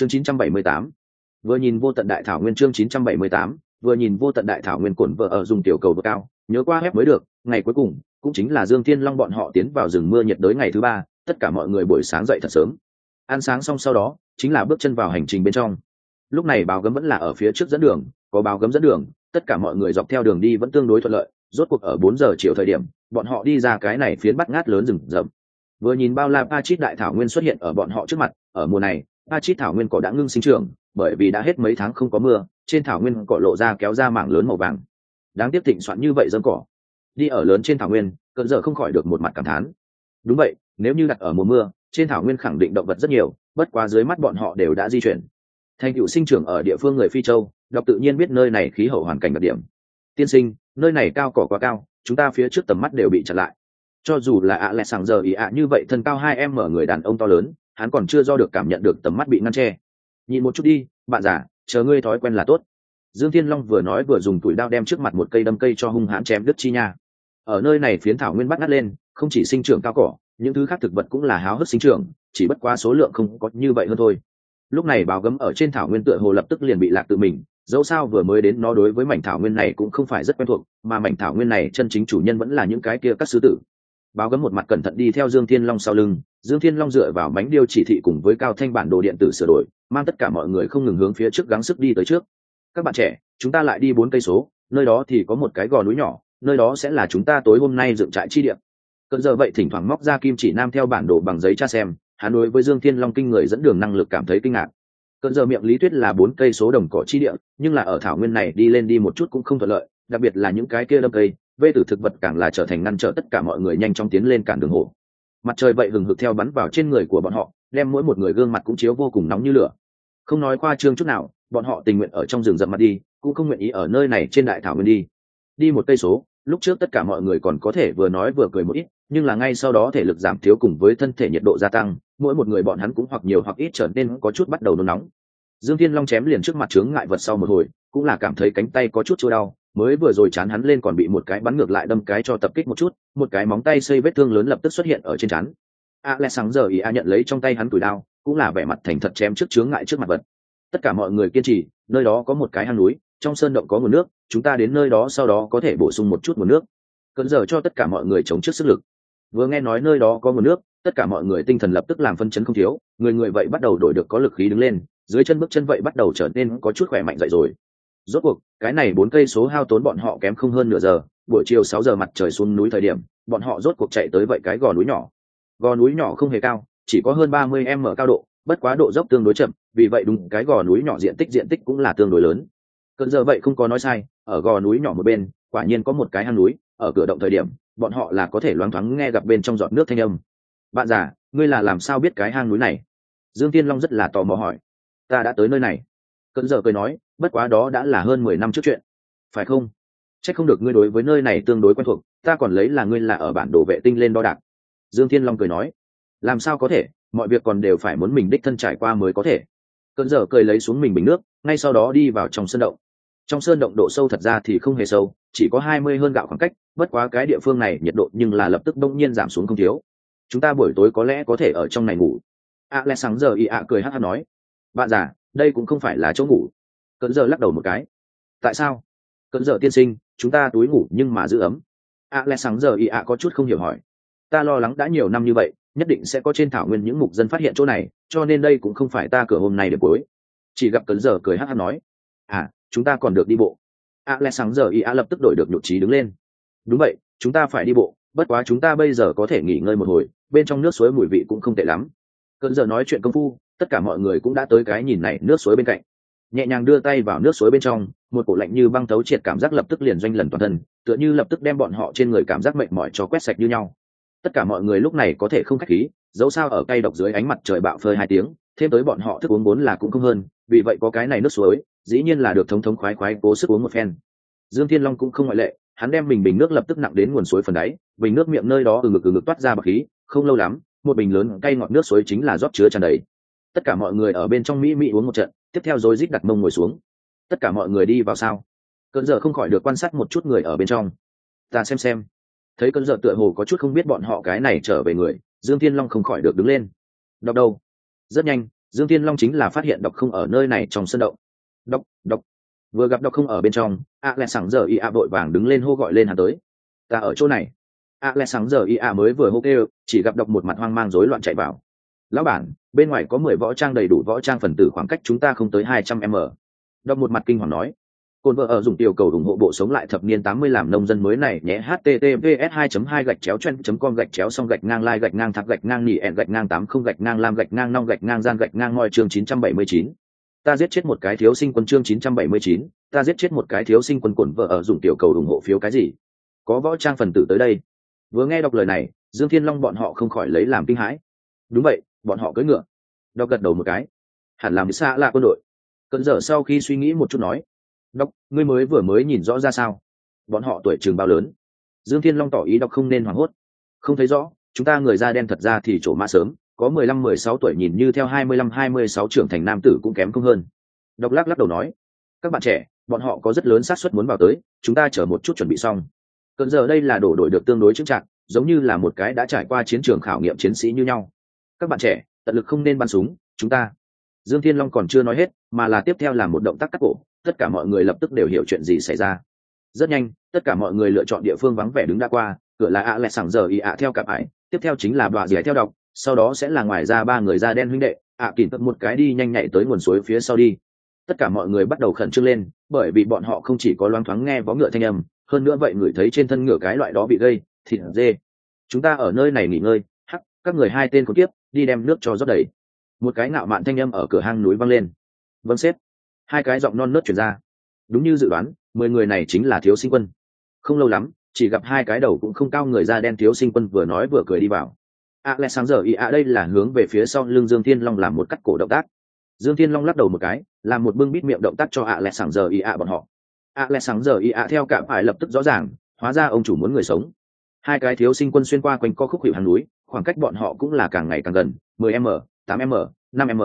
chương 978 vừa nhìn vô tận đại thảo nguyên chương 978 vừa nhìn vô tận đại thảo nguyên cổn vợ ở dùng tiểu cầu vượt cao, nhớ qua hép mới được, ngày cuối cùng, cũng chính là dương thiên long bọn họ tiến vào rừng mưa nhiệt đới ngày thứ ba, tất cả mọi người buổi sáng dậy thật sớm. Ăn sáng xong sau đó, chính là bước chân vào hành trình bên trong. Lúc này báo gấm vẫn là ở phía trước dẫn đường, có báo gấm dẫn đường, tất cả mọi người dọc theo đường đi vẫn tương đối thuận lợi, rốt cuộc ở bốn giờ chiều thời điểm, bọn họ đi ra cái này phiến bắt ngát lớn rừng rậm. Vừa nhìn bao la pa chít đại thảo nguyên xuất hiện ở bọn họ trước mặt, ở mùa này A chít thảo nguyên cỏ đã ngưng sinh trưởng, bởi vì đã hết mấy tháng không có mưa, trên thảo nguyên cỏ lộ ra kéo ra mảng lớn màu vàng. Đáng tiếc thịnh soạn như vậy dâm cỏ. Đi ở lớn trên thảo nguyên cận giờ không khỏi được một mặt cảm thán. Đúng vậy, nếu như đặt ở mùa mưa, trên thảo nguyên khẳng định động vật rất nhiều, bất quá dưới mắt bọn họ đều đã di chuyển. Thành cựu sinh trưởng ở địa phương người phi châu, đọc tự nhiên biết nơi này khí hậu hoàn cảnh đặc điểm. Tiên sinh, nơi này cao cỏ quá cao, chúng ta phía trước tầm mắt đều bị chặn lại. Cho dù là ạ lẹ sàng giờ ý ạ như vậy thân cao hai em mở người đàn ông to lớn hắn còn chưa do được cảm nhận được tầm mắt bị ngăn che. Nhìn một chút đi, bạn già, chờ ngươi thói quen là tốt. Dương thiên long vừa nói vừa dùng tuổi đao đem trước mặt một cây đâm cây cho hung hãn chém đứt chi nha. Ở nơi này phiến thảo nguyên bắt ngắt lên, không chỉ sinh trưởng cao cỏ, những thứ khác thực vật cũng là háo hức sinh trưởng, chỉ bất quá số lượng không có như vậy hơn thôi. Lúc này báo gấm ở trên thảo nguyên tựa hồ lập tức liền bị lạc tự mình, dẫu sao vừa mới đến nó đối với mảnh thảo nguyên này cũng không phải rất quen thuộc, mà mảnh thảo nguyên này chân chính chủ nhân vẫn là những cái kia các sứ tử. Báo gấm một mặt cẩn thận đi theo dương thiên long sau lưng dương thiên long dựa vào bánh điêu chỉ thị cùng với cao thanh bản đồ điện tử sửa đổi, mang tất cả mọi người không ngừng hướng phía trước gắng sức đi tới trước. Các bạn trẻ, chúng ta lại đi bốn cây số, nơi đó thì có một cái gò núi nhỏ, nơi đó sẽ là chúng ta tối hôm nay dựng trại chi điểm cận giờ vậy thỉnh thoảng móc ra kim chỉ nam theo bản đồ bằng giấy cha xem, hắn đối với dương thiên long kinh người dẫn đường năng lực cảm thấy kinh ngạc. Cận giờ miệng lý thuyết là bốn cây số đồng cỏ chi địa, nhưng là ở thảo nguyên này đi lên đi một chút cũng không thuận lợi, đặc biệt là những cái kia đâm cây vê tử thực vật càng là trở thành ngăn trở tất cả mọi người nhanh chóng tiến lên cản đường hồ mặt trời vậy hừng hực theo bắn vào trên người của bọn họ, đem mỗi một người gương mặt cũng chiếu vô cùng nóng như lửa. Không nói qua trương chút nào, bọn họ tình nguyện ở trong rừng rậm mặt đi, cũng không nguyện ý ở nơi này trên đại thảo nguyên đi. Đi một cây số, lúc trước tất cả mọi người còn có thể vừa nói vừa cười một ít, nhưng là ngay sau đó thể lực giảm thiếu cùng với thân thể nhiệt độ gia tăng, mỗi một người bọn hắn cũng hoặc nhiều hoặc ít trở nên có chút bắt đầu nôn nóng. Dương thiên long chém liền trước mặt chướng ngại vật sau một hồi, cũng là cảm thấy cánh tay có chút chua đau mới vừa rồi chán hắn lên còn bị một cái bắn ngược lại đâm cái cho tập kích một chút, một cái móng tay xây vết thương lớn lập tức xuất hiện ở trên chán. A lẽ sáng giờ ý a nhận lấy trong tay hắn tủi đao, cũng là vẻ mặt thành thật chém trước chướng ngại trước mặt vật. Tất cả mọi người kiên trì, nơi đó có một cái hang núi, trong sơn động có nguồn nước, chúng ta đến nơi đó sau đó có thể bổ sung một chút nguồn nước. Cơn giờ cho tất cả mọi người chống trước sức lực. Vừa nghe nói nơi đó có nguồn nước, tất cả mọi người tinh thần lập tức làm phân chấn không thiếu, người người vậy bắt đầu đổi được có lực khí đứng lên, dưới chân bước chân vậy bắt đầu trở nên có chút khỏe mạnh dậy rồi rốt cuộc, cái này bốn cây số hao tốn bọn họ kém không hơn nửa giờ, buổi chiều sáu giờ mặt trời xuống núi thời điểm, bọn họ rốt cuộc chạy tới vậy cái gò núi nhỏ. Gò núi nhỏ không hề cao, chỉ có hơn ba mươi m cao độ, bất quá độ dốc tương đối chậm, vì vậy đúng, cái gò núi nhỏ diện tích diện tích cũng là tương đối lớn. Cận giờ vậy không có nói sai, ở gò núi nhỏ một bên, quả nhiên có một cái hang núi, ở cửa động thời điểm, bọn họ là có thể loáng thoáng nghe gặp bên trong giọt nước thanh âm. Bạn già, ngươi là làm sao biết cái hang núi này? Dương tiên long rất là tò mò hỏi. Ta đã tới nơi này. Cận giờ cười nói bất quá đó đã là hơn mười năm trước chuyện. Phải không? C h ắ c không được ngươi đối với nơi này tương đối quen thuộc, ta còn lấy là ngươi là ở bản đồ vệ tinh lên đo đạc. Dương thiên long cười nói, làm sao có thể, mọi việc còn đều phải muốn mình đích thân trải qua mới có thể. Cơn dở cười lấy xuống mình bình nước, ngay sau đó đi vào trong sân động. Trong sơn động độ sâu thật ra thì không hề sâu, chỉ có hai mươi hơn gạo khoảng cách, bất quá cái địa phương này nhiệt độ nhưng là lập tức đông nhiên giảm xuống không thiếu. Chúng ta buổi tối có lẽ có thể ở trong này ngủ. Ạ lẽ sáng giờ y ạ cười hát hát nói, bạn già, đây cũng không phải là chỗ ngủ cận giờ lắc đầu một cái. Tại sao? Cận giờ tiên sinh, chúng ta túi ngủ nhưng mà giữ ấm. Ạ lẽ sáng giờ y ạ có chút không hiểu hỏi. Ta lo lắng đã nhiều năm như vậy, nhất định sẽ có trên thảo nguyên những mục dân phát hiện chỗ này, cho nên đây cũng không phải ta cửa hôm nay để cuối. Chỉ gặp cấn giờ cười hát hát nói. À chúng ta còn được đi bộ. Ạ lẽ sáng giờ y ạ lập tức đổi được nhụt trí đứng lên. Đúng vậy, chúng ta phải đi bộ, bất quá chúng ta bây giờ có thể nghỉ ngơi một hồi, bên trong nước suối mùi vị cũng không tệ lắm. Cơn giờ nói chuyện công phu, tất cả mọi người cũng đã tới cái nhìn này nước suối bên cạnh nhẹ nhàng đưa tay vào nước suối bên trong, một cổ lạnh như băng thấu triệt cảm giác lập tức liền doanh lần toàn thân, tựa như lập tức đem bọn họ trên người cảm giác mệt mỏi cho quét sạch như nhau. Tất cả mọi người lúc này có thể không khách khí, dẫu sao ở cây độc dưới ánh mặt trời bạo phơi hai tiếng, thêm tới bọn họ thức uống bốn là cũng không hơn, vì vậy có cái này nước suối, dĩ nhiên là được thống thống khoái khoái cố sức uống một phen. Dương thiên long cũng không ngoại lệ, hắn đem bình bình nước lập tức nặng đến nguồn suối phần đáy, bình nước miệng nơi đó từ ngực từ ngực toát ra bậc khí, không lâu lắm, một bình lớn cay ngọt nước suối chính là rót chứa tràn đầy. Tất cả mọi người ở bên trong mỹ mỹ uống một trận tiếp theo rồi rít đặt mông ngồi xuống. Tất cả mọi người đi vào sao? Cơn giờ không khỏi được quan sát một chút người ở bên trong. Ta xem xem. Thấy cơn giờ tựa hồ có chút không biết bọn họ cái này trở về người, dương thiên long không khỏi được đứng lên. Đọc đâu? Rất nhanh, dương thiên long chính là phát hiện đọc không ở nơi này trong sân động. Đọc đọc. Vừa gặp đọc không ở bên trong, a lẽ sáng giờ y a vội vàng đứng lên hô gọi lên hắn tới. Ta ở chỗ này. A lẽ sáng giờ y a mới vừa hô kêu, chỉ gặp đọc một mặt hoang mang rối loạn chạy vào lão bản bên ngoài có mười võ trang đầy đủ võ trang phần tử khoảng cách chúng ta không tới hai trăm m đọc một mặt kinh hoàng nói cồn vợ ở dùng tiểu cầu ủng hộ bộ sống lại thập niên 80 làm nông dân mới này nhé https 2 2 gạch chéo chen com gạch chéo xong gạch ngang lai gạch ngang thạc gạch ngang nỉ ẹn gạch ngang 80 gạch ngang lam gạch ngang nong gạch ngang gian gạch ngang ngoi chương 979. Ta giết chết một cái thiếu sinh quân chương 979, ta giết chết một cái thiếu sinh quân cồn vợ ở dùng tiểu cầu ủng hộ phiếu cái gì? Có võ trang phần tử tới đây. Vừa nghe đọc lời này, Dương Thiên Long bọn họ không khỏi lấy làm kinh hãi. Đúng vậy, bọn họ cưỡi ngựa. Đọc gật đầu một cái. Hẳn làm xa là quân đội. Cận giờ sau khi suy nghĩ một chút nói, đọc ngươi mới vừa mới nhìn rõ ra sao bọn họ tuổi trường bao lớn dương thiên long tỏ ý đọc không nên hoảng hốt không thấy rõ chúng ta người da đen thật ra thì chỗ mã sớm có mười lăm mười sáu tuổi nhìn như theo hai mươi lăm hai mươi sáu trưởng thành nam tử cũng kém không hơn đọc lắc lắc đầu nói các bạn trẻ bọn họ có rất lớn xác suất muốn vào tới chúng ta chờ một chút chuẩn bị xong cận giờ đây là đổ đổi được tương đối chững chạc giống như là một cái đã trải qua chiến trường khảo nghiệm chiến sĩ như nhau các bạn trẻ tận lực không nên bắn súng chúng ta. Dương thiên long còn chưa nói hết mà là tiếp theo là một động tác cắt cổ tất cả mọi người lập tức đều hiểu chuyện gì xảy ra. Rất nhanh tất cả mọi người lựa chọn địa phương vắng vẻ đứng đã qua cửa là ạ lại sảng giờ ý ạ theo cặp ải tiếp theo chính là đọa dì theo đọc sau đó sẽ là ngoài ra ba người da đen huynh đệ ạ à, kìm tật một cái đi nhanh nhạy tới nguồn suối phía sau đi. Tất cả mọi người bắt đầu khẩn trương lên bởi vì bọn họ không chỉ có loáng thoáng nghe vó ngựa thanh âm hơn nữa vậy người thấy trên thân ngựa cái loại đó bị gây thịt dê. Chúng ta ở nơi này nghỉ ngơi hắc các người hai tên có tiếp đi đem nước cho rót đầy. Một cái ngạo mạn thanh âm ở cửa hang núi văng lên. Vâng sếp. Hai cái giọng non nớt chuyển ra. Đúng như dự đoán, mười người này chính là thiếu sinh quân. Không lâu lắm, chỉ gặp hai cái đầu cũng không cao người da đen thiếu sinh quân vừa nói vừa cười đi vào. A lẽ sáng giờ ý ạ đây là hướng về phía sau lưng dương thiên long làm một cắt cổ động tác. Dương thiên long lắc đầu một cái, làm một bưng bít miệng động tác cho ạ lẽ sáng giờ ý ạ bọn họ. Ạ lẽ sáng giờ ý ạ theo cả phải lập tức rõ ràng, hóa ra ông chủ muốn người sống. Hai cái thiếu sinh quân xuyên qua quanh co khúc hiệu hàng núi khoảng cách bọn họ cũng là càng ngày càng gần 10 m 8 m 5 m.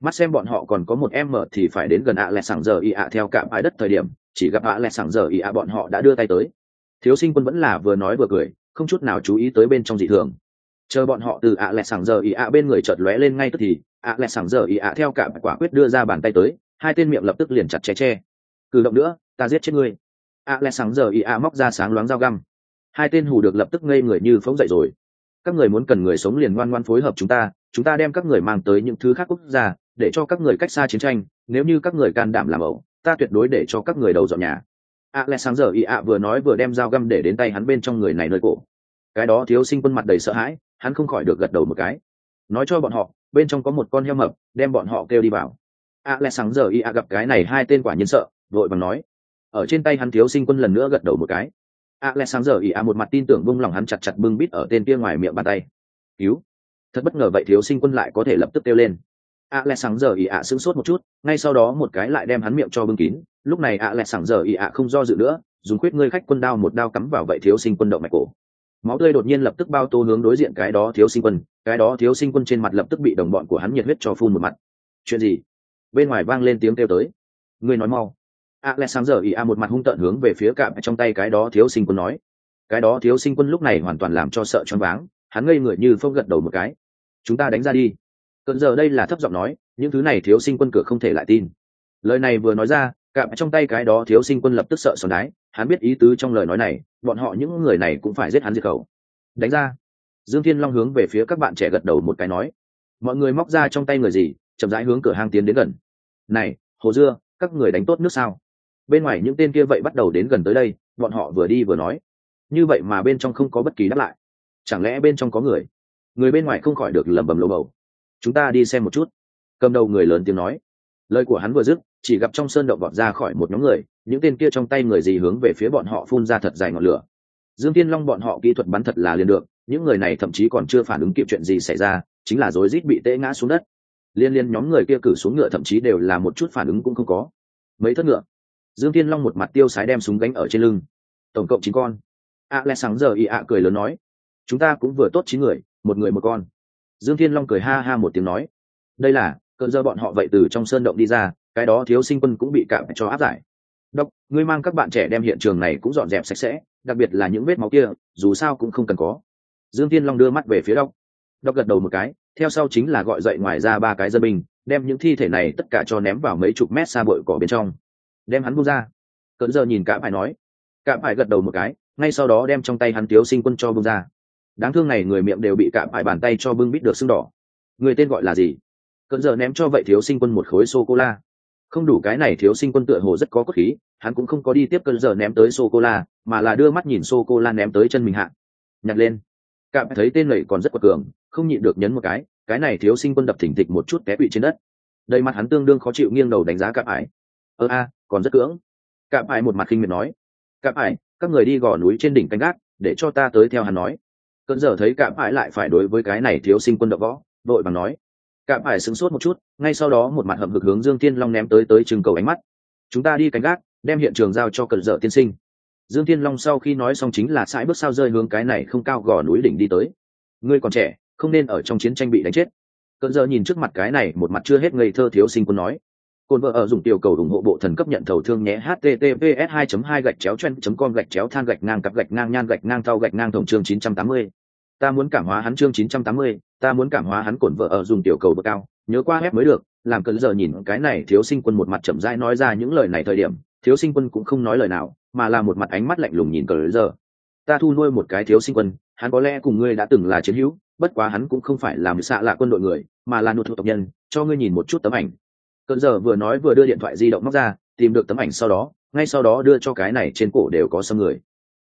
Mắt xem bọn họ còn có một m thì phải đến gần ạ lẹ sảng giờ y ạ theo cả bãi đất thời điểm, chỉ gặp ạ lẹ sảng giờ y ạ bọn họ đã đưa tay tới. Thiếu sinh quân vẫn là vừa nói vừa cười, không chút nào chú ý tới bên trong dị thường. Chờ bọn họ từ ạ lẹ sảng giờ y ạ bên người chợt lóe lên ngay tức thì, ạ lẹ sảng giờ y ạ theo cả quả quyết đưa ra bàn tay tới, hai tên miệng lập tức liền chặt che che. Cử động nữa, ta giết chết ngươi. ạ lẹ sảng giờ y ạ móc ra sáng loáng dao găm. Hai tên hù được lập tức ngây người như phóng dậy rồi các người muốn cần người sống liền ngoan ngoan phối hợp chúng ta chúng ta đem các người mang tới những thứ khác quốc gia, để cho các người cách xa chiến tranh, nếu như các người can đảm làm ẩu, ta tuyệt đối để cho các người đầu dọn nhà. A lẽ sáng giờ y ạ vừa nói vừa đem dao găm để đến tay hắn bên trong người này nơi cổ. Cái đó thiếu sinh quân mặt đầy sợ hãi, hắn không khỏi được gật đầu một cái. Nói cho bọn họ, bên trong có một con heo mập, đem bọn họ kêu đi vào. A lẽ sáng giờ y ạ gặp cái này hai tên quả nhiên sợ, vội bằng nói. Ở trên tay hắn thiếu sinh quân lần nữa gật đầu một cái a lẽ sáng giờ y a một mặt tin tưởng bung lòng hắn chặt chặt bưng bít ở tên kia ngoài miệng bàn tay. Cứu. Thật bất ngờ vậy thiếu sinh quân lại có thể lập tức kêu lên. A lẽ sáng giờ ỉ ạ sững sốt một chút, ngay sau đó một cái lại đem hắn miệng cho bưng kín. Lúc này a lẽ sáng giờ ỉ ạ không do dự nữa, dùng quyết ngươi khách quân đao một đao cắm vào vậy thiếu sinh quân động mạch cổ. Máu tươi đột nhiên lập tức bao tô hướng đối diện cái đó thiếu sinh quân, cái đó thiếu sinh quân trên mặt lập tức bị đồng bọn của hắn nhiệt huyết cho phun một mặt. Chuyện gì? Bên ngoài vang lên tiếng kêu tới. Ngươi nói mau. Alexander lẽ sáng giờ một mặt hung tợn hướng về phía cạm trong tay cái đó thiếu sinh quân nói. Cái đó thiếu sinh quân lúc này hoàn toàn làm cho sợ choáng váng, hắn ngây người như phông gật đầu một cái. Chúng ta đánh ra đi. Cận giờ đây là thấp giọng nói, những thứ này thiếu sinh quân cửa không thể lại tin. Lời này vừa nói ra, cạm trong tay cái đó thiếu sinh quân lập tức sợ sòn đái, hắn biết ý tứ trong lời nói này, bọn họ những người này cũng phải giết hắn diệt khẩu. Đánh ra. Dương thiên long hướng về phía các bạn trẻ gật đầu một cái nói. Mọi người móc ra trong tay người gì, chậm rãi hướng cửa hang tiến đến gần. Này, hồ dưa, các người đánh tốt nước sao? Bên ngoài những tên kia vậy bắt đầu đến gần tới đây, bọn họ vừa đi vừa nói. Như vậy mà bên trong không có bất kỳ đáp lại. Chẳng lẽ bên trong có người? Người bên ngoài không khỏi được lẩm bẩm lồ bầu. Chúng ta đi xem một chút. Cầm đầu người lớn tiếng nói. Lời của hắn vừa dứt, chỉ gặp trong sơn động vọt ra khỏi một nhóm người, những tên kia trong tay người gì hướng về phía bọn họ phun ra thật dài ngọn lửa. Dương tiên long bọn họ kỹ thuật bắn thật là liền được, những người này thậm chí còn chưa phản ứng kịp chuyện gì xảy ra, chính là rối rít bị tễ ngã xuống đất. Liên liên nhóm người kia cử xuống ngựa thậm chí đều là một chút phản ứng cũng không có. Mấy thất ngựa dương tiên long một mặt tiêu sái đem súng gánh ở trên lưng. Tổng cộng chín con. A lẽ sáng giờ y ạ cười lớn nói, chúng ta cũng vừa tốt chín người, một người một con. Dương thiên long cười ha ha một tiếng nói, đây là, cơn giờ bọn họ vậy từ trong sơn động đi ra, cái đó thiếu sinh quân cũng bị cạm cho áp giải. Đốc, ngươi mang các bạn trẻ đem hiện trường này cũng dọn dẹp sạch sẽ, đặc biệt là những vết máu kia, dù sao cũng không cần có. Dương thiên long đưa mắt về phía đốc. Đốc gật đầu một cái, theo sau chính là gọi dậy ngoài ra ba cái dân binh, đem những thi thể này tất cả cho ném vào mấy chục mét xa bụi cỏ bên trong đem hắn buông ra. Cận giờ nhìn cả phải nói. Cả phải gật đầu một cái, ngay sau đó đem trong tay hắn thiếu sinh quân cho bưng ra. Đáng thương này người miệng đều bị cả phải bàn tay cho bưng bít được sưng đỏ. Người tên gọi là gì? Cận giờ ném cho vậy thiếu sinh quân một khối sô cô la không đủ cái này thiếu sinh quân tựa hồ rất có cốt khí, hắn cũng không có đi tiếp cận giờ ném tới sô cô la mà là đưa mắt nhìn sô cô la ném tới chân mình hạ. Nhặt lên. Cạm thấy tên lầy còn rất quật cường, không nhịn được nhấn một cái cái này thiếu sinh quân đập thỉnh thịch một chút té bị trên đất. Đầy mặt hắn tương đương khó chịu nghiêng đầu đánh giá cạm ải ơ a, còn rất cưỡng. Cạm ải một mặt khinh miệt nói. Cạm ải các người đi gò núi trên đỉnh canh gác, để cho ta tới theo hắn nói. Cơn giờ thấy cạm ải lại phải đối với cái này thiếu sinh quân đội võ, đội bằng nói. Cạm ải sửng sốt một chút, ngay sau đó một mặt hậm hực hướng dương tiên long ném tới tới chừng cầu ánh mắt. Chúng ta đi canh gác, đem hiện trường giao cho cận dở tiên sinh. Dương thiên long sau khi nói xong chính là sải bước sao rơi hướng cái này không cao gò núi đỉnh đi tới. Ngươi còn trẻ, không nên ở trong chiến tranh bị đánh chết. Cận giờ nhìn trước mặt cái này, một mặt chưa hết ngây thơ thiếu sinh quân nói. Côn vợ ở dùng tiểu cầu ủng hộ bộ thần cấp nhận thầu thương nhé https 2 2 gạch chéo chen com gạch chéo than gạch ngang cặp gạch ngang nhan gạch ngang thau gạch ngang tổng chương 980. ta muốn cảm hóa hắn chương 980, ta muốn cảm hóa hắn cổn vợ ở dùng tiểu cầu bậc cao. Nhớ qua ép mới được làm cận giờ nhìn cái này thiếu sinh quân một mặt chậm rãi nói ra những lời này thời điểm thiếu sinh quân cũng không nói lời nào mà là một mặt ánh mắt lạnh lùng nhìn cờ giờ. Ta thu nuôi một cái thiếu sinh quân hắn có lẽ cùng ngươi đã từng là chiến hữu bất quá hắn cũng không phải là xạ lạ quân đội người mà là nô thuộc tộc nhân cho ngươi nhìn một chút tấm ảnh cơn giờ vừa nói vừa đưa điện thoại di động móc ra, tìm được tấm ảnh sau đó, ngay sau đó đưa cho cái này trên cổ đều có xâm người.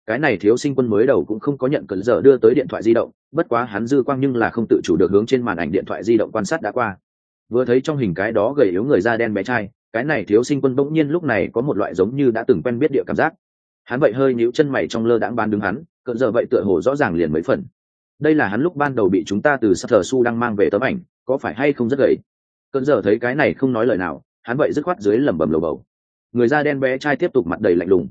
Cái này thiếu sinh quân mới đầu cũng không có nhận cơn giờ đưa tới điện thoại di động, bất quá hắn dư quang nhưng là không tự chủ được hướng trên màn ảnh điện thoại di động quan sát đã qua. Vừa thấy trong hình cái đó gầy yếu người da đen bé trai, cái này thiếu sinh quân bỗng nhiên lúc này có một loại giống như đã từng quen biết địa cảm giác. Hắn vậy hơi níu chân mày trong lơ đãng ban đứng hắn cận giờ vậy tựa hồ rõ ràng liền mấy phần. Đây là hắn lúc ban đầu bị chúng ta từ sắc thờ su đang mang về tấm ảnh, có phải hay không rất gầy? Cơn giờ thấy cái này không nói lời nào, hắn vậy dứt khoát dưới lẩm bẩm lầu bầu. Người da đen bé trai tiếp tục mặt đầy lạnh lùng.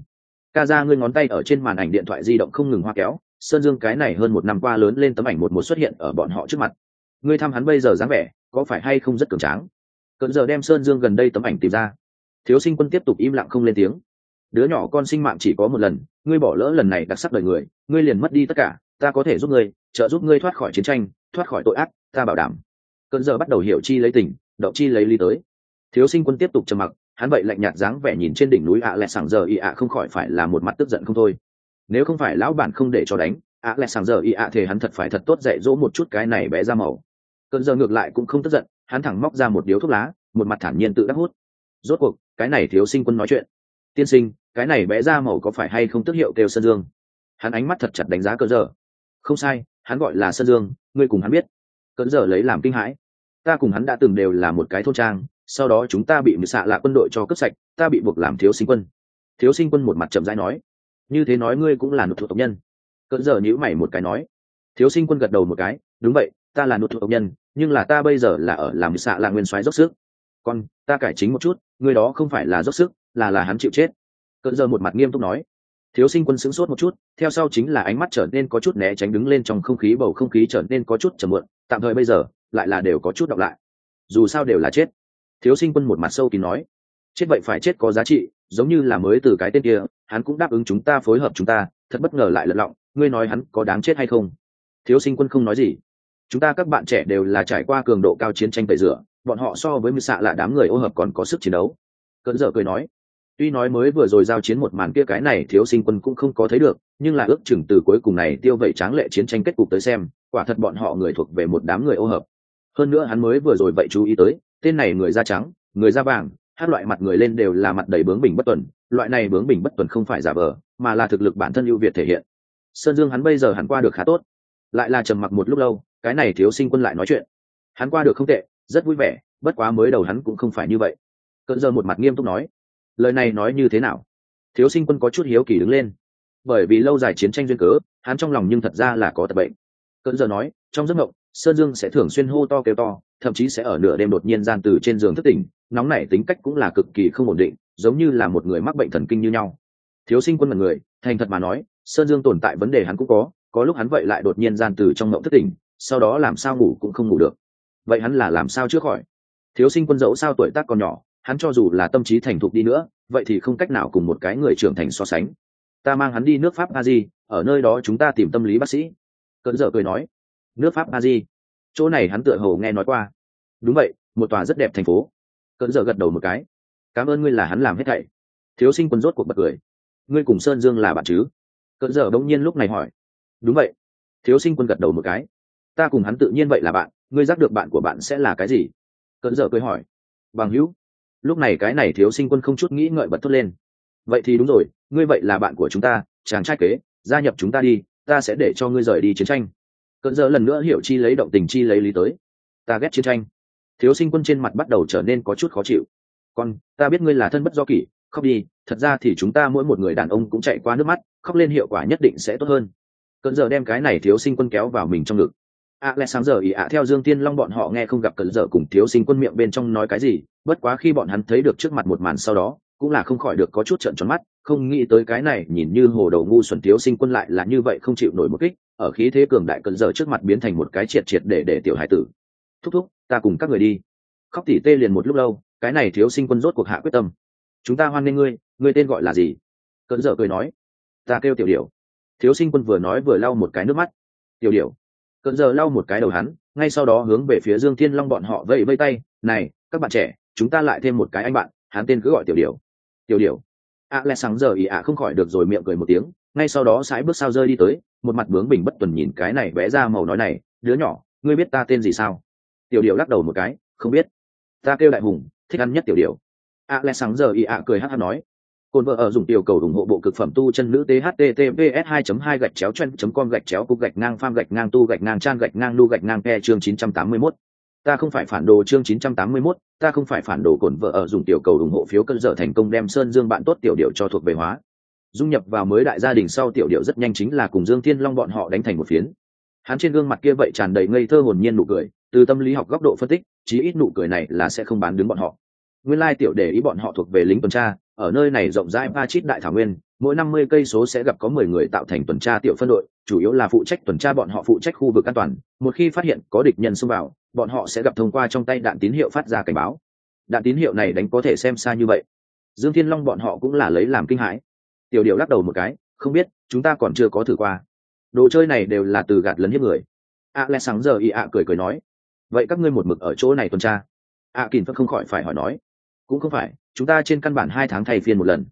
Ca ra ngươi ngón tay ở trên màn ảnh điện thoại di động không ngừng hoa kéo, sơn dương cái này hơn một năm qua lớn lên tấm ảnh một một xuất hiện ở bọn họ trước mặt. Ngươi thăm hắn bây giờ dáng vẻ, có phải hay không rất cường tráng? Cận giờ đem sơn dương gần đây tấm ảnh tìm ra. Thiếu sinh quân tiếp tục im lặng không lên tiếng. Đứa nhỏ con sinh mạng chỉ có một lần, ngươi bỏ lỡ lần này đặc sắc đời người, ngươi liền mất đi tất cả, ta có thể giúp ngươi, trợ giúp ngươi thoát khỏi chiến tranh, thoát khỏi tội ác, ta bảo đảm. Cận giờ bắt đầu hiểu chi lấy tình đậu chi lấy ly tới. Thiếu sinh quân tiếp tục trầm mặc, hắn vậy lạnh nhạt dáng vẻ nhìn trên đỉnh núi ạ à lẹ sảng giờ y ạ không khỏi phải là một mặt tức giận không thôi. Nếu không phải lão bản không để cho đánh, ạ à lẹ sảng giờ y ạ thì hắn thật phải thật tốt dạy dỗ một chút cái này bé ra màu. Cơn giờ ngược lại cũng không tức giận, hắn thẳng móc ra một điếu thuốc lá, một mặt thản nhiên tự đắc hút. Rốt cuộc, cái này thiếu sinh quân nói chuyện. Tiên sinh, cái này bé ra màu có phải hay không tức hiệu kêu sơn dương? Hắn ánh mắt thật chặt đánh giá cơn giờ. Không sai, hắn gọi là sơn dương, ngươi cùng hắn biết. Cơn giờ lấy làm kinh hãi ta cùng hắn đã từng đều là một cái thôn trang, sau đó chúng ta bị mười xạ lạ quân đội cho cướp sạch, ta bị buộc làm thiếu sinh quân. Thiếu sinh quân một mặt chậm rãi nói. Như thế nói ngươi cũng là nụt thuộc tộc nhân. Cỡ giờ nhữ mày một cái nói. Thiếu sinh quân gật đầu một cái. Đúng vậy, ta là nụt thuộc tộc nhân, nhưng là ta bây giờ là ở làm xạ là nguyên soái dốc sức. Còn ta cải chính một chút người đó không phải là dốc sức, là là hắn chịu chết. Cận giờ một mặt nghiêm túc nói. Thiếu sinh quân sững sốt một chút, theo sau chính là ánh mắt trở nên có chút né tránh đứng lên trong không khí, bầu không khí trở nên có chút trầm muộn. Tạm thời bây giờ lại là đều có chút đọc lại. Dù sao đều là chết. Thiếu sinh quân một mặt sâu kín nói, chết vậy phải chết có giá trị, giống như là mới từ cái tên kia, hắn cũng đáp ứng chúng ta phối hợp chúng ta, thật bất ngờ lại lật lọng, ngươi nói hắn có đáng chết hay không? Thiếu sinh quân không nói gì. Chúng ta các bạn trẻ đều là trải qua cường độ cao chiến tranh tẩy rửa, bọn họ so với mưu xạ là đám người ô hợp còn có sức chiến đấu. Cơn dở cười nói, tuy nói mới vừa rồi giao chiến một màn kia cái này thiếu sinh quân cũng không có thấy được, nhưng là ước chừng từ cuối cùng này tiêu vẩy tráng lệ chiến tranh kết cục tới xem, quả thật bọn họ người thuộc về một đám người ô hợp hơn nữa hắn mới vừa rồi vậy chú ý tới, tên này người da trắng, người da vàng, hát loại mặt người lên đều là mặt đầy bướng bình bất tuần, loại này bướng bình bất tuần không phải giả vờ, mà là thực lực bản thân ưu việt thể hiện. Sơn dương hắn bây giờ hẳn qua được khá tốt. Lại là trầm mặc một lúc lâu, cái này thiếu sinh quân lại nói chuyện. Hắn qua được không tệ, rất vui vẻ, bất quá mới đầu hắn cũng không phải như vậy. Cận giờ một mặt nghiêm túc nói, lời này nói như thế nào? Thiếu sinh quân có chút hiếu kỳ đứng lên. Bởi vì lâu dài chiến tranh duyên cớ, hắn trong lòng nhưng thật ra là có tập bệnh. Cận giờ nói, trong giấc mộng sơn dương sẽ thường xuyên hô to kêu to, thậm chí sẽ ở nửa đêm đột nhiên gian từ trên giường thất tỉnh, nóng nảy tính cách cũng là cực kỳ không ổn định, giống như là một người mắc bệnh thần kinh như nhau. Thiếu sinh quân là người, thành thật mà nói, sơn dương tồn tại vấn đề hắn cũng có có lúc hắn vậy lại đột nhiên gian từ trong mộng thất tỉnh, sau đó làm sao ngủ cũng không ngủ được. Vậy hắn là làm sao chữa khỏi? Thiếu sinh quân dẫu sao tuổi tác còn nhỏ, hắn cho dù là tâm trí thành thục đi nữa, vậy thì không cách nào cùng một cái người trưởng thành so sánh. Ta mang hắn đi nước pháp a di, ở nơi đó chúng ta tìm tâm lý bác sĩ. Cơn dở cười nói nước pháp a di chỗ này hắn tựa hồ nghe nói qua. Đúng vậy, một tòa rất đẹp thành phố. Cận giờ gật đầu một cái. Cảm ơn ngươi là hắn làm hết thảy. Thiếu sinh quân rốt cuộc bật cười. Ngươi cùng sơn dương là bạn chứ? Cận giờ bỗng nhiên lúc này hỏi. Đúng vậy. Thiếu sinh quân gật đầu một cái. Ta cùng hắn tự nhiên vậy là bạn, ngươi giác được bạn của bạn sẽ là cái gì? Cận giờ cười hỏi. Bằng hữu. Lúc này cái này thiếu sinh quân không chút nghĩ ngợi bật thốt lên. Vậy thì đúng rồi, ngươi vậy là bạn của chúng ta, chàng trai kế, gia nhập chúng ta đi, ta sẽ để cho ngươi rời đi chiến tranh cơn giờ lần nữa hiểu chi lấy động tình chi lấy lý tới. Ta ghét chiến tranh. Thiếu sinh quân trên mặt bắt đầu trở nên có chút khó chịu. Còn ta biết ngươi là thân bất do kỷ, khóc đi, thật ra thì chúng ta mỗi một người đàn ông cũng chạy qua nước mắt, khóc lên hiệu quả nhất định sẽ tốt hơn. Cơn giờ đem cái này thiếu sinh quân kéo vào mình trong ngực. A lẽ sáng giờ ý ạ, theo dương tiên long bọn họ nghe không gặp cơn giờ cùng thiếu sinh quân miệng bên trong nói cái gì, bất quá khi bọn hắn thấy được trước mặt một màn sau đó, cũng là không khỏi được có chút trợn tròn mắt, không nghĩ tới cái này, nhìn như hồ đầu ngu xuẩn thiếu sinh quân lại là như vậy không chịu nổi một kích ở khí thế cường đại cận giờ trước mặt biến thành một cái triệt triệt để để tiểu hải tử. Thúc thúc, ta cùng các người đi. Khóc tỉ tê liền một lúc lâu, cái này thiếu sinh quân rốt cuộc hạ quyết tâm. Chúng ta hoan nghênh ngươi ngươi tên gọi là gì? Cận giờ cười nói. Ta kêu tiểu điểu. Thiếu sinh quân vừa nói vừa lau một cái nước mắt. Tiểu điểu. Cận giờ lau một cái đầu hắn, ngay sau đó hướng về phía dương thiên long bọn họ vẫy vây tay. Này, các bạn trẻ, chúng ta lại thêm một cái anh bạn, hắn tên cứ gọi tiểu điểu. Tiểu điểu. A lẽ sáng giờ ý ạ không khỏi được rồi miệng cười một tiếng, ngay sau đó sải bước sao rơi đi tới một mặt bướng bình bất tuần nhìn cái này vẽ ra màu nói này đứa nhỏ ngươi biết ta tên gì sao tiểu điểu lắc đầu một cái không biết ta kêu đại hùng thích ăn nhất tiểu điểu a lẽ sáng giờ y ạ cười hát hát nói cồn vợ ở dùng tiểu cầu ủng hộ bộ cực phẩm tu chân nữ thttvs 2 2 gạch chéo chen com gạch chéo cục gạch ngang pham gạch ngang tu gạch ngang chan gạch ngang nu gạch ngang pe chương 981. Ta không phải phản đồ chương 981, ta không phải phản đồ cồn vợ ở dùng tiểu cầu ủng hộ phiếu cân dở thành công đem Sơn Dương bạn tốt tiểu điệu cho thuộc về hóa. Dung nhập vào mới đại gia đình sau tiểu điệu rất nhanh chính là cùng Dương Thiên Long bọn họ đánh thành một phiến. Hắn trên gương mặt kia vậy tràn đầy ngây thơ hồn nhiên nụ cười, từ tâm lý học góc độ phân tích, chí ít nụ cười này là sẽ không bán đứng bọn họ. Nguyên lai tiểu để ý bọn họ thuộc về lính tuần tra, ở nơi này rộng rãi ba chít đại thảo nguyên mỗi năm mươi cây số sẽ gặp có mười người tạo thành tuần tra tiểu phân đội chủ yếu là phụ trách tuần tra bọn họ phụ trách khu vực an toàn một khi phát hiện có địch nhân xông vào bọn họ sẽ gặp thông qua trong tay đạn tín hiệu phát ra cảnh báo đạn tín hiệu này đánh có thể xem xa như vậy dương thiên long bọn họ cũng là lấy làm kinh hãi tiểu điệu lắc đầu một cái, không biết, chúng ta còn chưa có thử qua. Đồ chơi này đều là từ gạt lấn hiếp người. A lẽ sáng giờ y ạ cười cười nói, vậy các ngươi một mực ở chỗ này tuần tra. A kín vẫn không khỏi phải hỏi nói, cũng không phải, chúng ta trên căn bản hai tháng thay phiên một lần.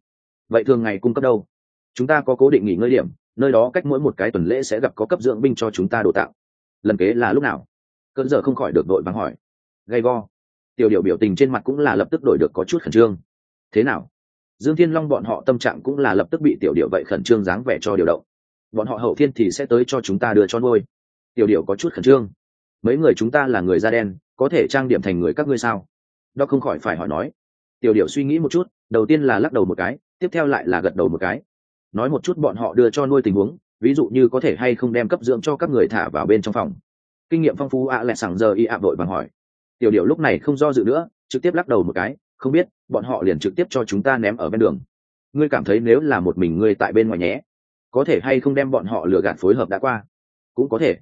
Vậy thường ngày cung cấp đâu? Chúng ta có cố định nghỉ ngơi điểm, nơi đó cách mỗi một cái tuần lễ sẽ gặp có cấp dưỡng binh cho chúng ta đồ tạo lần kế là lúc nào? Cơn giờ không khỏi được đội vắng hỏi. Gay go. Tiểu điệu biểu tình trên mặt cũng là lập tức đổi được có chút khẩn trương. Thế nào? Dương thiên long bọn họ tâm trạng cũng là lập tức bị tiểu điệu vậy khẩn trương dáng vẻ cho điều động. Bọn họ hậu thiên thì sẽ tới cho chúng ta đưa cho nuôi. Tiểu điệu có chút khẩn trương. Mấy người chúng ta là người da đen, có thể trang điểm thành người các ngươi sao? Đó không khỏi phải hỏi nói. Tiểu điệu suy nghĩ một chút, đầu tiên là lắc đầu một cái, tiếp theo lại là gật đầu một cái. Nói một chút bọn họ đưa cho nuôi tình huống, ví dụ như có thể hay không đem cấp dưỡng cho các người thả vào bên trong phòng. Kinh nghiệm phong phú ạ à lẹ sảng giờ y ạ vội bằng hỏi. Tiểu điệu lúc này không do dự nữa, trực tiếp lắc đầu một cái không biết, bọn họ liền trực tiếp cho chúng ta ném ở bên đường. Ngươi cảm thấy nếu là một mình ngươi tại bên ngoài nhé, có thể hay không đem bọn họ lừa gạt phối hợp đã qua? Cũng có thể.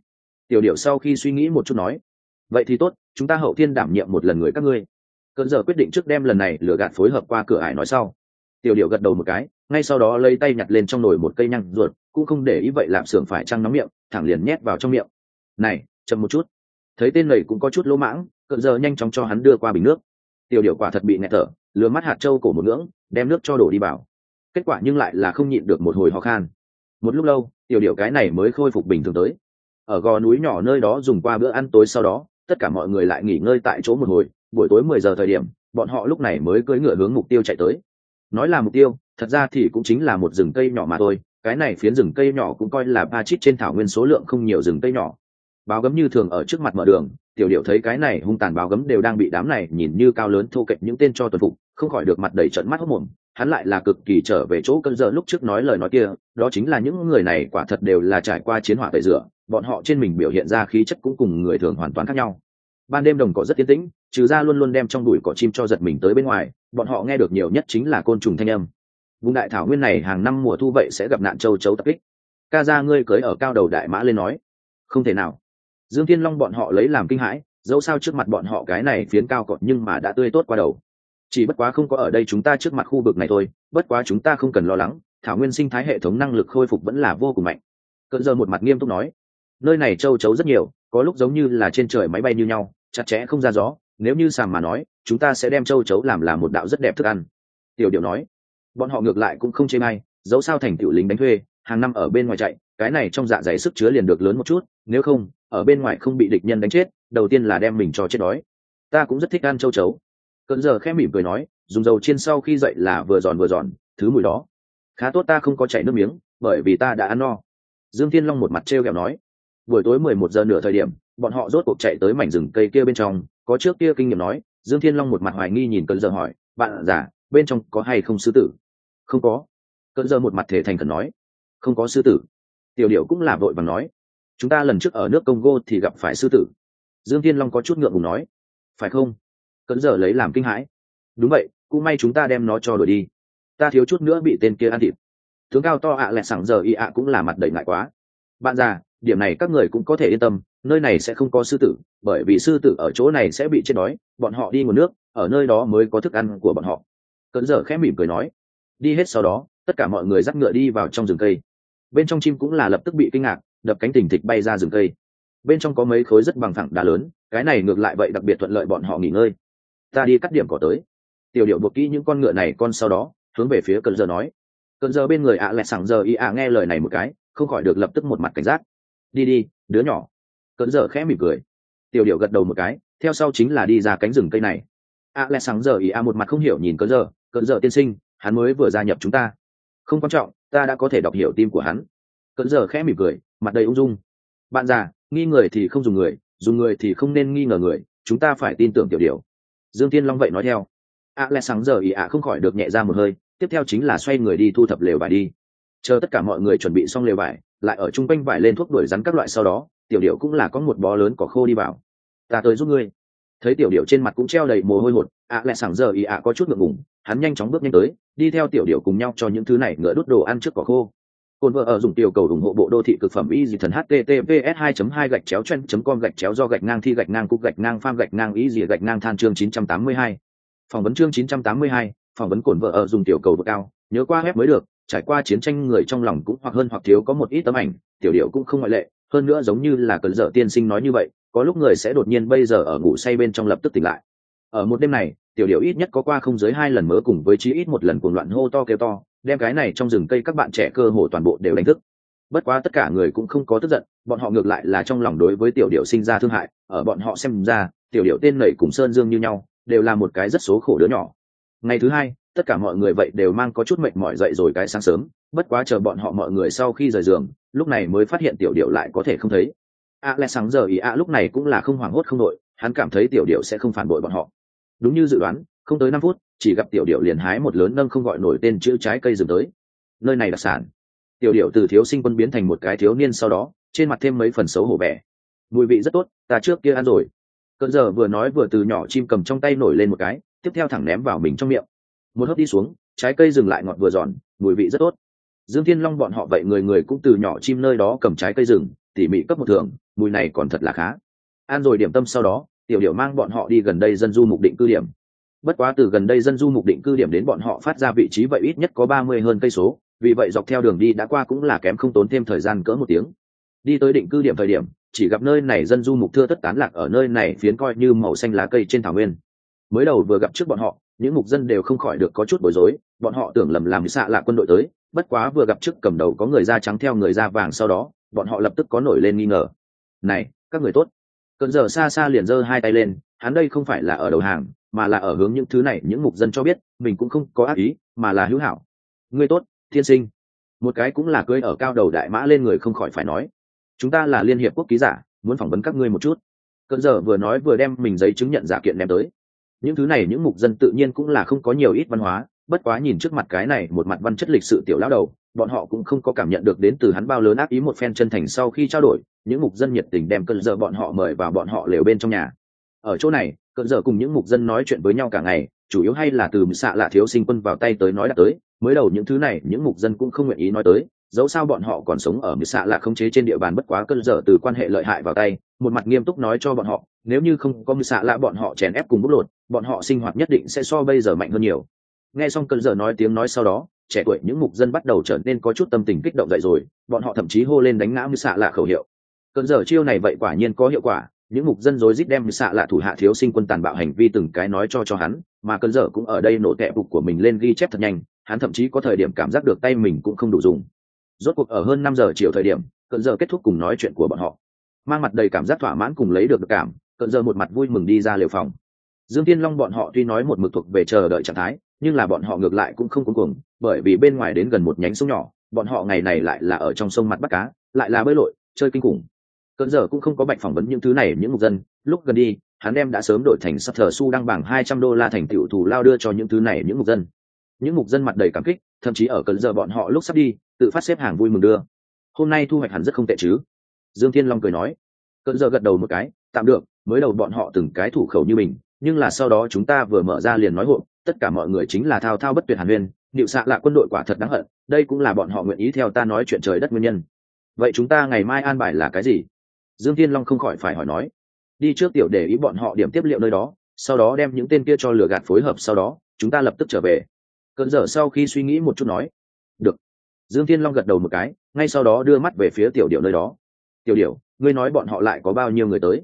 Tiểu điệu sau khi suy nghĩ một chút nói, vậy thì tốt, chúng ta hậu thiên đảm nhiệm một lần người các ngươi. Cơn giờ quyết định trước đem lần này lừa gạt phối hợp qua cửa ải nói sau. Tiểu điệu gật đầu một cái, ngay sau đó lấy tay nhặt lên trong nồi một cây nhăn ruột, cũng không để ý vậy làm xưởng phải trăng nóng miệng, thẳng liền nhét vào trong miệng. Này, chậm một chút. Thấy tên này cũng có chút lỗ mãng cận giờ nhanh chóng cho hắn đưa qua bình nước tiểu điểu quả thật bị nghẹt thở lừa mắt hạt trâu cổ một ngưỡng, đem nước cho đổ đi bảo. kết quả nhưng lại là không nhịn được một hồi ho khan. Một lúc lâu, tiểu điểu cái này mới khôi phục bình thường tới. Ở gò núi nhỏ nơi đó dùng qua bữa ăn tối sau đó, tất cả mọi người lại nghỉ ngơi tại chỗ một hồi, buổi tối mười giờ thời điểm, bọn họ lúc này mới cưỡi ngựa hướng mục tiêu chạy tới. Nói là mục tiêu, thật ra thì cũng chính là một rừng cây nhỏ mà thôi, cái này phiến rừng cây nhỏ cũng coi là ba chít trên thảo nguyên số lượng không nhiều rừng cây nhỏ báo gấm như thường ở trước mặt mở đường, tiểu điệu thấy cái này hung tàn báo gấm đều đang bị đám này nhìn như cao lớn thô kệch những tên cho tuần phục, không khỏi được mặt đầy trận mắt hốc mồm. Hắn lại là cực kỳ trở về chỗ cơn giờ lúc trước nói lời nói kia, đó chính là những người này quả thật đều là trải qua chiến hỏa tẩy rửa, bọn họ trên mình biểu hiện ra khí chất cũng cùng người thường hoàn toàn khác nhau. Ban đêm đồng cỏ rất yên tĩnh, trừ ra luôn luôn đem trong đùi cỏ chim cho giật mình tới bên ngoài, bọn họ nghe được nhiều nhất chính là côn trùng thanh âm. Vùng đại thảo nguyên này hàng năm mùa thu vậy sẽ gặp nạn châu chấu tập kích. Ca ra ngươi cưới ở cao đầu đại mã lên nói. Không thể nào dương thiên long bọn họ lấy làm kinh hãi, dẫu sao trước mặt bọn họ cái này phiến cao cọt nhưng mà đã tươi tốt qua đầu. Chỉ bất quá không có ở đây chúng ta trước mặt khu vực này thôi, bất quá chúng ta không cần lo lắng, thảo nguyên sinh thái hệ thống năng lực khôi phục vẫn là vô cùng mạnh. Cận giờ một mặt nghiêm túc nói, nơi này châu chấu rất nhiều, có lúc giống như là trên trời máy bay như nhau, chặt chẽ không ra gió, nếu như sàm mà nói, chúng ta sẽ đem châu chấu làm là một đạo rất đẹp thức ăn. Tiểu điệu nói, bọn họ ngược lại cũng không chê may dẫu sao thành tiểu lính đánh thuê, hàng năm ở bên ngoài chạy cái này trong dạ dày sức chứa liền được lớn một chút, nếu không, ở bên ngoài không bị địch nhân đánh chết, đầu tiên là đem mình cho chết đói. Ta cũng rất thích ăn châu chấu. Cận giờ khẽ mỉm cười nói, dùng dầu chiên sau khi dậy là vừa giòn vừa giòn, thứ mùi đó. Khá tốt ta không có chảy nước miếng, bởi vì ta đã ăn no. Dương thiên long một mặt t r e o kẹo nói. Buổi tối mười một giờ nửa thời điểm, bọn họ rốt cuộc chạy tới mảnh rừng cây kia bên trong, có trước kia kinh nghiệm nói, dương thiên long một mặt hoài nghi nhìn cận giờ hỏi, bạn giả bên trong có hay không sư tử? Không có. Cận giờ một mặt thể thành khẩn nói, không có sư tử tiểu điệu cũng là vội và nói, chúng ta lần trước ở nước congo thì gặp phải sư tử. Dương thiên long có chút ngượng ngùng nói, phải không? Cẩn giờ lấy làm kinh hãi, đúng vậy, cũng may chúng ta đem nó cho đổi đi. Ta thiếu chút nữa bị tên kia ăn thịt. Tướng cao to ạ à sẵn giờ y ạ cũng là mặt đầy ngại quá. Bạn già, điểm này các người cũng có thể yên tâm, nơi này sẽ không có sư tử, bởi vì sư tử ở chỗ này sẽ bị chết đói, bọn họ đi nguồn nước, ở nơi đó mới có thức ăn của bọn họ. Cấn giờ khẽ mỉm cười nói, đi hết sau đó, tất cả mọi người dắt ngựa đi vào trong rừng cây bên trong chim cũng là lập tức bị kinh ngạc, đập cánh tỉnh thịch bay ra rừng cây. Bên trong có mấy khối rất bằng thẳng đá lớn, cái này ngược lại vậy đặc biệt thuận lợi bọn họ nghỉ ngơi. Ta đi cắt điểm cỏ tới. Tiểu điệu buộc kỹ những con ngựa này con sau đó, hướng về phía cơn giờ nói. Cơn giờ bên người ạ à lẹ sẵn giờ y ạ nghe lời này một cái, không khỏi được lập tức một mặt cảnh giác. Đi đi, đứa nhỏ. Cơn giờ khẽ mỉm cười. Tiểu điệu gật đầu một cái, theo sau chính là đi ra cánh rừng cây này. ạ à lẹ sẵn giờ y ạ một mặt không hiểu nhìn cơn giờ. Cơn giờ tiên sinh, hắn mới vừa gia nhập chúng ta. Không quan trọng ta đã có thể đọc hiểu tim của hắn. Cận giờ khẽ mỉm cười, mặt đầy ung dung. Bạn già, nghi người thì không dùng người dùng người thì không nên nghi ngờ người, chúng ta phải tin tưởng tiểu điều. Dương tiên long vậy nói theo. A lẽ sáng giờ ý ạ không khỏi được nhẹ ra một hơi, tiếp theo chính là xoay người đi thu thập lều vải đi. Chờ tất cả mọi người chuẩn bị xong lều vải lại ở chung quanh vải lên thuốc đuổi rắn các loại sau đó, tiểu điệu cũng là có một bó lớn cỏ khô đi vào. Ta tới giúp ngươi. Thấy tiểu điệu trên mặt cũng treo đầy mồ hôi hột ạ lẽ sáng giờ ý ạ có chút ngượng ngùng, hắn nhanh chóng bước nhanh tới đi theo tiểu điệu cùng nhau cho những thứ này ngựa đốt đồ ăn trước cỏ khô cồn vợ ở dùng tiểu cầu ủng hộ bộ đô thị cực phẩm y dị thần https 2 2 gạch chéo chen com gạch chéo do gạch ngang thi gạch ngang cúc gạch ngang pham gạch ngang y dị gạch ngang than chương 982. Phỏng vấn chương 982, phỏng vấn cồn vợ ở dùng tiểu cầu vượt cao, nhớ qua web mới được, trải qua chiến tranh người trong lòng cũng hoặc hơn hoặc thiếu có một ít tấm ảnh, tiểu điệu cũng không ngoại lệ, hơn nữa giống như là cơn dở tiên sinh nói như vậy, có lúc người sẽ đột nhiên bây giờ ở ngủ say bên trong lập tức tỉnh lại. Ở một đêm này, tiểu điệu ít nhất có qua không dưới hai lần mớ cùng với chí ít một lần cuồng loạn hô to kêu to, đem cái này trong rừng cây các bạn trẻ cơ hồ toàn bộ đều đánh thức. Bất quá tất cả người cũng không có tức giận bọn họ ngược lại là trong lòng đối với tiểu điệu sinh ra thương hại ở bọn họ xem ra tiểu điệu tên nảy cùng sơn dương như nhau đều là một cái rất số khổ đứa nhỏ. Ngày thứ hai tất cả mọi người vậy đều mang có chút mệt mỏi dậy rồi cái sáng sớm bất quá chờ bọn họ mọi người sau khi rời giường lúc này mới phát hiện tiểu điệu lại có thể không thấy. A à lẽ sáng giờ ý a lúc này cũng là không hoảng hốt không đội hắn cảm thấy tiểu điệu sẽ không phản bội bọn họ. Đúng như dự đoán, không tới năm phút, chỉ gặp tiểu điệu liền hái một lớn nâng không gọi nổi tên chữ trái cây rừng tới. Nơi này đặc sản. Tiểu điệu từ thiếu sinh quân biến thành một cái thiếu niên sau đó, trên mặt thêm mấy phần xấu hổ bẻ mùi vị rất tốt, ta trước kia ăn rồi. Cơn giờ vừa nói vừa từ nhỏ chim cầm trong tay nổi lên một cái, tiếp theo thẳng ném vào mình trong miệng. Một hớp đi xuống, trái cây dừng lại ngọt vừa giòn, mùi vị rất tốt. Dương thiên long bọn họ vậy người người cũng từ nhỏ chim nơi đó cầm trái cây rừng, tỉ mỉ cấp một thường mùi này còn thật là khá ăn rồi điểm tâm sau đó, tiểu điểu mang bọn họ đi gần đây dân du mục định cư điểm. Bất quá từ gần đây dân du mục định cư điểm đến bọn họ phát ra vị trí vậy ít nhất có ba mươi hơn cây số, vì vậy dọc theo đường đi đã qua cũng là kém không tốn thêm thời gian cỡ một tiếng. Đi tới định cư điểm thời điểm, chỉ gặp nơi này dân du mục thưa tất tán lạc ở nơi này phiến coi như màu xanh lá cây trên thảo nguyên. Mới đầu vừa gặp trước bọn họ, những mục dân đều không khỏi được có chút bối rối, bọn họ tưởng lầm làm xạ lạ quân đội tới, bất quá vừa gặp trước cầm đầu có người da trắng theo người da vàng sau đó, bọn họ lập tức có nổi lên nghi ngờ. Này, các người tốt cơn giờ xa xa liền giơ hai tay lên, hắn đây không phải là ở đầu hàng, mà là ở hướng những thứ này, những mục dân cho biết, mình cũng không có ác ý, mà là hữu hảo. Ngươi tốt thiên sinh. Một cái cũng là cưới ở cao đầu đại mã lên người không khỏi phải nói. Chúng ta là liên hiệp quốc ký giả, muốn phỏng vấn các ngươi một chút. Cơn giờ vừa nói vừa đem mình giấy chứng nhận giả kiện đem tới. Những thứ này, những mục dân tự nhiên cũng là không có nhiều ít văn hóa, bất quá nhìn trước mặt cái này, một mặt văn chất lịch sự tiểu lão đầu bọn họ cũng không có cảm nhận được đến từ hắn bao lớn ác ý một phen chân thành sau khi trao đổi, những mục dân nhiệt tình đem cơn giờ bọn họ mời vào bọn họ lều bên trong nhà. Ở chỗ này, cơn giờ cùng những mục dân nói chuyện với nhau cả ngày, chủ yếu hay là từ xạ lạ thiếu sinh quân vào tay tới nói đã tới, mới đầu những thứ này, những mục dân cũng không nguyện ý nói tới, dẫu sao bọn họ còn sống ở mười xạ lạ không chế trên địa bàn bất quá cơn giờ từ quan hệ lợi hại vào tay, một mặt nghiêm túc nói cho bọn họ, nếu như không có mười xạ lạ bọn họ chèn ép cùng bút lột, bọn họ sinh hoạt nhất định sẽ so bây giờ mạnh hơn nhiều. Nghe xong cơn giờ nói tiếng nói sau đó trẻ tuổi những mục dân bắt đầu trở nên có chút tâm tình kích động dậy rồi, bọn họ thậm chí hô lên đánh ngã mưu xạ lạ khẩu hiệu. Cơn giờ chiêu này vậy quả nhiên có hiệu quả, những mục dân rối rít đem xạ lạ thủ hạ thiếu sinh quân tàn bạo hành vi từng cái nói cho cho hắn, mà cơn dở cũng ở đây nổ tệ phục của mình lên ghi chép thật nhanh, hắn thậm chí có thời điểm cảm giác được tay mình cũng không đủ dùng. Rốt cuộc ở hơn năm giờ chiều thời điểm, cơn dở kết thúc cùng nói chuyện của bọn họ. Mang mặt đầy cảm giác thỏa mãn cùng lấy được được cảm, cơn dở một mặt vui mừng đi ra liều phòng. Dương tiên long bọn họ tuy nói một mực thuộc về chờ đợi trạng thái nhưng là bọn họ ngược lại cũng không cuống cuồng, bởi vì bên ngoài đến gần một nhánh sông nhỏ, bọn họ ngày này lại là ở trong sông mặt bắt cá, lại là bơi lội, chơi kinh khủng. Cơn giờ cũng không có bạch phỏng vấn những thứ này, những mục dân. Lúc gần đi, hắn đem đã sớm đổi thành sắp thờ su đăng bảng hai trăm đô la thành tiểu thù lao đưa cho những thứ này, những mục dân. Những mục dân mặt đầy cảm kích, thậm chí ở cơn giờ bọn họ lúc sắp đi, tự phát xếp hàng vui mừng đưa. Hôm nay thu hoạch hẳn rất không tệ chứ? Dương thiên long cười nói. Cơn giờ gật đầu một cái, tạm được, mới đầu bọn họ từng cái thủ khẩu như mình, nhưng là sau đó chúng ta vừa mở ra liền nói hộ tất cả mọi người chính là thao thao bất tuyệt hàn huyên điệu xạ là quân đội quả thật đáng hận, đây cũng là bọn họ nguyện ý theo ta nói chuyện trời đất nguyên nhân. Vậy chúng ta ngày mai an bài là cái gì? Dương thiên long không khỏi phải hỏi nói. Đi trước tiểu để ý bọn họ điểm tiếp liệu nơi đó, sau đó đem những tên kia cho lừa gạt phối hợp sau đó, chúng ta lập tức trở về. Cơn dở sau khi suy nghĩ một chút nói. Được. Dương thiên long gật đầu một cái, ngay sau đó đưa mắt về phía tiểu điệu nơi đó. Tiểu điệu ngươi nói bọn họ lại có bao nhiêu người tới?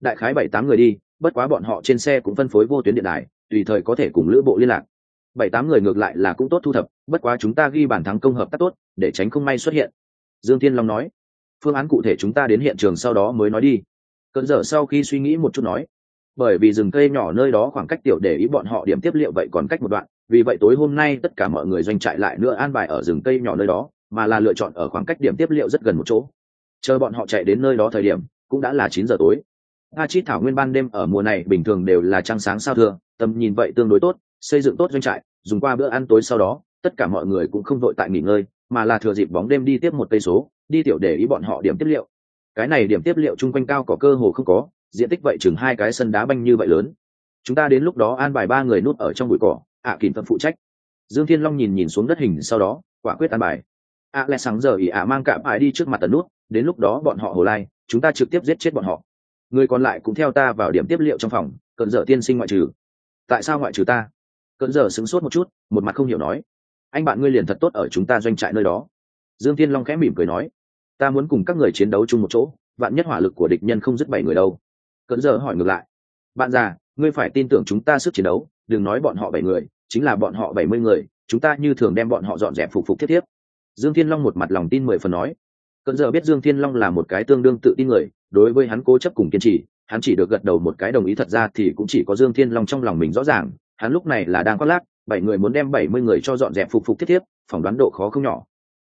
Đại khái bảy tám người đi, bất quá bọn họ trên xe cũng phân phối vô tuyến điện đài tùy thời có thể cùng lữ bộ liên lạc. Bảy tám người ngược lại là cũng tốt thu thập, bất quá chúng ta ghi bản thắng công hợp tác tốt, để tránh không may xuất hiện. Dương thiên long nói. Phương án cụ thể chúng ta đến hiện trường sau đó mới nói đi. Cận dở sau khi suy nghĩ một chút nói. Bởi vì rừng cây nhỏ nơi đó khoảng cách tiểu để ý bọn họ điểm tiếp liệu vậy còn cách một đoạn, vì vậy tối hôm nay tất cả mọi người doanh trại lại nữa an bài ở rừng cây nhỏ nơi đó, mà là lựa chọn ở khoảng cách điểm tiếp liệu rất gần một chỗ. Chờ bọn họ chạy đến nơi đó thời điểm, cũng đã là chín giờ tối. A chít thảo nguyên ban đêm ở mùa này bình thường đều là trăng sáng sao thưa tầm nhìn vậy tương đối tốt xây dựng tốt doanh trại dùng qua bữa ăn tối sau đó tất cả mọi người cũng không vội tại nghỉ ngơi mà là thừa dịp bóng đêm đi tiếp một cây số đi tiểu để ý bọn họ điểm tiếp liệu. Cái này điểm tiếp liệu chung quanh cao có cơ hồ không có diện tích vậy chừng hai cái sân đá banh như vậy lớn. Chúng ta đến lúc đó an bài ba người nút ở trong bụi cỏ ạ à, kìm phận phụ trách. Dương thiên long nhìn nhìn xuống đất hình sau đó quả quyết an bài. Ạ à, sáng giờ ỉ ạ à mang cả ải đi trước mặt tần nút đến lúc đó bọn họ hồ lai chúng ta trực tiếp giết chết bọn họ. Người còn lại cũng theo ta vào điểm tiếp liệu trong phòng cận dở tiên sinh ngoại trừ tại sao ngoại trừ ta? Cận giờ sững sốt một chút, một mặt không hiểu nói. Anh bạn ngươi liền thật tốt ở chúng ta doanh trại nơi đó. Dương thiên long khẽ mỉm cười nói. Ta muốn cùng các người chiến đấu chung một chỗ, vạn nhất hỏa lực của địch nhân không dứt bảy người đâu. Cận giờ hỏi ngược lại. Bạn già, ngươi phải tin tưởng chúng ta sức chiến đấu, đừng nói bọn họ bảy người, chính là bọn họ bảy mươi người, chúng ta như thường đem bọn họ dọn dẹp phục phục thiết tiếp. Dương thiên long một mặt lòng tin mười phần nói. Cận giờ biết dương thiên long là một cái tương đương tự tin người, đối với hắn cố chấp cùng kiên trì hắn chỉ được gật đầu một cái đồng ý thật ra thì cũng chỉ có dương thiên long trong lòng mình rõ ràng hắn lúc này là đang khoác lác bảy người muốn đem bảy mươi người cho dọn dẹp phục phục thiết thiếp phỏng đoán độ khó không nhỏ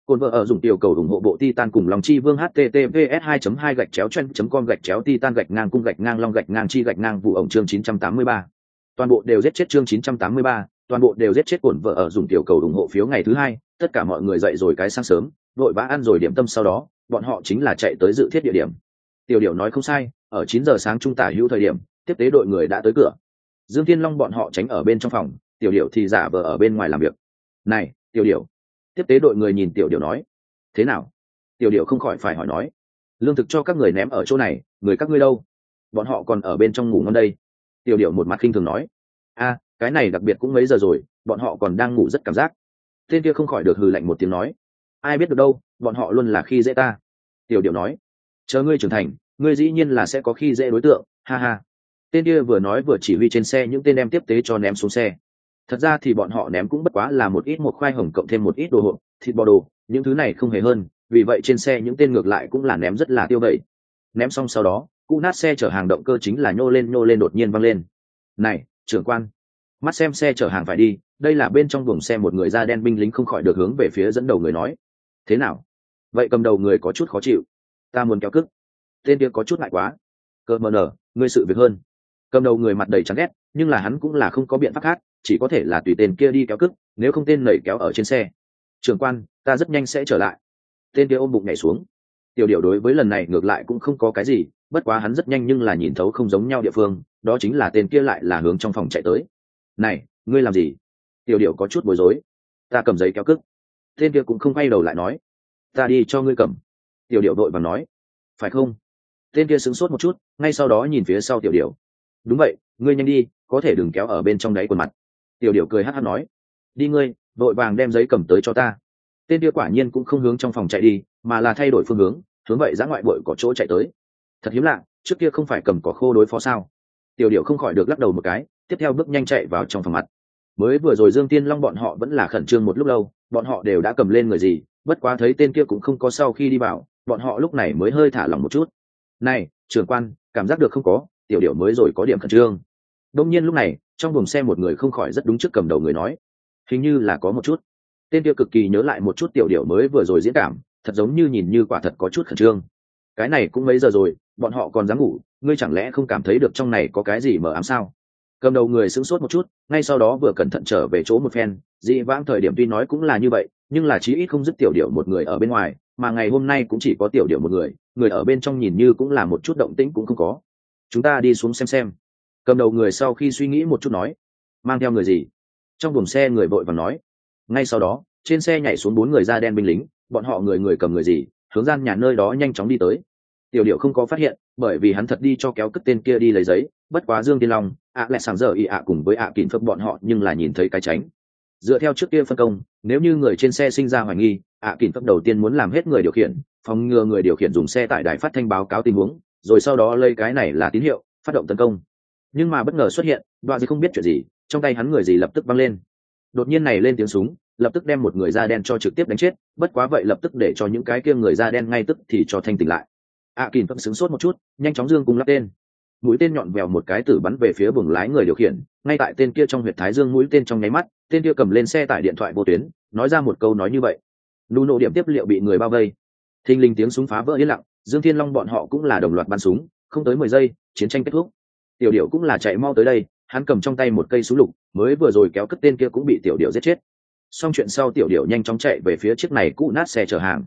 Côn vợ ở dùng tiểu cầu ủng hộ bộ Titan cùng lòng chi vương https 2 2 gạch chéo chen com gạch chéo Titan gạch ngang cung gạch ngang long gạch ngang chi gạch ngang vụ ổng chương 983. Toàn bộ đều giết chết chương 983, toàn bộ đều giết chết cồn vợ ở dùng tiểu cầu ủng hộ phiếu ngày thứ hai, tất cả mọi người dậy rồi cái sáng sớm, đội vã ăn rồi điểm tâm sau đó, bọn họ chính là chạy tới dự thiết địa điểm. Tiểu điểu nói không sai, ở chín giờ sáng trung tả hữu thời điểm, tiếp tế đội người đã tới cửa. Dương Thiên Long bọn họ tránh ở bên trong phòng, tiểu điểu thì giả vờ ở bên ngoài làm việc. "Này, tiểu điểu." Tiếp tế đội người nhìn tiểu điểu nói, "Thế nào?" Tiểu điểu không khỏi phải hỏi nói, "Lương thực cho các người ném ở chỗ này, người các ngươi đâu? Bọn họ còn ở bên trong ngủ ngon đây." Tiểu điểu một mặt khinh thường nói, "A, cái này đặc biệt cũng mấy giờ rồi, bọn họ còn đang ngủ rất cảm giác." Tên kia không khỏi được hừ lạnh một tiếng nói, "Ai biết được đâu, bọn họ luôn là khi dễ ta." Tiểu điểu nói, "Chờ ngươi trưởng thành, ngươi dĩ nhiên là sẽ có khi dễ đối tượng ha ha. Tên kia vừa nói vừa chỉ huy trên xe những tên em tiếp tế cho ném xuống xe. Thật ra thì bọn họ ném cũng bất quá là một ít một khoai hồng cộng thêm một ít đồ hộp thịt bò đồ những thứ này không hề hơn vì vậy trên xe những tên ngược lại cũng là ném rất là tiêu bậy. Ném xong sau đó cụ nát xe chở hàng động cơ chính là nhô lên nhô lên đột nhiên văng lên. Này trưởng quan mắt xem xe chở hàng phải đi đây là bên trong buồng xe một người da đen binh lính không khỏi được hướng về phía dẫn đầu người nói. Thế nào? Vậy cầm đầu người có chút khó chịu ta muốn kéo cức tên kia có chút lại quá. Cơ mờ nở, ngươi sự việc hơn. Cầm đầu người mặt đầy chán ghét, nhưng là hắn cũng là không có biện pháp khác, chỉ có thể là tùy tên kia đi kéo cức nếu không tên nảy kéo ở trên xe. Trường quan, ta rất nhanh sẽ trở lại. Tên kia ôm bụng nhảy xuống. Tiểu điệu đối với lần này ngược lại cũng không có cái gì, bất quá hắn rất nhanh nhưng là nhìn thấu không giống nhau địa phương, đó chính là tên kia lại là hướng trong phòng chạy tới. Này, ngươi làm gì? Tiểu điệu có chút bối rối. Ta cầm giấy kéo cức tên kia cũng không quay đầu lại nói. Ta đi cho ngươi cầm tiểu điệu đội và nói, phải không? Tên kia sửng sốt một chút, ngay sau đó nhìn phía sau tiểu điệu đúng vậy, ngươi nhanh đi, có thể đừng kéo ở bên trong đáy quần mặt. Tiểu điệu cười hát hát nói, đi ngươi vội vàng đem giấy cầm tới cho ta. Tên kia quả nhiên cũng không hướng trong phòng chạy đi, mà là thay đổi phương hướng hướng vậy ra ngoại bội có chỗ chạy tới. Thật hiếm lạ, trước kia không phải cầm cỏ khô đối phó sao? Tiểu điệu không khỏi được lắc đầu một cái, tiếp theo bước nhanh chạy vào trong phòng mặt. Mới vừa rồi dương tiên long bọn họ vẫn là khẩn trương một lúc lâu, bọn họ đều đã cầm lên người gì, bất quá thấy tên kia cũng không có sau khi đi vào bọn họ lúc này mới hơi thả lỏng một chút. Này, trưởng quan, cảm giác được không có, tiểu điệu mới rồi có điểm khẩn trương. Đông nhiên lúc này, trong buồng xe một người không khỏi rất đúng trước cầm đầu người nói, hình như là có một chút. Tên kia cực kỳ nhớ lại một chút tiểu điệu mới vừa rồi diễn cảm, thật giống như nhìn như quả thật có chút khẩn trương. Cái này cũng mấy giờ rồi, bọn họ còn dám ngủ, ngươi chẳng lẽ không cảm thấy được trong này có cái gì mờ ám sao? Cầm đầu người sững sốt một chút, ngay sau đó vừa cẩn thận trở về chỗ một phen, dị vãng thời điểm tuy nói cũng là như vậy, nhưng là chí ít không dứt tiểu điệu một người ở bên ngoài mà ngày hôm nay cũng chỉ có tiểu điệu một người người ở bên trong nhìn như cũng là một chút động tĩnh cũng không có. Chúng ta đi xuống xem xem. Cầm đầu người sau khi suy nghĩ một chút nói, mang theo người gì? Trong buồng xe người vội và nói, ngay sau đó, trên xe nhảy xuống bốn người da đen binh lính, bọn họ người người cầm người gì, hướng gian nhà nơi đó nhanh chóng đi tới. Tiểu điệu không có phát hiện, bởi vì hắn thật đi cho kéo cất tên kia đi lấy giấy, bất quá dương tiên long, ạ lại sáng giờ ị ạ cùng với ạ kìm phật bọn họ nhưng là nhìn thấy cái tránh. Dựa theo trước kia phân công nếu như người trên xe sinh ra hoài nghi ạ kìm cấp đầu tiên muốn làm hết người điều khiển phòng ngừa người điều khiển dùng xe tại đài phát thanh báo cáo tình huống rồi sau đó lấy cái này là tín hiệu phát động tấn công. Nhưng mà bất ngờ xuất hiện đoạn gì không biết chuyện gì trong tay hắn người gì lập tức băng lên. Đột nhiên này lên tiếng súng lập tức đem một người da đen cho trực tiếp đánh chết bất quá vậy lập tức để cho những cái kia người da đen ngay tức thì cho thanh tỉnh lại. ạ à, kìm xứng sướng sốt một chút nhanh chóng dương cùng lắp tên. Mũi tên nhọn vèo một cái tử bắn về phía buồng lái người điều khiển ngay tại tên kia trong huyệt thái dương mũi tên trong nháy mắt tên kia cầm lên xe tải điện thoại vô tuyến, nói ra một câu nói như vậy. Nụ nộ điểm tiếp liệu bị người bao vây. Thình linh tiếng súng phá vỡ yên lặng, dương thiên long bọn họ cũng là đồng loạt bắn súng, không tới mười giây, chiến tranh kết thúc. Tiểu điệu cũng là chạy mau tới đây, hắn cầm trong tay một cây súng lục, mới vừa rồi kéo cất tên kia cũng bị tiểu điệu giết chết. Xong chuyện sau tiểu điệu nhanh chóng chạy về phía chiếc này cũ nát xe chở hàng.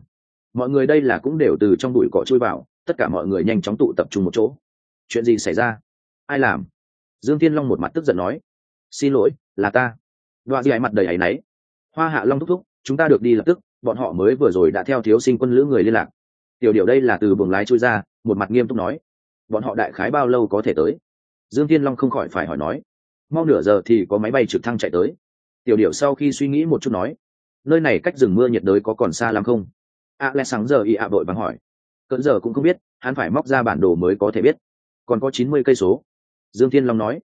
Mọi người đây là cũng đều từ trong bụi cỏ chui vào, tất cả mọi người nhanh chóng tụ tập trung một chỗ. Chuyện gì xảy ra? Ai làm? Dương thiên long một mặt tức giận nói. Xin lỗi, là ta đoạn gì mặt đầy áy náy. Hoa hạ long thúc thúc, chúng ta được đi lập tức, bọn họ mới vừa rồi đã theo thiếu sinh quân lữ người liên lạc. Tiểu điệu đây là từ buồng lái chui ra, một mặt nghiêm túc nói. Bọn họ đại khái bao lâu có thể tới? Dương thiên long không khỏi phải hỏi nói. Mau nửa giờ thì có máy bay trực thăng chạy tới. Tiểu điệu sau khi suy nghĩ một chút nói. Nơi này cách rừng mưa nhiệt đới có còn xa lắm không? A lẽ sáng giờ y ạ vội vắng hỏi. Cỡn giờ cũng không biết, hắn phải móc ra bản đồ mới có thể biết. Còn có chín mươi cây số. Dương thiên long nói.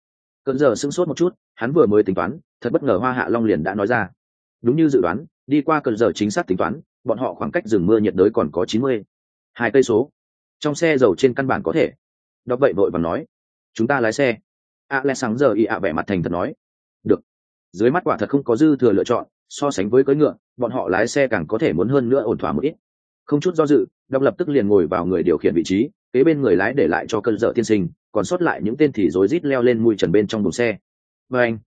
Cỡn giờ sững sốt một chút, hắn vừa mới tính toán thật bất ngờ hoa hạ long liền đã nói ra. Đúng như dự đoán, đi qua cần giờ chính xác tính toán, bọn họ khoảng cách rừng mưa nhiệt đới còn có chín mươi. Hai cây số. Trong xe dầu trên căn bản có thể. Đọc vậy vội và nói. Chúng ta lái xe. A lẽ sáng giờ y ạ vẻ mặt thành thật nói. Được. Dưới mắt quả thật không có dư thừa lựa chọn, so sánh với cưỡi ngựa, bọn họ lái xe càng có thể muốn hơn nữa ổn thỏa một ít. Không chút do dự, đọc lập tức liền ngồi vào người điều khiển vị trí, kế bên người lái để lại cho cơn dở tiên sinh, còn sót lại những tên thì rối rít leo lên mùi trần bên trong buồng xe. Và anh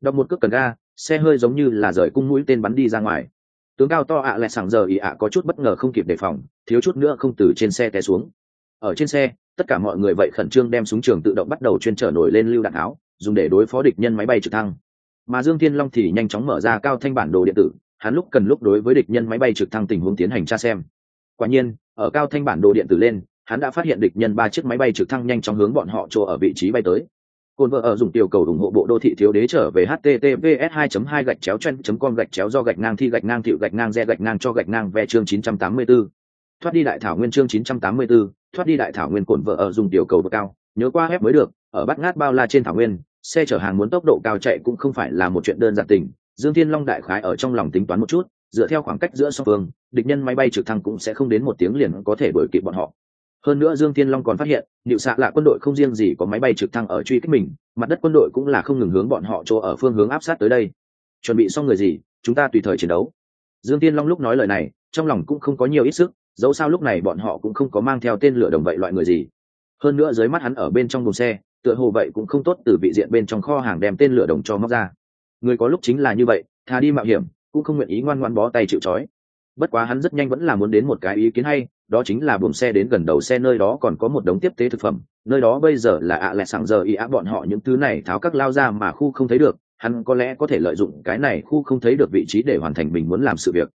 đọc một cước cần ga, xe hơi giống như là rời cung mũi tên bắn đi ra ngoài. Tướng cao to ạ à sảng giờ ì ạ có chút bất ngờ không kịp đề phòng, thiếu chút nữa không từ trên xe té xuống. Ở trên xe, tất cả mọi người vậy khẩn trương đem súng trường tự động bắt đầu chuyên trở nổi lên lưu đạn áo, dùng để đối phó địch nhân máy bay trực thăng. Mà dương thiên long thì nhanh chóng mở ra cao thanh bản đồ điện tử, hắn lúc cần lúc đối với địch nhân máy bay trực thăng tình huống tiến hành tra xem. Quả nhiên, ở cao thanh bản đồ điện tử lên, hắn đã phát hiện địch nhân ba chiếc máy bay trực thăng nhanh chóng hướng bọn họ chỗ ở vị trí bay tới cồn vợ ở dùng tiểu cầu ủng hộ bộ đô thị thiếu đế trở về https 2 2 gạch chéo chen com gạch chéo do gạch ngang thi gạch ngang thiệu gạch ngang re gạch ngang cho gạch ngang ve chương 984. thoát đi đại thảo nguyên chương 984, thoát đi đại thảo nguyên cồn vợ ở dùng tiểu cầu bậc cao nhớ qua ép mới được ở bắt ngát bao la trên thảo nguyên xe chở hàng muốn tốc độ cao chạy cũng không phải là một chuyện đơn giản tình dương thiên long đại khái ở trong lòng tính toán một chút dựa theo khoảng cách giữa song phương địch nhân máy bay trực thăng cũng sẽ không đến một tiếng liền có thể đuổi kịp bọn họ hơn nữa dương thiên long còn phát hiện nịu xạ là quân đội không riêng gì có máy bay trực thăng ở truy kích mình, mặt đất quân đội cũng là không ngừng hướng bọn họ chỗ ở phương hướng áp sát tới đây. Chuẩn bị xong người gì, chúng ta tùy thời chiến đấu. Dương thiên long lúc nói lời này, trong lòng cũng không có nhiều ít sức, dẫu sao lúc này bọn họ cũng không có mang theo tên lửa đồng vậy loại người gì. Hơn nữa dưới mắt hắn ở bên trong đồn xe, tựa hồ vậy cũng không tốt từ vị diện bên trong kho hàng đem tên lửa đồng cho móc ra. Người có lúc chính là như vậy thà đi mạo hiểm, cũng không nguyện ý ngoan ngoan bó tay chịu trói. Bất quá hắn rất nhanh vẫn là muốn đến một cái ý kiến hay đó chính là buồng xe đến gần đầu xe nơi đó còn có một đống tiếp tế thực phẩm. Nơi đó bây giờ là ạ à lẹ sảng giờ ý á bọn họ những thứ này tháo các lao ra mà khu không thấy được. Hắn có lẽ có thể lợi dụng cái này khu không thấy được vị trí để hoàn thành mình muốn làm sự việc.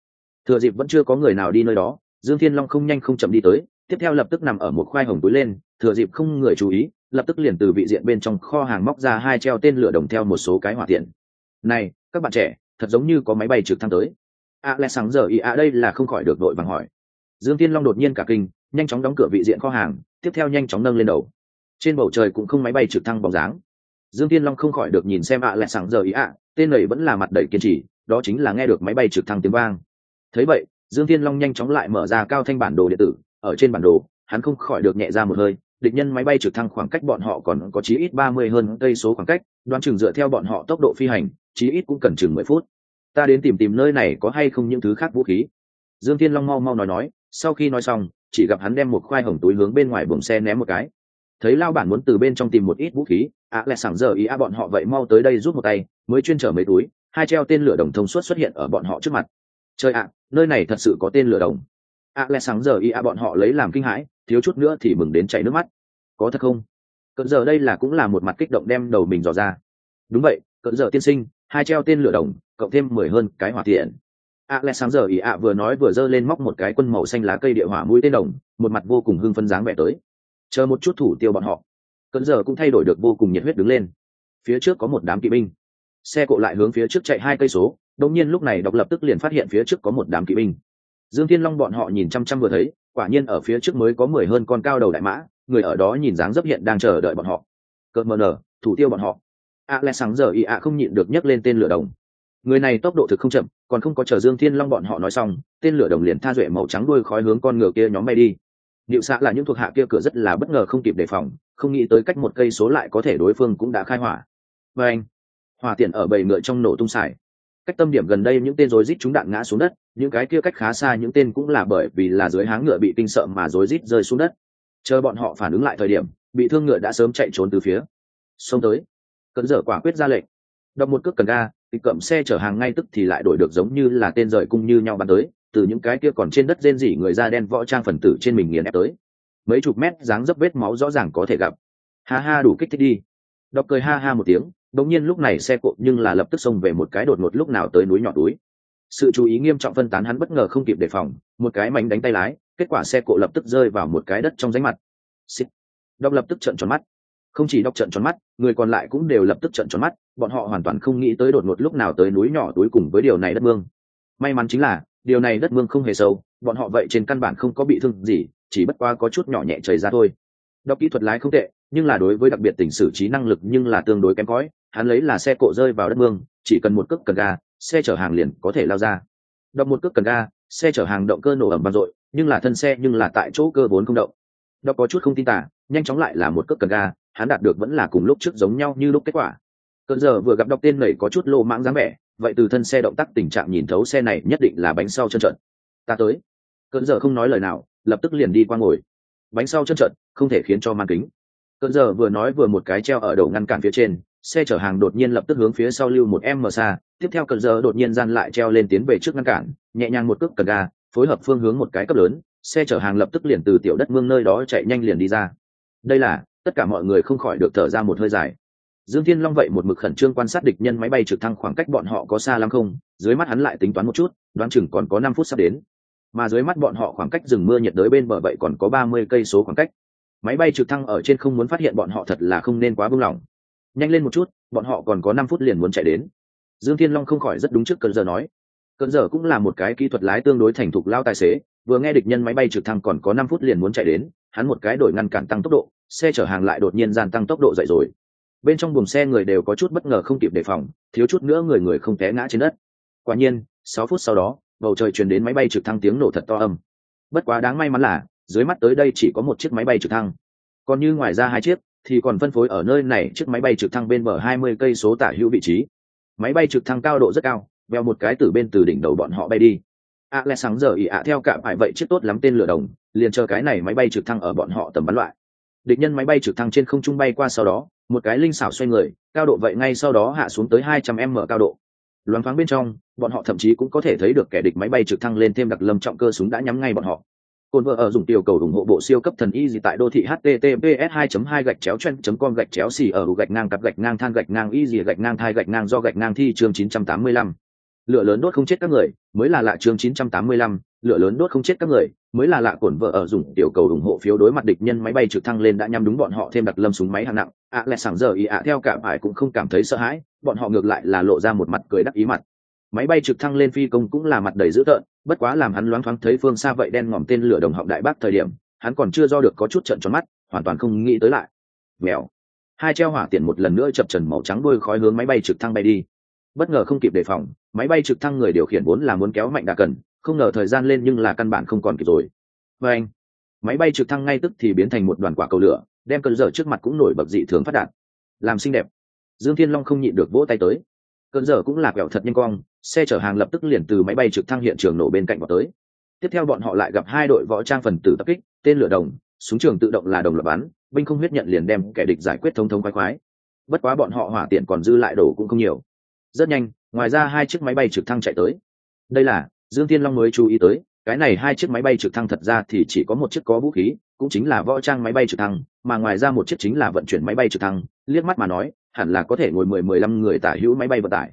Thừa dịp vẫn chưa có người nào đi nơi đó, dương thiên long không nhanh không chậm đi tới, tiếp theo lập tức nằm ở một khoai hồng túi lên, thừa dịp không người chú ý, lập tức liền từ vị diện bên trong kho hàng móc ra hai treo tên lửa đồng theo một số cái hỏa tiện. Này, các bạn trẻ, thật giống như có máy bay trực thăng tới. ạ lẽ sáng giờ ý ạ đây là không khỏi được đội vàng hỏi dương tiên long đột nhiên cả kinh, nhanh chóng đóng cửa vị diện kho hàng, tiếp theo nhanh chóng nâng lên đầu. Trên bầu trời cũng không máy bay trực thăng bóng dáng. Dương tiên long không khỏi được nhìn xem ạ lại sẵn giờ ý ạ, tên này vẫn là mặt đầy kiên trì, đó chính là nghe được máy bay trực thăng tiếng vang. Thấy vậy, dương tiên long nhanh chóng lại mở ra cao thanh bản đồ điện tử, ở trên bản đồ, hắn không khỏi được nhẹ ra một hơi, địch nhân máy bay trực thăng khoảng cách bọn họ còn có chí ít ba mươi hơn cây số khoảng cách, đoán chừng dựa theo bọn họ tốc độ phi hành, chí ít cũng cần chừng mười phút. Ta đến tìm tìm nơi này có hay không những thứ khác vũ khí. Dương thiên long mau mau nói nói sau khi nói xong, chỉ gặp hắn đem một khoai hồng túi hướng bên ngoài buồng xe ném một cái. Thấy lao bản muốn từ bên trong tìm một ít vũ khí, ạ à lẹ sảng giờ ý a bọn họ vậy mau tới đây rút một tay, mới chuyên chở mấy túi, hai treo tên lửa đồng thông suốt xuất hiện ở bọn họ trước mặt. Trời ạ, nơi này thật sự có tên lửa đồng. Ạ lại lẹ sảng giờ ý a bọn họ lấy làm kinh hãi, thiếu chút nữa thì mừng đến chảy nước mắt. Có thật không? Cận giờ đây là cũng là một mặt kích động đem đầu mình dò ra. Đúng vậy, cận giờ tiên sinh, hai treo tên lửa đồng, cộng thêm mười hơn cái hỏa tiện a lẽ sáng giờ ý ạ vừa nói vừa giơ lên móc một cái quân màu xanh lá cây địa hỏa mũi tên đồng, một mặt vô cùng hưng phân dáng vẻ tới. Chờ một chút thủ tiêu bọn họ. Cận giờ cũng thay đổi được vô cùng nhiệt huyết đứng lên. Phía trước có một đám kỵ binh. Xe cộ lại hướng phía trước chạy hai cây số, đột nhiên lúc này độc lập tức liền phát hiện phía trước có một đám kỵ binh. Dương thiên long bọn họ nhìn chăm chăm vừa thấy, quả nhiên ở phía trước mới có mười hơn con cao đầu đại mã, người ở đó nhìn dáng dấp hiện đang chờ đợi bọn họ. Cợt mờ nở, thủ tiêu bọn họ. A lẽ sáng giờ ý ạ không nhịn được nhấc lên tên lửa đồng người này tốc độ thực không chậm còn không có chờ dương thiên long bọn họ nói xong tên lửa đồng liền tha duệ màu trắng đuôi khói hướng con ngựa kia nhóm bay đi điệu xạ là những thuộc hạ kia cửa rất là bất ngờ không kịp đề phòng, không nghĩ tới cách một cây số lại có thể đối phương cũng đã khai hỏa. Và anh, hỏa tiện ở bầy ngựa trong nổ tung xài. Cách tâm điểm gần đây những tên rối rít chúng đạn ngã xuống đất, những cái kia cách khá xa những tên cũng là bởi vì là dưới háng ngựa bị kinh sợ mà rối rít rơi xuống đất. Chờ bọn họ phản ứng lại thời điểm, bị thương ngựa đã sớm chạy trốn từ phía. Xông tới, cẩn dở quả quyết ra lệnh. Đọc một cước cần ga, kịch cậm xe chở hàng ngay tức thì lại đổi được giống như là tên rời cung như nhau bắn tới, từ những cái kia còn trên đất rên rỉ người da đen võ trang phần tử trên mình nghiền ép tới. Mấy chục mét dáng dấp vết máu rõ ràng có thể gặp. Ha ha đủ kích thích đi. Đọc cười ha ha một tiếng đống nhiên lúc này xe cộ nhưng là lập tức xông về một cái đột ngột lúc nào tới núi nhỏ túi. Sự chú ý nghiêm trọng phân tán hắn bất ngờ không kịp đề phòng một cái mảnh đánh tay lái kết quả xe cộ lập tức rơi vào một cái đất trong ránh mặt. Xịt. đọc lập tức trợn tròn mắt. Không chỉ đọc trợn tròn mắt người còn lại cũng đều lập tức trợn tròn mắt bọn họ hoàn toàn không nghĩ tới đột ngột lúc nào tới núi nhỏ túi cùng với điều này đất mương. May mắn chính là, điều này đất mương không hề sâu, bọn họ vậy trên căn bản không có bị thương gì, chỉ bất qua có chút nhỏ nhẹ chảy ra thôi. Đọc kỹ thuật lái không tệ, nhưng là đối với đặc biệt tình xử trí năng lực nhưng là tương đối kém cỏi, hắn lấy là xe cộ rơi vào đất mương, chỉ cần một cước cần ga, xe chở hàng liền có thể lao ra. Đọc một cước cần ga, xe chở hàng động cơ nổ ẩm vang dội, nhưng là thân xe nhưng là tại chỗ cơ vốn không động. Đọc có chút không tin tả, nhanh chóng lại là một cước cần ga, hắn đạt được vẫn là cùng lúc trước giống nhau như lúc kết quả cơn giờ vừa gặp đọc tên nảy có chút lô mãng dáng vẻ, vậy từ thân xe động tác tình trạng nhìn thấu xe này nhất định là bánh sau chân trận ta tới. Cơn giờ không nói lời nào, lập tức liền đi qua ngồi. Bánh sau chân trận không thể khiến cho mang kính. Cơn giờ vừa nói vừa một cái treo ở đầu ngăn cản phía trên, xe chở hàng đột nhiên lập tức hướng phía sau lưu một em mờ xa, tiếp theo cơn giờ đột nhiên gian lại treo lên tiến về trước ngăn cản, nhẹ nhàng một cước cần ga, phối hợp phương hướng một cái cấp lớn, xe chở hàng lập tức liền từ tiểu đất mương nơi đó chạy nhanh liền đi ra. Đây là, tất cả mọi người không khỏi được thở ra một hơi dài dương thiên long vậy một mực khẩn trương quan sát địch nhân máy bay trực thăng khoảng cách bọn họ có xa lắm không, dưới mắt hắn lại tính toán một chút, đoán chừng còn có năm phút sắp đến. Mà dưới mắt bọn họ khoảng cách rừng mưa nhiệt đới bên bờ vậy còn có ba mươi cây số khoảng cách. Máy bay trực thăng ở trên không muốn phát hiện bọn họ thật là không nên quá buông lỏng. Nhanh lên một chút, bọn họ còn có năm phút liền muốn chạy đến. Dương thiên long không khỏi rất đúng trước cơn giờ nói. Cơn giờ cũng là một cái kỹ thuật lái tương đối thành thục lao tài xế, vừa nghe địch nhân máy bay trực thăng còn có năm phút liền muốn chạy đến, hắn một cái đổi ngăn cản tăng tốc độ, xe chở hàng lại đột nhiên gian tăng tốc độ dậy rồi bên trong buồng xe người đều có chút bất ngờ không kịp đề phòng, thiếu chút nữa người người không té ngã trên đất. Quả nhiên, sáu phút sau đó, bầu trời truyền đến máy bay trực thăng tiếng nổ thật to âm. Bất quá đáng may mắn là, dưới mắt tới đây chỉ có một chiếc máy bay trực thăng. Còn như ngoài ra hai chiếc, thì còn phân phối ở nơi này chiếc máy bay trực thăng bên bờ hai mươi cây số tả hữu vị trí. Máy bay trực thăng cao độ rất cao, veo một cái từ bên từ đỉnh đầu bọn họ bay đi. A lẽ sáng giờ ỉ ạ theo cả phải vậy chiếc tốt lắm tên lửa đồng, liền chờ cái này máy bay trực thăng ở bọn họ tầm bắn loại địch nhân máy bay trực thăng trên không trung bay qua sau đó, một cái linh xảo xoay người, cao độ vậy ngay sau đó hạ xuống tới hai trăm m cao độ loáng thoáng bên trong, bọn họ thậm chí cũng có thể thấy được kẻ địch máy bay trực thăng lên thêm đặc lâm trọng cơ súng đã nhắm ngay bọn họ cồn vợ ở dùng tiểu cầu ủng hộ bộ siêu cấp thần y gì tại đô thị https 2 2 gạch chéo chen com gạch chéo xì ở gạch ngang cặp gạch ngang than gạch ngang y gì gạch ngang thai gạch ngang do gạch ngang thi chương 985 lửa lớn đốt không chết các người mới là lạ chương 985, lửa lớn đốt không chết các người mới là lạ cổn vợ ở dùng tiểu cầu ủng hộ phiếu đối mặt địch nhân máy bay trực thăng lên đã nhắm đúng bọn họ thêm đặt lâm súng máy hạng nặng. Ạ à, lẹ sảng giờ ý ạ theo cả phải cũng không cảm thấy sợ hãi bọn họ ngược lại là lộ ra một mặt cười đắc ý mặt. Máy bay trực thăng lên phi công cũng là mặt đầy dữ tợn bất quá làm hắn loáng thoáng thấy phương xa vậy đen ngòm tên lửa đồng học đại bác thời điểm hắn còn chưa do được có chút trận tròn mắt hoàn toàn không nghĩ tới lại. Mèo. Hai treo hỏa tiện một lần nữa chập trần màu trắng đôi khói hướng máy bay trực thăng bay đi bất ngờ không kịp đề phòng, máy bay trực thăng người điều khiển vốn là muốn kéo mạnh đà cần, không ngờ thời gian lên nhưng là căn bản không còn kịp rồi. Và anh, máy bay trực thăng ngay tức thì biến thành một đoàn quả cầu lửa, đem cơn dở trước mặt cũng nổi bật dị thường phát đạt. Làm xinh đẹp. Dương thiên long không nhịn được vỗ tay tới. Cơn dở cũng là quẹo thật nhanh quang xe chở hàng lập tức liền từ máy bay trực thăng hiện trường nổ bên cạnh vào tới. Tiếp theo bọn họ lại gặp hai đội võ trang phần tử tập kích, tên lửa đồng, súng trường tự động là đồng loạt bắn, binh không huyết nhận liền đem kẻ địch giải quyết thông thông khoái khoái. Bất quá bọn họ hỏa tiện còn dư lại đổ cũng không nhiều rất nhanh, ngoài ra hai chiếc máy bay trực thăng chạy tới. Đây là, dương thiên long mới chú ý tới, cái này hai chiếc máy bay trực thăng thật ra thì chỉ có một chiếc có vũ khí, cũng chính là võ trang máy bay trực thăng, mà ngoài ra một chiếc chính là vận chuyển máy bay trực thăng. Liếc mắt mà nói, hẳn là có thể ngồi mười mười lăm người tả hữu máy bay vận tải.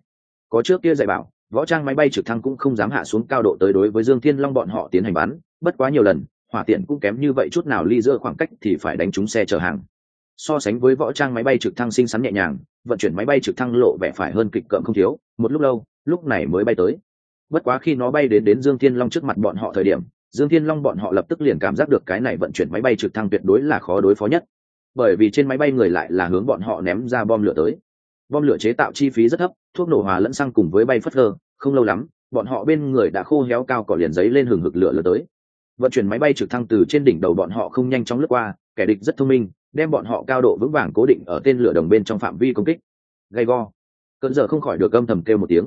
Có trước kia dạy bảo, võ trang máy bay trực thăng cũng không dám hạ xuống cao độ tới đối với dương thiên long bọn họ tiến hành bắn, bất quá nhiều lần, hỏa tiện cũng kém như vậy chút nào ly giữa khoảng cách thì phải đánh trúng xe chở hàng. So sánh với võ trang máy bay trực thăng xinh xắn nhẹ nhàng vận chuyển máy bay trực thăng lộ vẻ phải hơn kịch cợm không thiếu, một lúc lâu, lúc này mới bay tới. Bất quá khi nó bay đến đến dương thiên long trước mặt bọn họ thời điểm, dương thiên long bọn họ lập tức liền cảm giác được cái này vận chuyển máy bay trực thăng tuyệt đối là khó đối phó nhất. Bởi vì trên máy bay người lại là hướng bọn họ ném ra bom lửa tới. Bom lửa chế tạo chi phí rất thấp, thuốc nổ hòa lẫn xăng cùng với bay phất lơ không lâu lắm, bọn họ bên người đã khô héo cao cỏ liền giấy lên hừng hực lửa lửa tới. Vận chuyển máy bay trực thăng từ trên đỉnh đầu bọn họ không nhanh chóng lướt qua, kẻ địch rất thông minh đem bọn họ cao độ vững vàng cố định ở tên lửa đồng bên trong phạm vi công kích. Gay go. Cơn giờ không khỏi được âm thầm kêu một tiếng.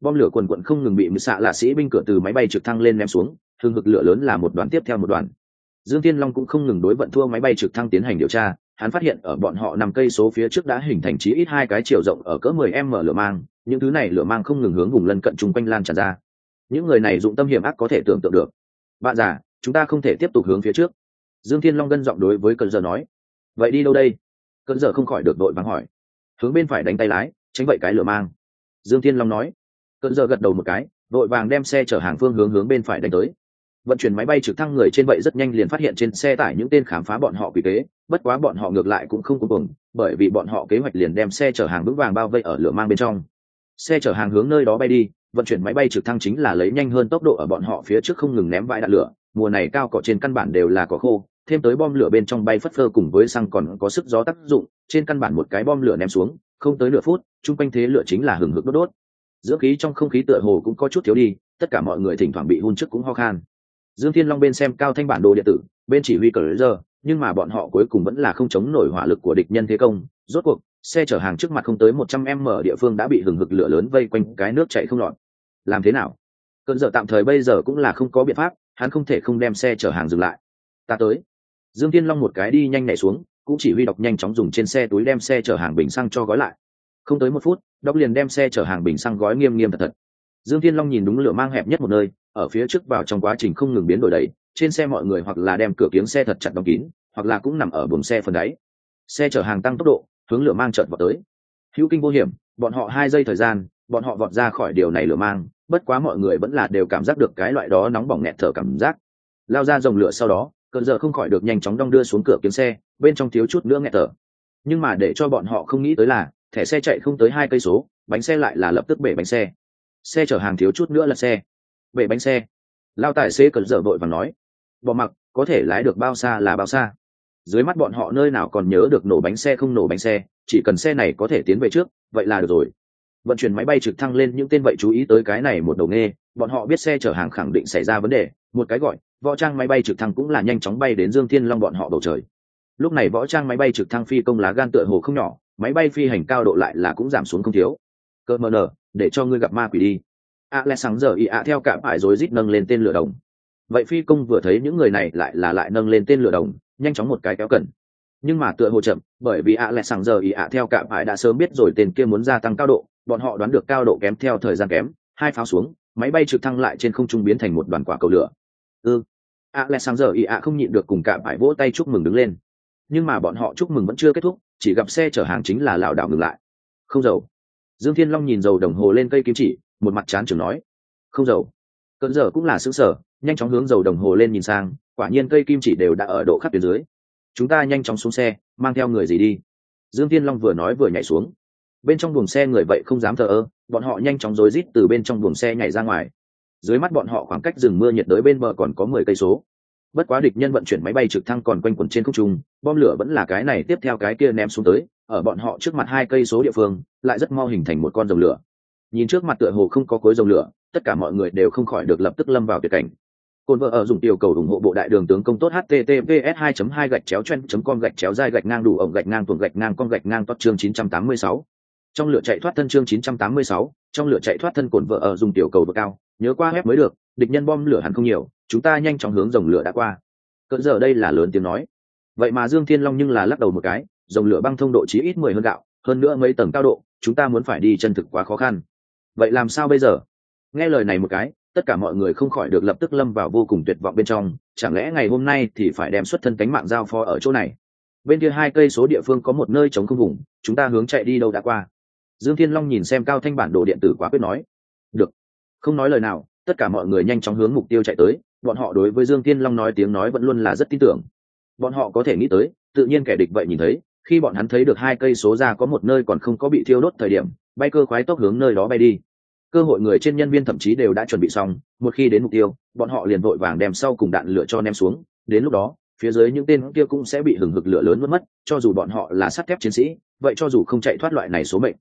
Bom lửa quần quận không ngừng bị mười xạ lạ sĩ binh cửa từ máy bay trực thăng lên ném xuống thường hực lửa lớn là một đoàn tiếp theo một đoàn. Dương tiên long cũng không ngừng đối vận thua máy bay trực thăng tiến hành điều tra, hắn phát hiện ở bọn họ nằm cây số phía trước đã hình thành chí ít hai cái chiều rộng ở cỡ 10 m lửa mang, những thứ này lửa mang không ngừng hướng vùng lân cận chung quanh lan tràn ra. Những người này dụng tâm hiểm ác có thể tưởng tượng được. Bạn già, chúng ta không thể tiếp tục hướng phía trước. Dương thiên long gân giọng đối với cơn giờ nói vậy đi đâu đây? Cơn giờ không khỏi được đội vắng hỏi. Hướng bên phải đánh tay lái, tránh vậy cái lửa mang. Dương thiên long nói. Cơn giờ gật đầu một cái đội vàng đem xe chở hàng phương hướng hướng bên phải đánh tới. Vận chuyển máy bay trực thăng người trên vậy rất nhanh liền phát hiện trên xe tải những tên khám phá bọn họ quỷ kế, bất quá bọn họ ngược lại cũng không cuối cùng bởi vì bọn họ kế hoạch liền đem xe chở hàng vững vàng bao vây ở lửa mang bên trong. Xe chở hàng hướng nơi đó bay đi, vận chuyển máy bay trực thăng chính là lấy nhanh hơn tốc độ ở bọn họ phía trước không ngừng ném vãi đạn lửa, mùa này cao cỏ trên căn bản đều là cỏ khô thêm tới bom lửa bên trong bay phất phơ cùng với xăng còn có sức gió tác dụng, trên căn bản một cái bom lửa ném xuống, không tới nửa phút, chung quanh thế lửa chính là hừng hực đốt đốt. Dưỡng khí trong không khí tựa hồ cũng có chút thiếu đi, tất cả mọi người thỉnh thoảng bị hôn trước cũng ho khan. Dương thiên long bên xem cao thanh bản đồ điện tử, bên chỉ huy cờ giờ, nhưng mà bọn họ cuối cùng vẫn là không chống nổi hỏa lực của địch nhân thế công, rốt cuộc, xe chở hàng trước mặt không tới một trăm em mở địa phương đã bị hừng hực lửa lớn vây quanh cái nước chạy không lọt. Làm thế nào? Cơn giờ tạm thời bây giờ cũng là không có biện pháp, hắn không thể không đem xe chở hàng dừng lại. Ta tới dương tiên long một cái đi nhanh nhảy xuống, cũng chỉ huy đọc nhanh chóng dùng trên xe túi đem xe chở hàng bình xăng cho gói lại. Không tới một phút, đọc liền đem xe chở hàng bình xăng gói nghiêm nghiêm thật thật. Dương tiên long nhìn đúng lửa mang hẹp nhất một nơi, ở phía trước vào trong quá trình không ngừng biến đổi đầy, trên xe mọi người hoặc là đem cửa kiếng xe thật chặt đóng kín, hoặc là cũng nằm ở buồng xe phần đáy. Xe chở hàng tăng tốc độ, hướng lửa mang chợt vào tới. Hữu kinh vô hiểm, bọn họ hai giây thời gian, bọn họ vọt ra khỏi điều này lửa mang, bất quá mọi người vẫn là đều cảm giác được cái loại đó nóng bỏng nghẹt thở cảm giác. Lao ra dòng lửa sau đó cơn giờ không khỏi được nhanh chóng đong đưa xuống cửa kiếm xe, bên trong thiếu chút nữa nghẹt thở. Nhưng mà để cho bọn họ không nghĩ tới là, thẻ xe chạy không tới hai cây số, bánh xe lại là lập tức bể bánh xe. Xe chở hàng thiếu chút nữa là xe. Bể bánh xe. Lao tài xế cơn giờ vội và nói, bỏ mặc, có thể lái được bao xa là bao xa. Dưới mắt bọn họ nơi nào còn nhớ được nổ bánh xe không nổ bánh xe, chỉ cần xe này có thể tiến về trước, vậy là được rồi. Vận chuyển máy bay trực thăng lên những tên vậy chú ý tới cái này một đầu nghe bọn họ biết xe chở hàng khẳng định xảy ra vấn đề, một cái gọi võ trang máy bay trực thăng cũng là nhanh chóng bay đến dương thiên long bọn họ bầu trời. Lúc này võ trang máy bay trực thăng phi công lá gan tựa hồ không nhỏ, máy bay phi hành cao độ lại là cũng giảm xuống không thiếu. Cơ mờ nở, để cho ngươi gặp ma quỷ đi. A lẽ sáng giờ ý ạ theo cả ải rối rít nâng lên tên lửa đồng. Vậy phi công vừa thấy những người này lại là lại nâng lên tên lửa đồng, nhanh chóng một cái kéo cần nhưng mà tựa hồ chậm, bởi vì ạ lẽ sáng giờ ý ạ theo cả ải đã sớm biết rồi tên kia muốn gia tăng cao độ, bọn họ đoán được cao độ kém theo thời gian kém, hai pháo xuống, máy bay trực thăng lại trên không trung biến thành một đoàn quả cầu lửa ừ. À, ạ lẽ sáng giờ ý ạ không nhịn được cùng cả bãi vỗ tay chúc mừng đứng lên. Nhưng mà bọn họ chúc mừng vẫn chưa kết thúc, chỉ gặp xe chở hàng chính là lảo đảo ngừng lại. Không dầu. Dương thiên long nhìn dầu đồng hồ lên cây kim chỉ, một mặt chán chừng nói. Không dầu. Cận giờ cũng là xứng sở, nhanh chóng hướng dầu đồng hồ lên nhìn sang, quả nhiên cây kim chỉ đều đã ở độ khắp tuyến dưới. Chúng ta nhanh chóng xuống xe, mang theo người gì đi? Dương thiên long vừa nói vừa nhảy xuống. Bên trong buồng xe người vậy không dám thờ ơ, bọn họ nhanh chóng rối rít từ bên trong buồng xe nhảy ra ngoài dưới mắt bọn họ khoảng cách rừng mưa nhiệt đới bên bờ còn có mười cây số. Bất quá địch nhân vận chuyển máy bay trực thăng còn quanh quẩn trên không trung bom lửa vẫn là cái này tiếp theo cái kia ném xuống tới ở bọn họ trước mặt hai cây số địa phương lại rất mau hình thành một con rồng lửa. Nhìn trước mặt tựa hồ không có cối rồng lửa tất cả mọi người đều không khỏi được lập tức lâm vào tuyệt cảnh. Cồn vợ ở dùng tiểu cầu ủng hộ bộ đại đường tướng công tốt https 2 2 gạch chéo chen com gạch chéo dai gạch ngang đủ ổng gạch ngang tuồng gạch ngang con gạch ngang tốt chương 986. trong lửa chạy thoát thân chương 986, trong lửa chạy thoát thân cồn vợ ở dùng tiểu cầu độ cao nhớ qua hép mới được, địch nhân bom lửa hẳn không nhiều, chúng ta nhanh chóng hướng dòng lửa đã qua. Cỡ giờ đây là lớn tiếng nói. Vậy mà dương thiên long nhưng là lắc đầu một cái, dòng lửa băng thông độ chí ít mười hơn gạo, hơn nữa mấy tầng cao độ, chúng ta muốn phải đi chân thực quá khó khăn. Vậy làm sao bây giờ? Nghe lời này một cái, tất cả mọi người không khỏi được lập tức lâm vào vô cùng tuyệt vọng bên trong, chẳng lẽ ngày hôm nay thì phải đem xuất thân cánh mạng giao phó ở chỗ này? Bên kia hai cây số địa phương có một nơi chống không vùng, chúng ta hướng chạy đi đâu đã qua. Dương thiên long nhìn xem cao thanh bản đồ điện tử quá quyết nói. Được không nói lời nào, tất cả mọi người nhanh chóng hướng mục tiêu chạy tới, bọn họ đối với dương thiên long nói tiếng nói vẫn luôn là rất tin tưởng. Bọn họ có thể nghĩ tới, tự nhiên kẻ địch vậy nhìn thấy, khi bọn hắn thấy được hai cây số ra có một nơi còn không có bị thiêu đốt thời điểm, bay cơ khoái tốc hướng nơi đó bay đi. Cơ hội người trên nhân viên thậm chí đều đã chuẩn bị xong, một khi đến mục tiêu, bọn họ liền vội vàng đem sau cùng đạn lửa cho ném xuống, đến lúc đó, phía dưới những tên kia cũng sẽ bị hừng hực lửa lớn mất mất, cho dù bọn họ là sắt thép chiến sĩ, vậy cho dù không chạy thoát loại này số mệnh.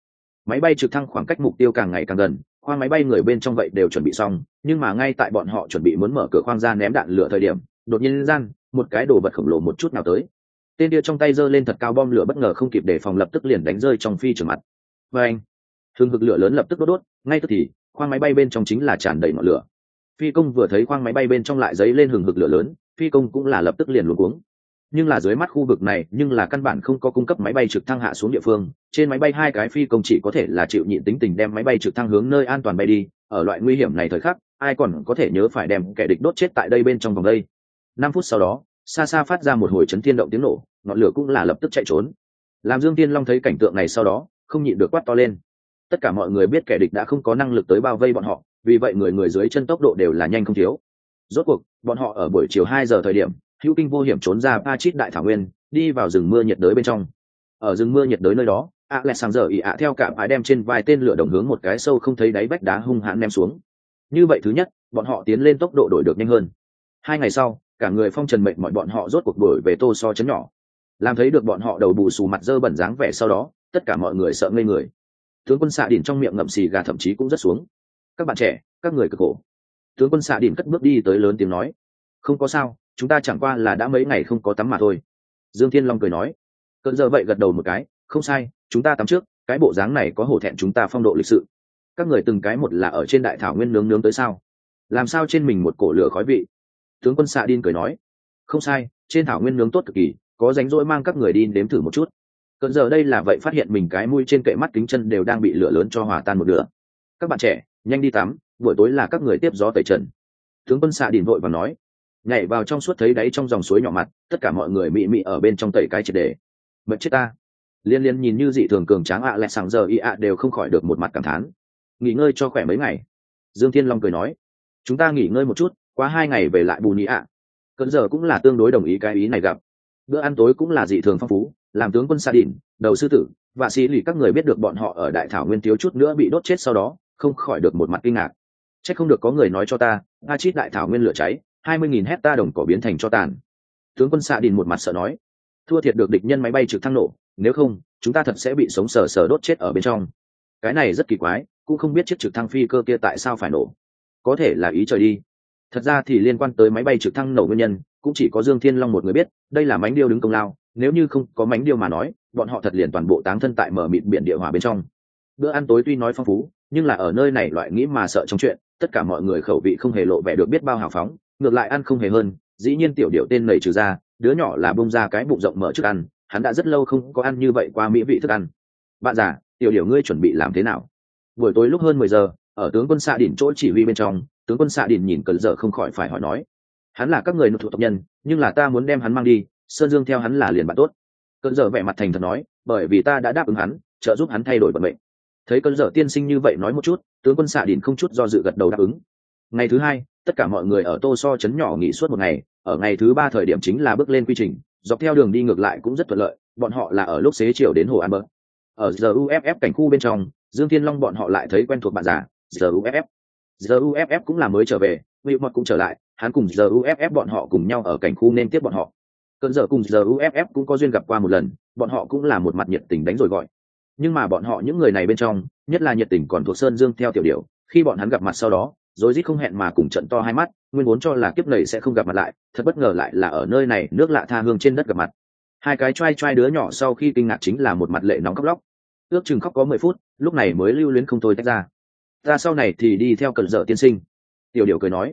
Máy bay trực thăng khoảng cách mục tiêu càng ngày càng gần khoang máy bay người bên trong vậy đều chuẩn bị xong, nhưng mà ngay tại bọn họ chuẩn bị muốn mở cửa khoang ra ném đạn lửa thời điểm, đột nhiên gian, một cái đồ vật khổng lồ một chút nào tới. Tên kia trong tay giơ lên thật cao bom lửa bất ngờ không kịp để phòng lập tức liền đánh rơi trong phi trường mặt. Và anh thường hực lửa lớn lập tức đốt đốt, ngay tức thì, khoang máy bay bên trong chính là tràn đầy ngọn lửa. Phi công vừa thấy khoang máy bay bên trong lại dấy lên hừng hực lửa lớn, phi công cũng là lập tức liền luống cuống nhưng là dưới mắt khu vực này, nhưng là căn bản không có cung cấp máy bay trực thăng hạ xuống địa phương. Trên máy bay hai cái phi công chỉ có thể là chịu nhịn tính tình đem máy bay trực thăng hướng nơi an toàn bay đi. Ở loại nguy hiểm này thời khắc, ai còn có thể nhớ phải đem kẻ địch đốt chết tại đây bên trong vòng đây. Năm phút sau đó, xa xa phát ra một hồi chấn thiên động tiếng nổ, ngọn lửa cũng là lập tức chạy trốn. Làm dương tiên long thấy cảnh tượng này sau đó, không nhịn được quát to lên. Tất cả mọi người biết kẻ địch đã không có năng lực tới bao vây bọn họ, vì vậy người người dưới chân tốc độ đều là nhanh không thiếu. Rốt cuộc, bọn họ ở buổi chiều hai giờ thời điểm hữu kinh vô hiểm trốn ra pa chít đại thảo nguyên, đi vào rừng mưa nhiệt đới bên trong. Ở rừng mưa nhiệt đới nơi đó a lẹ sáng giờ ỉ ạ theo cả bãi đem trên vài tên lửa đồng hướng một cái sâu không thấy đáy vách đá hung hãn ném xuống. Như vậy thứ nhất, bọn họ tiến lên tốc độ đổi được nhanh hơn. Hai ngày sau, cả người phong trần mệnh mọi bọn họ rốt cuộc đuổi về tô so chấn nhỏ. Làm thấy được bọn họ đầu bù xù mặt dơ bẩn dáng vẻ sau đó, tất cả mọi người sợ ngây người. Tướng quân xạ đỉnh trong miệng ngậm xì gà thậm chí cũng rất xuống. Các bạn trẻ, các người cực khổ. Tướng quân xạ đỉnh cất bước đi tới lớn tiếng nói. Không có sao chúng ta chẳng qua là đã mấy ngày không có tắm mà thôi. Dương thiên long cười nói. Cơn giờ vậy gật đầu một cái, không sai, chúng ta tắm trước, cái bộ dáng này có hổ thẹn chúng ta phong độ lịch sự. Các người từng cái một là ở trên đại thảo nguyên nướng nướng tới sao? Làm sao trên mình một cổ lửa khói vị? Tướng quân xạ điên cười nói. Không sai, trên thảo nguyên nướng tốt cực kỳ, có ránh rỗi mang các người đi nếm thử một chút. Cận giờ đây là vậy phát hiện mình cái mũi trên kệ mắt kính chân đều đang bị lửa lớn cho hòa tan một nửa. Các bạn trẻ, nhanh đi tắm, buổi tối là các người tiếp gió tẩy trần. Tướng quân xạ điền vội và nói nhảy vào trong suốt thấy đáy trong dòng suối nhỏ mặt, tất cả mọi người mị mị ở bên trong tẩy cái triệt đề mật chết ta. Liên liên nhìn như dị thường cường tráng ạ lại sáng giờ y ạ đều không khỏi được một mặt cảm thán. Nghỉ ngơi cho khỏe mấy ngày. Dương thiên long cười nói. Chúng ta nghỉ ngơi một chút qua hai ngày về lại bù nhị ạ. Cận giờ cũng là tương đối đồng ý cái ý này gặp. Bữa ăn tối cũng là dị thường phong phú, làm tướng quân sa đỉnh, đầu sư tử và sĩ lì các người biết được bọn họ ở đại thảo nguyên thiếu chút nữa bị đốt chết sau đó, không khỏi được một mặt kinh ngạc. C h ắ c không được có người nói cho ta a chít đại thảo nguyên lửa cháy hai mươi nghìn hecta đồng cỏ biến thành cho tàn. Tướng quân xạ đình một mặt sợ nói, thua thiệt được địch nhân máy bay trực thăng nổ, nếu không, chúng ta thật sẽ bị sống sờ sờ đốt chết ở bên trong. Cái này rất kỳ quái, cũng không biết chiếc trực thăng phi cơ kia tại sao phải nổ. Có thể là ý trời đi. Thật ra thì liên quan tới máy bay trực thăng nổ nguyên nhân, cũng chỉ có dương thiên long một người biết, đây là mánh điêu đứng công lao, nếu như không có mánh điêu mà nói, bọn họ thật liền toàn bộ táng thân tại mở mịt biển địa hòa bên trong. Bữa ăn tối tuy nói phong phú, nhưng là ở nơi này loại nghĩ mà sợ trong chuyện, tất cả mọi người khẩu vị không hề lộ vẻ được biết bao hào phóng ngược lại ăn không hề hơn, dĩ nhiên tiểu điệu tên nầy trừ ra, đứa nhỏ là bông ra cái bụng rộng mở trước ăn, hắn đã rất lâu không có ăn như vậy qua mỹ vị thức ăn. Bạn già, tiểu điệu ngươi chuẩn bị làm thế nào? Buổi tối lúc hơn mười giờ, ở tướng quân xạ đỉnh chỗ chỉ huy bên trong, tướng quân xạ đỉnh nhìn cờ giờ không khỏi phải hỏi nói, hắn là các người nội thuộc tộc nhân, nhưng là ta muốn đem hắn mang đi, sơn dương theo hắn là liền bạn tốt. Cơn dở vẻ mặt thành thật nói, bởi vì ta đã đáp ứng hắn, trợ giúp hắn thay đổi vận mệnh. Thấy cơn dở tiên sinh như vậy nói một chút, tướng quân xạ đỉnh không chút do dự gật đầu đáp ứng. Ngày thứ hai tất cả mọi người ở tô so chấn nhỏ nghỉ suốt một ngày, ở ngày thứ ba thời điểm chính là bước lên quy trình, dọc theo đường đi ngược lại cũng rất thuận lợi, bọn họ là ở lúc xế chiều đến hồ an bờ ở giờ uff cảnh khu bên trong, dương thiên long bọn họ lại thấy quen thuộc bạn già giờ uff giờ uff cũng là mới trở về vị mọt cũng trở lại, hắn cùng giờ uff bọn họ cùng nhau ở cảnh khu nên tiếp bọn họ. Cơn giờ cùng giờ uff cũng có duyên gặp qua một lần, bọn họ cũng là một mặt nhiệt tình đánh rồi gọi. Nhưng mà bọn họ những người này bên trong, nhất là nhiệt tình còn thuộc sơn dương theo tiểu điều. khi bọn hắn gặp mặt sau đó rồi rít không hẹn mà cùng trận to hai mắt, nguyên vốn cho là kiếp này sẽ không gặp mặt lại, thật bất ngờ lại là ở nơi này, nước lạ tha hương trên đất gặp mặt. Hai cái t r a i t r a i đứa nhỏ sau khi kinh ngạc chính là một mặt lệ nóng khóc lóc. Ước chừng khóc có mười phút, lúc này mới lưu luyến không thôi tách ra. Ta sau này thì đi theo cận dở tiên sinh. Tiểu điều cười nói.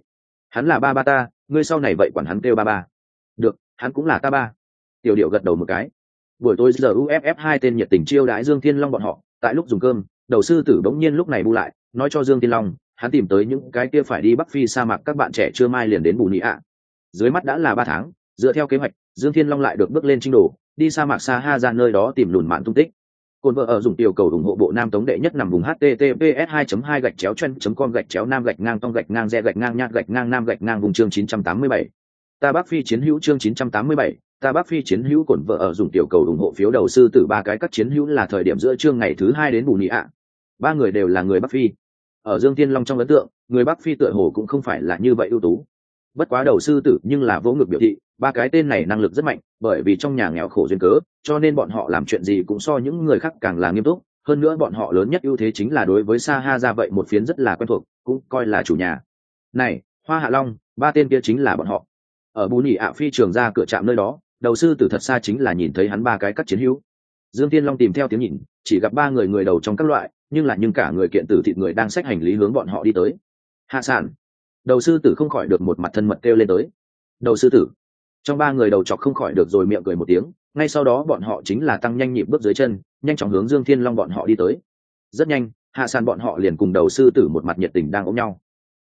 Hắn là ba ba ta, ngươi sau này vậy quản hắn kêu ba ba. Được, hắn cũng là ta ba. Tiểu điệu gật đầu một cái. Buổi tối giờ uff hai tên nhiệt tình chiêu đãi dương thiên long bọn họ, tại lúc dùng cơm, đầu sư tử bỗng nhiên lúc này bu lại, nói cho dương thiên long hắn tìm tới những cái kia phải đi bắc phi sa mạc các bạn trẻ chưa mai liền đến bù nị ạ. Dưới mắt đã là ba tháng dựa theo kế hoạch dương thiên long lại được bước lên trinh đồ đi sa mạc sa ha ra nơi đó tìm lùn mạn tung tích. Cồn vợ ở dùng tiểu cầu ủng hộ bộ nam tống đệ nhất nằm vùng https 2 2 gạch chéo chen com gạch chéo nam gạch ngang tông gạch ngang re gạch ngang nhạt gạch ngang nam gạch ngang vùng chương 987. ta bắc phi chiến hữu chương 987, ta bắc phi chiến hữu cồn vợ ở dùng tiểu cầu ủng hộ phiếu đầu sư từ ba cái các chiến hữu là thời điểm giữa chương ngày thứ hai đến bù nhị ạ. Ba người đều là người bắc phi ở dương thiên long trong ấn tượng, người bắc phi tựa hồ cũng không phải là như vậy ưu tú. Bất quá đầu sư tử nhưng là vỗ ngực biểu thị, ba cái tên này năng lực rất mạnh, bởi vì trong nhà nghèo khổ duyên cớ, cho nên bọn họ làm chuyện gì cũng so những người khác càng là nghiêm túc. Hơn nữa bọn họ lớn nhất ưu thế chính là đối với sa ha ra vậy một phiến rất là quen thuộc, cũng coi là chủ nhà. Này, hoa hạ long, ba tên kia chính là bọn họ. Ở bù nhị ạ phi trường ra cửa trạm nơi đó, đầu sư tử thật xa chính là nhìn thấy hắn ba cái cắt chiến hữu. Dương tiên long tìm theo tiếng nhìn chỉ gặp ba người người đầu trong các loại, nhưng là nhưng cả người kiện tử thịt người đang xách hành lý hướng bọn họ đi tới. Hạ sản đầu sư tử không khỏi được một mặt thân mật kêu lên tới. Đầu sư tử. Trong ba người đầu chọc không khỏi được rồi miệng cười một tiếng, ngay sau đó bọn họ chính là tăng nhanh nhịp bước dưới chân, nhanh chóng hướng dương thiên long bọn họ đi tới. Rất nhanh, hạ sàn bọn họ liền cùng đầu sư tử một mặt nhiệt tình đang ôm nhau.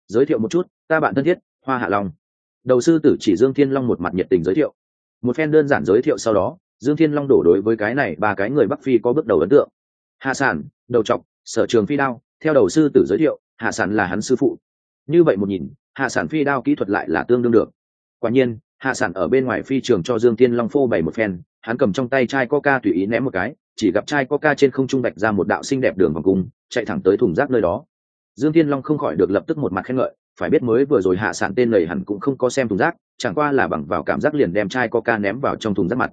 Giới thiệu một chút, ta bạn thân thiết, hoa hạ long. Đầu sư tử chỉ dương thiên long một mặt nhiệt tình giới thiệu. Một phen đơn giản giới thiệu sau đó dương thiên long đổ đối với cái này ba cái người bắc phi có bước đầu ấn tượng. Hạ sản, đầu chọc sở trường phi đao, theo đầu sư tử giới thiệu, hạ sản là hắn sư phụ. Như vậy một nhìn, hạ sản phi đao kỹ thuật lại là tương đương được. Quả nhiên, hạ sản ở bên ngoài phi trường cho dương Thiên long phô bày một phen, hắn cầm trong tay chai coca tùy ý ném một cái, chỉ gặp chai coca trên không trung bạch ra một đạo xinh đẹp đường vòng cung, chạy thẳng tới thùng rác nơi đó. Dương Thiên long không khỏi được lập tức một mặt khen ngợi, phải biết mới vừa rồi hạ sản tên lầy hẳn cũng không có xem thùng rác, chẳng qua là bằng vào cảm giác liền đem chai coca ném vào trong thùng rác mặt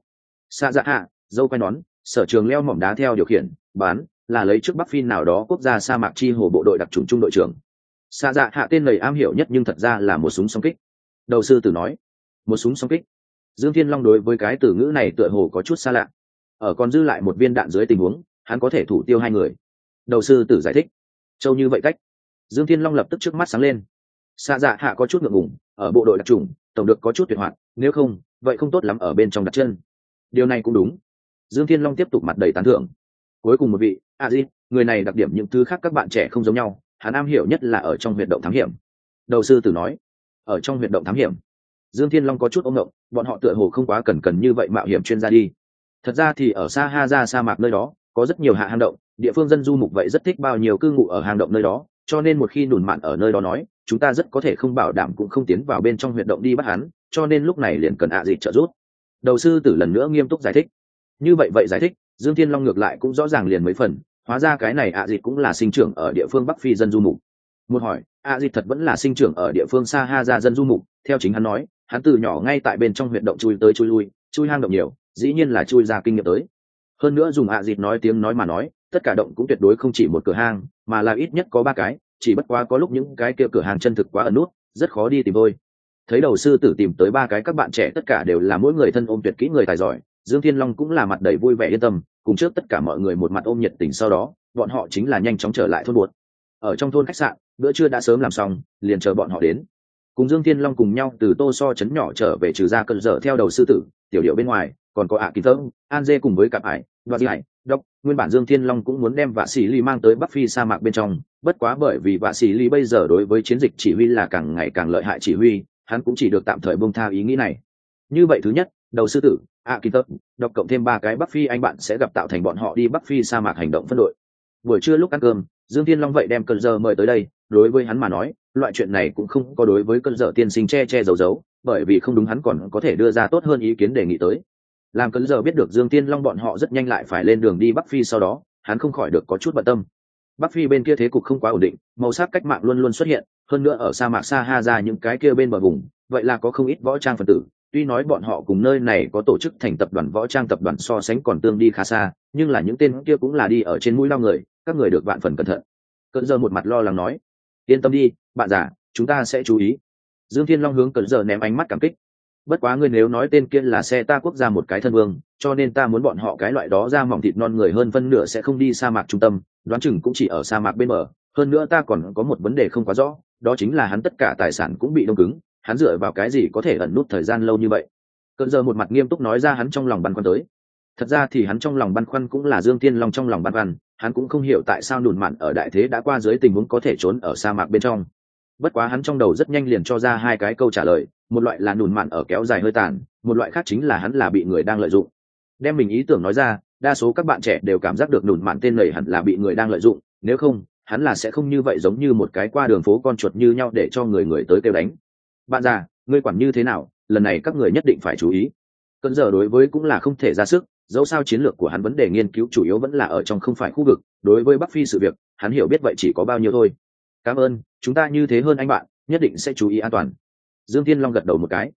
xạ dạ hạ dâu quay nón, sở trường leo mỏm đá theo điều khiển, bán, là lấy trước bắc phi nào đó quốc gia sa mạc chi hồ bộ đội đặc trùng trung đội trưởng. Xạ dạ hạ tên lầy am hiểu nhất nhưng thật ra là một súng song kích. Đầu sư tử nói, một súng song kích? Dương thiên long đối với cái từ ngữ này tựa hồ có chút xa lạ. Ở còn dư lại một viên đạn dưới tình huống, hắn có thể thủ tiêu hai người. Đầu sư tử giải thích, châu như vậy cách. Dương thiên long lập tức trước mắt sáng lên. Xạ dạ hạ có chút ngượng ngùng, ở bộ đội đặc trùng, tổng được có chút tuyệt hoạt, nếu không, vậy không tốt lắm ở bên trong đặt chân điều này cũng đúng. Dương thiên long tiếp tục mặt đầy tán thưởng. Cuối cùng một vị, a di, người này đặc điểm những thứ khác các bạn trẻ không giống nhau, hắn am hiểu nhất là ở trong huyệt động thám hiểm. Đầu sư tử nói, ở trong huyệt động thám hiểm. Dương thiên long có chút ông ngộng, bọn họ tựa hồ không quá cần cần như vậy mạo hiểm chuyên gia đi. Thật ra thì ở xa ha ra sa mạc nơi đó, có rất nhiều hạ hang động, địa phương dân du mục vậy rất thích bao nhiêu cư ngụ ở hang động nơi đó, cho nên một khi nùn mạn ở nơi đó nói, chúng ta rất có thể không bảo đảm cũng không tiến vào bên trong huyệt động đi bắt hắn, cho nên lúc này liền cần ạ à gì trợ giúp đầu sư tử lần nữa nghiêm túc giải thích. Như vậy vậy giải thích, dương thiên long ngược lại cũng rõ ràng liền mấy phần, hóa ra cái này ạ à cũng là sinh trưởng ở địa phương bắc phi dân du mục. Một hỏi, ạ à thật vẫn là sinh trưởng ở địa phương xa ha ra dân du mục? Theo chính hắn nói, hắn từ nhỏ ngay tại bên trong huyệt động chui tới chui lui, chui hang động nhiều, dĩ nhiên là chui ra kinh nghiệm tới. Hơn nữa dùng ạ à nói tiếng nói mà nói, tất cả động cũng tuyệt đối không chỉ một cửa hang, mà là ít nhất có ba cái, chỉ bất quá có lúc những cái kia cửa hàng chân thực quá ẩn nút, rất khó đi tìm thôi thấy đầu sư tử tìm tới ba cái các bạn trẻ, tất cả đều là mỗi người thân ôm tuyệt kỹ người tài giỏi. Dương thiên long cũng là mặt đầy vui vẻ yên tâm, cùng trước tất cả mọi người một mặt ôm nhiệt tình sau đó, bọn họ chính là nhanh chóng trở lại thôn buột ở trong thôn khách sạn, bữa trưa đã sớm làm xong, liền chờ bọn họ đến. Cùng dương thiên long cùng nhau từ tô so chấn nhỏ trở về trừ ra cơn dở theo đầu sư tử, tiểu điệu bên ngoài, còn có ạ kỳ thơm an dê cùng với cặp ải và di hải, đốc, nguyên bản dương thiên long cũng muốn đem vạ sĩ ly mang tới bắc phi sa mạc bên trong, bất quá bởi vì vạ sĩ ly bây giờ đối với chiến dịch chỉ huy là càng ngày càng lợi hại chỉ huy hắn cũng chỉ được tạm thời bông tha ý nghĩ này. Như vậy thứ nhất, đầu sư tử, a kỳ tớp đọc cộng thêm ba cái bắc phi anh bạn sẽ gặp tạo thành bọn họ đi bắc phi sa mạc hành động phân đội. Buổi trưa lúc ăn cơm, dương thiên long vậy đem cơn giờ mời tới đây, đối với hắn mà nói, loại chuyện này cũng không có đối với cơn giờ tiên sinh che che giấu giấu, bởi vì không đúng hắn còn có thể đưa ra tốt hơn ý kiến đề nghị tới. Làm cơn giờ biết được dương tiên long bọn họ rất nhanh lại phải lên đường đi bắc phi sau đó, hắn không khỏi được có chút bận tâm. Bắc phi bên kia thế cục không quá ổn định, màu sắc cách mạng luôn luôn xuất hiện hơn nữa ở sa mạc sa ha ra những cái kia bên bờ vùng, vậy là có không ít võ trang phần tử. Tuy nói bọn họ cùng nơi này có tổ chức thành tập đoàn võ trang tập đoàn so sánh còn tương đi khá xa, nhưng là những tên kia cũng là đi ở trên mũi lao người, các người được vạn phần cẩn thận. Cận giờ một mặt lo lắng nói, yên tâm đi, bạn già, chúng ta sẽ chú ý. Dương thiên long hướng cận giờ ném ánh mắt cảm kích. Bất quá ngươi nếu nói tên kia là xe ta quốc gia một cái thân vương, cho nên ta muốn bọn họ cái loại đó ra mỏng thịt non người hơn phân nửa sẽ không đi sa mạc trung tâm, đoán chừng cũng chỉ ở sa mạc bên bờ. Hơn nữa ta còn có một vấn đề không quá rõ đó chính là hắn tất cả tài sản cũng bị đông cứng, hắn dựa vào cái gì có thể ẩn nút thời gian lâu như vậy? Cơn giờ một mặt nghiêm túc nói ra hắn trong lòng băn khoăn tới. Thật ra thì hắn trong lòng băn khoăn cũng là dương tiên long trong lòng băn khoăn, hắn cũng không hiểu tại sao đùn mặn ở đại thế đã qua dưới tình huống có thể trốn ở sa mạc bên trong. Bất quá hắn trong đầu rất nhanh liền cho ra hai cái câu trả lời, một loại là nùn mặn ở kéo dài hơi tàn, một loại khác chính là hắn là bị người đang lợi dụng. Đem mình ý tưởng nói ra, đa số các bạn trẻ đều cảm giác được nùn mặn tên này hẳn là bị người đang lợi dụng, nếu không hắn là sẽ không như vậy giống như một cái qua đường phố con chuột như nhau để cho người người tới kêu đánh. Bạn già, ngươi quản như thế nào, lần này các người nhất định phải chú ý. Cơn giờ đối với cũng là không thể ra sức, dẫu sao chiến lược của hắn vấn đề nghiên cứu chủ yếu vẫn là ở trong không phải khu vực, đối với bắc phi sự việc, hắn hiểu biết vậy chỉ có bao nhiêu thôi. Cảm ơn, chúng ta như thế hơn anh bạn, nhất định sẽ chú ý an toàn. Dương thiên long gật đầu một cái.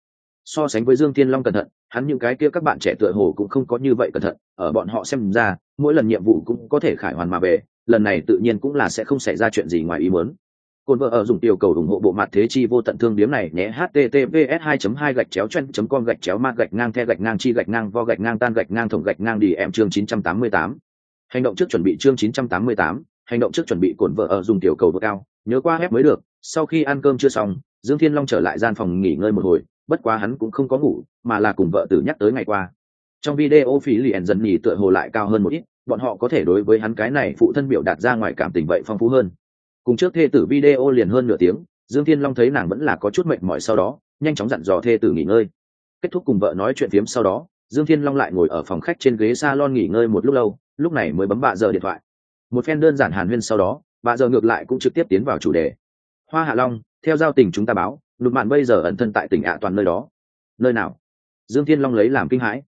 So sánh với dương thiên long cẩn thận, hắn những cái kia các bạn trẻ tựa hồ cũng không có như vậy cẩn thận, ở bọn họ xem ra, mỗi lần nhiệm vụ cũng có thể khải hoàn mà về lần này tự nhiên cũng là sẽ không xảy ra chuyện gì ngoài ý muốn Côn vợ ở dùng tiểu cầu ủng hộ bộ mặt thế chi vô tận thương điểm này nhé https 2 2 gạch chéo chen com gạch chéo ma gạch ngang the gạch ngang chi gạch ngang vo gạch ngang tan gạch ngang thủng gạch ngang đi em chương 988. Hành động trước chuẩn bị chương 988, hành động trước chuẩn bị cồn vợ ở dùng tiểu cầu vượt cao, nhớ qua ép mới được. Sau khi ăn cơm chưa xong, Dương Thiên Long trở lại gian phòng nghỉ ngơi một hồi, bất quá hắn cũng không có ngủ, mà là cùng vợ tử nhắc tới ngày qua. Trong video phí liền dần nhỉ tựa hồ lại cao hơn một ít, bọn họ có thể đối với hắn cái này phụ thân biểu đạt ra ngoài cảm tình vậy phong phú hơn. Cùng trước thê tử video liền hơn nửa tiếng, dương thiên long thấy nàng vẫn là có chút mệt mỏi sau đó, nhanh chóng dặn dò thê tử nghỉ ngơi. Kết thúc cùng vợ nói chuyện phiếm sau đó, dương thiên long lại ngồi ở phòng khách trên ghế s a lon nghỉ ngơi một lúc lâu, lúc này mới bấm bạ giờ điện thoại. Một phen đơn giản hàn huyên sau đó, bạ giờ ngược lại cũng trực tiếp tiến vào chủ đề. Hoa hạ long, theo giao tình chúng ta báo, lục mạn bây giờ ẩn thân tại tỉnh ạ toàn nơi đó. Nơi nào? Dương thiên long lấy làm kinh hãi.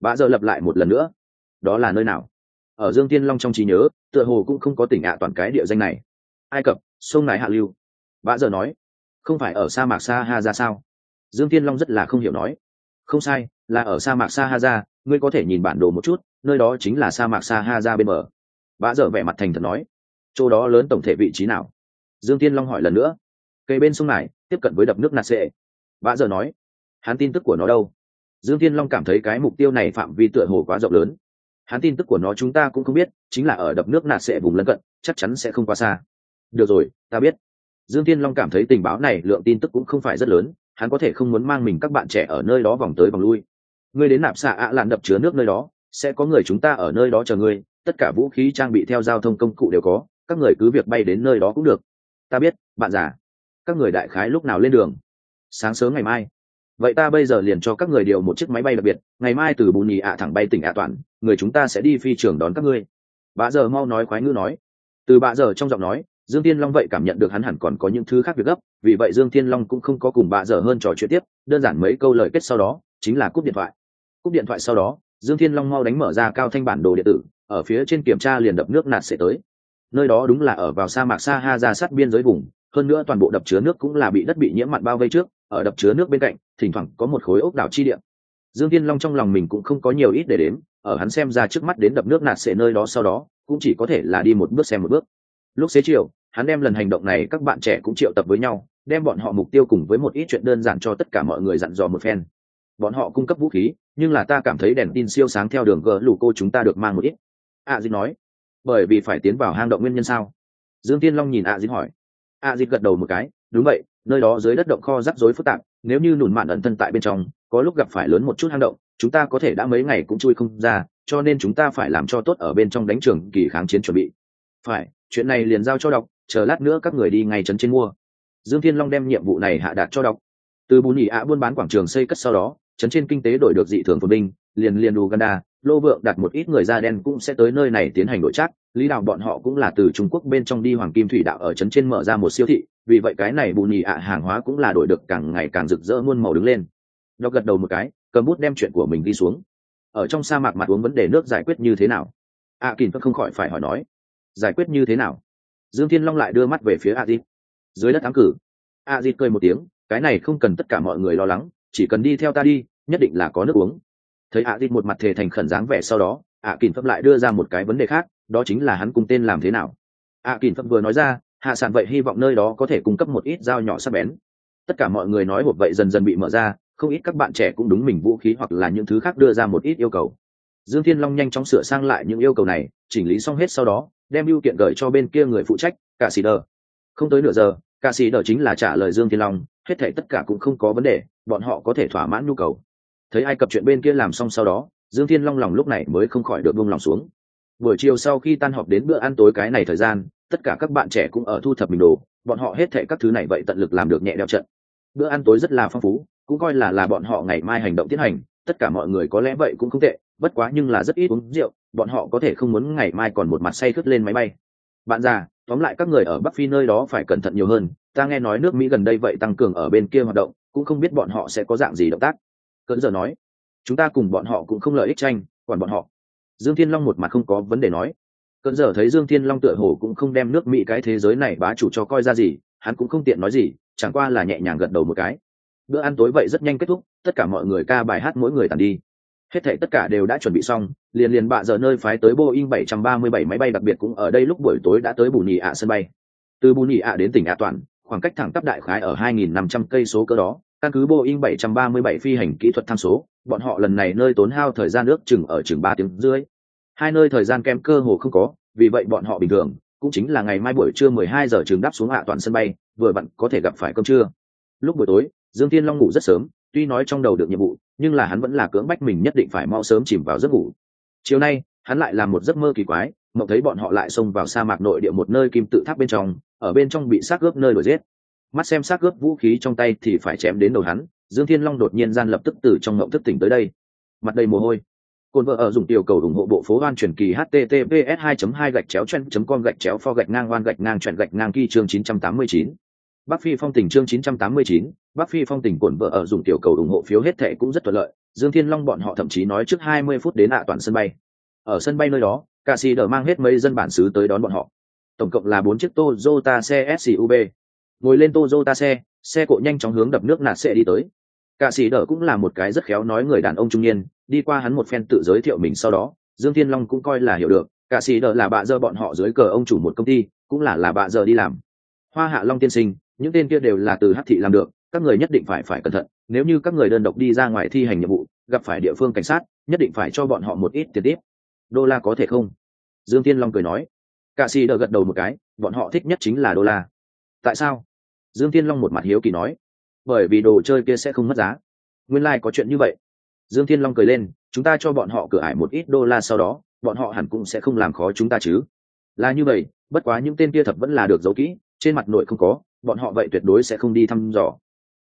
Bạ giờ lập lại một lần nữa. Đó là nơi nào? Ở dương thiên long trong trí nhớ, tựa hồ cũng không có tỉnh ạ toàn cái địa danh này. Ai cập, sông này hạ lưu. Bã giờ nói, không phải ở sa mạc sa ha ra sao? Dương tiên long rất là không hiểu nói, không sai, là ở sa mạc sa ha ra ngươi có thể nhìn bản đồ một chút, nơi đó chính là sa mạc sa ha ra bên bờ. Bã giờ vẻ mặt thành thật nói, chỗ đó lớn tổng thể vị trí nào? Dương tiên long hỏi lần nữa cây bên sông này, tiếp cận với đập nước nạt sệ. Bã giờ nói, hắn tin tức của nó đâu? Dương tiên long cảm thấy cái mục tiêu này phạm vi tựa hồ quá rộng lớn hắn tin tức của nó chúng ta cũng không biết, chính là ở đập nước nạt sẽ vùng lân cận, chắc chắn sẽ không quá xa. Được rồi, ta biết. Dương tiên long cảm thấy tình báo này lượng tin tức cũng không phải rất lớn, hắn có thể không muốn mang mình các bạn trẻ ở nơi đó vòng tới vòng lui. Ngươi đến nạp xạ ạ à lạn đập chứa nước nơi đó, sẽ có người chúng ta ở nơi đó chờ ngươi, tất cả vũ khí trang bị theo giao thông công cụ đều có, các người cứ việc bay đến nơi đó cũng được. Ta biết, bạn già. Các người đại khái lúc nào lên đường? Sáng sớm ngày mai vậy ta bây giờ liền cho các người điều một chiếc máy bay đặc biệt, ngày mai từ bù nhì ạ thẳng bay tỉnh ạ toàn, người chúng ta sẽ đi phi trường đón các ngươi. Bà giờ mau nói khoái ngữ nói. Từ bà giờ trong giọng nói, dương tiên long vậy cảm nhận được hắn hẳn còn có những thứ khác việc gấp, vì vậy dương tiên long cũng không có cùng bà giờ hơn trò chuyện tiếp, đơn giản mấy câu lời kết sau đó, chính là cúp điện thoại. Cúp điện thoại sau đó, dương thiên long mau đánh mở ra cao thanh bản đồ điện tử, ở phía trên kiểm tra liền đập nước nạt sẽ tới. Nơi đó đúng là ở vào sa mạc sa ha ra sát biên giới vùng, hơn nữa toàn bộ đập chứa nước cũng là bị đất bị nhiễm mặn bao vây trước ở đập chứa nước bên cạnh thỉnh thoảng có một khối ốc đảo chi điện dương thiên long trong lòng mình cũng không có nhiều ít để đến, ở hắn xem ra trước mắt đến đập nước nạt sẽ nơi đó sau đó cũng chỉ có thể là đi một bước xem một bước. Lúc xế chiều hắn đem lần hành động này các bạn trẻ cũng triệu tập với nhau đem bọn họ mục tiêu cùng với một ít chuyện đơn giản cho tất cả mọi người dặn dò một phen. Bọn họ cung cấp vũ khí nhưng là ta cảm thấy đèn tin siêu sáng theo đường gờ lù cô chúng ta được mang một ít. A à, nói. Bởi vì phải tiến vào hang động nguyên nhân sao? Dương tiên long nhìn a à hỏi. A à gật đầu một cái. Đúng vậy nơi đó dưới đất động kho rắc rối phức tạp, nếu như nùn mạn ẩn thân tại bên trong, có lúc gặp phải lớn một chút hang động, chúng ta có thể đã mấy ngày cũng chui không ra, cho nên chúng ta phải làm cho tốt ở bên trong đánh trường kỳ kháng chiến chuẩn bị. Phải, chuyện này liền giao cho đọc, chờ lát nữa các người đi ngay trấn trên mua. Dương thiên long đem nhiệm vụ này hạ đạt cho đọc. Từ bù nhị ạ buôn bán quảng trường xây cất sau đó, trấn trên kinh tế đổi được dị thường phồn binh liền liền uganda lô vượng đặt một ít người da đen cũng sẽ tới nơi này tiến hành đổi trác. Lý đạo bọn họ cũng là từ trung quốc bên trong đi hoàng kim thủy đạo ở trấn trên mở ra một siêu thị vì vậy cái này bù nhị ạ hàng hóa cũng là đổi được càng ngày càng rực rỡ muôn màu đứng lên. Đọc gật đầu một cái cầm bút đem chuyện của mình đi xuống. Ở trong sa mạc mặt uống vấn đề nước giải quyết như thế nào? A à, vẫn không khỏi phải hỏi nói. Giải quyết như thế nào? Dương thiên long lại đưa mắt về phía a di. Dưới đất ám cử. A di cười một tiếng cái này không cần tất cả mọi người lo lắng chỉ cần đi theo ta đi nhất định là có nước uống thấy ạ à một mặt thề thành khẩn dáng vẻ sau đó, ạ à kỳn phấp lại đưa ra một cái vấn đề khác, đó chính là hắn cung tên làm thế nào. ạ à kỳn phấp vừa nói ra, hạ sản vậy hy vọng nơi đó có thể cung cấp một ít dao nhỏ sắc bén. tất cả mọi người nói hộp vậy dần dần bị mở ra, không ít các bạn trẻ cũng đúng mình vũ khí hoặc là những thứ khác đưa ra một ít yêu cầu. Dương thiên long nhanh chóng sửa sang lại những yêu cầu này, chỉnh lý xong hết sau đó, đem ưu kiện gửi cho bên kia người phụ trách cả xì đờ. Không tới nửa giờ cả xì đờ chính là trả lời dương thiên long, hết thể tất cả cũng không có vấn đề, bọn họ có thể thỏa mãn nhu cầu thấy ai cập chuyện bên kia làm xong sau đó, dương thiên long lòng lúc này mới không khỏi được buông lòng xuống. Buổi chiều sau khi tan họp đến bữa ăn tối cái này thời gian, tất cả các bạn trẻ cũng ở thu thập mình đồ, bọn họ hết thệ các thứ này vậy tận lực làm được nhẹ đeo trận. Bữa ăn tối rất là phong phú, cũng coi là là bọn họ ngày mai hành động tiến hành, tất cả mọi người có lẽ vậy cũng không tệ, bất quá nhưng là rất ít uống rượu, bọn họ có thể không muốn ngày mai còn một mặt say khướt lên máy bay. Bạn già, tóm lại các người ở bắc phi nơi đó phải cẩn thận nhiều hơn, ta nghe nói nước mỹ gần đây vậy tăng cường ở bên kia hoạt động, cũng không biết bọn họ sẽ có dạng gì động tác cỡn giờ nói, chúng ta cùng bọn họ cũng không lợi ích tranh còn bọn họ. Dương thiên long một mặt không có vấn đề nói. Cỡn giờ thấy dương thiên long tựa hồ cũng không đem nước mỹ cái thế giới này bá chủ cho coi ra gì, hắn cũng không tiện nói gì, chẳng qua là nhẹ nhàng gật đầu một cái. Bữa ăn tối vậy rất nhanh kết thúc, tất cả mọi người ca bài hát mỗi người tàn đi. Hết thảy tất cả đều đã chuẩn bị xong, liền liền bạ giờ nơi phái tới boeing 737 máy bay đặc biệt cũng ở đây lúc buổi tối đã tới bù nhì ạ sân bay. Từ bù nhì ạ đến tỉnh ạ toàn, khoảng cách thẳng tắp đại khái ở 2.500 cây số cơ đó căn cứ boeing 737 phi hành kỹ thuật tham số, bọn họ lần này nơi tốn hao thời gian ước chừng ở chừng ba tiếng rưỡi. Hai nơi thời gian kem cơ hồ không có, vì vậy bọn họ bình thường, cũng chính là ngày mai buổi trưa 12 giờ trường đáp xuống hạ toàn sân bay, vừa bạn có thể gặp phải cơm trưa. Lúc buổi tối, dương thiên long ngủ rất sớm, tuy nói trong đầu được nhiệm vụ, nhưng là hắn vẫn là cưỡng bách mình nhất định phải mau sớm chìm vào giấc ngủ. Chiều nay, hắn lại làm một giấc mơ kỳ quái, mộng thấy bọn họ lại xông vào sa mạc nội địa một nơi kim tự tháp bên trong, ở bên trong bị xác ướp nơi đuổi giết mắt xem xác gớp vũ khí trong tay thì phải chém đến đầu hắn dương thiên long đột nhiên gian lập tức từ trong ngộng thức tỉnh tới đây mặt đầy mồ hôi cồn vợ ở dùng tiểu cầu ủng hộ bộ phố hoan truyền kỳ https 2 2 gạch chéo chen com gạch chéo pho gạch ngang oan gạch ngang chuyển gạch ngang kỳ chương 989. Bắc Phi Phong tỉnh chương 989, Bắc Phi Phong tỉnh cồn vợ ở dùng tiểu cầu ủng hộ phiếu hết thệ cũng rất thuận lợi, Dương Thiên Long bọn họ thậm chí nói trước 20 phút đến ạ toàn sân bay. Ở sân bay nơi đó, ca Sĩ đỡ mang hết mấy dân bản xứ tới đón bọn họ. Tổng cộng là bốn chiếc Toyota xe Ngồi lên Toyota xe, xe cộ nhanh chóng hướng đập nước nạt sẽ đi tới. Cả Sĩ đỡ cũng là một cái rất khéo nói người đàn ông trung niên, đi qua hắn một phen tự giới thiệu mình sau đó, Dương Thiên Long cũng coi là hiểu được, Cả Sĩ đỡ là bạ giờ bọn họ dưới cờ ông chủ một công ty, cũng là là bạ giờ đi làm. Hoa Hạ Long tiên sinh, những tên kia đều là từ hắc thị làm được các người nhất định phải phải cẩn thận nếu như các người đơn độc đi ra ngoài thi hành nhiệm vụ gặp phải địa phương cảnh sát nhất định phải cho bọn họ một ít tiền tiếp. Đô la có thể không? Dương thiên long cười nói. Cả sĩ đỡ gật đầu một cái bọn họ thích nhất chính là đô la. Tại sao? Dương Thiên long một mặt hiếu kỳ nói, bởi vì đồ chơi kia sẽ không mất giá. Nguyên lai、like、có chuyện như vậy. Dương Thiên long cười lên, chúng ta cho bọn họ cửa ải một ít đô la sau đó, bọn họ hẳn cũng sẽ không làm khó chúng ta chứ. Là như vậy, bất quá những tên kia thật vẫn là được giấu kỹ, trên mặt nội không có, bọn họ vậy tuyệt đối sẽ không đi thăm dò.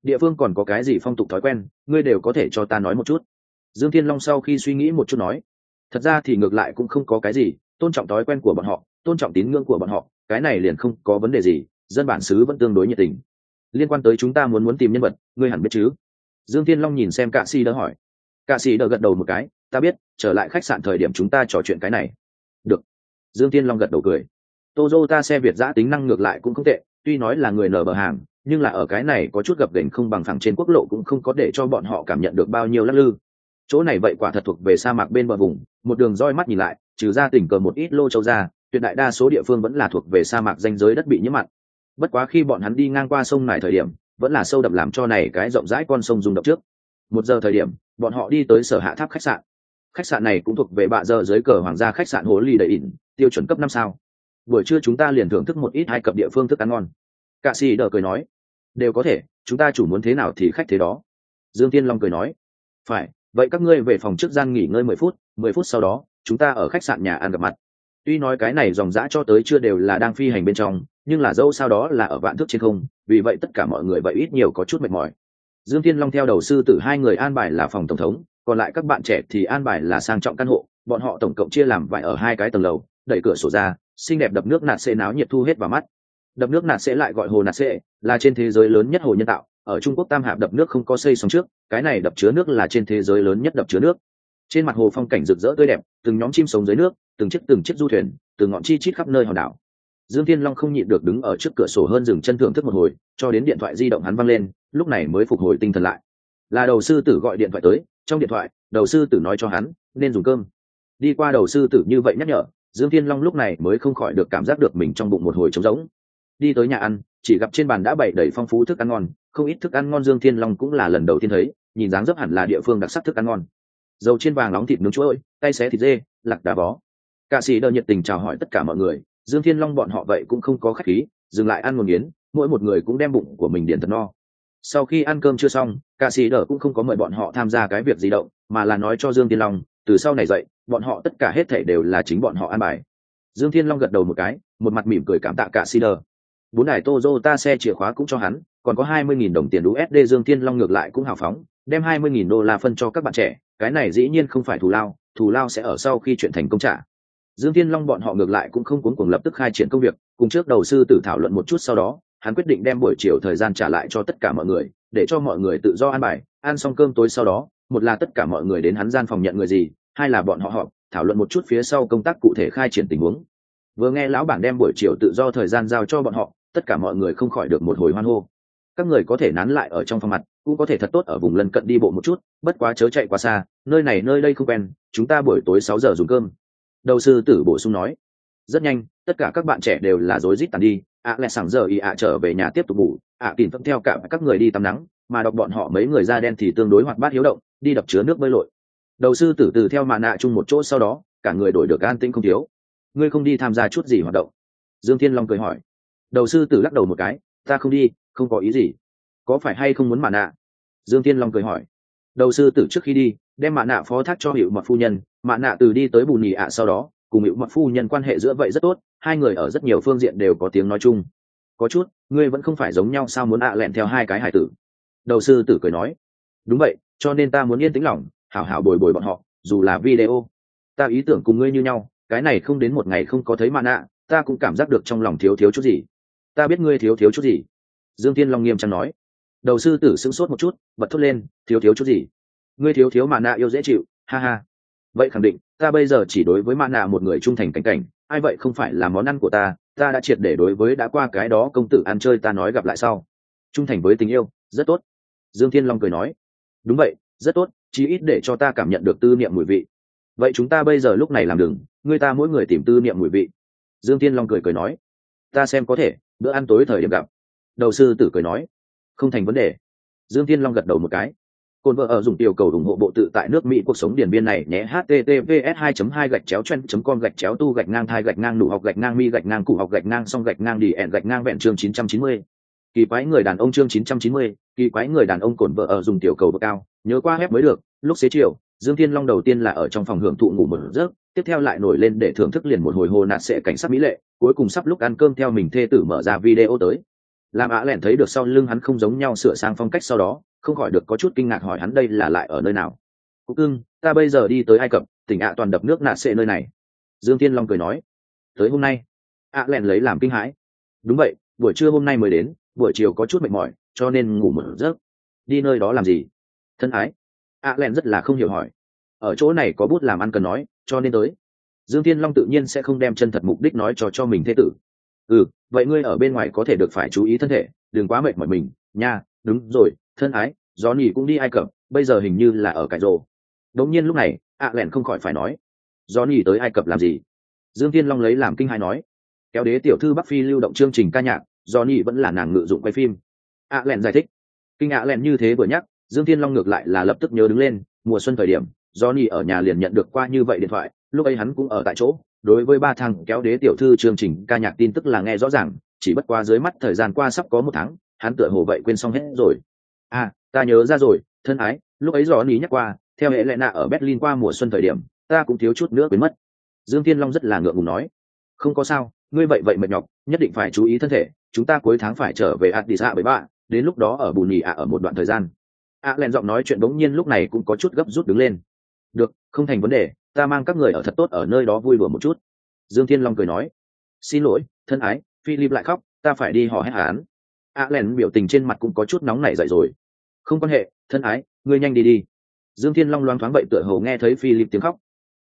Địa phương còn có cái gì phong tục thói quen, ngươi đều có thể cho ta nói một chút. Dương thiên long sau khi suy nghĩ một chút nói, thật ra thì ngược lại cũng không có cái gì, tôn trọng thói quen của bọn họ, tôn trọng tín ngưỡng của bọn họ, cái này liền không có vấn đề gì dân bản xứ vẫn tương đối nhiệt tình. Liên quan tới chúng ta muốn muốn tìm nhân vật ngươi hẳn biết chứ? Dương thiên long nhìn xem cạ sĩ đỡ hỏi. Cạ sĩ đỡ gật đầu một cái ta biết trở lại khách sạn thời điểm chúng ta trò chuyện cái này. Được. Dương thiên long gật đầu cười. Toyota xe Việt giã tính năng ngược lại cũng không tệ, tuy nói là người nở bờ hàng nhưng là ở cái này có chút gập ghềnh không bằng phẳng trên quốc lộ cũng không có để cho bọn họ cảm nhận được bao nhiêu lắc lư. Chỗ này vậy quả thật thuộc về sa mạc bên bờ vùng một đường roi mắt nhìn lại trừ ra tỉnh cờ một ít lô châu ra tuyệt đại đa số địa phương vẫn là thuộc về sa mạc danh giới đất bị nhiễm mặn bất quá khi bọn hắn đi ngang qua sông này thời điểm, vẫn là sâu đậm làm cho này cái rộng rãi con sông rung động trước. Một giờ thời điểm, bọn họ đi tới sở hạ tháp khách sạn. Khách sạn này cũng thuộc về bạ giờ dưới cờ hoàng gia khách sạn hồ ly đầy ỉn, tiêu chuẩn cấp năm sao. Buổi trưa chúng ta liền thưởng thức một ít hai cặp địa phương thức ăn ngon. Cạ xì đờ cười nói, đều có thể, chúng ta chủ muốn thế nào thì khách thế đó. Dương tiên long cười nói, phải, vậy các ngươi về phòng trước gian nghỉ ngơi mười phút mười phút sau đó, chúng ta ở khách sạn nhà ăn gặp mặt. Tuy nói cái này dòng dã cho tới chưa đều là đang phi hành bên trong nhưng là dâu sau đó là ở vạn thước trên không, vì vậy tất cả mọi người vậy ít nhiều có chút mệt mỏi. Dương Thiên long theo đầu sư tử hai người an bài là phòng tổng thống, còn lại các bạn trẻ thì an bài là sang trọng căn hộ, bọn họ tổng cộng chia làm vải ở hai cái tầng lầu, đẩy cửa sổ ra, xinh đẹp đập nước nạt xê náo nhiệt thu hết vào mắt. Đập nước nạt xê lại gọi hồ nạt xê, là trên thế giới lớn nhất hồ nhân tạo, ở trung quốc tam hạp đập nước không có xây xong trước, cái này đập chứa nước là trên thế giới lớn nhất đập chứa nước. Trên mặt hồ phong cảnh rực rỡ tươi đẹp, từng nhóm chim sống dưới nước, từng chiếc từng chiếc du thuyền, từng ngọn chi chít khắp nơi hòn đảo dương thiên long không nhịn được đứng ở trước cửa sổ hơn dừng chân thưởng thức một hồi, cho đến điện thoại di động hắn văng lên, lúc này mới phục hồi tinh thần lại. Là đầu sư tử gọi điện thoại tới, trong điện thoại, đầu sư tử nói cho hắn, nên dùng cơm. Đi qua đầu sư tử như vậy nhắc nhở, dương thiên long lúc này mới không khỏi được cảm giác được mình trong bụng một hồi trống rỗng. Đi tới nhà ăn, chỉ gặp trên bàn đã bày đầy phong phú thức ăn ngon, không ít thức ăn ngon dương thiên long cũng là lần đầu tiên thấy, nhìn dáng dấp hẳn là địa phương đặc sắc thức ăn ngon. Dầu trên vàng nóng thịt nướng chuối, tay xé thịt dê, lạc đá bó. Ca sĩ đờ nhiệt tình chào hỏi tất cả mọi người dương thiên long bọn họ vậy cũng không có khách khí dừng lại ăn một miếng mỗi một người cũng đem bụng của mình điện thật no. Sau khi ăn cơm chưa xong ca sĩ đờ cũng không có mời bọn họ tham gia cái việc gì động mà là nói cho dương thiên long từ sau này dậy bọn họ tất cả hết thể đều là chính bọn họ ăn bài. Dương thiên long gật đầu một cái một mặt mỉm cười cảm tạ cả si đờ bốn đài Toyota xe chìa khóa cũng cho hắn còn có hai mươi nghìn đồng tiền USD Dương Thiên Long ngược lại cũng hào phóng, đem hai mươi nghìn đô la phân cho các bạn trẻ, cái này dĩ nhiên không phải thù lao, thù lao sẽ ở sau khi chuyện thành công trả. Dương Thiên Long bọn họ ngược lại cũng không cuốn cuồng lập tức khai triển công việc, cùng trước đầu sư tử thảo luận một chút sau đó, hắn quyết định đem buổi chiều thời gian trả lại cho tất cả mọi người, để cho mọi người tự do ăn bài, ăn xong cơm tối sau đó, một là tất cả mọi người đến hắn gian phòng nhận người gì, hai là bọn họ họp, thảo luận một chút phía sau công tác cụ thể khai triển tình huống. Vừa nghe lão bản đem buổi chiều tự do thời gian giao cho bọn họ, tất cả mọi người không khỏi được một hồi hoan hô các người có thể nán lại ở trong phòng mặt cũng có thể thật tốt ở vùng lân cận đi bộ một chút bất quá chớ chạy quá xa nơi này nơi đây không quen chúng ta buổi tối sáu giờ dùng cơm đầu sư tử bổ sung nói, rất nhanh, tất cả các bạn trẻ đều là rối rít tàn đi. Ạ à lại sảng giờ ý ạ trở về nhà tiếp tục ngủ. Ạ à tìm theo cả các người đi tắm nắng, mà đọc bọn họ mấy người da đen thì tương đối hoạt bát hiếu động, đi đập chứa nước bơi lội. Đầu sư tử từ theo mạ nạ chung một chỗ sau đó, cả người đổi được an tĩnh không thiếu. Ngươi không đi tham gia chút gì hoạt động? Dương thiên long cười hỏi. Đầu sư tử lắc đầu một cái, ta không đi, không có ý gì. Có phải hay không muốn mạ nạ? Dương thiên long cười hỏi. Đầu sư tử trước khi đi đem mạ nạ phó thác cho hiệu mật phu nhân, mạ nạ từ đi tới bù nhì ạ sau đó, cùng hiệu mật phu nhân quan hệ giữa vậy rất tốt, hai người ở rất nhiều phương diện đều có tiếng nói chung. Có chút, ngươi vẫn không phải giống nhau sao muốn ạ lẹn theo hai cái hải tử? Đầu sư tử cười nói. Đúng vậy, cho nên ta muốn yên tĩnh lòng, hảo hảo bồi bồi bọn họ, dù là video. Ta ý tưởng cùng ngươi như nhau, cái này không đến một ngày không có thấy mạ nạ, ta cũng cảm giác được trong lòng thiếu thiếu chút gì. Ta biết ngươi thiếu thiếu chút gì. Dương thiên long nghiêm trang nói. Đầu sư tử sững sốt một chút, bật thốt lên, thiếu thiếu chút gì? Ngươi thiếu thiếu mạ nạ yêu dễ chịu, ha ha. Vậy khẳng định, ta bây giờ chỉ đối với mạ nạ một người trung thành cảnh cảnh, ai vậy không phải là món ăn của ta ta đã triệt để đối với đã qua cái đó công tử ăn chơi ta nói gặp lại sau. Trung thành với tình yêu, rất tốt. Dương thiên long cười nói. Đúng vậy, rất tốt, chí ít để cho ta cảm nhận được tư niệm mùi vị. Vậy chúng ta bây giờ lúc này làm đường, người ta mỗi người tìm tư niệm mùi vị. Dương thiên long cười cười nói. Ta xem có thể, bữa ăn tối thời điểm gặp. Đầu sư tử cười nói. Không thành vấn đề. Dương thiên long gật đầu một cái. Côn vợ ở dùng tiểu cầu ủng hộ bộ tự tại nước mỹ cuộc sống điển biên này nhé https 2 2 gạch chéo chen com gạch chéo tu gạch ngang thai gạch ngang nụ học gạch ngang mi gạch ngang cụ học gạch ngang song gạch ngang đi ẹn gạch ngang vẹn chương 990. kỳ quái người đàn ông chương 990, kỳ quái người đàn ông cồn vợ ở dùng tiểu cầu bậc cao nhớ qua hép mới được lúc xế chiều dương thiên long đầu tiên là ở trong phòng hưởng thụ ngủ một giấc tiếp theo lại nổi lên để thưởng thức liền một hồi hồ nạt sẽ cảnh sát mỹ lệ cuối cùng sắp lúc ăn cơm theo mình thê tử mở ra video tới làm ạ lẹn thấy được sau lưng hắn không giống nhau sửa sang phong cách sau đó không khỏi được có chút kinh ngạc hỏi hắn đây là lại ở nơi nào. Cúc cưng, ta bây giờ đi tới ai cập, tỉnh ạ toàn đập nước nạ sệ nơi này. Dương tiên long cười nói. Tới hôm nay. Ạ lẹn lấy làm kinh hãi. Đúng vậy, buổi trưa hôm nay mới đến, buổi chiều có chút mệt mỏi, cho nên ngủ một giấc. Đi nơi đó làm gì? Thân ái. Ạ lẹn rất là không hiểu hỏi. Ở chỗ này có bút làm ăn cần nói, cho nên tới. Dương thiên long tự nhiên sẽ không đem chân thật mục đích nói cho cho mình thế tử. Ừ vậy ngươi ở bên ngoài có thể được phải chú ý thân thể, đừng quá mệt mỏi mình, nha, đúng rồi thân ái gió nhì cũng đi ai cập, bây giờ hình như là ở cải rồ. Đống nhiên lúc này, ạ lẹn không khỏi phải nói gió nhì tới ai cập làm gì? Dương thiên long lấy làm kinh hai nói, kéo đế tiểu thư bắc phi lưu động chương trình ca nhạc, do nhì vẫn là nàng ngự dụng quay phim. ạ lẹn giải thích, kinh ạ lẹn như thế vừa nhắc, dương thiên long ngược lại là lập tức nhớ đứng lên, mùa xuân thời điểm, do nhì ở nhà liền nhận được qua như vậy điện thoại, lúc ấy hắn cũng ở tại chỗ, đối với ba thằng kéo đế tiểu thư chương trình ca nhạc tin tức là nghe rõ ràng, chỉ bất qua dưới mắt thời gian qua sắp có một tháng, hắn tựa hồ vậy quên xong hết rồi à ta nhớ ra rồi thân ái lúc ấy gió ní nhắc qua theo hệ lệ nạ ở berlin qua mùa xuân thời điểm ta cũng thiếu chút nữa quên mất. Dương thiên long rất là ngượng ngùng nói. Không có sao ngươi vậy vậy mệt nhọc nhất định phải chú ý thân thể chúng ta cuối tháng phải trở về addis ababa đến lúc đó ở bù nhì ạ ở một đoạn thời gian. A à, len giọng nói chuyện bỗng nhiên lúc này cũng có chút gấp rút đứng lên. Được không thành vấn đề ta mang các người ở thật tốt ở nơi đó vui đùa một chút. Dương thiên long cười nói. Xin lỗi thân ái philip lại khóc ta phải đi hò hét án a len biểu tình trên mặt cũng có chút nóng nảy dậy rồi. Không quan hệ, thân ái, ngươi nhanh đi đi. Dương thiên long loáng thoáng vậy tựa hồ nghe thấy philip tiếng khóc.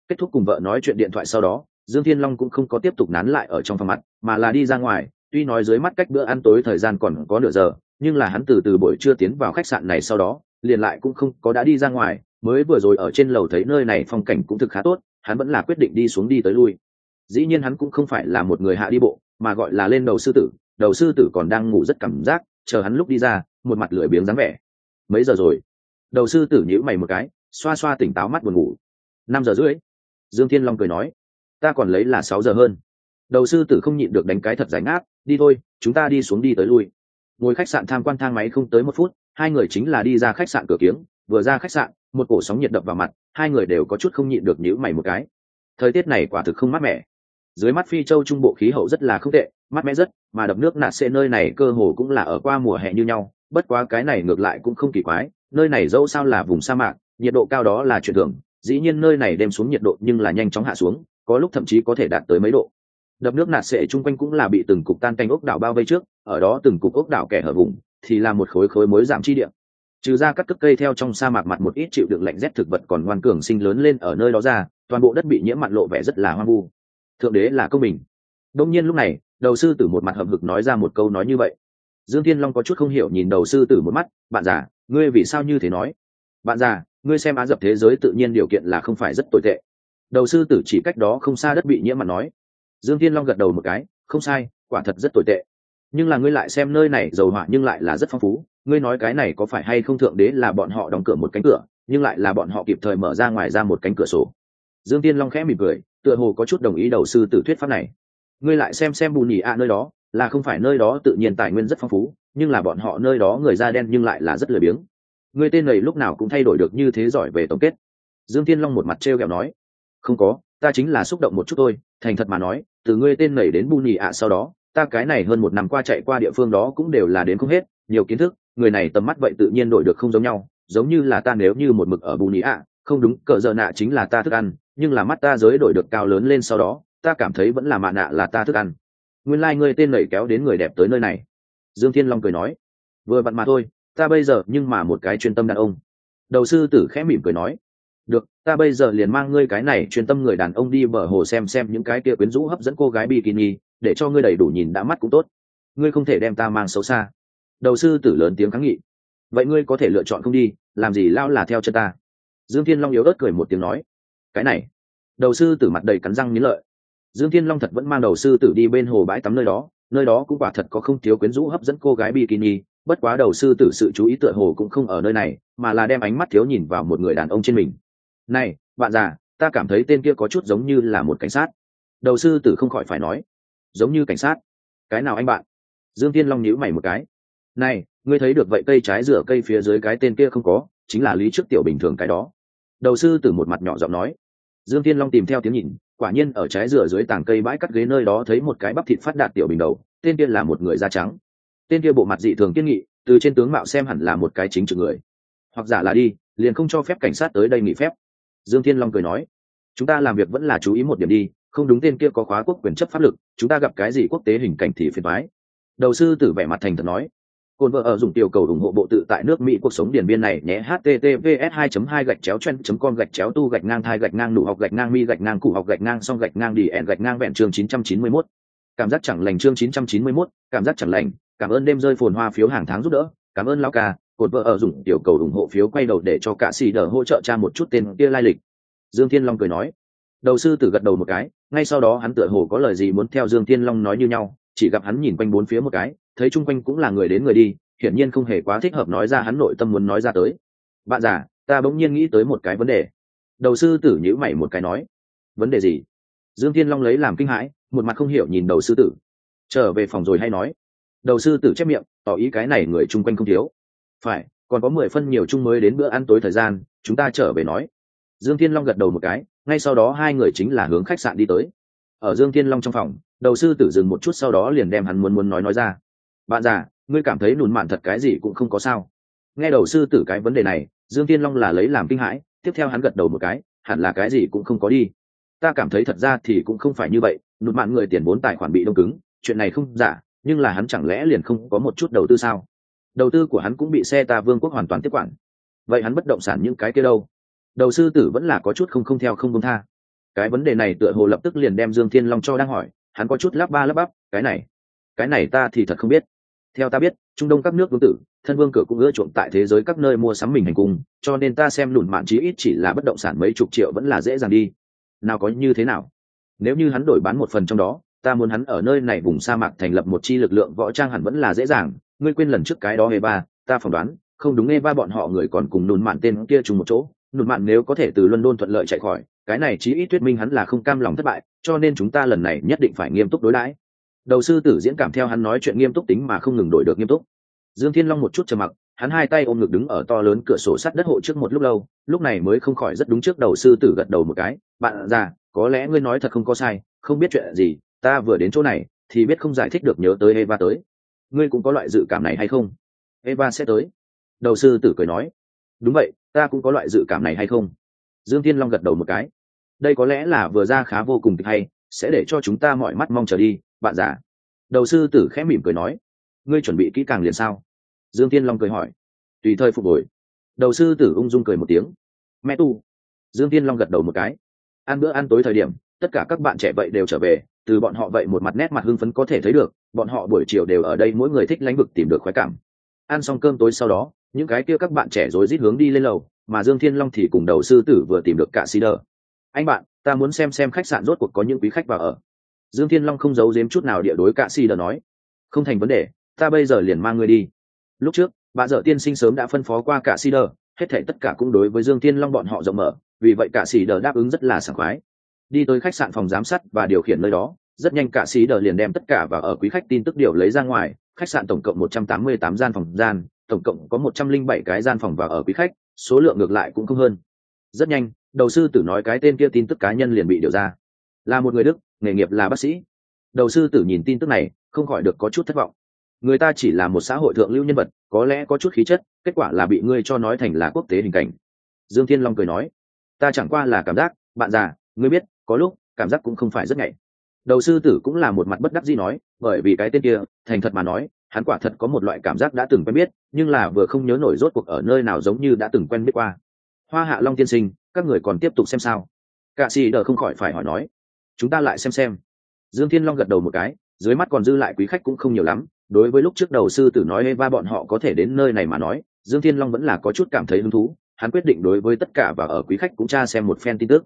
Kết thúc cùng vợ nói chuyện điện thoại sau đó, dương thiên long cũng không có tiếp tục nán lại ở trong phòng mặt, mà là đi ra ngoài, tuy nói dưới mắt cách bữa ăn tối thời gian còn có nửa giờ, nhưng là hắn từ từ buổi trưa tiến vào khách sạn này sau đó, liền lại cũng không có đã đi ra ngoài, mới vừa rồi ở trên lầu thấy nơi này phong cảnh cũng thực khá tốt, hắn vẫn là quyết định đi xuống đi tới lui. Dĩ nhiên hắn cũng không phải là một người hạ đi bộ, mà gọi là lên đầu sư tử đầu sư tử còn đang ngủ rất cảm giác, chờ hắn lúc đi ra, một mặt lười biếng dáng vẻ. Mấy giờ rồi? Đầu sư tử nhíu mày một cái, xoa xoa tỉnh táo mắt buồn ngủ. Năm giờ rưỡi. Dương thiên long cười nói, ta còn lấy là sáu giờ hơn. Đầu sư tử không nhịn được đánh cái thật giải áp đi thôi, chúng ta đi xuống đi tới lui. Ngồi khách sạn tham quan thang máy không tới một phút, hai người chính là đi ra khách sạn cửa kiếng, vừa ra khách sạn, một cổ sóng nhiệt đập vào mặt, hai người đều có chút không nhịn được nhíu mày một cái. Thời tiết này quả thực không mát mẻ dưới mắt phi châu trung bộ khí hậu rất là không tệ, mát mẻ rất, mà đập nước nạt xê nơi này cơ hồ cũng là ở qua mùa hè như nhau. Bất quá cái này ngược lại cũng không kỳ quái, nơi này dẫu sao là vùng sa mạc, nhiệt độ cao đó là chuyện thường, dĩ nhiên nơi này đem xuống nhiệt độ nhưng là nhanh chóng hạ xuống, có lúc thậm chí có thể đạt tới mấy độ. Đập nước nạt sệ chung quanh cũng là bị từng cục tan canh ốc đảo bao vây trước, ở đó từng cục ốc đảo kẻ hở vùng, thì là một khối khối mối giảm chi điểm trừ ra các cất cây theo trong sa mạc mặt một ít chịu được lạnh rét thực vật còn ngoan cường sinh lớn lên ở nơi đó ra, toàn bộ đất bị nhiễm mặn lộ vẻ rất là hoang vu thượng đế là công bình. Đông nhiên lúc này, đầu sư tử một mặt hậm hực nói ra một câu nói như vậy. Dương thiên long có chút không hiểu nhìn đầu sư tử một mắt, bạn già, ngươi vì sao như thế nói? Bạn già, ngươi xem á dập thế giới tự nhiên điều kiện là không phải rất tồi tệ. Đầu sư tử chỉ cách đó không xa đất bị nhiễm mà nói. Dương thiên long gật đầu một cái, không sai, quả thật rất tồi tệ. Nhưng là ngươi lại xem nơi này dầu hỏa nhưng lại là rất phong phú. Ngươi nói cái này có phải hay không thượng đế là bọn họ đóng cửa một cánh cửa, nhưng lại là bọn họ kịp thời mở ra ngoài ra một cánh cửa sổ? Dương tiên long khẽ mỉm cười, tựa hồ có chút đồng ý đầu sư tử thuyết pháp này. Ngươi lại xem xem bù nhì ạ nơi đó, là không phải nơi đó tự nhiên tài nguyên rất phong phú, nhưng là bọn họ nơi đó người da đen nhưng lại là rất lười biếng. Ngươi tên này lúc nào cũng thay đổi được như thế giỏi về tổng kết. Dương tiên long một mặt t r kẹo nói. Không có, ta chính là xúc động một chút thôi, thành thật mà nói, từ ngươi tên này đến bù nhì ạ sau đó, ta cái này hơn một năm qua chạy qua địa phương đó cũng đều là đến không hết, nhiều kiến thức, người này tầm mắt vậy tự nhiên đổi được không giống nhau, giống như là ta nếu như một mực ở bù nhì ạ không đúng, cờ dợ nạ chính là ta thức ăn, nhưng là mắt ta giới đổi được cao lớn lên sau đó, ta cảm thấy vẫn là mạ nạ là ta thức ăn. Nguyên lai、like、ngươi tên lẩy kéo đến người đẹp tới nơi này. Dương thiên long cười nói, vừa vặn mà thôi, ta bây giờ nhưng mà một cái chuyên tâm đàn ông. Đầu sư tử khẽ mỉm cười nói, được, ta bây giờ liền mang ngươi cái này chuyên tâm người đàn ông đi bờ hồ xem xem những cái kia quyến rũ hấp dẫn cô gái bikini, để cho ngươi đầy đủ nhìn đã mắt cũng tốt. Ngươi không thể đem ta mang xấu xa. Đầu sư tử lớn tiếng kháng nghị, vậy ngươi có thể lựa chọn không đi, làm gì lao là theo chân ta? Dương thiên long yếu ớt cười một tiếng nói, cái này. Đầu sư tử mặt đầy cắn răng nghĩ lợi. Dương thiên long thật vẫn mang đầu sư tử đi bên hồ bãi tắm nơi đó nơi đó cũng quả thật có không thiếu quyến rũ hấp dẫn cô gái bikini, bất quá đầu sư tử sự chú ý tựa hồ cũng không ở nơi này, mà là đem ánh mắt thiếu nhìn vào một người đàn ông trên mình. Này, bạn già, ta cảm thấy tên kia có chút giống như là một cảnh sát. Đầu sư tử không khỏi phải nói, giống như cảnh sát? Cái nào anh bạn? Dương tiên long nhíu mày một cái, này, ngươi thấy được vậy cây trái rửa cây phía dưới cái tên kia không có, chính là lý trước tiểu bình thường cái đó đầu sư tử một mặt nhỏ giọng nói. Dương tiên long tìm theo tiếng nhìn, quả nhiên ở trái rửa dưới tảng cây bãi cắt ghế nơi đó thấy một cái bắp thịt phát đạt tiểu bình đầu, tên kia là một người da trắng. Tên kia bộ mặt dị thường kiên nghị, từ trên tướng mạo xem hẳn là một cái chính trực người. Hoặc giả là đi, liền không cho phép cảnh sát tới đây nghỉ phép. Dương thiên long cười nói, chúng ta làm việc vẫn là chú ý một điểm đi, không đúng tên kia có khóa quốc quyền chấp pháp lực, chúng ta gặp cái gì quốc tế hình cảnh thì phiền thoái đầu sư tử vẻ mặt thành thật nói Côn vợ ở dùng tiểu cầu ủng hộ bộ tự tại nước mỹ cuộc sống điển biên này nhé https 2 2 gạch chéo chen com gạch chéo tu gạch ngang thai gạch ngang nụ học gạch ngang mi gạch ngang cụ học gạch ngang song gạch ngang đi ẹn gạch ngang vẹn chương 991. cảm giác chẳng lành chương 991, cảm giác chẳng lành cảm ơn đêm rơi phồn hoa phiếu hàng tháng giúp đỡ cảm ơn lão ca cột vợ ở dùng tiểu cầu ủng hộ phiếu quay đầu để cho cả xì đỡ hỗ trợ cha một chút tên kia lai lịch. Dương thiên long cười nói. Đầu sư tử gật đầu một cái ngay sau đó hắn tựa hồ có lời gì muốn theo dương thiên long nói như nhau chỉ gặp hắn nhìn quanh bốn phía một cái, thấy chung quanh cũng là người đến người đi, hiển nhiên không hề quá thích hợp nói ra hắn nội tâm muốn nói ra tới. Bạn già, ta bỗng nhiên nghĩ tới một cái vấn đề. Đầu sư tử nhữ mày một cái nói, vấn đề gì? Dương thiên long lấy làm kinh hãi, một mặt không hiểu nhìn đầu sư tử. Trở về phòng rồi hay nói. Đầu sư tử chép miệng, tỏ ý cái này người chung quanh không thiếu. Phải, còn có mười phân nhiều chung mới đến bữa ăn tối thời gian, chúng ta trở về nói. Dương thiên long gật đầu một cái, ngay sau đó hai người chính là hướng khách sạn đi tới. Ở dương thiên long trong phòng đầu sư tử dừng một chút sau đó liền đem hắn muốn muốn nói nói ra. Bạn già, ngươi cảm thấy nùn mạn thật cái gì cũng không có sao. Nghe đầu sư tử cái vấn đề này, dương thiên long là lấy làm kinh hãi, tiếp theo hắn gật đầu một cái, hẳn là cái gì cũng không có đi. Ta cảm thấy thật ra thì cũng không phải như vậy nụt mạn người tiền vốn tài khoản bị đông cứng, chuyện này không giả, nhưng là hắn chẳng lẽ liền không có một chút đầu tư sao? Đầu tư của hắn cũng bị xe ta vương quốc hoàn toàn tiếp quản. Vậy hắn bất động sản những cái kia đâu? Đầu sư tử vẫn là có chút không không theo không công tha. Cái vấn đề này tựa hồ lập tức liền đem dương thiên long cho đang hỏi hắn có chút lắp ba lắp bắp, cái này cái này ta thì thật không biết. Theo ta biết, trung đông các nước vương tử, thân vương cửa cũng ưa chuộng tại thế giới các nơi mua sắm mình hành cung, cho nên ta xem lùn mạn chí ít chỉ là bất động sản mấy chục triệu vẫn là dễ dàng đi. Nào có như thế nào? Nếu như hắn đổi bán một phần trong đó, ta muốn hắn ở nơi này vùng sa mạc thành lập một chi lực lượng võ trang hẳn vẫn là dễ dàng. Ngươi quên lần trước cái đó hề ba ta phỏng đoán, không đúng nghe ba bọn họ người còn cùng lùn mạn tên kia chung một chỗ nụt mạn nếu có thể từ london thuận lợi chạy khỏi, cái này chí ít thuyết minh hắn là không cam lòng thất bại, cho nên chúng ta lần này nhất định phải nghiêm túc đối đãi. Đầu sư tử diễn cảm theo hắn nói chuyện nghiêm túc tính mà không ngừng đổi được nghiêm túc. Dương thiên long một chút trầm mặc, hắn hai tay ôm ngực đứng ở to lớn cửa sổ sắt đất hộ trước một lúc lâu, lúc này mới không khỏi rất đúng trước đầu sư tử gật đầu một cái, bạn già, có lẽ ngươi nói thật không có sai, không biết chuyện gì, ta vừa đến chỗ này, thì biết không giải thích được nhớ tới eva tới. Ngươi cũng có loại dự cảm này hay không? Eva sẽ tới. Đầu sư tử cười nói đúng vậy, ta cũng có loại dự cảm này hay không? Dương thiên long gật đầu một cái. Đây có lẽ là vừa ra khá vô cùng hay, sẽ để cho chúng ta mọi mắt mong chờ đi, bạn già. Đầu sư tử khẽ mỉm cười nói. Ngươi chuẩn bị kỹ càng liền sao? Dương tiên long cười hỏi. Tùy thời phục hồi. Đầu sư tử ung dung cười một tiếng. Mẹ tu. Dương tiên long gật đầu một cái. Ăn bữa ăn tối thời điểm, tất cả các bạn trẻ vậy đều trở về, từ bọn họ vậy một mặt nét mặt hưng phấn có thể thấy được, bọn họ buổi chiều đều ở đây mỗi người thích lãnh vực tìm được khoái cảm. Ăn xong cơm tối sau đó những cái kia các bạn trẻ rối rít hướng đi lên lầu, mà dương thiên long thì cùng đầu sư tử vừa tìm được cả xí đờ. Anh bạn, ta muốn xem xem khách sạn rốt cuộc có những quý khách vào ở. Dương thiên long không giấu giếm chút nào địa đối cả xí đờ nói. Không thành vấn đề, ta bây giờ liền mang ngươi đi. Lúc trước, bà dợ tiên sinh sớm đã phân phó qua cả xí đờ, hết thể tất cả cũng đối với dương thiên long bọn họ rộng mở, vì vậy cả xí đờ đáp ứng rất là sảng khoái. Đi tới khách sạn phòng giám sát và điều khiển nơi đó, rất nhanh cả xí đờ liền đem tất cả và ở quý khách tin tức điều lấy ra ngoài, khách sạn tổng cộng một trăm tám mươi tám gian phòng gian tổng cộng có một trăm linh bảy cái gian phòng và ở quý khách, số lượng ngược lại cũng không hơn. Rất nhanh, đầu sư tử nói cái tên kia tin tức cá nhân liền bị điều ra. Là một người đức, nghề nghiệp là bác sĩ. Đầu sư tử nhìn tin tức này, không khỏi được có chút thất vọng. Người ta chỉ là một xã hội thượng lưu nhân vật, có lẽ có chút khí chất, kết quả là bị ngươi cho nói thành là quốc tế hình cảnh. Dương thiên long cười nói, ta chẳng qua là cảm giác, bạn già, ngươi biết, có lúc, cảm giác cũng không phải rất nhạy. Đầu sư tử cũng là một mặt bất đắc dĩ nói, bởi vì cái tên kia, thành thật mà nói hắn quả thật có một loại cảm giác đã từng quen biết, nhưng là vừa không nhớ nổi rốt cuộc ở nơi nào giống như đã từng quen biết qua. Hoa hạ long tiên sinh, các người còn tiếp tục xem sao? Cạ xì đờ không khỏi phải hỏi nói. Chúng ta lại xem xem. Dương thiên long gật đầu một cái, dưới mắt còn dư lại quý khách cũng không nhiều lắm. Đối với lúc trước đầu sư tử nói eva bọn họ có thể đến nơi này mà nói, dương thiên long vẫn là có chút cảm thấy hứng thú. Hắn quyết định đối với tất cả và ở quý khách cũng tra xem một phen tin tức.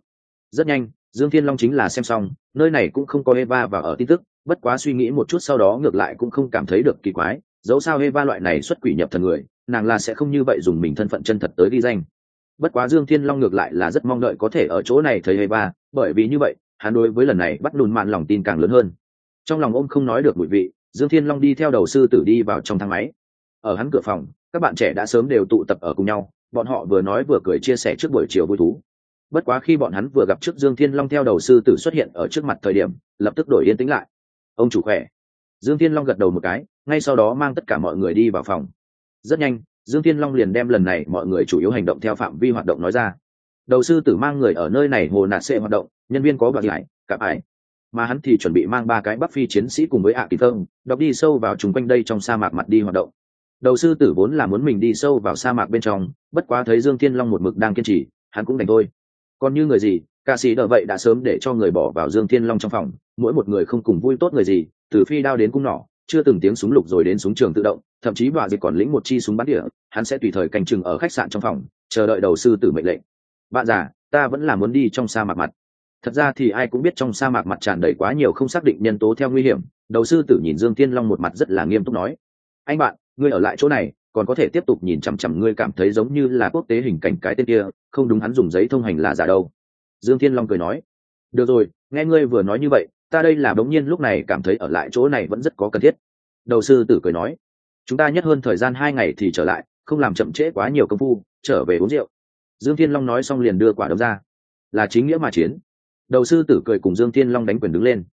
Rất nhanh, dương thiên long chính là xem xong, nơi này cũng không có eva và ở tin tức bất quá suy nghĩ một chút sau đó ngược lại cũng không cảm thấy được kỳ quái, dẫu sao eva loại này xuất quỷ nhập thần người, nàng là sẽ không như vậy dùng mình thân phận chân thật tới đi danh. Bất quá dương thiên long ngược lại là rất mong đợi có thể ở chỗ này thấy eva, bởi vì như vậy, hắn đối với lần này bắt lùn mạn lòng tin càng lớn hơn. Trong lòng ôm không nói được bụi vị, dương thiên long đi theo đầu sư tử đi vào trong thang máy. Ở hắn cửa phòng, các bạn trẻ đã sớm đều tụ tập ở cùng nhau, bọn họ vừa nói vừa cười chia sẻ trước buổi chiều vui thú. Bất quá khi bọn hắn vừa gặp trước dương thiên long theo đầu sư tử xuất hiện ở trước mặt thời điểm, lập tức đổi yên tĩnh lại ông chủ khỏe. Dương thiên long gật đầu một cái, ngay sau đó mang tất cả mọi người đi vào phòng. Rất nhanh, dương thiên long liền đem lần này mọi người chủ yếu hành động theo phạm vi hoạt động nói ra. Đầu sư tử mang người ở nơi này hồ nạt xệ hoạt động, nhân viên có bạc lại cặp ải. Mà hắn thì chuẩn bị mang ba cái bắc phi chiến sĩ cùng với ạ kỳ thơm, đọc đi sâu vào chung quanh đây trong sa mạc mặt đi hoạt động. Đầu sư tử vốn là muốn mình đi sâu vào sa mạc bên trong, bất quá thấy dương thiên long một mực đang kiên trì, hắn cũng đành thôi. Còn như người gì ca sĩ đờ vậy đã sớm để cho người bỏ vào dương thiên long trong phòng, mỗi một người không cùng vui tốt người gì, từ phi đao đến cung nỏ, chưa từng tiếng súng lục rồi đến súng trường tự động, thậm chí bà dịch còn lĩnh một chi súng bắn địa hắn sẽ tùy thời canh chừng ở khách sạn trong phòng, chờ đợi đầu sư tử mệnh lệnh. Bạn già, ta vẫn là muốn đi trong sa mạc mặt. Thật ra thì ai cũng biết trong sa mạc mặt tràn đầy quá nhiều không xác định nhân tố theo nguy hiểm, đầu sư tử nhìn dương thiên long một mặt rất là nghiêm túc nói. Anh bạn, ngươi ở lại chỗ này, còn có thể tiếp tục nhìn chằm chằm ngươi cảm thấy giống như là quốc tế hình cảnh cái tên kia, không đúng hắn dùng giấy thông hành là giả đâu dương thiên long cười nói, được rồi, nghe ngươi vừa nói như vậy, ta đây là bỗng nhiên lúc này cảm thấy ở lại chỗ này vẫn rất có cần thiết. Đầu sư tử cười nói, chúng ta nhất hơn thời gian hai ngày thì trở lại, không làm chậm trễ quá nhiều công phu, trở về uống rượu. Dương thiên long nói xong liền đưa quả đấm ra. Là chính nghĩa mà chiến. Đầu sư tử cười cùng dương thiên long đánh quyền đứng lên.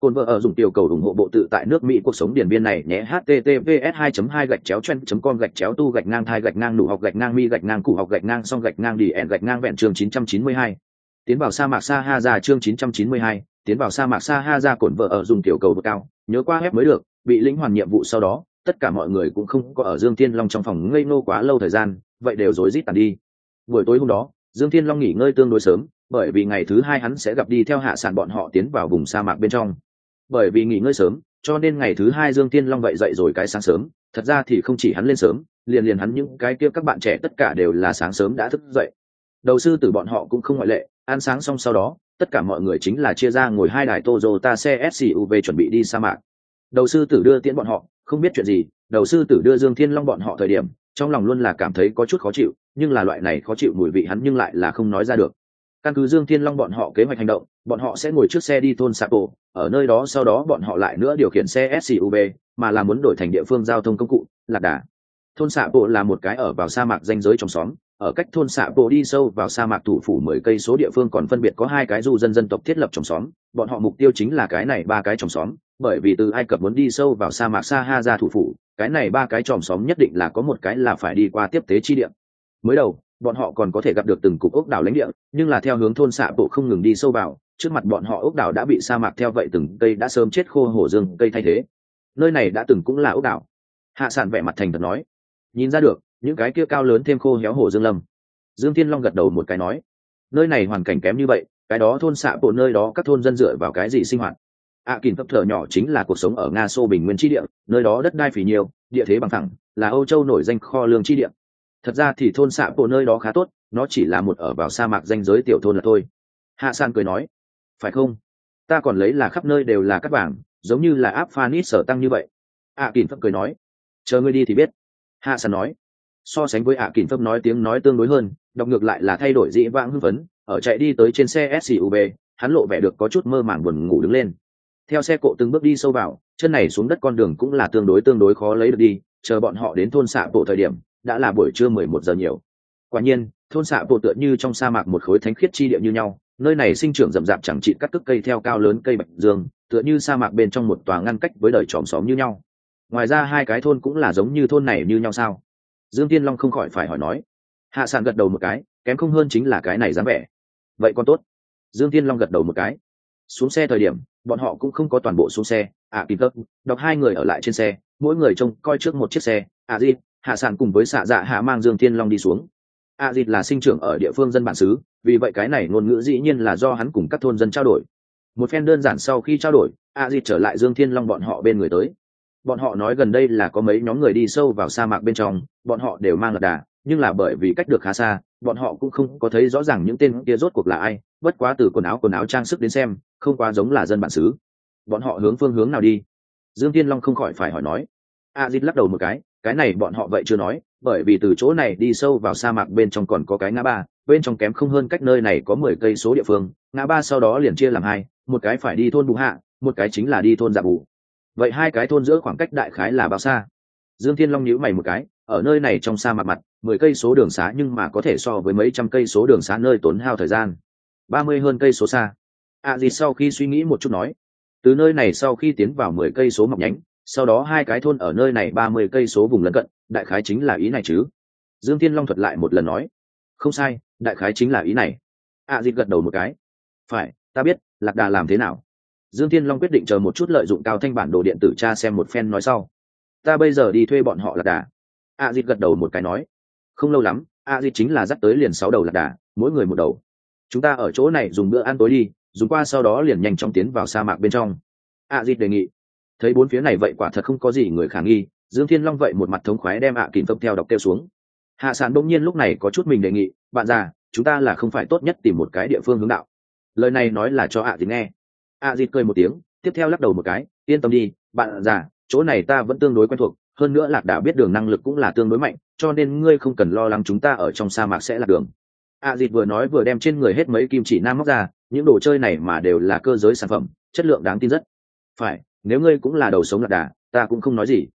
Cồn vợ ở dùng tiểu cầu ủng hộ bộ tự tại nước mỹ cuộc sống điển biên này nhé, https 2 2 gạch chéo chen com gạch chéo tu gạch ngang thai gạch ngang nụ học gạch ngang mi gạch ngang cụ học gạch ngang song gạch ngang đi ẻn gạch ngang vẹn trường 992 tiến vào sa mạc sa ha ra chương 992, tiến vào sa mạc sa ha ra cổn vợ ở dùng tiểu cầu vượt cao nhớ qua ép mới được bị lĩnh hoàn nhiệm vụ sau đó tất cả mọi người cũng không có ở dương thiên long trong phòng ngây nô quá lâu thời gian vậy đều rối rít tàn đi. Buổi tối hôm đó dương thiên long nghỉ ngơi tương đối sớm bởi vì ngày thứ hai hắn sẽ gặp đi theo hạ sản bọn họ tiến vào vùng sa mạc bên trong. Bởi vì nghỉ ngơi sớm cho nên ngày thứ hai dương thiên long vậy dậy rồi cái sáng sớm thật ra thì không chỉ hắn lên sớm liền liền hắn những cái kia các bạn trẻ tất cả đều là sáng sớm đã thức dậy. Đầu sư tử bọn họ cũng không ngoại lệ ăn sáng xong sau đó, tất cả mọi người chính là chia ra ngồi hai đài Toyota xe SUV chuẩn bị đi sa mạc. Đầu sư tử đưa tiễn bọn họ, không biết chuyện gì, đầu sư tử đưa dương thiên long bọn họ thời điểm, trong lòng luôn là cảm thấy có chút khó chịu, nhưng là loại này khó chịu mùi vị hắn nhưng lại là không nói ra được. Căn cứ dương thiên long bọn họ kế hoạch hành động, bọn họ sẽ ngồi trước xe đi thôn sapo ở nơi đó sau đó bọn họ lại nữa điều khiển xe suv mà là muốn đổi thành địa phương giao thông công cụ, lạc đà. Thôn sapo là một cái ở vào sa mạc danh giới trong xóm ở cách thôn xạ bộ đi sâu vào sa mạc thủ phủ mười cây số địa phương còn phân biệt có hai cái du dân dân tộc thiết lập trồng xóm. Bọn họ mục tiêu chính là cái này ba cái trồng xóm, bởi vì từ ai cập muốn đi sâu vào sa mạc sahara ra thủ phủ, cái này ba cái trồng xóm nhất định là có một cái là phải đi qua tiếp tế chi địa. Mới đầu, bọn họ còn có thể gặp được từng cục ốc đảo lãnh địa, nhưng là theo hướng thôn xạ bộ không ngừng đi sâu vào, trước mặt bọn họ ốc đảo đã bị sa mạc theo vậy từng cây đã sớm chết khô hổ dương cây thay thế. Nơi này đã từng cũng là ốc đảo. Hạ sản vẻ mặt thành thật nói. Nhìn ra được những cái kia cao lớn thêm khô héo hổ dương lâm. Dương thiên long gật đầu một cái nói nơi này hoàn cảnh kém như vậy cái đó thôn xạ bộ nơi đó các thôn dân dựa vào cái gì sinh hoạt? Ạ à, kìm thấp thở nhỏ chính là cuộc sống ở nga xô bình nguyên tri địa nơi đó đất đai phì nhiều địa thế bằng thẳng là âu châu nổi danh kho lương tri địa. Thật ra thì thôn xạ bộ nơi đó khá tốt nó chỉ là một ở vào sa mạc danh giới tiểu thôn là thôi. Hạ san cười nói phải không? Ta còn lấy là khắp nơi đều là cắt vàng giống như là áp phanit sở tăng như vậy. Ạ à, kìm thấp cười nói chờ ngươi đi thì biết. Hạ san nói so sánh với ạ à kìm nói tiếng nói tương đối hơn, đọc ngược lại là thay đổi dĩ vãng hưng phấn, ở chạy đi tới trên xe suv hắn lộ vẻ được có chút mơ màng buồn ngủ đứng lên. Theo xe cộ từng bước đi sâu vào, chân này xuống đất con đường cũng là tương đối tương đối khó lấy được đi, chờ bọn họ đến thôn xạ bộ thời điểm, đã là buổi trưa mười một giờ nhiều. Quả nhiên, thôn xạ bộ tựa như trong sa mạc một khối thánh khiết chi địa như nhau, nơi này sinh trưởng rậm rạp chẳng trị các cước cây theo cao lớn cây bạch dương, tựa như sa mạc bên trong một tòa ngăn cách với đời chòm xóm như nhau. Ngoài ra hai cái thôn cũng là giống như thôn này như nhau sao? Dương tiên long không khỏi phải hỏi nói. Hạ sản gật đầu một cái, kém không hơn chính là cái này dám vẻ. Vậy còn tốt. Dương tiên long gật đầu một cái. Xuống xe thời điểm, bọn họ cũng không có toàn bộ xuống xe. À kịp tớp đọc hai người ở lại trên xe, mỗi người trông coi trước một chiếc xe. À dịp hạ sản cùng với xạ dạ hạ mang dương thiên long đi xuống. A dịt là sinh trưởng ở địa phương dân bản xứ, vì vậy cái này ngôn ngữ dĩ nhiên là do hắn cùng các thôn dân trao đổi. Một phen đơn giản sau khi trao đổi a dịt trở lại dương thiên long bọn họ bên người tới bọn họ nói gần đây là có mấy nhóm người đi sâu vào sa mạc bên trong, bọn họ đều mang lạc đà, nhưng là bởi vì cách được khá xa, bọn họ cũng không có thấy rõ ràng những tên kia rốt cuộc là ai, bất quá từ quần áo quần áo trang sức đến xem, không quá giống là dân bản xứ. Bọn họ hướng phương hướng nào đi? Dương thiên long không khỏi phải hỏi nói. A dít lắc đầu một cái cái này bọn họ vậy chưa nói, bởi vì từ chỗ này đi sâu vào sa mạc bên trong còn có cái ngã ba, bên trong kém không hơn cách nơi này có mười cây số địa phương, ngã ba sau đó liền chia làm hai, một cái phải đi thôn bù hạ, một cái chính là đi thôn dạ bù vậy hai cái thôn giữa khoảng cách đại khái là bao xa? Dương thiên long nhíu mày một cái ở nơi này trong xa mặt mặt mười cây số đường xá nhưng mà có thể so với mấy trăm cây số đường xá nơi tốn hao thời gian. Ba mươi hơn cây số xa. À gì sau khi suy nghĩ một chút nói. Từ nơi này sau khi tiến vào mười cây số mọc nhánh sau đó hai cái thôn ở nơi này ba mươi cây số vùng lân cận đại khái chính là ý này chứ? Dương thiên long thuật lại một lần nói. Không sai đại khái chính là ý này. Ạ à, dịp gật đầu một cái. Phải ta biết lạc đà làm thế nào? Dương thiên long quyết định chờ một chút lợi dụng cao thanh bản đồ điện tử cha xem một phen nói sau. Ta bây giờ đi thuê bọn họ lạc đà. A à, dịp gật đầu một cái nói. Không lâu lắm a à, dịp chính là dắt tới liền sáu đầu lạc đà mỗi người một đầu. Chúng ta ở chỗ này dùng bữa ăn tối đi dùng qua sau đó liền nhanh chóng tiến vào sa mạc bên trong. A dịt đề nghị. Thấy bốn phía này vậy quả thật không có gì người khả nghi dương thiên long vậy một mặt thống khoái đem ạ à kìm phập theo đọc kêu xuống. Hạ sản bỗng nhiên lúc này có chút mình đề nghị bạn già chúng ta là không phải tốt nhất tìm một cái địa phương hướng đạo. Lời này nói là cho ạ à thì nghe a dịt cười một tiếng, tiếp theo lắc đầu một cái, yên tâm đi, bạn già, chỗ này ta vẫn tương đối quen thuộc, hơn nữa lạc đà biết đường năng lực cũng là tương đối mạnh, cho nên ngươi không cần lo lắng chúng ta ở trong sa mạc sẽ lạc đường. A dịt vừa nói vừa đem trên người hết mấy kim chỉ nam móc ra, những đồ chơi này mà đều là cơ giới sản phẩm, chất lượng đáng tin rất. Phải, nếu ngươi cũng là đầu sống lạc đà, ta cũng không nói gì.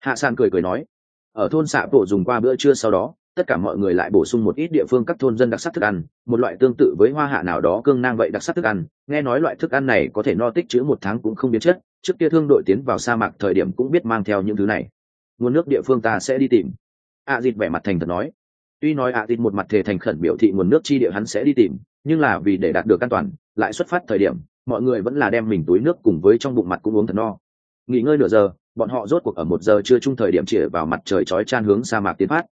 Hạ san cười cười nói, ở thôn xạ bộ dùng qua bữa trưa sau đó tất cả mọi người lại bổ sung một ít địa phương các thôn dân đặc sắc thức ăn một loại tương tự với hoa hạ nào đó cương nang vậy đặc sắc thức ăn. Nghe nói loại thức ăn này có thể no tích chữ một tháng cũng không biến chất trước kia thương đội tiến vào sa mạc thời điểm cũng biết mang theo những thứ này. Nguồn nước địa phương ta sẽ đi tìm. A à, dịt vẻ mặt thành thật nói. Tuy nói a à, dịt một mặt thề thành khẩn biểu thị nguồn nước chi địa hắn sẽ đi tìm nhưng là vì để đạt được an toàn lại xuất phát thời điểm mọi người vẫn là đem mình túi nước cùng với trong bụng mặt cũng uống thật no. Nghỉ ngơi nửa giờ bọn họ rốt cuộc ở một giờ chưa chung thời điểm chỉ vào mặt trời chói chan hướng sa mạc tiến phát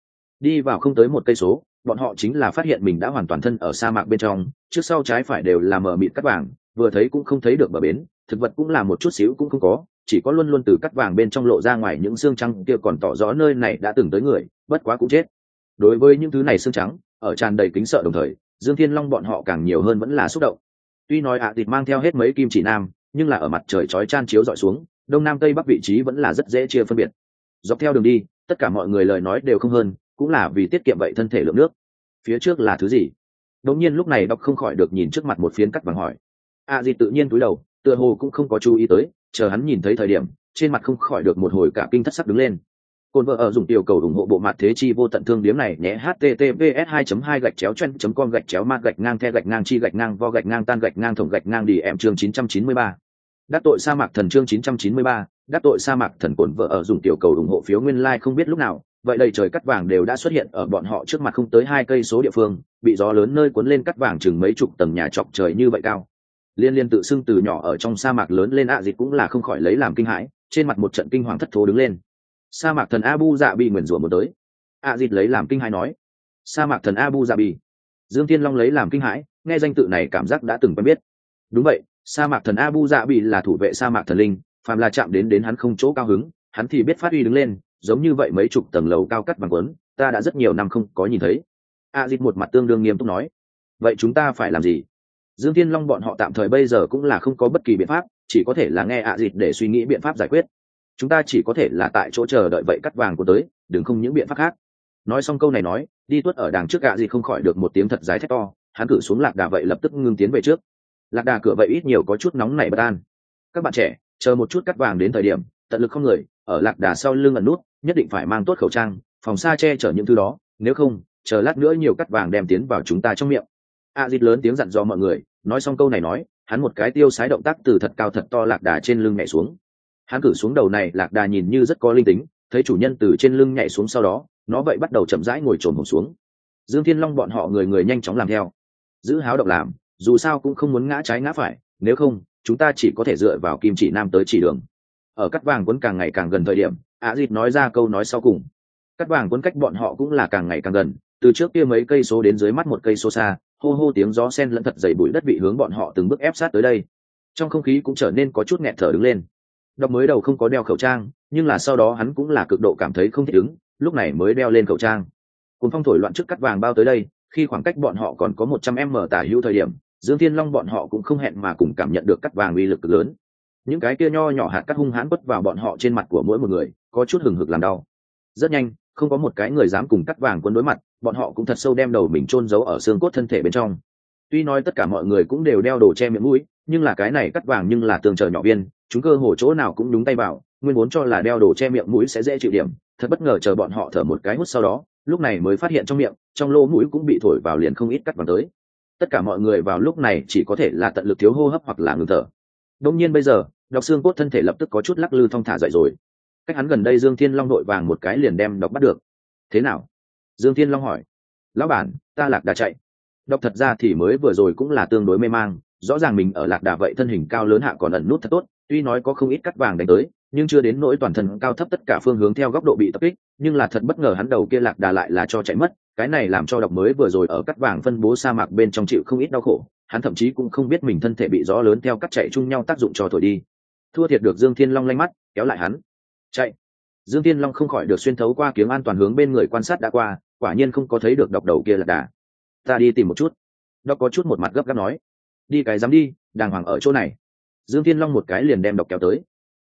đi vào không tới một cây số, bọn họ chính là phát hiện mình đã hoàn toàn thân ở sa mạc bên trong, trước sau trái phải đều là mờ mịt cắt vàng, vừa thấy cũng không thấy được bờ bến, thực vật cũng là một chút xíu cũng không có, chỉ có luôn luôn từ cắt vàng bên trong lộ ra ngoài những xương trắng kia còn tỏ rõ nơi này đã từng tới người, bất quá cũng chết. Đối với những thứ này xương trắng, ở tràn đầy kính sợ đồng thời, dương thiên long bọn họ càng nhiều hơn vẫn là xúc động. Tuy nói ạ à mang theo hết mấy kim chỉ nam, nhưng là ở mặt trời chói chan chiếu dọi xuống, đông nam tây bắc vị trí vẫn là rất dễ chia phân biệt. Dọc theo đường đi, tất cả mọi người lời nói đều không hơn cũng là vì tiết kiệm vậy thân thể lượng nước. Phía trước là thứ gì? Đống nhiên lúc này đọc không khỏi được nhìn trước mặt một phiến cắt vàng hỏi. A à tự nhiên túi đầu tựa hồ cũng không có chú ý tới chờ hắn nhìn thấy thời điểm trên mặt không khỏi được một hồi cả kinh thất sắc đứng lên. Cồn vợ ở dùng tiểu cầu ủng hộ bộ mặt thế chi vô tận thương điếm này nhé https 2 2 gạch chéo chen com gạch chéo ma gạch ngang the gạch ngang chi gạch ngang vo gạch ngang tan gạch ngang thủng gạch ngang đi em chương 993. đắc tội sa mạc thần chương 993, đắc tội sa mạc thần cồn vợ ở dùng tiểu cầu ủng hộ phiếu nguyên lai like không biết lúc nào vậy đầy trời cắt vàng đều đã xuất hiện ở bọn họ trước mặt không tới hai cây số địa phương, bị gió lớn nơi cuốn lên cắt vàng chừng mấy chục tầng nhà chọc trời như vậy cao. Liên liên tự xưng từ nhỏ ở trong sa mạc lớn lên ạ à dịch cũng là không khỏi lấy làm kinh hãi, trên mặt một trận kinh hoàng thất thố đứng lên. Sa mạc thần abu dạ bị nguyền rủa một tới. Ạ à dịch lấy làm kinh hãi nói. Sa mạc thần abu dạ bị dương thiên long lấy làm kinh hãi, nghe danh tự này cảm giác đã từng quen biết. Đúng vậy, sa mạc thần abu dạ bị là thủ vệ sa mạc thần linh, phàm là chạm đến đến hắn không chỗ cao hứng, hắn thì biết phát uy đứng lên giống như vậy mấy chục tầng lầu cao cắt bằng quấn, ta đã rất nhiều năm không có nhìn thấy. A dịch một mặt tương đương nghiêm túc nói. Vậy chúng ta phải làm gì? Dương thiên long bọn họ tạm thời bây giờ cũng là không có bất kỳ biện pháp, chỉ có thể là nghe ạ à dịt để suy nghĩ biện pháp giải quyết. Chúng ta chỉ có thể là tại chỗ chờ đợi vậy cắt vàng của tới, đừng không những biện pháp khác. Nói xong câu này nói, đi tuất ở đằng trước ạ dịt không khỏi được một tiếng thật dài thét to, hắn cử xuống lạc đà vậy lập tức ngưng tiến về trước. Lạc đà cửa vậy ít nhiều có chút nóng nảy bất an. Các bạn trẻ, chờ một chút cắt vàng đến thời điểm, tận lực không người ở lạc đà sau lưng ẩn nút, nhất định phải mang tốt khẩu trang, phòng xa che chở những thứ đó, nếu không, chờ lát nữa nhiều cắt vàng đem tiến vào chúng ta trong miệng. A dịt lớn tiếng dặn dò mọi người, nói xong câu này nói, hắn một cái tiêu sái động tác từ thật cao thật to lạc đà trên lưng nhảy xuống. Hắn cử xuống đầu này, lạc đà nhìn như rất có linh tính, thấy chủ nhân từ trên lưng nhảy xuống sau đó, nó vậy bắt đầu chậm rãi ngồi trồn hồn xuống. Dương thiên long bọn họ người người nhanh chóng làm theo. Giữ háo động làm, dù sao cũng không muốn ngã trái ngã phải, nếu không, chúng ta chỉ có thể dựa vào kim chỉ nam tới chỉ đường ở cắt vàng quấn càng ngày càng gần thời điểm ạ dịt nói ra câu nói sau cùng. Cắt vàng quấn cách bọn họ cũng là càng ngày càng gần, từ trước kia mấy cây số đến dưới mắt một cây số xa, hô hô tiếng gió sen lẫn thật dày bụi đất bị hướng bọn họ từng bước ép sát tới đây. Trong không khí cũng trở nên có chút nghẹt thở đứng lên. Đọc mới đầu không có đeo khẩu trang, nhưng là sau đó hắn cũng là cực độ cảm thấy không thích ứng, lúc này mới đeo lên khẩu trang. Cùng phong thổi loạn trước cắt vàng bao tới đây, khi khoảng cách bọn họ còn có một trăm m tả hữu thời điểm, dương thiên long bọn họ cũng không hẹn mà cùng cảm nhận được cắt vàng uy lực lớn những cái kia nho nhỏ hạt cắt hung hãn quất vào bọn họ trên mặt của mỗi một người, có chút hừng hực làm đau. Rất nhanh, không có một cái người dám cùng cắt vàng quân đối mặt, bọn họ cũng thật sâu đem đầu mình chôn giấu ở xương cốt thân thể bên trong. Tuy nói tất cả mọi người cũng đều đeo đồ che miệng mũi, nhưng là cái này cắt vàng nhưng là tường chờ nhỏ viên, chúng cơ hồ chỗ nào cũng đúng tay vào, nguyên vốn cho là đeo đồ che miệng mũi sẽ dễ chịu điểm, thật bất ngờ chờ bọn họ thở một cái hút sau đó, lúc này mới phát hiện trong miệng, trong lỗ mũi cũng bị thổi vào liền không ít cắt vàng tới. Tất cả mọi người vào lúc này chỉ có thể là tận lực thiếu hô hấp hoặc là ngừng thở. Đông nhiên bây giờ đọc xương cốt thân thể lập tức có chút lắc lư thong thả dậy rồi. Cách hắn gần đây dương thiên long đội vàng một cái liền đem đọc bắt được. Thế nào? Dương thiên long hỏi. Lão bản, ta lạc đà chạy. Đọc thật ra thì mới vừa rồi cũng là tương đối mê mang, rõ ràng mình ở lạc đà vậy thân hình cao lớn hạ còn ẩn nút thật tốt, tuy nói có không ít cắt vàng đánh tới, nhưng chưa đến nỗi toàn thân cao thấp tất cả phương hướng theo góc độ bị tập kích, nhưng là thật bất ngờ hắn đầu kia lạc đà lại là cho chạy mất, cái này làm cho đọc mới vừa rồi ở cắt vàng phân bố sa mạc bên trong chịu không ít đau khổ, hắn thậm chí cũng không biết mình thân thể bị gió lớn theo cắt chạy chung nhau tác dụng cho thổi đi thua thiệt được dương thiên long lanh mắt, kéo lại hắn. Chạy. Dương thiên long không khỏi được xuyên thấu qua kiếng an toàn hướng bên người quan sát đã qua, quả nhiên không có thấy được đọc đầu kia là đà. Ta đi tìm một chút. Đó có chút một mặt gấp gáp nói. Đi cái dám đi, đàng hoàng ở chỗ này. Dương thiên long một cái liền đem đọc kéo tới.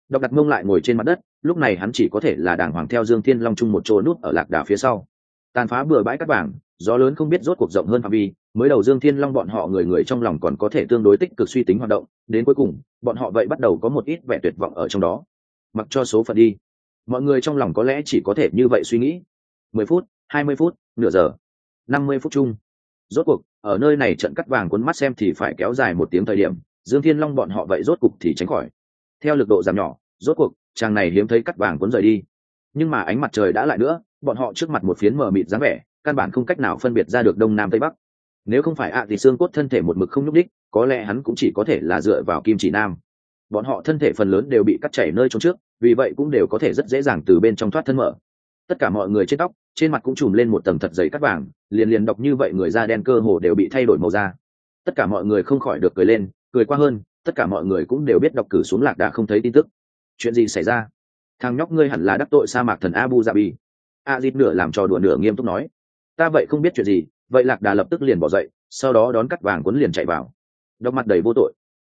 Đọc đặt mông lại ngồi trên mặt đất, lúc này hắn chỉ có thể là đàng hoàng theo dương thiên long chung một chỗ nút ở lạc đà phía sau. Tàn phá bừa bãi cắt bảng gió lớn không biết rốt cuộc rộng hơn phạm vi mới đầu dương thiên long bọn họ người người trong lòng còn có thể tương đối tích cực suy tính hoạt động, đến cuối cùng, bọn họ vậy bắt đầu có một ít vẻ tuyệt vọng ở trong đó. Mặc cho số phận đi. Mọi người trong lòng có lẽ chỉ có thể như vậy suy nghĩ. Mười phút, hai mươi phút, nửa giờ, năm mươi phút chung. Rốt cuộc, ở nơi này trận cắt vàng cuốn mắt xem thì phải kéo dài một tiếng thời điểm, dương thiên long bọn họ vậy rốt cục thì tránh khỏi. Theo lực độ giảm nhỏ, rốt cuộc, chàng này hiếm thấy cắt vàng cuốn rời đi. Nhưng mà ánh mặt trời đã lại nữa, bọn họ trước mặt một phiến mờ mịt dáng vẻ, căn bản không cách nào phân biệt ra được đông nam tây bắc nếu không phải ạ, thì xương cốt thân thể một mực không nhúc đích có lẽ hắn cũng chỉ có thể là dựa vào kim chỉ nam. Bọn họ thân thể phần lớn đều bị cắt chảy nơi trong trước, vì vậy cũng đều có thể rất dễ dàng từ bên trong thoát thân mở. Tất cả mọi người trên tóc, trên mặt cũng trùm lên một tầng thật giấy cắt vàng, liền liền đọc như vậy người da đen cơ hồ đều bị thay đổi màu da. Tất cả mọi người không khỏi được cười lên, cười qua hơn, tất cả mọi người cũng đều biết đọc cử xuống lạc đà không thấy tin tức. Chuyện gì xảy ra? Thằng nhóc ngươi hẳn là đắc tội sa mạc thần abu dhabi. A dịp nửa làm trò đùa nửa nghiêm túc nói. Ta vậy không biết chuyện gì vậy lạc đà lập tức liền bỏ dậy sau đó đón cắt vàng cuốn liền chạy vào. Đọc mặt đầy vô tội.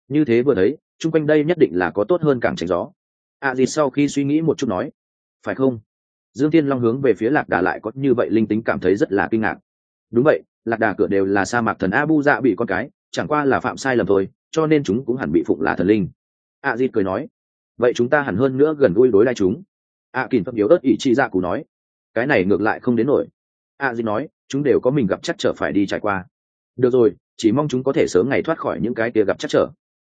Như thế vừa thấy chung quanh đây nhất định là có tốt hơn cảng tránh gió. A dịp sau khi suy nghĩ một chút nói phải không? Dương tiên long hướng về phía lạc đà lại có như vậy linh tính cảm thấy rất là kinh ngạc. Đúng vậy lạc đà cửa đều là sa mạc thần abu dạ bị con cái chẳng qua là phạm sai lầm thôi cho nên chúng cũng hẳn bị phụng là thần linh. A dịp cười nói vậy chúng ta hẳn hơn nữa gần gũi đối lại chúng. A à, kìm thấp yếu ớt ỷ chi dạ cù nói cái này ngược lại không đến nổi. A dịp nói chúng đều có mình gặp chắc trở phải đi trải qua. Được rồi, chỉ mong chúng có thể sớm ngày thoát khỏi những cái kia gặp chắc trở.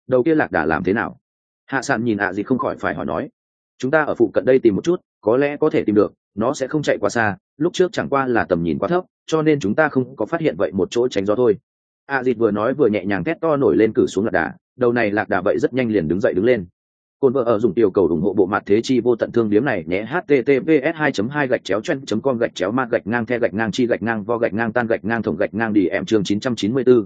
Đầu kia lạc đà làm thế nào? Hạ sạn nhìn ạ à gì không khỏi phải hỏi nói. Chúng ta ở phụ cận đây tìm một chút, có lẽ có thể tìm được, nó sẽ không chạy quá xa, lúc trước chẳng qua là tầm nhìn quá thấp, cho nên chúng ta không có phát hiện vậy một chỗ tránh gió thôi. A à dịt vừa nói vừa nhẹ nhàng thét to nổi lên cử xuống lạc đà, đầu này lạc đà vậy rất nhanh liền đứng dậy đứng lên. Côn vợ ở dùng tiểu cầu ủng hộ bộ mặt thế chi vô tận thương điếm này nhé https 2 2 gạch chéo chen com gạch chéo ma gạch ngang the gạch ngang chi gạch ngang vo gạch ngang tan gạch ngang thủng gạch ngang đi em chương 994.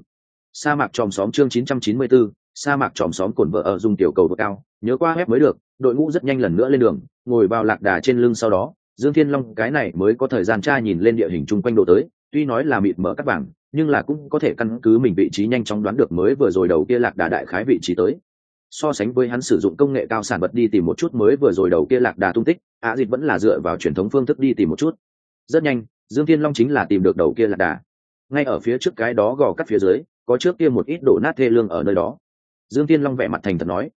sa mạc tròm xóm chương 994, sa mạc tròm xóm cồn vợ ở dùng tiểu cầu độ cao. Nhớ qua web mới được đội ngũ rất nhanh lần nữa lên đường ngồi vào lạc đà trên lưng sau đó dương thiên long cái này mới có thời gian tra nhìn lên địa hình chung quanh độ tới tuy nói là mịt mở các bảng nhưng là cũng có thể căn cứ mình vị trí nhanh chóng đoán được mới vừa rồi đầu kia lạc đà đại khái vị trí tới so sánh với hắn sử dụng công nghệ cao sản vật đi tìm một chút mới vừa rồi đầu kia lạc đà tung tích ạ dịch vẫn là dựa vào truyền thống phương thức đi tìm một chút. Rất nhanh, dương thiên long chính là tìm được đầu kia lạc đà. Ngay ở phía trước cái đó gò cắt phía dưới, có trước kia một ít đổ nát thê lương ở nơi đó. Dương thiên long vẻ mặt thành thật nói,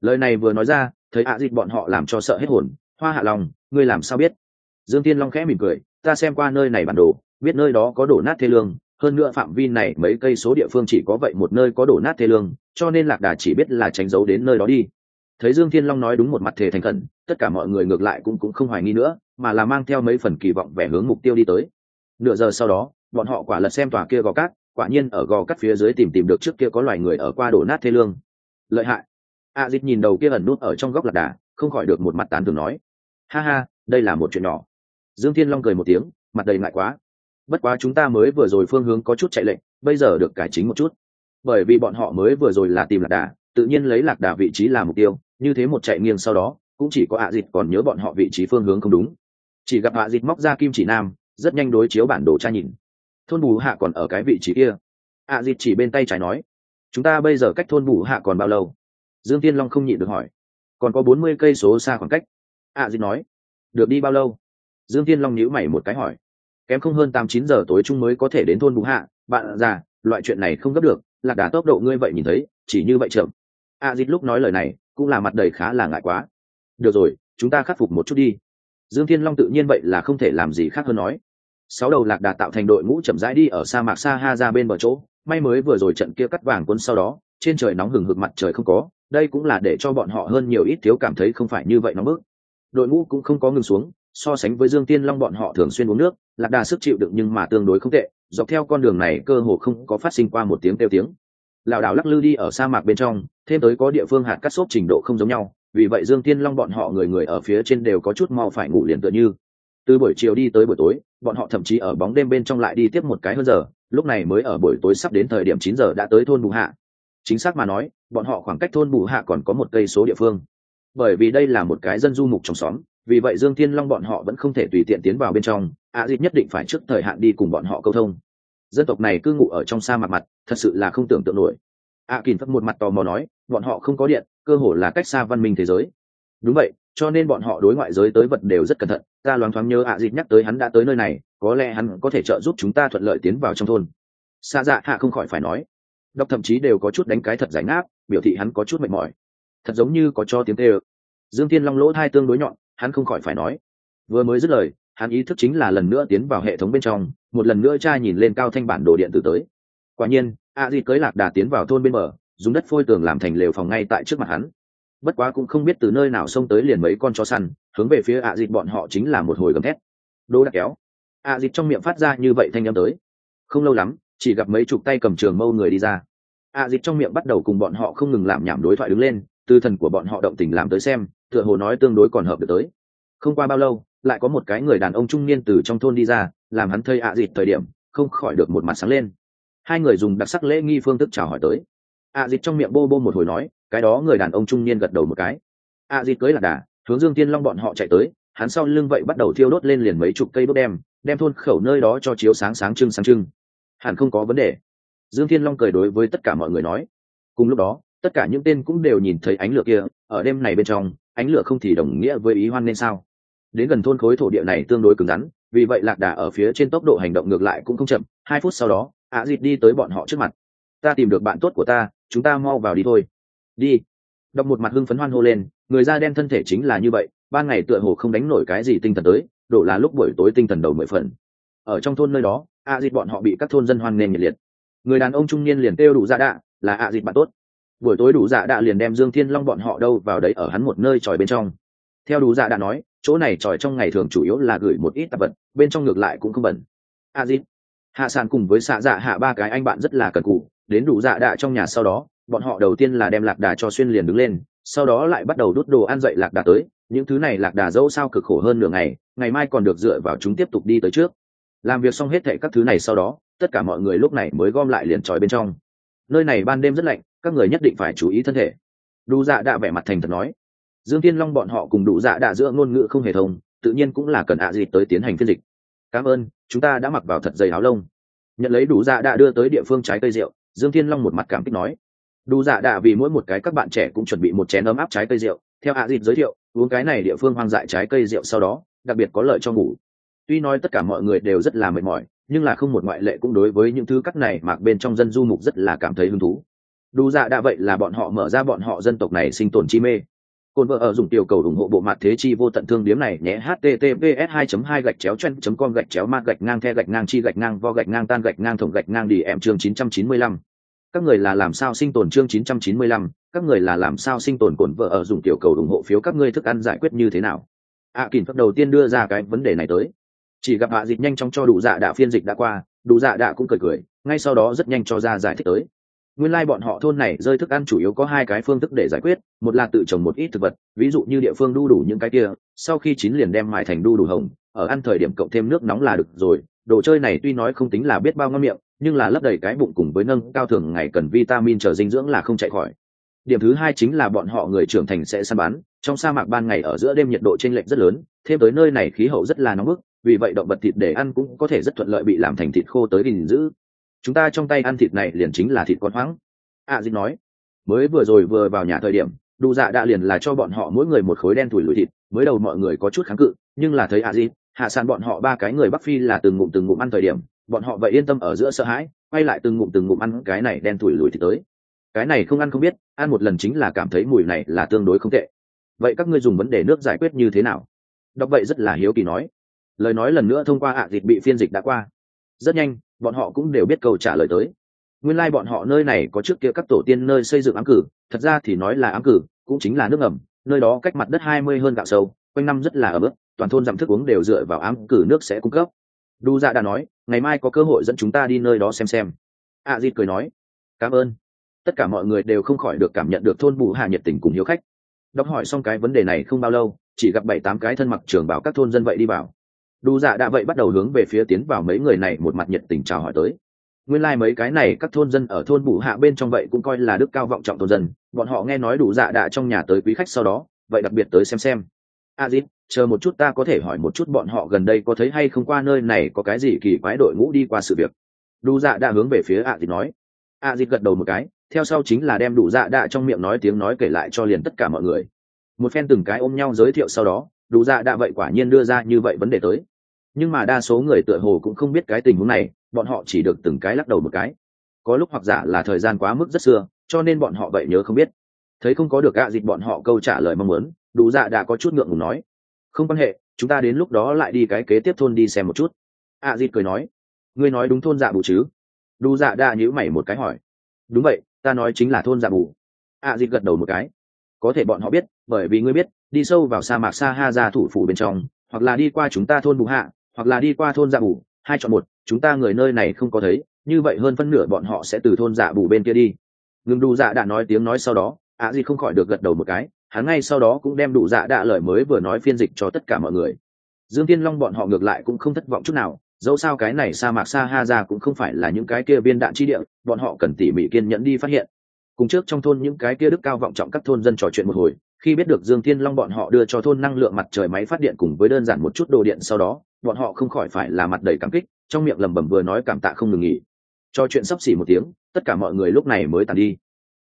lời này vừa nói ra, thấy ạ dịch bọn họ làm cho sợ hết hồn, hoa hạ lòng, ngươi làm sao biết? Dương thiên long khẽ mỉm cười, ta xem qua nơi này bản đồ, biết nơi đó có đổ nát thê lương hơn nữa phạm vi này mấy cây số địa phương chỉ có vậy một nơi có đổ nát thê lương cho nên lạc đà chỉ biết là tránh giấu đến nơi đó đi. Thấy dương thiên long nói đúng một mặt thể thành khẩn tất cả mọi người ngược lại cũng cũng không hoài nghi nữa mà là mang theo mấy phần kỳ vọng vẻ hướng mục tiêu đi tới. Nửa giờ sau đó bọn họ quả lật xem tòa kia gò cát quả nhiên ở gò cát phía dưới tìm tìm được trước kia có loài người ở qua đổ nát thê lương. Lợi hại. A à, nhìn đầu kia ẩn nút ở trong góc lạc đà không khỏi được một mặt tán tưởng nói. Ha ha đây là một chuyện nhỏ. Dương thiên long cười một tiếng mặt đầy ngại quá bất quá chúng ta mới vừa rồi phương hướng có chút chạy lệnh bây giờ được cải chính một chút. Bởi vì bọn họ mới vừa rồi là tìm lạc đà, tự nhiên lấy lạc đà vị trí làm mục tiêu, như thế một chạy nghiêng sau đó, cũng chỉ có ạ à dịt còn nhớ bọn họ vị trí phương hướng không đúng. Chỉ gặp ạ à dịt móc ra kim chỉ nam, rất nhanh đối chiếu bản đồ tra nhìn. Thôn bù hạ còn ở cái vị trí kia. Ạ à dịt chỉ bên tay trái nói, chúng ta bây giờ cách thôn bù hạ còn bao lâu? Dương tiên long không nhịn được hỏi. Còn có bốn mươi cây số xa khoảng cách. Ạ dịt nói, được đi bao lâu? Dương tiên long nhữ mày một cái hỏi kém không hơn tám, chín giờ tối chung mới có thể đến thôn bù hạ. Bạn già, loại chuyện này không gấp được, lạc đà tốc độ ngươi vậy nhìn thấy, chỉ như vậy chậm. A dít lúc nói lời này, cũng là mặt đầy khá là ngại quá. Được rồi, chúng ta khắc phục một chút đi. Dương thiên long tự nhiên vậy là không thể làm gì khác hơn nói. Sáu đầu lạc đà tạo thành đội ngũ chậm rãi đi ở sa mạc sa ha ra bên bờ chỗ. May mới vừa rồi trận kia cắt vàng quân sau đó, trên trời nóng hừng hực mặt trời không có. Đây cũng là để cho bọn họ hơn nhiều ít thiếu cảm thấy không phải như vậy nóng bức. Đội ngũ cũng không có ngừng xuống, so sánh với dương tiên long bọn họ thường xuyên uống nước lạc đà sức chịu đựng nhưng mà tương đối không tệ, dọc theo con đường này cơ hồ không có phát sinh qua một tiếng kêu tiếng. Lảo đảo lắc lư đi ở sa mạc bên trong, thêm tới có địa phương hạt cắt xốp trình độ không giống nhau, vì vậy dương tiên long bọn họ người người ở phía trên đều có chút mau phải ngủ liền tựa như. Từ buổi chiều đi tới buổi tối, bọn họ thậm chí ở bóng đêm bên trong lại đi tiếp một cái hơn giờ, lúc này mới ở buổi tối sắp đến thời điểm chín giờ đã tới thôn bù hạ. Chính xác mà nói, bọn họ khoảng cách thôn bù hạ còn có một cây số địa phương. Bởi vì đây là một cái dân du mục trong xóm, vì vậy dương thiên long bọn họ vẫn không thể tùy tiện tiến vào bên trong a dịp nhất định phải trước thời hạn đi cùng bọn họ câu thông. Dân tộc này cư ngụ ở trong sa mạc mặt, thật sự là không tưởng tượng nổi. A kín phất một mặt tò mò nói, bọn họ không có điện, cơ hồ là cách xa văn minh thế giới. Đúng vậy, cho nên bọn họ đối ngoại giới tới vật đều rất cẩn thận, ta loáng thoáng nhớ ạ dịp nhắc tới hắn đã tới nơi này, có lẽ hắn có thể trợ giúp chúng ta thuận lợi tiến vào trong thôn. Xa dạ hạ không khỏi phải nói. Đọc thậm chí đều có chút đánh cái thật giải ngáp, biểu thị hắn có chút mệt mỏi. Thật giống như có cho tiếng tê ơ dương thiên long lỗ hai tương đối nhọn, hắn không khỏi phải nói. Vừa mới dứt lời hắn ý thức chính là lần nữa tiến vào hệ thống bên trong, một lần nữa cha nhìn lên cao thanh bản đồ điện tử tới. Quả nhiên, a di cưới lạc đà tiến vào thôn bên bờ, dùng đất phôi tường làm thành lều phòng ngay tại trước mặt hắn. Bất quá cũng không biết từ nơi nào xông tới liền mấy con chó săn, hướng về phía a di bọn họ chính là một hồi gầm thét. Đô đã kéo. A di trong miệng phát ra như vậy thanh â m tới. Không lâu lắm, chỉ gặp mấy chục tay cầm trường mâu người đi ra. A di trong miệng bắt đầu cùng bọn họ không ngừng làm nhảm đối thoại đứng lên tư thần của bọn họ động tình làm tới xem, tựa hồ nói tương đối còn hợp được tới. Không qua bao lâu lại có một cái người đàn ông trung niên từ trong thôn đi ra, làm hắn thây ạ à dịt thời điểm, không khỏi được một mặt sáng lên. Hai người dùng đặc sắc lễ nghi phương thức chào hỏi tới. Ạ dịt trong miệng bô bô một hồi nói, cái đó người đàn ông trung niên gật đầu một cái. Ạ dịt cưới lạc đà, hướng dương tiên long bọn họ chạy tới, hắn sau lưng vậy bắt đầu thiêu đốt lên liền mấy chục cây đốt đem đem thôn khẩu nơi đó cho chiếu sáng sáng trưng sáng trưng. Hẳn không có vấn đề. Dương thiên long cười đối với tất cả mọi người nói. Cùng lúc đó, tất cả những tên cũng đều nhìn thấy ánh lửa kia, ở đêm này bên trong, ánh lửa không thì đồng nghĩa với ý hoan nên sao? Đến gần thôn khối thổ địa này tương đối cứng rắn, vì vậy lạc đà ở phía trên tốc độ hành động ngược lại cũng không chậm, hai phút sau đó ạ dịt đi tới bọn họ trước mặt. Ta tìm được bạn tốt của ta, chúng ta mau vào đi thôi. Đi. Đọc một mặt hưng phấn hoan hô lên, người da đen thân thể chính là như vậy, ban ngày tựa hồ không đánh nổi cái gì tinh thần tới, đổ là lúc buổi tối tinh thần đầu mười phần. Ở trong thôn nơi đó ạ dịt bọn họ bị các thôn dân hoan nghênh nhiệt liệt. Người đàn ông trung niên liền kêu đủ dạ đạ, là ạ dịt bạn tốt. Buổi tối đủ dạ đạ liền đem dương thiên long bọn họ đâu vào đấy ở hắn một nơi tròi bên trong. Theo đủ dạ đạ nói chỗ này tròi trong ngày thường chủ yếu là gửi một ít tạp vật, bên trong ngược lại cũng không bẩn. A dịt hạ sàn cùng với xạ dạ hạ ba cái anh bạn rất là cần cụ đến đủ dạ đạ trong nhà sau đó, bọn họ đầu tiên là đem lạc đà cho xuyên liền đứng lên, sau đó lại bắt đầu đút đồ ăn dậy lạc đà tới, những thứ này lạc đà dẫu sao cực khổ hơn nửa ngày ngày mai còn được dựa vào chúng tiếp tục đi tới trước. Làm việc xong hết thệ các thứ này sau đó, tất cả mọi người lúc này mới gom lại liền tròi bên trong. Nơi này ban đêm rất lạnh, các người nhất định phải chú ý thân thể. Đu dạ đạ vẻ mặt thành thật nói dương tiên long bọn họ cùng đủ dạ đạ giữa ngôn ngữ không hề thông, tự nhiên cũng là cần ạ à dịt tới tiến hành phiên dịch. Cảm ơn, chúng ta đã mặc vào thật dày áo lông. Nhận lấy đủ dạ đạ đưa tới địa phương trái cây rượu, dương thiên long một mặt cảm kích nói. Đủ dạ đạ vì mỗi một cái các bạn trẻ cũng chuẩn bị một chén ấm áp trái cây rượu, theo ạ dịt giới thiệu, uống cái này địa phương hoang dại trái cây rượu sau đó, đặc biệt có lợi cho ngủ. Tuy nói tất cả mọi người đều rất là mệt mỏi, nhưng là không một ngoại lệ cũng đối với những thứ cắt này mạc bên trong dân du mục rất là cảm thấy hứng thú. Đủ dạ đạ vậy là bọn họ mở ra bọn họ dân tộc này sinh tồn chi mê. Côn vợ ở dùng tiểu cầu ủng hộ bộ mặt thế chi vô tận thương điếm này nhé https 2 2 gạch chéo chen com gạch chéo ma gạch ngang the gạch ngang chi gạch ngang vo gạch ngang tan gạch ngang thủng gạch ngang đi em chương 995. các người là làm sao sinh tồn chương 995, các người là làm sao sinh tồn cồn vợ ở dùng tiểu cầu ủng hộ phiếu các ngươi thức ăn giải quyết như thế nào? A à, kỳn đầu tiên đưa ra cái vấn đề này tới. Chỉ gặp hạ dịch nhanh chóng cho đủ dạ đã phiên dịch đã qua đủ dạ đã cũng cười cười ngay sau đó rất nhanh cho ra giải thích tới nguyên lai bọn họ thôn này rơi thức ăn chủ yếu có hai cái phương thức để giải quyết, một là tự trồng một ít thực vật, ví dụ như địa phương đu đủ những cái kia, sau khi chín liền đem mài thành đu đủ hồng, ở ăn thời điểm cộng thêm nước nóng là được rồi, đồ chơi này tuy nói không tính là biết bao ngon miệng, nhưng là lấp đầy cái bụng cùng với nâng cao thường ngày cần vitamin chờ dinh dưỡng là không chạy khỏi. Điểm thứ hai chính là bọn họ người trưởng thành sẽ săn bắn, trong sa mạc ban ngày ở giữa đêm nhiệt độ t r ê n lệch rất lớn, thêm tới nơi này khí hậu rất là nóng bức, vì vậy động vật thịt để ăn cũng có thể rất thuận lợi bị làm thành thịt khô tới gìn giữ chúng ta trong tay ăn thịt này liền chính là thịt con hoáng. A à, dịp nói mới vừa rồi vừa vào nhà thời điểm đủ dạ đã liền là cho bọn họ mỗi người một khối đen thủi lùi thịt mới đầu mọi người có chút kháng cự nhưng là thấy a dịp hạ sàn bọn họ ba cái người bắc phi là từng ngụm từng ngụm ăn thời điểm bọn họ vậy yên tâm ở giữa sợ hãi quay lại từng ngụm từng ngụm ăn cái này đen thủi lùi thịt tới. Cái này không ăn không biết ăn một lần chính là cảm thấy mùi này là tương đối không tệ. Vậy các ngươi dùng vấn đề nước giải quyết như thế nào? Đọc vậy rất là hiếu kỳ nói. Lời nói lần nữa thông qua ạ à dịch bị phiên dịch đã qua. Rất nhanh bọn họ cũng đều biết câu trả lời tới. Nguyên lai、like、bọn họ nơi này có trước kia các tổ tiên nơi xây dựng ám cử thật ra thì nói là ám cử cũng chính là nước ngầm nơi đó cách mặt đất hai mươi hơn gạo sâu quanh năm rất là ấm ức toàn thôn giảm thức uống đều dựa vào ám cử nước sẽ cung cấp. Đu dạ đã nói ngày mai có cơ hội dẫn chúng ta đi nơi đó xem xem. A à, cười nói cảm ơn. Tất cả mọi người đều không khỏi được cảm nhận được thôn bù hạ nhiệt tình cùng hiếu khách. Đọc hỏi xong cái vấn đề này không bao lâu chỉ gặp bảy tám cái thân mặc trường bảo các thôn dân vậy đi vào đủ dạ đã vậy bắt đầu hướng về phía tiến vào mấy người này một mặt nhiệt tình chào hỏi tới. Nguyên lai、like、mấy cái này các thôn dân ở thôn bù hạ bên trong vậy cũng coi là đức cao vọng trọng thôn dân, bọn họ nghe nói đủ dạ đã trong nhà tới quý khách sau đó, vậy đặc biệt tới xem xem. A dít, chờ một chút ta có thể hỏi một chút bọn họ gần đây có thấy hay không qua nơi này có cái gì kỳ quái đội ngũ đi qua sự việc. Đủ dạ đã hướng về phía a dít nói. A dít gật đầu một cái, theo sau chính là đem đủ dạ đạ trong miệng nói tiếng nói kể lại cho liền tất cả mọi người. Một phen từng cái ôm nhau giới thiệu sau đó đủ dạ đạ vậy quả nhiên đưa ra như vậy vấn đề tới nhưng mà đa số người tựa hồ cũng không biết cái tình huống này bọn họ chỉ được từng cái lắc đầu một cái. Có lúc hoặc giả là thời gian quá mức rất xưa cho nên bọn họ vậy nhớ không biết. Thấy không có được gạ dịch bọn họ câu trả lời mong muốn đủ dạ đã có chút ngượng ngùng nói. Không quan hệ chúng ta đến lúc đó lại đi cái kế tiếp thôn đi xem một chút. ạ à, dịt cười nói. Ngươi nói đúng thôn dạ bù chứ? Đủ dạ đã nhữ mày một cái hỏi. Đúng vậy ta nói chính là thôn dạ bù. ạ à, dịt gật đầu một cái. Có thể bọn họ biết bởi vì ngươi biết đi sâu vào sa mạc sa ha ra thủ phủ bên trong hoặc là đi qua chúng ta thôn bù hạ hoặc là đi qua thôn dạ bù, hai chọn một, chúng ta người nơi này không có thấy, như vậy hơn phân nửa bọn họ sẽ từ thôn dạ bù bên kia đi. Ngừng đủ dạ đã nói tiếng nói sau đó ạ gì không khỏi được gật đầu một cái, hắn ngay sau đó cũng đem đủ dạ đã lời mới vừa nói phiên dịch cho tất cả mọi người. Dương tiên long bọn họ ngược lại cũng không thất vọng chút nào, dẫu sao cái này sa mạc sa ha ra cũng không phải là những cái kia viên đạn chi địa, bọn họ cần tỉ mỉ kiên nhẫn đi phát hiện. Cùng trước trong thôn những cái kia đức cao vọng trọng các thôn dân trò chuyện một hồi, khi biết được dương thiên long bọn họ đưa cho thôn năng lượng mặt trời máy phát điện cùng với đơn giản một chút đồ điện sau đó bọn họ không khỏi phải là mặt đầy cảm kích, trong miệng lẩm bẩm vừa nói cảm tạ không ngừng nghỉ. Cho chuyện sắp xỉ một tiếng, tất cả mọi người lúc này mới tàn đi.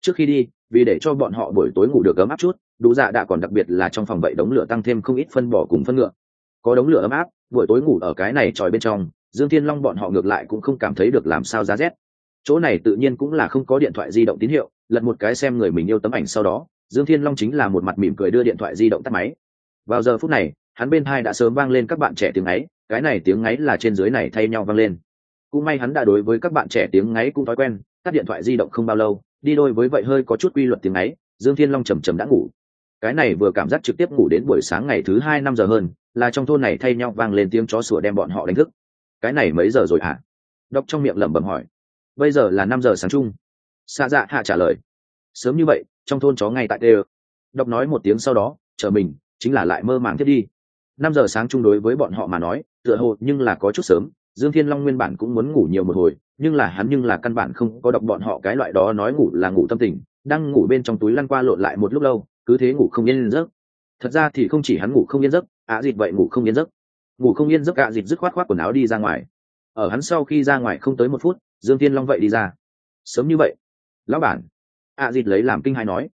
Trước khi đi, vì để cho bọn họ buổi tối ngủ được ấm áp chút đủ dạ đã còn đặc biệt là trong phòng bậy đống lửa tăng thêm không ít phân bỏ cùng phân ngựa. Có đống lửa ấm áp, buổi tối ngủ ở cái này tròi bên trong, dương thiên long bọn họ ngược lại cũng không cảm thấy được làm sao giá rét. Chỗ này tự nhiên cũng là không có điện thoại di động tín hiệu, lật một cái xem người mình yêu tấm ảnh sau đó, dương thiên long chính là một mặt mỉm cười đưa điện thoại di động tắt máy. Vào giờ phút này hắn bên hai đã sớm vang lên các bạn trẻ tiếng ấy cái này tiếng ấy là trên dưới này thay nhau vang lên. Cũng may hắn đã đối với các bạn trẻ tiếng ấy cũng thói quen, tắt điện thoại di động không bao lâu, đi đôi với vậy hơi có chút quy luật tiếng ấy dương thiên long chầm chầm đã ngủ. Cái này vừa cảm giác trực tiếp ngủ đến buổi sáng ngày thứ hai năm giờ hơn, là trong thôn này thay nhau vang lên tiếng chó sủa đem bọn họ đánh thức. Cái này mấy giờ rồi hả? À? đọc trong miệng lẩm bẩm hỏi. Bây giờ là năm giờ sáng chung. Xa dạ hạ trả lời. Sớm như vậy, trong thôn chó ngay tại tê đọc nói một tiếng sau đó chờ mình, chính là lại mơ màng thiết đi năm giờ sáng chung đối với bọn họ mà nói, tựa hồ nhưng là có chút sớm, dương thiên long nguyên bản cũng muốn ngủ nhiều một hồi, nhưng là hắn nhưng là căn bản không có đọc bọn họ cái loại đó nói ngủ là ngủ tâm tình, đang ngủ bên trong túi lăn qua lộn lại một lúc lâu, cứ thế ngủ không yên giấc. Thật ra thì không chỉ hắn ngủ không yên giấc, ạ à dịt vậy ngủ không yên giấc. Ngủ không yên giấc ạ à dịt dứt khoát khoát quần áo đi ra ngoài. Ở hắn sau khi ra ngoài không tới một phút, dương thiên long vậy đi ra. Sớm như vậy. Lão bản. ạ à dịt lấy làm kinh hai nói.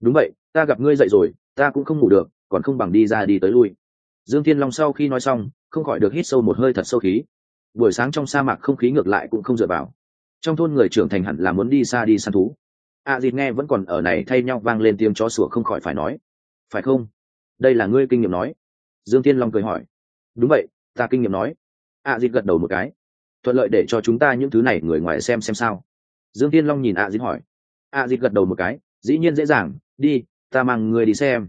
Đúng vậy, ta gặp ngươi dậy rồi, ta cũng không ngủ được, còn không bằng đi ra đi tới lui dương thiên long sau khi nói xong không khỏi được hít sâu một hơi thật sâu khí. Buổi sáng trong sa mạc không khí ngược lại cũng không dựa vào. Trong thôn người trưởng thành hẳn là muốn đi xa đi săn thú. A à, dịt nghe vẫn còn ở này thay nhau vang lên tiếng chó sủa không khỏi phải nói. Phải không? Đây là ngươi kinh nghiệm nói. Dương thiên long cười hỏi. Đúng vậy ta kinh nghiệm nói. A à, dịt gật đầu một cái. Thuận lợi để cho chúng ta những thứ này người ngoài xem xem sao. Dương thiên long nhìn a à, dịt hỏi. A dịt gật đầu một cái dĩ nhiên dễ dàng. Đi ta mang người đi xem.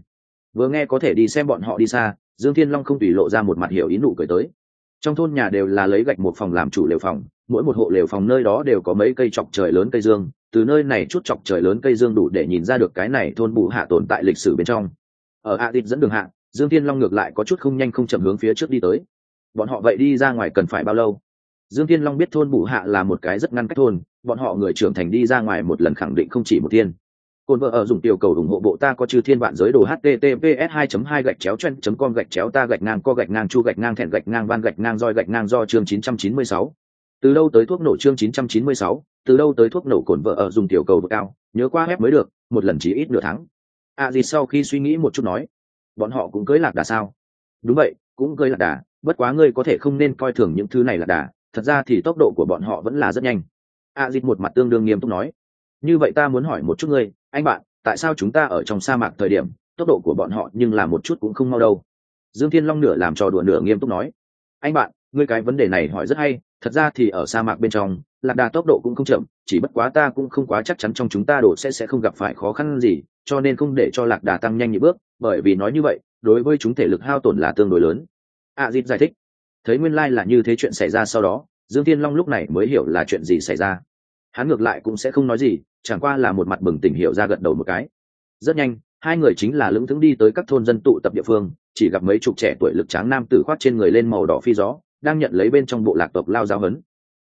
Vừa nghe có thể đi xem bọn họ đi xa dương thiên long không tùy lộ ra một mặt hiểu ý nụ cười tới. Trong thôn nhà đều là lấy gạch một phòng làm chủ lều phòng, mỗi một hộ lều phòng nơi đó đều có mấy cây chọc trời lớn cây dương, từ nơi này chút chọc trời lớn cây dương đủ để nhìn ra được cái này thôn bụ hạ tồn tại lịch sử bên trong. Ở hạ địch dẫn đường hạ, dương thiên long ngược lại có chút không nhanh không chậm hướng phía trước đi tới. Bọn họ vậy đi ra ngoài cần phải bao lâu? Dương thiên long biết thôn bụ hạ là một cái rất ngăn cách thôn, bọn họ người trưởng thành đi ra ngoài một lần khẳng định không chỉ một thiên. Côn vợ ở dùng tiểu cầu ủng hộ bộ ta có chư thiên vạn giới đồ https 2 2 gạch chéo chen com gạch chéo ta gạch ngang co gạch ngang chu gạch ngang thẹn gạch ngang van gạch ngang roi gạch ngang do chương 996. từ đâu tới thuốc nổ chương 996, từ đâu tới thuốc nổ cồn vợ ở dùng tiểu cầu cao? Nhớ qua ép mới được một lần chỉ ít nửa tháng. À gì sau khi suy nghĩ một chút nói bọn họ cũng cưới lạc đà sao? Đúng vậy cũng cưới lạc đà bất quá ngươi có thể không nên coi thường những thứ này là đà thật ra thì tốc độ của bọn họ vẫn là rất nhanh. A à, dịp một mặt tương đương nghiêm túc nói như vậy ta muốn hỏi một chút ngươi anh bạn, tại sao chúng ta ở trong sa mạc thời điểm, tốc độ của bọn họ nhưng là một chút cũng không mau đâu? Dương thiên long nửa làm trò đùa nửa nghiêm túc nói. Anh bạn, ngươi cái vấn đề này hỏi rất hay, thật ra thì ở sa mạc bên trong, lạc đà tốc độ cũng không chậm, chỉ bất quá ta cũng không quá chắc chắn trong chúng ta đổ sẽ sẽ không gặp phải khó khăn gì, cho nên không để cho lạc đà tăng nhanh như bước, bởi vì nói như vậy, đối với chúng thể lực hao tổn là tương đối lớn. A dịp giải thích. Thấy nguyên lai、like、là như thế chuyện xảy ra sau đó, dương thiên long lúc này mới hiểu là chuyện gì xảy ra. Hắn ngược lại cũng sẽ không nói gì chẳng qua là một mặt bừng tỉnh hiểu ra gật đầu một cái. Rất nhanh hai người chính là lững thững đi tới các thôn dân tụ tập địa phương chỉ gặp mấy chục trẻ tuổi lực tráng nam tử khoác trên người lên màu đỏ phi gió đang nhận lấy bên trong bộ lạc tộc lao giáo hấn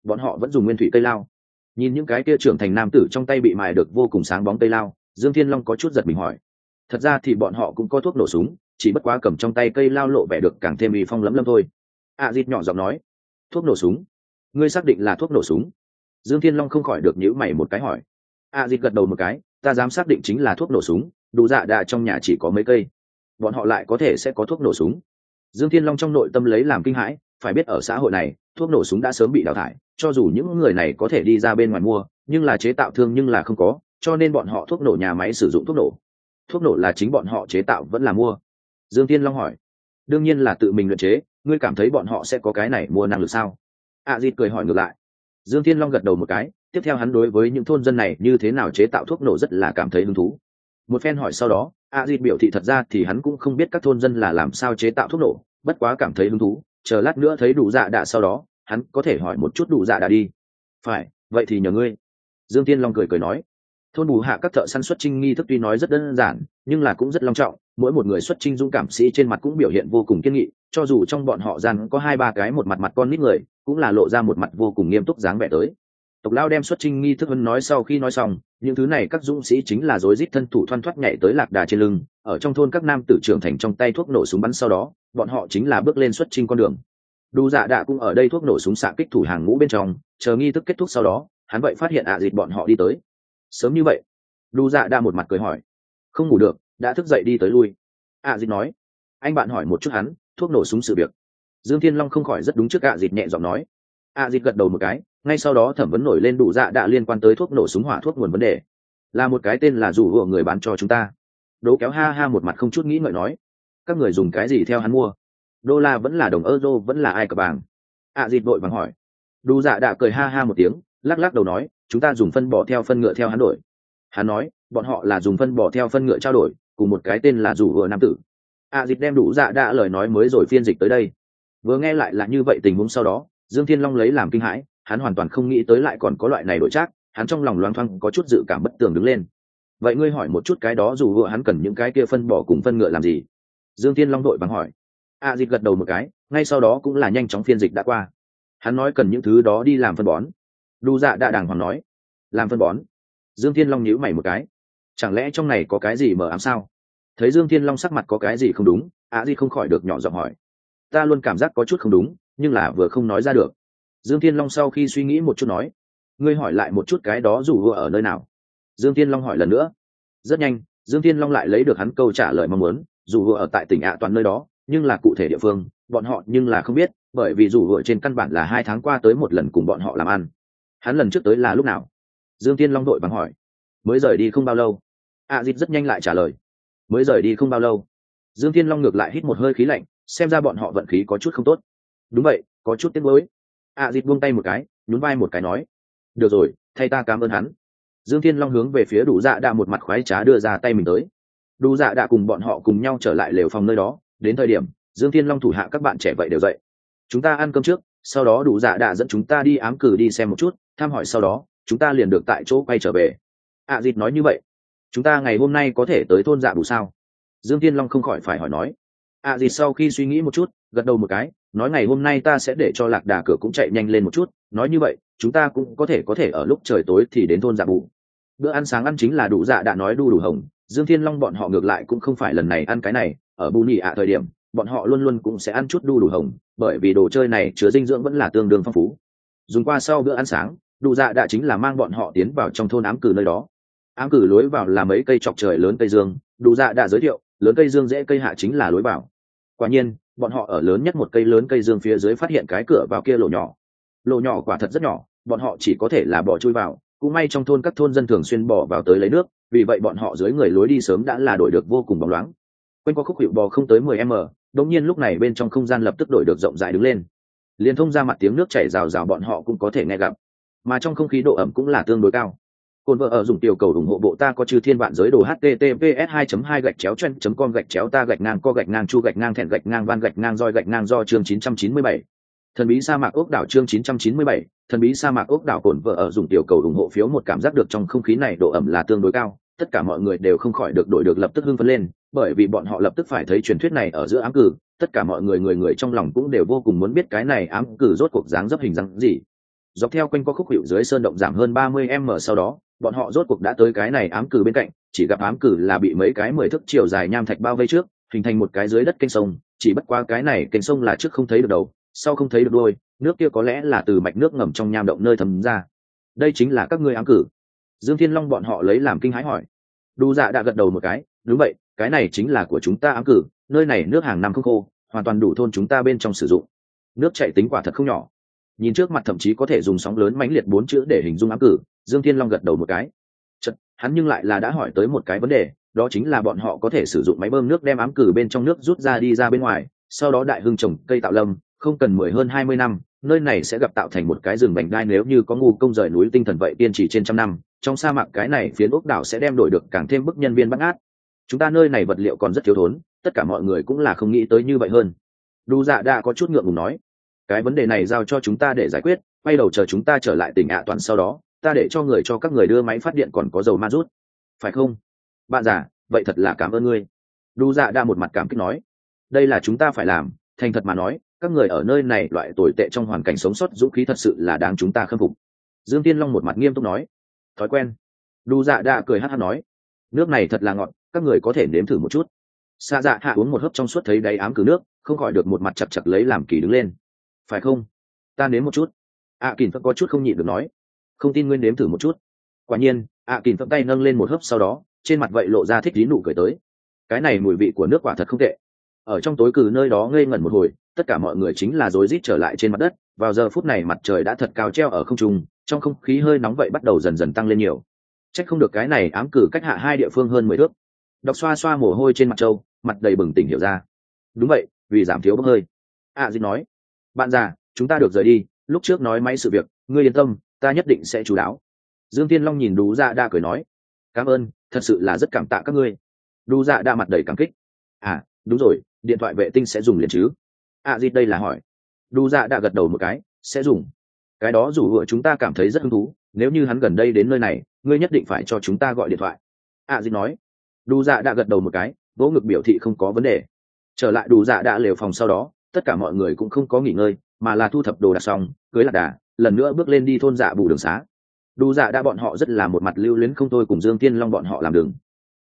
bọn họ vẫn dùng nguyên thủy cây lao. Nhìn những cái kia trưởng thành nam tử trong tay bị mài được vô cùng sáng bóng cây lao dương thiên long có chút giật mình hỏi. Thật ra thì bọn họ cũng có thuốc nổ súng chỉ bất quá cầm trong tay cây lao lộ vẻ được càng thêm uy phong lấm lâm thôi. A à, dịt nhỏ giọng nói thuốc nổ súng? Ngươi xác định là thuốc nổ súng? Dương thiên long không khỏi được nhữ mày một cái hỏi a dịt gật đầu một cái ta dám xác định chính là thuốc nổ súng đủ dạ đạ trong nhà chỉ có mấy cây. Bọn họ lại có thể sẽ có thuốc nổ súng. Dương thiên long trong nội tâm lấy làm kinh hãi phải biết ở xã hội này thuốc nổ súng đã sớm bị đào thải cho dù những người này có thể đi ra bên ngoài mua nhưng là chế tạo thương nhưng là không có cho nên bọn họ thuốc nổ nhà máy sử dụng thuốc nổ. Thuốc nổ là chính bọn họ chế tạo vẫn là mua. Dương tiên long hỏi. Đương nhiên là tự mình luyện chế ngươi cảm thấy bọn họ sẽ có cái này mua năng lực sao? A à, dịt cười hỏi ngược lại. Dương tiên long gật đầu một cái tiếp theo hắn đối với những thôn dân này như thế nào chế tạo thuốc nổ rất là cảm thấy hứng thú. Một phen hỏi sau đó a à, dịt biểu thị thật ra thì hắn cũng không biết các thôn dân là làm sao chế tạo thuốc nổ bất quá cảm thấy hứng thú chờ lát nữa thấy đủ dạ đạ sau đó hắn có thể hỏi một chút đủ dạ đạ đi. Phải vậy thì nhờ ngươi. Dương tiên long cười cười nói. Thôn bù hạ các thợ săn xuất trinh nghi thức tuy nói rất đơn giản nhưng là cũng rất long trọng mỗi một người xuất trinh dũng cảm sĩ trên mặt cũng biểu hiện vô cùng kiên nghị cho dù trong bọn họ rằng có hai ba cái một mặt mặt con nít người cũng là lộ ra một mặt vô cùng nghiêm túc dáng vẻ tới tộc lao đem xuất trinh nghi thức hơn nói sau khi nói xong, những thứ này các dũng sĩ chính là rối rít thân thủ thoăn thoắt nhảy tới lạc đà trên lưng, ở trong thôn các nam tử trưởng thành trong tay thuốc nổ súng bắn sau đó, bọn họ chính là bước lên xuất trinh con đường. Đủ dạ đạ cũng ở đây thuốc nổ súng xạ kích thủ hàng ngũ bên trong, chờ nghi thức kết thúc sau đó, hắn vậy phát hiện ạ à dịt bọn họ đi tới. Sớm như vậy đủ dạ đạ một mặt cười hỏi. Không ngủ được, đã thức dậy đi tới lui. Ạ à dịt nói. Anh bạn hỏi một chút hắn, thuốc nổ súng sự việc. Dương thiên long không khỏi rất đúng trước ạ à dịt nhẹ giọng nói. Ạ dịt gật đầu một cái ngay sau đó thẩm vấn nổi lên đủ dạ đạ liên quan tới thuốc nổ súng hỏa thuốc nguồn vấn đề. Là một cái tên là rủ hùa người bán cho chúng ta. Đố kéo ha ha một mặt không chút nghĩ ngợi nói. Các người dùng cái gì theo hắn mua? Đô la vẫn là đồng euro vẫn là ai cờ bảng ạ à, dịt vội vàng hỏi. Đủ dạ đạ cười ha ha một tiếng lắc lắc đầu nói chúng ta dùng phân bỏ theo phân ngựa theo hắn đổi. Hắn nói bọn họ là dùng phân bỏ theo phân ngựa trao đổi cùng một cái tên là rủ hùa nam tử. Ạ à, đem đủ dạ đạ lời nói mới rồi phiên dịch tới đây. Vừa nghe lại là như vậy tình huống sau đó dương thiên long lấy làm kinh hãi hắn hoàn toàn không nghĩ tới lại còn có loại này đổi trác hắn trong lòng loang thoang có chút dự cảm bất tường đứng lên. Vậy ngươi hỏi một chút cái đó dù vựa hắn cần những cái kia phân bỏ cùng phân ngựa làm gì? Dương thiên long đội bằng hỏi. A à, dịch gật đầu một cái ngay sau đó cũng là nhanh chóng phiên dịch đã qua. Hắn nói cần những thứ đó đi làm phân bón. Đu dạ đã đàng hoàng nói. Làm phân bón? Dương thiên long nhíu mày một cái. Chẳng lẽ trong này có cái gì mờ ám sao? Thấy dương thiên long sắc mặt có cái gì không đúng a à, di không khỏi được nhỏ giọng hỏi. Ta luôn cảm giác có chút không đúng nhưng là vừa không nói ra được dương thiên long sau khi suy nghĩ một chút nói ngươi hỏi lại một chút cái đó rủ vừa ở nơi nào? Dương thiên long hỏi lần nữa rất nhanh dương thiên long lại lấy được hắn câu trả lời mong muốn dù vừa ở tại tỉnh ạ toàn nơi đó nhưng là cụ thể địa phương bọn họ nhưng là không biết bởi vì dù vừa trên căn bản là hai tháng qua tới một lần cùng bọn họ làm ăn. Hắn lần trước tới là lúc nào? Dương thiên long đội bằng hỏi. Mới rời đi không bao lâu. A à, dịp rất nhanh lại trả lời. Mới rời đi không bao lâu. Dương thiên long ngược lại hít một hơi khí lạnh xem ra bọn họ vận khí có chút không tốt. Đúng vậy có chút tiếc mới ạ à, dịp buông tay một cái nhún vai một cái nói được rồi thay ta cảm ơn hắn. Dương thiên long hướng về phía đủ dạ đạ một mặt khoái trá đưa ra tay mình tới. Đủ dạ đạ cùng bọn họ cùng nhau trở lại lều phòng nơi đó. Đến thời điểm dương thiên long thủ hạ các bạn trẻ vậy đều dậy. Chúng ta ăn cơm trước sau đó đủ dạ đạ dẫn chúng ta đi ám cử đi xem một chút thăm hỏi sau đó chúng ta liền được tại chỗ quay trở về. Ạ à, dịt nói như vậy. Chúng ta ngày hôm nay có thể tới thôn dạ đủ sao? Dương thiên long không khỏi phải hỏi nói. Ạ à, dịt sau khi suy nghĩ một chút gật đầu một cái nói ngày hôm nay ta sẽ để cho lạc đà cửa cũng chạy nhanh lên một chút, nói như vậy, chúng ta cũng có thể có thể ở lúc trời tối thì đến thôn dạ bù bữa ăn sáng ăn chính là đủ dạ đã nói đu đủ hồng, dương thiên long bọn họ ngược lại cũng không phải lần này ăn cái này, ở bù nhị ạ thời điểm, bọn họ luôn luôn cũng sẽ ăn chút đu đủ hồng, bởi vì đồ chơi này chứa dinh dưỡng vẫn là tương đương phong phú. Dùng qua sau bữa ăn sáng đủ dạ đã chính là mang bọn họ tiến vào trong thôn ám cử nơi đó. Ám cử lối vào là mấy cây chọc trời lớn cây dương đủ dạ đã giới thiệu, lớn cây dương dễ cây hạ chính là lối vào. Quả nhiên bọn họ ở lớn nhất một cây lớn cây dương phía dưới phát hiện cái cửa vào kia lỗ nhỏ. Lỗ nhỏ quả thật rất nhỏ, bọn họ chỉ có thể là bỏ chui vào, cũng may trong thôn các thôn dân thường xuyên bỏ vào tới lấy nước, vì vậy bọn họ dưới người lối đi sớm đã là đổi được vô cùng bóng loáng. Quanh qua khúc hiệu bò không tới mười m đống nhiên lúc này bên trong không gian lập tức đổi được rộng rãi đứng lên. Liên thông ra mặt tiếng nước chảy rào rào bọn họ cũng có thể nghe gặp, mà trong không khí độ ẩm cũng là tương đối cao. Côn vợ ở dùng tiểu cầu ủng hộ bộ ta có chư thiên vạn giới đồ https 2 2 gạch chéo chen com gạch chéo ta gạch ngang co gạch ngang chu gạch ngang thẹn gạch ngang van gạch ngang roi gạch ngang do chương 997 thần bí sa mạc ốc đảo chương 997, thần bí sa mạc ốc đảo cồn vợ ở dùng tiểu cầu ủng hộ phiếu một cảm giác được trong không khí này độ ẩm là tương đối cao tất cả mọi người đều không khỏi được đổi được lập tức hưng phấn lên bởi vì bọn họ lập tức phải thấy truyền thuyết này ở giữa ám cử tất cả mọi người người người trong lòng cũng đều vô cùng muốn biết cái này ám cử rốt cuộc dáng dấp hình dáng gì dọc theo quanh có khúc hiệu dưới sơn động giảm hơn ba mươi m sau đó, bọn họ rốt cuộc đã tới cái này ám cử bên cạnh, chỉ gặp ám cử là bị mấy cái mười thước chiều dài nham thạch bao vây trước, hình thành một cái dưới đất kênh sông, chỉ bất qua cái này kênh sông là trước không thấy được đầu, sau không thấy được đôi nước kia có lẽ là từ mạch nước ngầm trong nham động nơi thấm ra. Đây chính là các ngươi ám cử. Dương thiên long bọn họ lấy làm kinh hãi hỏi. Đu dạ đã gật đầu một cái, đúng vậy, cái này chính là của chúng ta ám cử, nơi này nước hàng năm không khô, hoàn toàn đủ thôn chúng ta bên trong sử dụng. Nước chạy tính quả thật không nhỏ nhìn trước mặt thậm chí có thể dùng sóng lớn mãnh liệt bốn chữ để hình dung ám cử dương thiên long gật đầu một cái. Chật, hắn nhưng lại là đã hỏi tới một cái vấn đề đó chính là bọn họ có thể sử dụng máy bơm nước đem ám cử bên trong nước rút ra đi ra bên ngoài sau đó đại hưng trồng cây tạo lâm không cần mười hơn hai mươi năm nơi này sẽ gặp tạo thành một cái rừng bành đai nếu như có ngu công rời núi tinh thần vậy tiên chỉ trên trăm năm trong sa mạc cái này phiến ốc đảo sẽ đem đổi được càng thêm bức nhân viên bắt át chúng ta nơi này vật liệu còn rất thiếu thốn tất cả mọi người cũng là không nghĩ tới như vậy hơn. Đu dạ đã có chút ngượng ngùng nói cái vấn đề này giao cho chúng ta để giải quyết, quay đầu chờ chúng ta trở lại tỉnh ạ toàn sau đó, ta để cho người cho các người đưa máy phát điện còn có dầu ma rút. Phải không? Bạn già, vậy thật là cảm ơn ngươi. Đu dạ đa một mặt cảm kích nói. Đây là chúng ta phải làm, thành thật mà nói, các người ở nơi này loại tồi tệ trong hoàn cảnh sống sót dũng khí thật sự là đáng chúng ta khâm phục. Dương tiên long một mặt nghiêm túc nói. Thói quen. Đu dạ đa cười hát hát nói. Nước này thật là ngọt, các người có thể nếm thử một chút. Xa dạ hạ uống một hớp trong suốt thấy đáy ám cử nước, không khỏi được một mặt chặt chặt lấy làm kỳ đứng lên phải không? Ta nếm một chút. Ạ à, kỳn phật có chút không nhịn được nói. Không tin nguyên nếm thử một chút. Quả nhiên ạ à, kỳn phật tay nâng lên một hớp sau đó trên mặt vậy lộ ra thích dí nụ cười tới. Cái này mùi vị của nước quả thật không tệ. Ở trong tối cử nơi đó ngây ngẩn một hồi tất cả mọi người chính là rối rít trở lại trên mặt đất. Vào giờ phút này mặt trời đã thật cao treo ở không trung trong không khí hơi nóng vậy bắt đầu dần dần tăng lên nhiều. Trách không được cái này ám cử cách hạ hai địa phương hơn mười thước. Đọc xoa xoa mồ hôi trên mặt trâu mặt đầy bừng tỉnh hiểu ra. Đúng vậy vì giảm thiếu bốc hơi. A à, nói bạn già chúng ta được rời đi lúc trước nói máy sự việc ngươi yên tâm ta nhất định sẽ chú đáo dương tiên long nhìn đủ dạ đa cười nói cảm ơn thật sự là rất cảm tạ các ngươi. Đủ dạ đa mặt đầy cảm kích à đúng rồi điện thoại vệ tinh sẽ dùng liền chứ. À, gì đây là hỏi. Đủ dạ đã gật đầu một cái sẽ dùng. Cái đó dù vừa chúng ta cảm thấy rất hứng thú nếu như hắn gần đây đến nơi này ngươi nhất định phải cho chúng ta gọi điện thoại. À, gì nói. Đủ dạ đã gật đầu một cái vỗ ngực biểu thị không có vấn đề. Trở lại đủ dạ đã lều phòng sau đó tất cả mọi người cũng không có nghỉ ngơi, mà là thu thập đồ đạc xong, cưới lạc đà, lần nữa bước lên đi thôn dạ bù đường xá. Đủ dạ đã bọn họ rất là một mặt lưu luyến không thôi cùng dương tiên long bọn họ làm đường.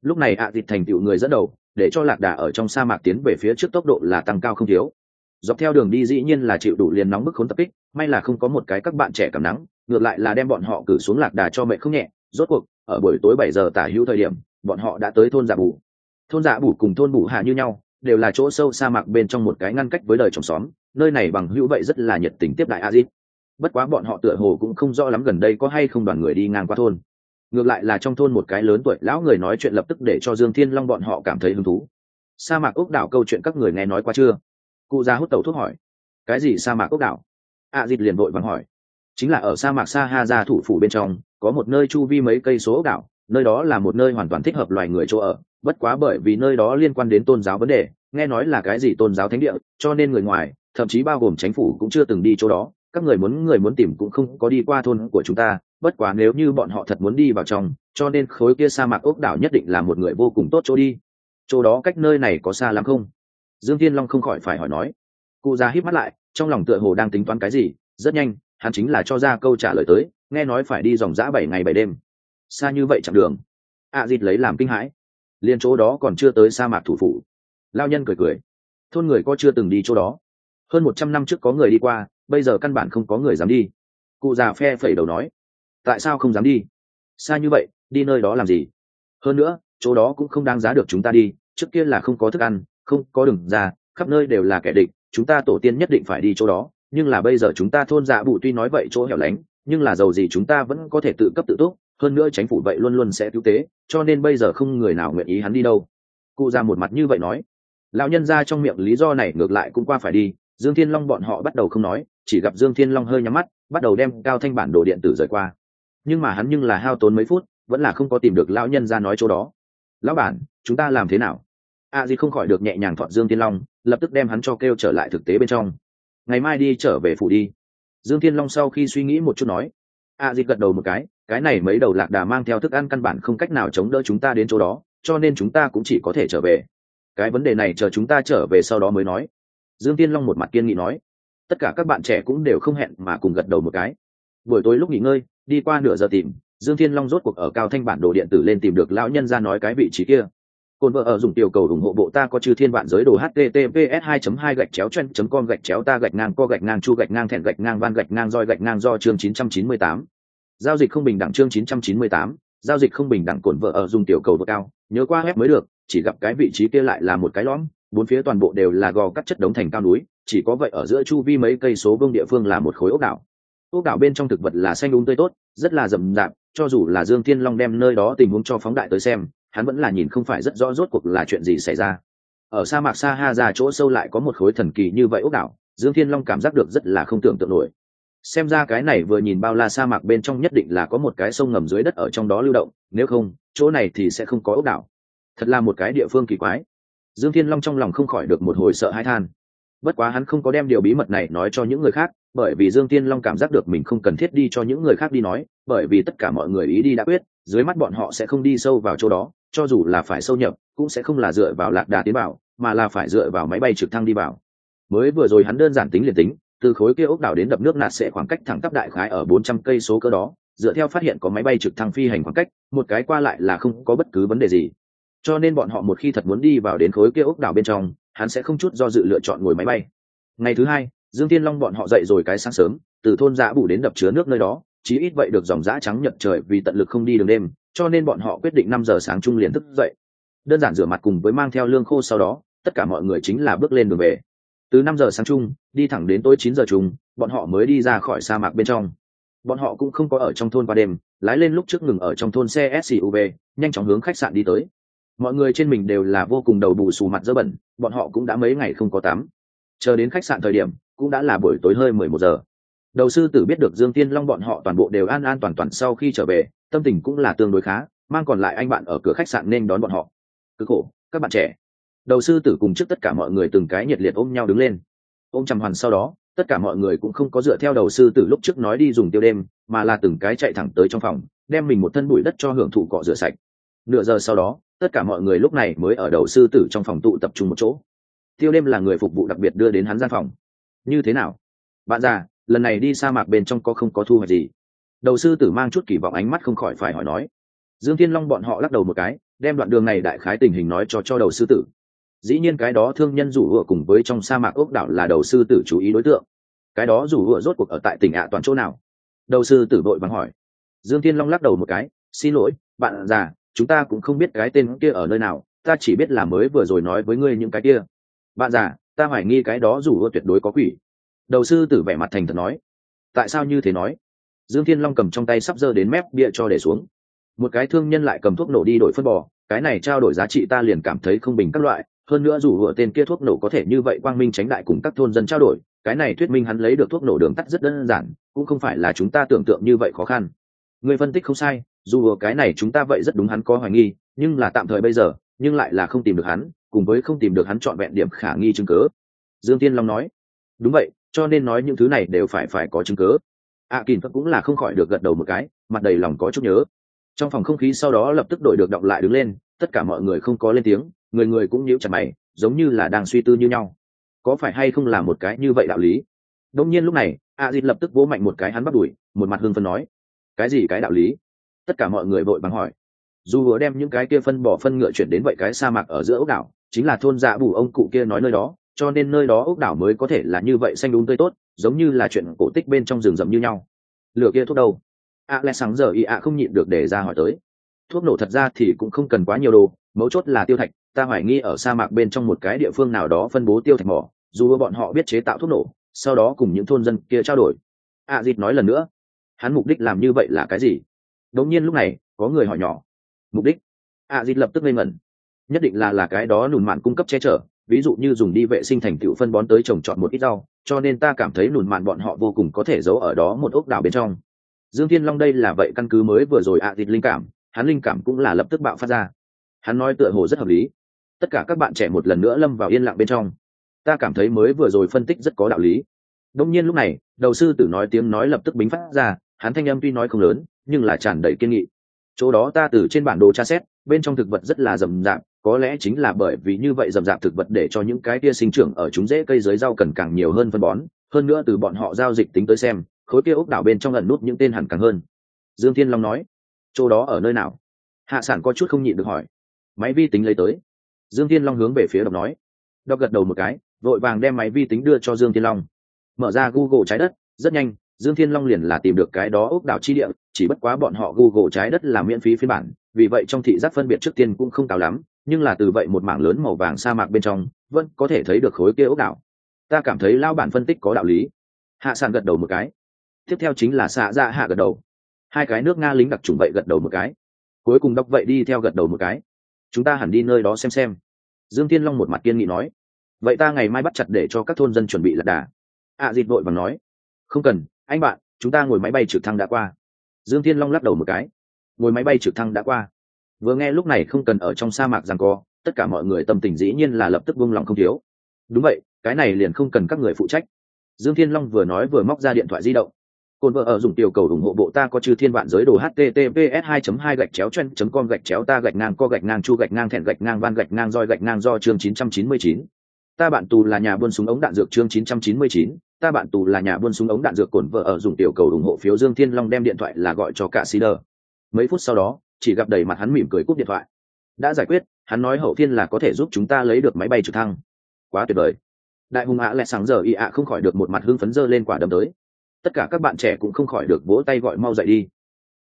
Lúc này ạ à thịt thành tựu người dẫn đầu, để cho lạc đà ở trong sa mạc tiến về phía trước tốc độ là tăng cao không thiếu. Dọc theo đường đi dĩ nhiên là chịu đủ liền nóng bức khốn tập kích, may là không có một cái các bạn trẻ cảm nắng, ngược lại là đem bọn họ cử xuống lạc đà cho mẹ không nhẹ. Rốt cuộc, ở buổi tối bảy giờ tả hữu thời điểm, bọn họ đã tới thôn dạ bù. Thôn dạ bù cùng thôn bù hạ như nhau đều là chỗ sâu sa mạc bên trong một cái ngăn cách với đời trồng xóm nơi này bằng hữu vậy rất là nhiệt tình tiếp đại a di bất quá bọn họ tựa hồ cũng không rõ lắm gần đây có hay không đoàn người đi ngang qua thôn. Ngược lại là trong thôn một cái lớn tuổi lão người nói chuyện lập tức để cho dương thiên long bọn họ cảm thấy hứng thú. Sa mạc ốc đảo câu chuyện các người nghe nói qua chưa? Cụ già hút tẩu thuốc hỏi. Cái gì sa mạc ốc đảo? A à, dịt liền vội vàng hỏi. Chính là ở sa mạc sa ha ra thủ phủ bên trong có một nơi chu vi mấy cây số ốc đảo nơi đó là một nơi hoàn toàn thích hợp loài người chỗ ở bất quá bởi vì nơi đó liên quan đến tôn giáo vấn đề nghe nói là cái gì tôn giáo thánh địa cho nên người ngoài thậm chí bao gồm chính phủ cũng chưa từng đi chỗ đó. Các người muốn người muốn tìm cũng không có đi qua thôn của chúng ta bất quá nếu như bọn họ thật muốn đi vào trong cho nên khối kia sa mạc ốc đảo nhất định là một người vô cùng tốt chỗ đi. Chỗ đó cách nơi này có xa lắm không? Dương thiên long không khỏi phải hỏi nói. Cụ già hít mắt lại trong lòng tựa hồ đang tính toán cái gì rất nhanh hắn chính là cho ra câu trả lời tới nghe nói phải đi dòng dã bảy ngày bảy đêm. Xa như vậy chặng đường. A à, dịt lấy làm kinh hãi liên chỗ đó còn chưa tới sa mạc thủ phủ. Lao nhân cười cười. Thôn người có chưa từng đi chỗ đó. Hơn một trăm năm trước có người đi qua, bây giờ căn bản không có người dám đi. Cụ già phe phẩy đầu nói. Tại sao không dám đi? Xa như vậy, đi nơi đó làm gì? Hơn nữa, chỗ đó cũng không đáng giá được chúng ta đi, trước kia là không có thức ăn, không có đường ra, khắp nơi đều là kẻ địch, chúng ta tổ tiên nhất định phải đi chỗ đó. Nhưng là bây giờ chúng ta thôn dạ bụ tuy nói vậy chỗ hẻo lánh, nhưng là giàu gì chúng ta vẫn có thể tự cấp tự túc hơn nữa chính phủ vậy luôn luôn sẽ cứu tế, cho nên bây giờ không người nào nguyện ý hắn đi đâu. Cụ ra một mặt như vậy nói. Lão nhân ra trong miệng lý do này ngược lại cũng qua phải đi, dương thiên long bọn họ bắt đầu không nói, chỉ gặp dương thiên long hơi nhắm mắt, bắt đầu đem cao thanh bản đồ điện tử rời qua. Nhưng mà hắn nhưng là hao tốn mấy phút, vẫn là không có tìm được lão nhân ra nói chỗ đó. Lão bản, chúng ta làm thế nào? A di không khỏi được nhẹ nhàng thọn dương thiên long, lập tức đem hắn cho kêu trở lại thực tế bên trong. Ngày mai đi trở về phủ đi. Dương thiên long sau khi suy nghĩ một chút nói a di gật đầu một cái cái này mấy đầu lạc đà mang theo thức ăn căn bản không cách nào chống đỡ chúng ta đến chỗ đó, cho nên chúng ta cũng chỉ có thể trở về. Cái vấn đề này chờ chúng ta trở về sau đó mới nói. Dương tiên long một mặt kiên nghị nói. Tất cả các bạn trẻ cũng đều không hẹn mà cùng gật đầu một cái. Buổi tối lúc nghỉ ngơi, đi qua nửa giờ tìm, dương thiên long rốt cuộc ở cao thanh bản đồ điện tử lên tìm được lão nhân ra nói cái vị trí kia. Côn vợ ở dùng tiểu cầu ủng hộ bộ ta có chư thiên vạn giới đồ https 2 2 gạch chéo chen com gạch chéo ta gạch ngang co gạch ngang chu gạch ngang thẹn gạch ngang van gạch ngang roi gạch ngang do chương 998. giao dịch không bình đẳng chương 998, giao dịch không bình đẳng cồn vợ ở dùng tiểu cầu vượt cao. Nhớ qua web mới được chỉ gặp cái vị trí kia lại là một cái lõm bốn phía toàn bộ đều là gò cắt chất đống thành cao núi chỉ có vậy ở giữa chu vi mấy cây số vương địa phương là một khối ốc đảo. Ốc đảo bên trong thực vật là xanh đúng um tươi tốt rất là rậm rạp cho dù là dương thiên long đem nơi đó tình huống cho phóng đại tới xem hắn vẫn là nhìn không phải rất rõ rốt cuộc là chuyện gì xảy ra. Ở sa mạc sa ha ra chỗ sâu lại có một khối thần kỳ như vậy ốc đảo, dương thiên long cảm giác được rất là không tưởng tượng nổi. Xem ra cái này vừa nhìn bao la sa mạc bên trong nhất định là có một cái sông ngầm dưới đất ở trong đó lưu động, nếu không, chỗ này thì sẽ không có ốc đảo. Thật là một cái địa phương kỳ quái. Dương thiên long trong lòng không khỏi được một hồi sợ hãi than. Bất quá hắn không có đem điều bí mật này nói cho những người khác, bởi vì dương Thiên long cảm giác được mình không cần thiết đi cho những người khác đi nói, bởi vì tất cả mọi người ý đi đã quyết dưới mắt bọn họ sẽ không đi sâu vào chỗ đó, cho dù là phải sâu nhập, cũng sẽ không là dựa vào lạc đà tiến bảo, mà là phải dựa vào máy bay trực thăng đi vào mới vừa rồi hắn đơn giản tính liền tính, từ khối kia ốc đảo đến đập nước nạt sẽ khoảng cách thẳng tắp đại khái ở bốn trăm cây số cơ đó, dựa theo phát hiện có máy bay trực thăng phi hành khoảng cách, một cái qua lại là không có bất cứ vấn đề gì. Cho nên bọn họ một khi thật muốn đi vào đến khối kia ốc đảo bên trong, hắn sẽ không chút do dự lựa chọn ngồi máy bay. Ngày thứ hai, dương tiên long bọn họ dậy rồi cái sáng sớm, từ thôn giã bù đến đập chứa nước nơi đó chí ít vậy được dòng giã trắng nhật trời vì tận lực không đi đường đêm, cho nên bọn họ quyết định năm giờ sáng trung liền thức dậy. Đơn giản rửa mặt cùng với mang theo lương khô sau đó, tất cả mọi người chính là bước lên đường về. Từ năm giờ sáng chung, đi thẳng đến tối chín giờ chung, bọn họ mới đi ra khỏi sa mạc bên trong. Bọn họ cũng không có ở trong thôn qua đêm, lái lên lúc trước ngừng ở trong thôn xe suv nhanh chóng hướng khách sạn đi tới. Mọi người trên mình đều là vô cùng đầu bù xù mặt dơ bẩn, bọn họ cũng đã mấy ngày không có tắm. Chờ đến khách sạn thời điểm, cũng đã là buổi tối hơi mười một giờ đầu sư tử biết được dương tiên long bọn họ toàn bộ đều an an toàn toàn sau khi trở về, tâm tình cũng là tương đối khá, mang còn lại anh bạn ở cửa khách sạn nên đón bọn họ. Cứ khổ, các bạn trẻ. Đầu sư tử cùng trước tất cả mọi người từng cái nhiệt liệt ôm nhau đứng lên. Ôm chằm hoàn sau đó, tất cả mọi người cũng không có dựa theo đầu sư tử lúc trước nói đi dùng tiêu đêm, mà là từng cái chạy thẳng tới trong phòng, đem mình một thân bụi đất cho hưởng thụ cọ rửa sạch. Nửa giờ sau đó, tất cả mọi người lúc này mới ở đầu sư tử trong phòng tụ tập trung một chỗ. Tiêu đêm là người phục vụ đặc biệt đưa đến hắn gian phòng. Như thế nào? Bạn già lần này đi sa mạc bên trong có không có thu hoạch gì? Đầu sư tử mang chút kỳ vọng ánh mắt không khỏi phải hỏi nói. Dương thiên long bọn họ lắc đầu một cái, đem đoạn đường này đại khái tình hình nói cho cho đầu sư tử. Dĩ nhiên cái đó thương nhân rủ hựa cùng với trong sa mạc ốc đảo là đầu sư tử chú ý đối tượng. Cái đó rủ hựa rốt cuộc ở tại tỉnh ạ toàn chỗ nào? Đầu sư tử vội vắng hỏi. Dương thiên long lắc đầu một cái, xin lỗi, bạn già, chúng ta cũng không biết cái tên kia ở nơi nào, ta chỉ biết là mới vừa rồi nói với ngươi những cái kia. Bạn già, ta hoài nghi cái đó rủ hựa tuyệt đối có quỷ đầu sư tử vẻ mặt thành thật nói, tại sao như thế nói? Dương thiên long cầm trong tay sắp dơ đến mép bia cho để xuống. Một cái thương nhân lại cầm thuốc nổ đi đổi phân bò, cái này trao đổi giá trị ta liền cảm thấy không bình các loại, hơn nữa dù vừa tên kia thuốc nổ có thể như vậy quang minh tránh đại cùng các thôn dân trao đổi, cái này thuyết minh hắn lấy được thuốc nổ đường tắt rất đơn giản, cũng không phải là chúng ta tưởng tượng như vậy khó khăn. Người phân tích không sai, dù vừa cái này chúng ta vậy rất đúng hắn có hoài nghi, nhưng là tạm thời bây giờ, nhưng lại là không tìm được hắn, cùng với không tìm được hắn chọn vẹn điểm khả nghi chứng cớ dương tiên long nói, đúng vậy cho nên nói những thứ này đều phải phải có chứng cớ a à, kỳn cũng là không khỏi được gật đầu một cái mặt đầy lòng có chút nhớ. Trong phòng không khí sau đó lập tức đổi được đọc lại đứng lên tất cả mọi người không có lên tiếng người người cũng nhíu chặt mày giống như là đang suy tư như nhau. Có phải hay không là một cái như vậy đạo lý? Đông nhiên lúc này a dịt lập tức vỗ mạnh một cái hắn bắt đuổi một mặt hưng phân nói cái gì cái đạo lý? Tất cả mọi người vội bằng hỏi. Dù vừa đem những cái kia phân bỏ phân ngựa chuyển đến vậy cái sa mạc ở giữa ốc đảo chính là thôn dạ bù ông cụ kia nói nơi đó cho nên nơi đó ốc đảo mới có thể là như vậy xanh đúng tươi tốt giống như là chuyện cổ tích bên trong rừng rậm như nhau. Lửa kia thuốc đâu? Ạ lẽ sáng giờ y ạ không nhịn được để ra hỏi tới. Thuốc nổ thật ra thì cũng không cần quá nhiều đồ mấu chốt là tiêu thạch ta hoài nghi ở sa mạc bên trong một cái địa phương nào đó phân bố tiêu thạch mỏ dù bọn họ biết chế tạo thuốc nổ sau đó cùng những thôn dân kia trao đổi. Ạ à, dịt nói lần nữa hắn mục đích làm như vậy là cái gì? Đống nhiên lúc này có người hỏi nhỏ. Mục đích? Ạ à, dịt lập tức ngây ngẩn. Nhất định là là cái đó nùn mạn cung cấp che chở ví dụ như dùng đi vệ sinh thành tựu phân bón tới trồng trọt một ít rau, cho nên ta cảm thấy lùn mạn bọn họ vô cùng có thể giấu ở đó một ốc đảo bên trong. Dương thiên long đây là vậy căn cứ mới vừa rồi ạ à linh cảm, hắn linh cảm cũng là lập tức bạo phát ra. Hắn nói tựa hồ rất hợp lý. Tất cả các bạn trẻ một lần nữa lâm vào yên lặng bên trong. Ta cảm thấy mới vừa rồi phân tích rất có đạo lý. Đông nhiên lúc này, đầu sư tử nói tiếng nói lập tức bính phát ra, hắn thanh âm tuy nói không lớn, nhưng là tràn đầy kiên nghị. Chỗ đó ta từ trên bản đồ tra xét, bên trong thực vật rất là rậm rạp có lẽ chính là bởi vì như vậy rậm rạp thực vật để cho những cái kia sinh trưởng ở chúng dễ cây dưới rau cần càng nhiều hơn phân bón, hơn nữa từ bọn họ giao dịch tính tới xem, khối kia ốc đảo bên trong ẩn nút những tên hẳn càng hơn. Dương thiên long nói, chỗ đó ở nơi nào? Hạ sản có chút không nhịn được hỏi. Máy vi tính lấy tới. Dương thiên long hướng về phía đọc nói. Đọc gật đầu một cái, vội vàng đem máy vi tính đưa cho dương thiên long. Mở ra google trái đất, rất nhanh, dương thiên long liền là tìm được cái đó ốc đảo chi địa, chỉ bất quá bọn họ google trái đất là miễn phí phiên bản, vì vậy trong thị giác phân biệt trước tiên cũng không cao lắm nhưng là từ vậy một mảng lớn màu vàng sa mạc bên trong vẫn có thể thấy được khối kia ốc đảo. Ta cảm thấy lao bản phân tích có đạo lý. Hạ sàn gật đầu một cái. Tiếp theo chính là xạ ra dạ hạ gật đầu. Hai cái nước nga lính đặc trùng vậy gật đầu một cái. Cuối cùng đọc vậy đi theo gật đầu một cái. Chúng ta hẳn đi nơi đó xem xem. Dương tiên long một mặt kiên nghị nói. Vậy ta ngày mai bắt chặt để cho các thôn dân chuẩn bị lật đà. Ạ à, dịt vội và nói. Không cần anh bạn chúng ta ngồi máy bay trực thăng đã qua. Dương tiên long lắc đầu một cái. Ngồi máy bay trực thăng đã qua vừa nghe lúc này không cần ở trong sa mạc rằng co tất cả mọi người tâm tình dĩ nhiên là lập tức buông lòng không thiếu. Đúng vậy cái này liền không cần các người phụ trách. Dương thiên long vừa nói vừa móc ra điện thoại di động. Cồn vợ ở dùng tiểu cầu ủng hộ bộ ta có chư thiên vạn giới đồ https 2 2 gạch chéo chen com gạch chéo ta gạch ngang co gạch ngang chu gạch ngang thẹn gạch ngang van gạch ngang roi gạch ngang do chương 999. ta bạn tù là nhà buôn súng ống đạn dược chương 999, ta bạn tù là nhà buôn súng ống đạn dược cồn vợ ở dùng tiểu cầu ủng hộ phiếu dương thiên long đem điện thoại là gọi cho cả sider mấy phút sau đó chỉ gặp đầy mặt hắn mỉm cười cúp điện thoại. Đã giải quyết, hắn nói hậu thiên là có thể giúp chúng ta lấy được máy bay trực thăng. Quá tuyệt vời. Đại hùng ạ à lẹ sáng giờ y ạ không khỏi được một mặt hưng phấn dơ lên quả đấm tới. Tất cả các bạn trẻ cũng không khỏi được vỗ tay gọi mau dậy đi.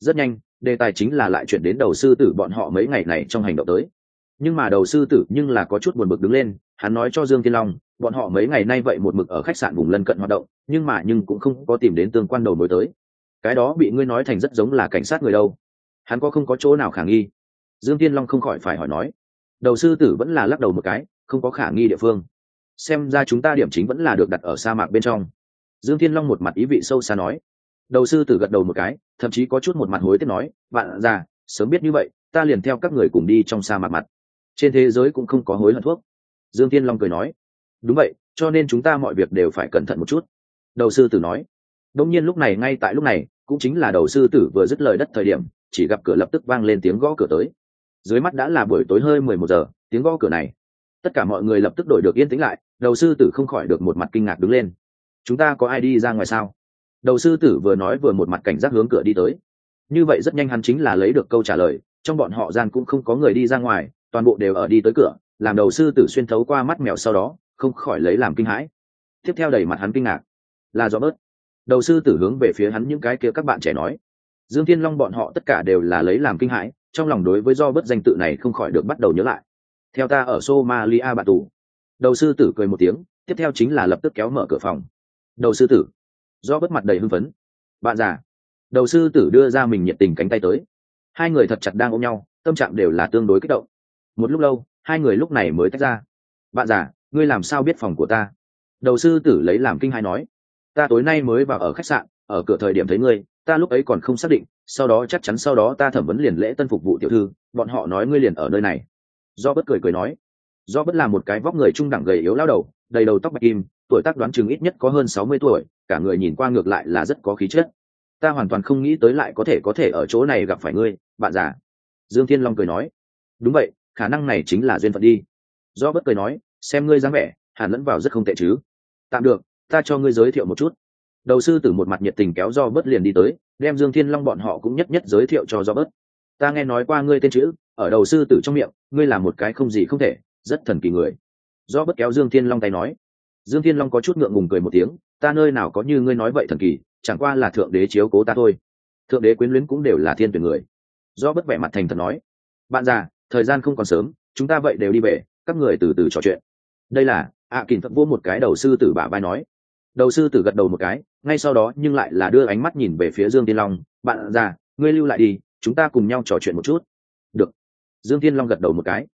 Rất nhanh, đề tài chính là lại chuyển đến đầu sư tử bọn họ mấy ngày này trong hành động tới. Nhưng mà đầu sư tử nhưng là có chút buồn bực đứng lên, hắn nói cho dương tiên long, bọn họ mấy ngày nay vậy một mực ở khách sạn vùng lân cận hoạt động, nhưng mà nhưng cũng không có tìm đến tương quan đầu mối tới. Cái đó bị ngươi nói thành rất giống là cảnh sát người đâu hắn có không có chỗ nào khả nghi? Dương tiên long không khỏi phải hỏi nói. Đầu sư tử vẫn là lắc đầu một cái, không có khả nghi địa phương. Xem ra chúng ta điểm chính vẫn là được đặt ở sa mạc bên trong. Dương thiên long một mặt ý vị sâu xa nói. Đầu sư tử gật đầu một cái, thậm chí có chút một mặt hối tiếc nói bạn già sớm biết như vậy, ta liền theo các người cùng đi trong sa mạc mặt. Trên thế giới cũng không có hối hận thuốc. Dương thiên long cười nói. Đúng vậy, cho nên chúng ta mọi việc đều phải cẩn thận một chút. Đầu sư tử nói. Đông nhiên lúc này, ngay tại lúc này, cũng chính là đầu sư tử vừa dứt lời đất thời điểm chỉ gặp cửa lập tức vang lên tiếng gõ cửa tới. Dưới mắt đã là buổi tối hơi mười một giờ, tiếng gõ cửa này. Tất cả mọi người lập tức đổi được yên tĩnh lại, đầu sư tử không khỏi được một mặt kinh ngạc đứng lên. Chúng ta có ai đi ra ngoài sao? Đầu sư tử vừa nói vừa một mặt cảnh giác hướng cửa đi tới. Như vậy rất nhanh hắn chính là lấy được câu trả lời, trong bọn họ gian cũng không có người đi ra ngoài, toàn bộ đều ở đi tới cửa, làm đầu sư tử xuyên thấu qua mắt mèo sau đó, không khỏi lấy làm kinh hãi. Tiếp theo đẩy mặt hắn kinh ngạc. Là do bớt. Đầu sư tử hướng về phía hắn những cái kia các bạn trẻ nói dương thiên long bọn họ tất cả đều là lấy làm kinh hãi, trong lòng đối với do bất danh tự này không khỏi được bắt đầu nhớ lại. Theo ta ở somalia bạn tù. Đầu sư tử cười một tiếng, tiếp theo chính là lập tức kéo mở cửa phòng. Đầu sư tử. Do bất mặt đầy hưng phấn. Bạn già. Đầu sư tử đưa ra mình nhiệt tình cánh tay tới. Hai người thật chặt đang ôm nhau, tâm trạng đều là tương đối kích động. Một lúc lâu, hai người lúc này mới tách ra. Bạn già, ngươi làm sao biết phòng của ta? Đầu sư tử lấy làm kinh hai nói. Ta tối nay mới vào ở khách sạn ở cửa thời điểm thấy ngươi, ta lúc ấy còn không xác định, sau đó chắc chắn sau đó ta thẩm vấn liền lễ tân phục vụ tiểu thư, bọn họ nói ngươi liền ở nơi này. Do bất cười cười nói do bất là một cái vóc người trung đẳng gầy yếu lao đầu, đầy đầu tóc bạch kim, tuổi tác đoán chừng ít nhất có hơn sáu mươi tuổi, cả người nhìn qua ngược lại là rất có khí chất. Ta hoàn toàn không nghĩ tới lại có thể có thể ở chỗ này gặp phải ngươi, bạn già. Dương thiên long cười nói, đúng vậy, khả năng này chính là duyên phận đi. Do bất cười nói, xem ngươi dáng vẻ hàn lẫn vào rất không tệ chứ. Tạm được, ta cho ngươi giới thiệu một chút đầu sư tử một mặt nhiệt tình kéo do bớt liền đi tới đem dương thiên long bọn họ cũng nhất nhất giới thiệu cho do bớt ta nghe nói qua ngươi tên chữ ở đầu sư tử trong miệng ngươi là một cái không gì không thể rất thần kỳ người. Do bất kéo dương thiên long tay nói. Dương thiên long có chút ngượng ngùng cười một tiếng ta nơi nào có như ngươi nói vậy thần kỳ chẳng qua là thượng đế chiếu cố ta thôi. Thượng đế quyến luyến cũng đều là thiên tuyển người. Do bất vẻ mặt thành thật nói. Bạn già thời gian không còn sớm chúng ta vậy đều đi về các người từ từ trò chuyện. Đây là ạ à, kỳnh vua vô một cái đầu sư tử bả vai nói. Đầu sư tử gật đầu một cái ngay sau đó nhưng lại là đưa ánh mắt nhìn về phía dương tiên long, bạn già, ngươi lưu lại đi, chúng ta cùng nhau trò chuyện một chút. Được. Dương tiên long gật đầu một cái.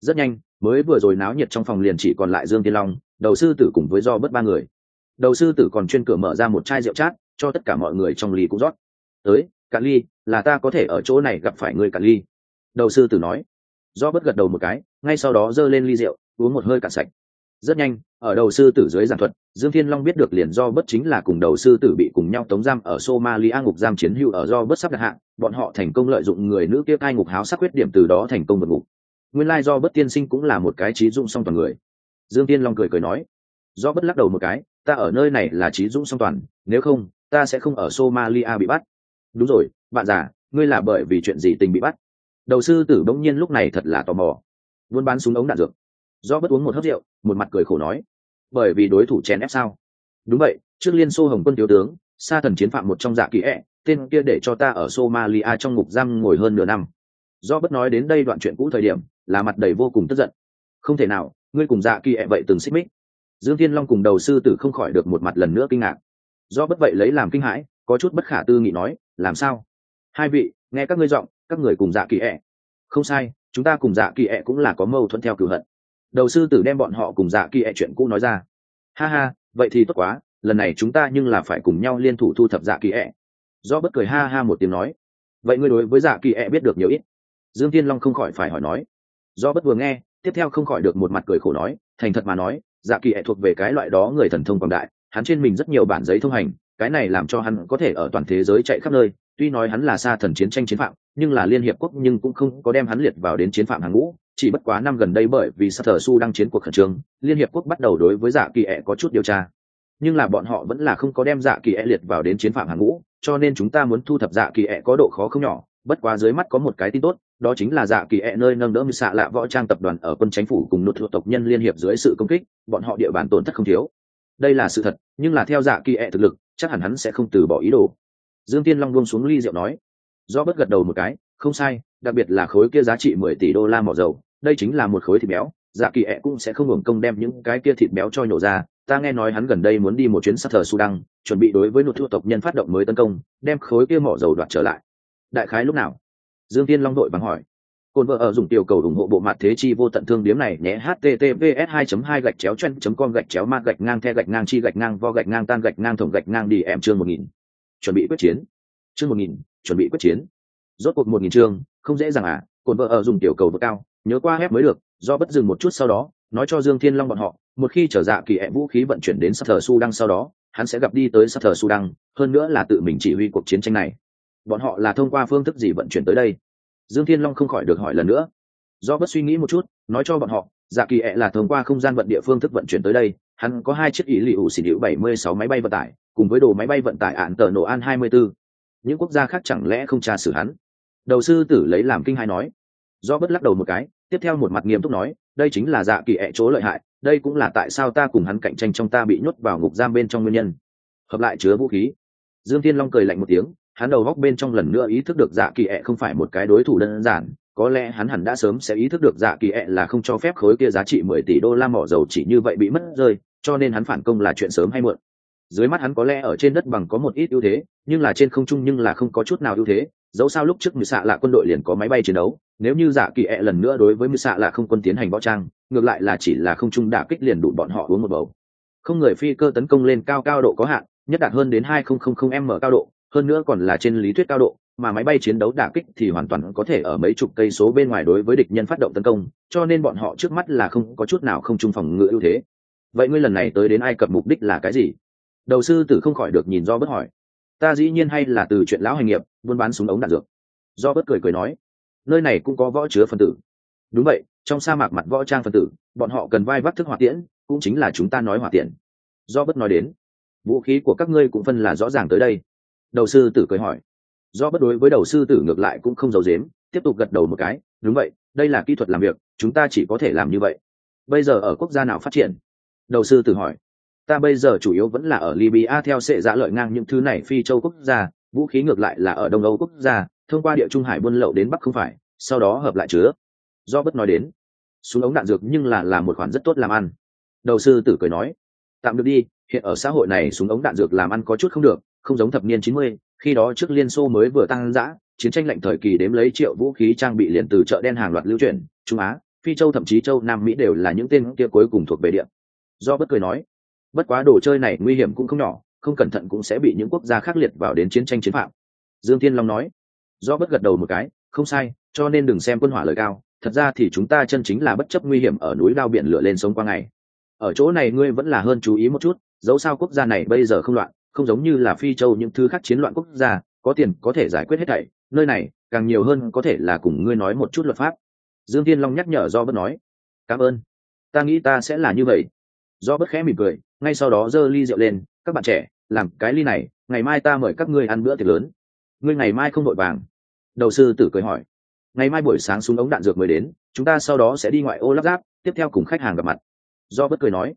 Rất nhanh, mới vừa rồi náo nhiệt trong phòng liền chỉ còn lại dương tiên long, đầu sư tử cùng với do bất ba người. Đầu sư tử còn chuyên cửa mở ra một chai rượu chát, cho tất cả mọi người trong ly cũng rót. Tới cả ly, là ta có thể ở chỗ này gặp phải người cả ly. Đầu sư tử nói. Do bất gật đầu một cái, ngay sau đó giơ lên ly rượu, uống một hơi cạn sạch. Rất nhanh ở đầu sư tử dưới giảng thuật, dương thiên long biết được liền do bất chính là cùng đầu sư tử bị cùng nhau tống giam ở somalia ngục giam chiến hữu ở do bất sắp đặt hạng bọn họ thành công lợi dụng người nữ kia cai ngục háo sắc quyết điểm từ đó thành công vượt ngục. Nguyên lai do bất tiên sinh cũng là một cái trí dụng song toàn người. Dương tiên long cười cười nói, do bất lắc đầu một cái, ta ở nơi này là trí dũng song toàn, nếu không, ta sẽ không ở somalia bị bắt. Đúng rồi, bạn già, ngươi là bởi vì chuyện gì tình bị bắt? Đầu sư tử bỗng nhiên lúc này thật là tò mò. Buôn bán súng ống đạn dược do bất uống một hớp rượu, một mặt cười khổ nói, bởi vì đối thủ chèn ép sao? Đúng vậy, trước liên xô hồng quân thiếu tướng, sa thần chiến phạm một trong dạ kỳ ẹ, tên kia để cho ta ở somalia trong ngục giam ngồi hơn nửa năm. Do bất nói đến đây đoạn chuyện cũ thời điểm, là mặt đầy vô cùng tức giận. Không thể nào, ngươi cùng dạ kỳ ẹ vậy từng xích mích. Dương thiên long cùng đầu sư tử không khỏi được một mặt lần nữa kinh ngạc. Do bất vậy lấy làm kinh hãi, có chút bất khả tư nghị nói, làm sao? Hai vị, nghe các ngươi giọng, các người cùng dạ kỳ ẹ. Không sai, chúng ta cùng dạ kỳ ẹ cũng là có mâu thuẫn theo cửu hận đầu sư tử đem bọn họ cùng dạ kỳ ẹ chuyện cũ nói ra. Ha ha, vậy thì tốt quá, lần này chúng ta nhưng là phải cùng nhau liên thủ thu thập dạ kỳ ẹ. Do bất cười ha ha một tiếng nói. Vậy ngươi đối với dạ kỳ ẹ biết được nhiều ít? Dương thiên long không khỏi phải hỏi nói. Do bất vừa nghe, tiếp theo không khỏi được một mặt cười khổ nói, thành thật mà nói dạ kỳ ẹ thuộc về cái loại đó người thần thông quảng đại, hắn trên mình rất nhiều bản giấy thông hành, cái này làm cho hắn có thể ở toàn thế giới chạy khắp nơi, tuy nói hắn là xa thần chiến tranh chiến phạm, nhưng là liên hiệp quốc nhưng cũng không có đem hắn liệt vào đến chiến phạm hàng ngũ chỉ bất quá năm gần đây bởi vì sát thờ su đang chiến cuộc khẩn trương, liên hiệp quốc bắt đầu đối với dạ kỳ ẹ có chút điều tra. Nhưng là bọn họ vẫn là không có đem dạ kỳ ẹ liệt vào đến chiến phạm hàng ngũ, cho nên chúng ta muốn thu thập dạ kỳ ẹ có độ khó không nhỏ. Bất quá dưới mắt có một cái tin tốt, đó chính là dạ kỳ ẹ nơi nâng đỡ mưu xạ lạ võ trang tập đoàn ở quân chính phủ cùng nội thuộc tộc nhân liên hiệp dưới sự công kích, bọn họ địa bàn tổn thất không thiếu. Đây là sự thật, nhưng là theo dạ kỳ ẹ thực lực, chắc hẳn hắn sẽ không từ bỏ ý đồ. Dương tiên long buông xuống ly rượu nói. Do bất gật đầu một cái, không sai, đặc biệt là khối kia giá trị mười tỷ đô la mỏ dầu đây chính là một khối thịt béo dạ kỳ ẹ cũng sẽ không hưởng công đem những cái kia thịt béo cho nhổ ra. Ta nghe nói hắn gần đây muốn đi một chuyến sát thờ sudan, chuẩn bị đối với nốt thu tộc nhân phát động mới tấn công, đem khối kia mỏ dầu đoạt trở lại. Đại khái lúc nào? Dương tiên long đội vắng hỏi. Cồn vợ ở dùng tiểu cầu ủng hộ bộ mặt thế chi vô tận thương điếm này, nhé, https 2 2 gạch chéo chen com gạch chéo ma gạch ngang the gạch ngang chi gạch ngang vo gạch ngang tan gạch ngang thủng gạch ngang đi em chương một nghìn. Chuẩn bị quyết chiến. Chương một nghìn, chuẩn bị quyết chiến. Rốt cuộc một nghìn chương, không dễ dàng à? Cồn vợ ở dùng tiểu cầu vượt cao nhớ qua hép mới được, do bất dừng một chút sau đó, nói cho dương thiên long bọn họ, một khi trở dạ kỳ hẹ vũ khí vận chuyển đến sắc thờ su đăng sau đó, hắn sẽ gặp đi tới sắc thờ su đăng, hơn nữa là tự mình chỉ huy cuộc chiến tranh này. Bọn họ là thông qua phương thức gì vận chuyển tới đây? Dương thiên long không khỏi được hỏi lần nữa. Do bất suy nghĩ một chút, nói cho bọn họ dạ kỳ hẹ là thông qua không gian vận địa phương thức vận chuyển tới đây, hắn có hai chiếc ý lì ủ xỉ điệu bảy mươi sáu máy bay vận tải, cùng với đồ máy bay vận tải ạn tờ nổ an hai mươi b ố những quốc gia khác chẳng lẽ không tra xử hắn? Đầu sư tử lấy làm kinh hai nói do bất lắc đầu một cái, tiếp theo một mặt nghiêm túc nói, đây chính là dạ kỳ ẹ chỗ lợi hại, đây cũng là tại sao ta cùng hắn cạnh tranh trong ta bị nhốt vào ngục giam bên trong nguyên nhân. Hợp lại chứa vũ khí. Dương thiên long cười lạnh một tiếng, hắn đầu góc bên trong lần nữa ý thức được dạ kỳ ẹ không phải một cái đối thủ đơn giản, có lẽ hắn hẳn đã sớm sẽ ý thức được dạ kỳ ẹ là không cho phép khối kia giá trị mười tỷ đô la mỏ dầu chỉ như vậy bị mất rơi, cho nên hắn phản công là chuyện sớm hay muộn. Dưới mắt hắn có lẽ ở trên đất bằng có một ít ưu thế, nhưng là trên không trung nhưng là không có chút nào ưu thế dẫu sao lúc trước mười xạ là quân đội liền có máy bay chiến đấu, nếu như giả kỳ ẹ lần nữa đối với mười xạ là không quân tiến hành võ trang, ngược lại là chỉ là không trung đả kích liền đủ bọn họ uống một bầu. Không người phi cơ tấn công lên cao cao độ có hạn, nhất đạt hơn đến hai m cao độ, hơn nữa còn là trên lý thuyết cao độ, mà máy bay chiến đấu đả kích thì hoàn toàn có thể ở mấy chục cây số bên ngoài đối với địch nhân phát động tấn công, cho nên bọn họ trước mắt là không có chút nào không trung phòng ngự ưu thế. Vậy ngươi lần này tới đến ai cập mục đích là cái gì? Đầu sư tử không khỏi được nhìn do bất hỏi. Ta dĩ nhiên hay là từ chuyện lão hành nghiệp buôn bán súng ống đạn dược. Do bất cười cười nói, nơi này cũng có võ chứa phân tử. Đúng vậy, trong sa mạc mặt võ trang phân tử, bọn họ cần vai vắt thức hỏa tiễn, cũng chính là chúng ta nói hỏa tiễn. Do bất nói đến, vũ khí của các ngươi cũng phân là rõ ràng tới đây. Đầu sư tử cười hỏi. Do bất đối với đầu sư tử ngược lại cũng không giấu dếm tiếp tục gật đầu một cái, đúng vậy, đây là kỹ thuật làm việc, chúng ta chỉ có thể làm như vậy. Bây giờ ở quốc gia nào phát triển? Đầu sư tử hỏi. Ta bây giờ chủ yếu vẫn là ở libya theo sệ giã lợi ngang những thứ này phi châu quốc gia vũ khí ngược lại là ở đông âu quốc gia, thông qua địa trung hải buôn lậu đến bắc không phải, sau đó hợp lại chứa. Do bất nói đến, súng ống đạn dược nhưng là là một khoản rất tốt làm ăn. Đầu sư tử cười nói, tạm được đi, hiện ở xã hội này súng ống đạn dược làm ăn có chút không được, không giống thập niên chín mươi, khi đó trước liên xô mới vừa tăng giã chiến tranh lạnh thời kỳ đếm lấy triệu vũ khí trang bị liền từ chợ đen hàng loạt lưu chuyển trung á, phi châu thậm chí châu nam mỹ đều là những tên kia cuối cùng thuộc về địa. Do bất cười nói, bất quá đồ chơi này nguy hiểm cũng không nhỏ không cẩn thận cũng sẽ bị những quốc gia khác liệt vào đến chiến tranh chiến phạm. Dương thiên long nói. Do bất gật đầu một cái, không sai, cho nên đừng xem quân hỏa lời cao, thật ra thì chúng ta chân chính là bất chấp nguy hiểm ở núi đao biển lửa lên sống qua ngày. Ở chỗ này ngươi vẫn là hơn chú ý một chút, dẫu sao quốc gia này bây giờ không loạn, không giống như là phi châu những thứ khác chiến loạn quốc gia, có tiền có thể giải quyết hết thảy, nơi này, càng nhiều hơn có thể là cùng ngươi nói một chút luật pháp. Dương thiên long nhắc nhở do bất nói. Cảm ơn. Ta nghĩ ta sẽ là như vậy do bất khẽ mỉm cười, ngay sau đó giơ ly rượu lên, các bạn trẻ, làm cái ly này, ngày mai ta mời các ngươi ăn bữa tiệc lớn. Ngươi ngày mai không vội vàng? Đầu sư tử cười hỏi. Ngày mai buổi sáng súng ống đạn dược mới đến, chúng ta sau đó sẽ đi ngoại ô lắp ráp, tiếp theo cùng khách hàng gặp mặt. Do bất cười nói.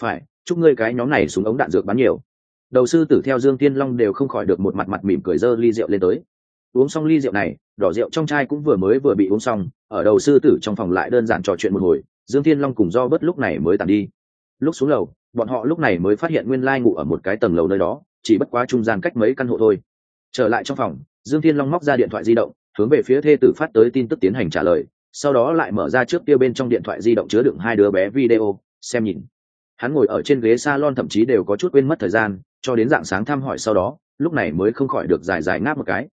Phải, chúc ngươi cái nhóm này súng ống đạn dược bán nhiều. Đầu sư tử theo dương tiên long đều không khỏi được một mặt mặt mỉm cười dơ ly rượu lên tới. Uống xong ly rượu này, đỏ rượu trong chai cũng vừa mới vừa bị uống xong, ở đầu sư tử trong phòng lại đơn giản trò chuyện một hồi, dương tiên long cùng do bất lúc này mới tàn đi lúc xuống lầu, bọn họ lúc này mới phát hiện nguyên lai ngủ ở một cái tầng lầu nơi đó, chỉ bất quá trung gian cách mấy căn hộ thôi. Trở lại trong phòng, dương thiên long móc ra điện thoại di động, hướng về phía thê tử phát tới tin tức tiến hành trả lời, sau đó lại mở ra trước kia bên trong điện thoại di động chứa đựng hai đứa bé video, xem nhìn. Hắn ngồi ở trên ghế salon thậm chí đều có chút quên mất thời gian, cho đến dạng sáng thăm hỏi sau đó, lúc này mới không khỏi được dài dài ngáp một cái.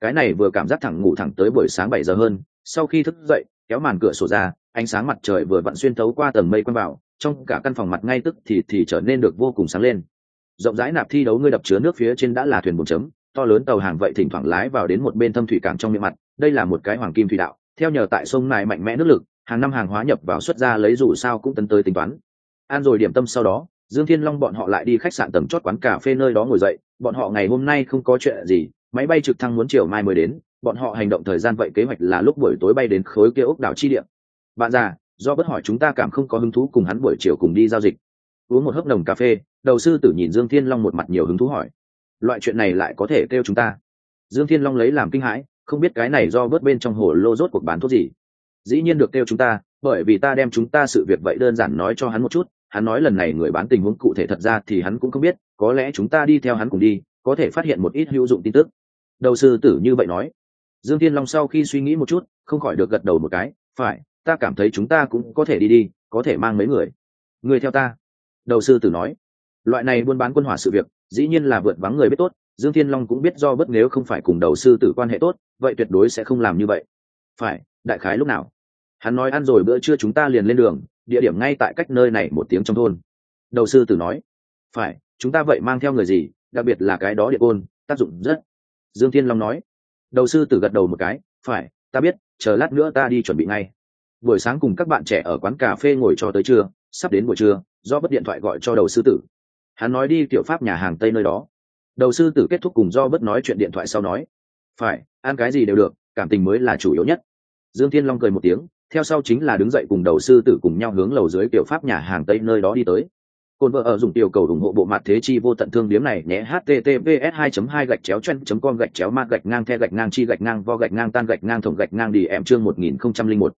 Cái này vừa cảm giác thẳng ngủ thẳng tới buổi sáng bảy giờ hơn, sau khi thức dậy, kéo màn cửa sổ ra, ánh sáng mặt trời vừa vặn xuyên thấu qua tầng mây quanh vào trong cả căn phòng mặt ngay tức thì thì trở nên được vô cùng sáng lên. Rộng rãi nạp thi đấu ngươi đập chứa nước phía trên đã là thuyền buồn chấm, to lớn tàu hàng vậy thỉnh thoảng lái vào đến một bên thâm thủy cảng trong miệng mặt, đây là một cái hoàng kim thủy đạo, theo nhờ tại sông này mạnh mẽ nước lực, hàng năm hàng hóa nhập vào xuất ra lấy dù sao cũng tấn tới tính toán. An rồi điểm tâm sau đó, dương thiên long bọn họ lại đi khách sạn tầng chót quán cà phê nơi đó ngồi dậy, bọn họ ngày hôm nay không có chuyện gì, máy bay trực thăng muốn chiều mai mới đến, bọn họ hành động thời gian vậy kế hoạch là lúc buổi tối bay đến khối kia ốc đảo chi địa. Bạn già do bất hỏi chúng ta cảm không có hứng thú cùng hắn buổi chiều cùng đi giao dịch. Uống một hớp nồng cà phê, đầu sư tử nhìn dương thiên long một mặt nhiều hứng thú hỏi. Loại chuyện này lại có thể kêu chúng ta? Dương thiên long lấy làm kinh hãi, không biết cái này do bớt bên trong hồ lô rốt cuộc bán thuốc gì. Dĩ nhiên được kêu chúng ta, bởi vì ta đem chúng ta sự việc vậy đơn giản nói cho hắn một chút, hắn nói lần này người bán tình huống cụ thể thật ra thì hắn cũng không biết, có lẽ chúng ta đi theo hắn cùng đi, có thể phát hiện một ít hữu dụng tin tức. Đầu sư tử như vậy nói. Dương thiên long sau khi suy nghĩ một chút, không khỏi được gật đầu một cái, phải ta cảm thấy chúng ta cũng có thể đi đi, có thể mang mấy người. Người theo ta. Đầu sư tử nói. Loại này buôn bán quân hỏa sự việc, dĩ nhiên là vượt vắng người biết tốt, dương thiên long cũng biết do bất nếu không phải cùng đầu sư tử quan hệ tốt, vậy tuyệt đối sẽ không làm như vậy. Phải, đại khái lúc nào? Hắn nói ăn rồi bữa trưa chúng ta liền lên đường, địa điểm ngay tại cách nơi này một tiếng trong thôn. Đầu sư tử nói. Phải, chúng ta vậy mang theo người gì, đặc biệt là cái đó địa côn, tác dụng rất. Dương thiên long nói. Đầu sư tử gật đầu một cái. Phải, ta biết, chờ lát nữa ta đi chuẩn bị ngay buổi sáng cùng các bạn trẻ ở quán cà phê ngồi cho tới trưa, sắp đến buổi trưa, do bất điện thoại gọi cho đầu sư tử. Hắn nói đi tiểu pháp nhà hàng tây nơi đó. Đầu sư tử kết thúc cùng do bất nói chuyện điện thoại sau nói, phải, ăn cái gì đều được, cảm tình mới là chủ yếu nhất. Dương thiên long cười một tiếng, theo sau chính là đứng dậy cùng đầu sư tử cùng nhau hướng lầu dưới tiểu pháp nhà hàng tây nơi đó đi tới. Cồn vợ ở dùng tiểu cầu ủng hộ bộ mặt thế chi vô tận thương điếm này nhé https 2 2 gạch chéo chen com gạch chéo ma gạch ngang the gạch ngang chi gạch ngang vo gạch ngang tan gạch ngang thủng gạch ngang đi em chương 1001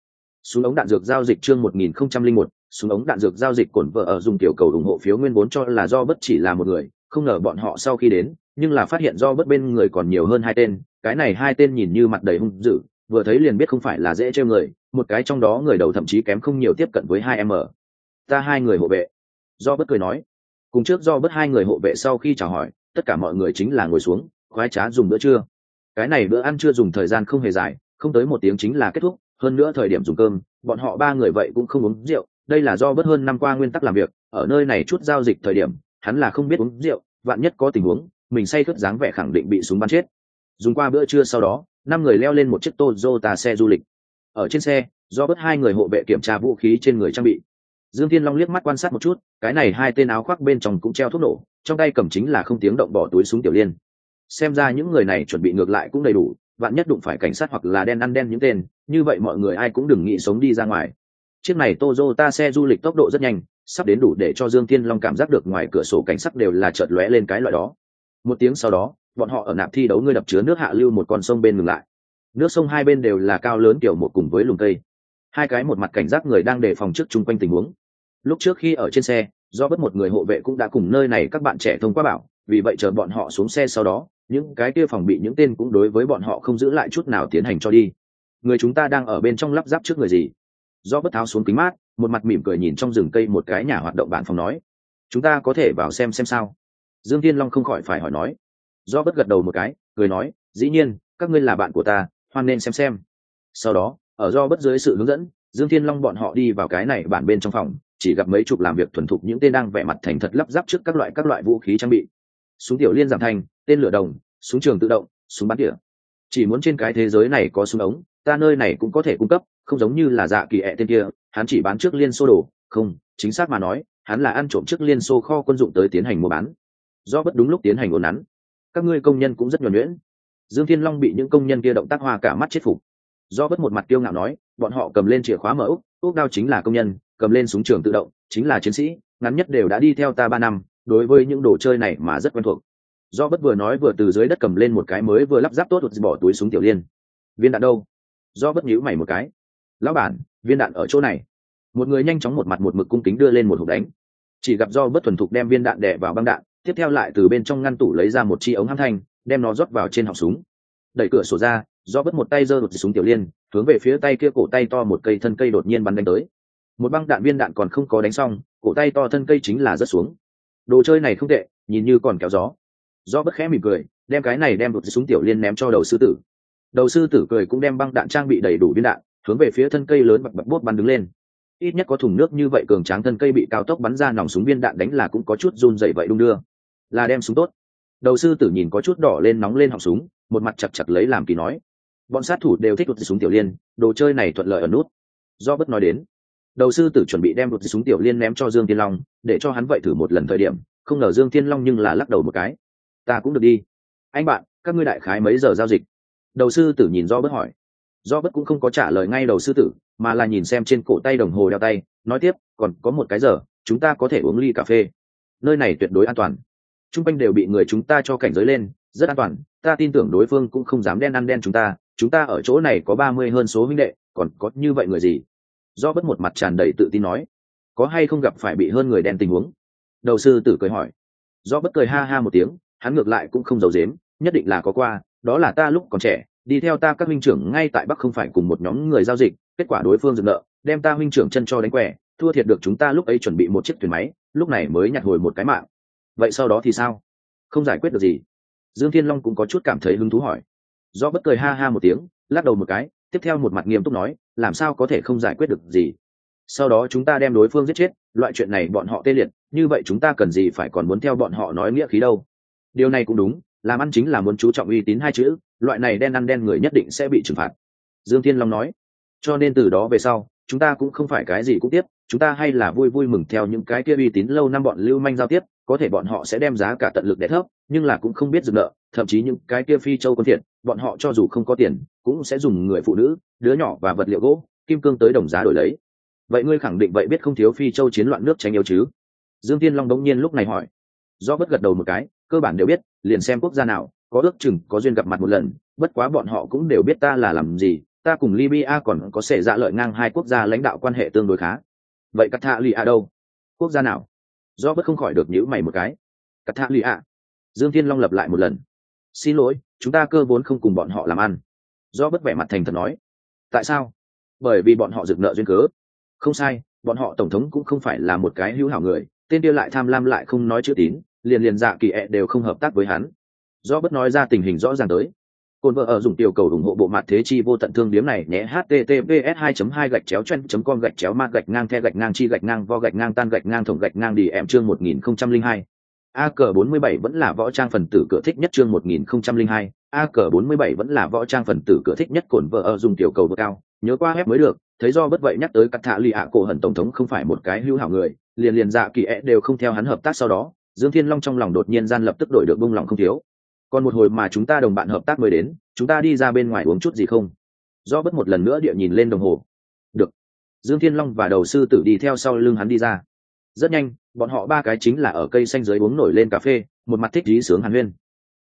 súng ống đạn dược giao dịch chương 1001 súng ống đạn dược giao dịch cồn vợ ở dùng tiểu cầu ủng hộ phiếu nguyên vốn cho là do bất chỉ là một người, không ngờ bọn họ sau khi đến, nhưng là phát hiện do bất bên người còn nhiều hơn hai tên, cái này hai tên nhìn như mặt đầy hung dữ, vừa thấy liền biết không phải là dễ trêu người, một cái trong đó người đầu thậm chí kém không nhiều tiếp cận với hai em ở. Ta hai người hộ vệ. Do bất cười nói. Cùng trước do bất hai người hộ vệ sau khi chào hỏi, tất cả mọi người chính là ngồi xuống, khoái trá dùng bữa trưa. Cái này bữa ăn chưa dùng thời gian không hề dài, không tới một tiếng chính là kết thúc hơn nữa thời điểm dùng cơm, bọn họ ba người vậy cũng không uống rượu, đây là do bất hơn năm qua nguyên tắc làm việc, ở nơi này chút giao dịch thời điểm, hắn là không biết uống rượu, vạn nhất có tình huống, mình say khướt dáng vẻ khẳng định bị súng bắn chết. Dùng qua bữa trưa sau đó, năm người leo lên một chiếc Toyota xe du lịch. Ở trên xe do bất hai người hộ vệ kiểm tra vũ khí trên người trang bị. Dương thiên long liếc mắt quan sát một chút, cái này hai tên áo khoác bên trong cũng treo thuốc nổ, trong tay cầm chính là không tiếng động bỏ túi súng tiểu liên. Xem ra những người này chuẩn bị ngược lại cũng đầy đủ, vạn nhất đụng phải cảnh sát hoặc là đen ăn đen những tên như vậy mọi người ai cũng đừng nghĩ sống đi ra ngoài. Chiếc này Toyota xe du lịch tốc độ rất nhanh, sắp đến đủ để cho dương thiên long cảm giác được ngoài cửa sổ cảnh sắc đều là chợt lóe lên cái loại đó. Một tiếng sau đó, bọn họ ở nạp thi đấu ngươi đập chứa nước hạ lưu một con sông bên ngừng lại. Nước sông hai bên đều là cao lớn kiểu một cùng với lùm cây. Hai cái một mặt cảnh giác người đang đề phòng trước chung quanh tình huống. Lúc trước khi ở trên xe, do bất một người hộ vệ cũng đã cùng nơi này các bạn trẻ thông qua bảo, vì vậy chờ bọn họ xuống xe sau đó, những cái kia phòng bị những tên cũng đối với bọn họ không giữ lại chút nào tiến hành cho đi người chúng ta đang ở bên trong lắp ráp trước người gì? Do bất tháo xuống kính mát, một mặt mỉm cười nhìn trong rừng cây một cái nhà hoạt động bản phòng nói. Chúng ta có thể vào xem xem sao? Dương thiên long không khỏi phải hỏi nói. Do bất gật đầu một cái, cười nói, dĩ nhiên, các ngươi là bạn của ta, hoan nên xem xem. Sau đó, ở do bất dưới sự hướng dẫn, dương thiên long bọn họ đi vào cái này bản bên trong phòng, chỉ gặp mấy chục làm việc thuần thục những tên đang vẽ mặt thành thật lắp ráp trước các loại các loại vũ khí trang bị. Súng tiểu liên giảm thành tên lửa đồng, súng trường tự động, súng bắn tỉa. Chỉ muốn trên cái thế giới này có súng ống ta nơi này cũng có thể cung cấp, không giống như là dạ kỳ ẹ tên kia, hắn chỉ bán trước liên xô đồ. Không, chính xác mà nói, hắn là ăn trộm trước liên xô kho quân dụng tới tiến hành mua bán. Do bất đúng lúc tiến hành ồn nắn các ngươi công nhân cũng rất nhuẩn nhuyễn. Dương thiên long bị những công nhân kia động tác hoa cả mắt chết phục. Do bất một mặt kiêu ngạo nói, bọn họ cầm lên chìa khóa mở úc úc đao chính là công nhân, cầm lên súng trường tự động, chính là chiến sĩ, ngắn nhất đều đã đi theo ta ba năm, đối với những đồ chơi này mà rất quen thuộc. Do bất vừa nói vừa từ dưới đất cầm lên một cái mới vừa lắp ráp tốt bỏ túi súng tiểu liên. Viên đạn đâu? Do bất nhíu mày một cái. Lão bản, viên đạn ở chỗ này. Một người nhanh chóng một mặt một mực cung kính đưa lên một hộp đánh. Chỉ gặp do bất thuần thục đem viên đạn đẻ vào băng đạn, tiếp theo lại từ bên trong ngăn tủ lấy ra một chi ống hãm thanh, đem nó rót vào trên họng súng. Đẩy cửa sổ ra, do bất một tay giơ đột súng tiểu liên, hướng về phía tay kia cổ tay to một cây thân cây đột nhiên bắn đánh tới. Một băng đạn viên đạn còn không có đánh xong, cổ tay to thân cây chính là rớt xuống. Đồ chơi này không tệ, nhìn như còn kéo gió. Do bất khẽ mỉm cười, đem cái này đem đột súng tiểu liên ném cho đầu sư tử đầu sư tử cười cũng đem băng đạn trang bị đầy đủ viên đạn, hướng về phía thân cây lớn bập bập bốt bắn đứng lên. Ít nhất có thùng nước như vậy cường tráng thân cây bị cao tốc bắn ra nòng súng viên đạn đánh là cũng có chút run dậy vậy đung đưa. Là đem súng tốt. Đầu sư tử nhìn có chút đỏ lên nóng lên họng súng, một mặt chặt chặt lấy làm kỳ nói. Bọn sát thủ đều thích đột súng tiểu liên, đồ chơi này thuận lợi ở nút. Do bất nói đến, đầu sư tử chuẩn bị đem đột súng tiểu liên ném cho dương tiên long, để cho hắn vậy thử một lần thời điểm, không ngờ dương tiên long nhưng là lắc đầu một cái. Ta cũng được đi. Anh bạn, các ngươi đại khái mấy giờ giao dịch? Đầu sư tử nhìn do bất hỏi. Do bất cũng không có trả lời ngay đầu sư tử, mà là nhìn xem trên cổ tay đồng hồ đeo tay, nói tiếp, còn có một cái giờ, chúng ta có thể uống ly cà phê. Nơi này tuyệt đối an toàn. T r u n g quanh đều bị người chúng ta cho cảnh giới lên, rất an toàn. Ta tin tưởng đối phương cũng không dám đen ăn đen chúng ta. Chúng ta ở chỗ này có ba mươi hơn số huynh đệ, còn có như vậy người gì? Do bất một mặt tràn đầy tự tin nói. Có hay không gặp phải bị hơn người đen tình huống? Đầu sư tử cười hỏi. Do bất cười ha ha một tiếng, hắn ngược lại cũng không giấu dếm nhất định là có qua đó là ta lúc còn trẻ, đi theo ta các huynh trưởng ngay tại bắc không phải cùng một nhóm người giao dịch, kết quả đối phương dừng nợ, đem ta huynh trưởng chân cho đánh quẻ, thua thiệt được chúng ta lúc ấy chuẩn bị một chiếc thuyền máy, lúc này mới nhặt hồi một cái mạng. Vậy sau đó thì sao? Không giải quyết được gì. Dương thiên long cũng có chút cảm thấy hứng thú hỏi. Do bất cười ha ha một tiếng, lắc đầu một cái, tiếp theo một mặt nghiêm túc nói, làm sao có thể không giải quyết được gì? Sau đó chúng ta đem đối phương giết chết, loại chuyện này bọn họ tê liệt, như vậy chúng ta cần gì phải còn muốn theo bọn họ nói nghĩa khí đâu? Điều này cũng đúng làm ăn chính là muốn chú trọng uy tín hai chữ, loại này đen ăn đen người nhất định sẽ bị trừng phạt. Dương thiên long nói. Cho nên từ đó về sau, chúng ta cũng không phải cái gì cũng tiếp, chúng ta hay là vui vui mừng theo những cái kia uy tín lâu năm bọn lưu manh giao tiếp, có thể bọn họ sẽ đem giá cả tận lực để thấp, nhưng là cũng không biết dừng nợ, thậm chí những cái kia phi châu quân thiện bọn họ cho dù không có tiền, cũng sẽ dùng người phụ nữ, đứa nhỏ và vật liệu gỗ, kim cương tới đồng giá đổi lấy. Vậy ngươi khẳng định vậy biết không thiếu phi châu chiến loạn nước tránh yếu chứ? Dương tiên long đống nhiên lúc này hỏi. Do bất gật đầu một cái cơ bản đều biết, liền xem quốc gia nào, có ước chừng, có duyên gặp mặt một lần, bất quá bọn họ cũng đều biết ta là làm gì, ta cùng libya còn có sẽ dạ lợi ngang hai quốc gia lãnh đạo quan hệ tương đối khá. Vậy cắt thạ lì a đâu? Quốc gia nào? Do bất không khỏi được nhữ mày một cái. Cắt thạ lì a dương thiên long lập lại một lần. Xin lỗi, chúng ta cơ vốn không cùng bọn họ làm ăn. Do bất vẻ mặt thành thật nói. Tại sao? Bởi vì bọn họ dựng nợ duyên cớ. Không sai, bọn họ tổng thống cũng không phải là một cái hữu hảo người, tên kia lại tham lam lại không nói chữ tín liền liền dạ kỳ ẹ đều không hợp tác với hắn. Do bất nói ra tình hình rõ ràng tới. Cồn vợ ở dùng tiểu cầu ủng hộ bộ mặt thế chi vô tận thương điếm này nhé, https 2 2 gạch chéo chen com gạch chéo ma gạch ngang the gạch ngang chi gạch ngang vo gạch ngang tan gạch ngang thổng gạch ngang đi em chương 1002 a cờ 47 vẫn là võ trang phần tử cửa thích nhất chương 1002 a cờ 47 vẫn là võ trang phần tử cửa thích nhất cồn vợ ở dùng tiểu cầu vượt cao. Nhớ qua ép mới được, thấy do bất vậy nhắc tới cắt thạ lì ạ cổ hận tổng thống không phải một cái hữu hảo người, liền liền dạ kỳ ẹ đều không theo hắn hợp tác sau đó dương thiên long trong lòng đột nhiên gian lập tức đổi được bông lòng không thiếu. Còn một hồi mà chúng ta đồng bạn hợp tác mới đến, chúng ta đi ra bên ngoài uống chút gì không? Do bất một lần nữa địa nhìn lên đồng hồ. Được. Dương thiên long và đầu sư tử đi theo sau lưng hắn đi ra. Rất nhanh, bọn họ ba cái chính là ở cây xanh dưới uống nổi lên cà phê, một mặt thích dí sướng hàn huyên.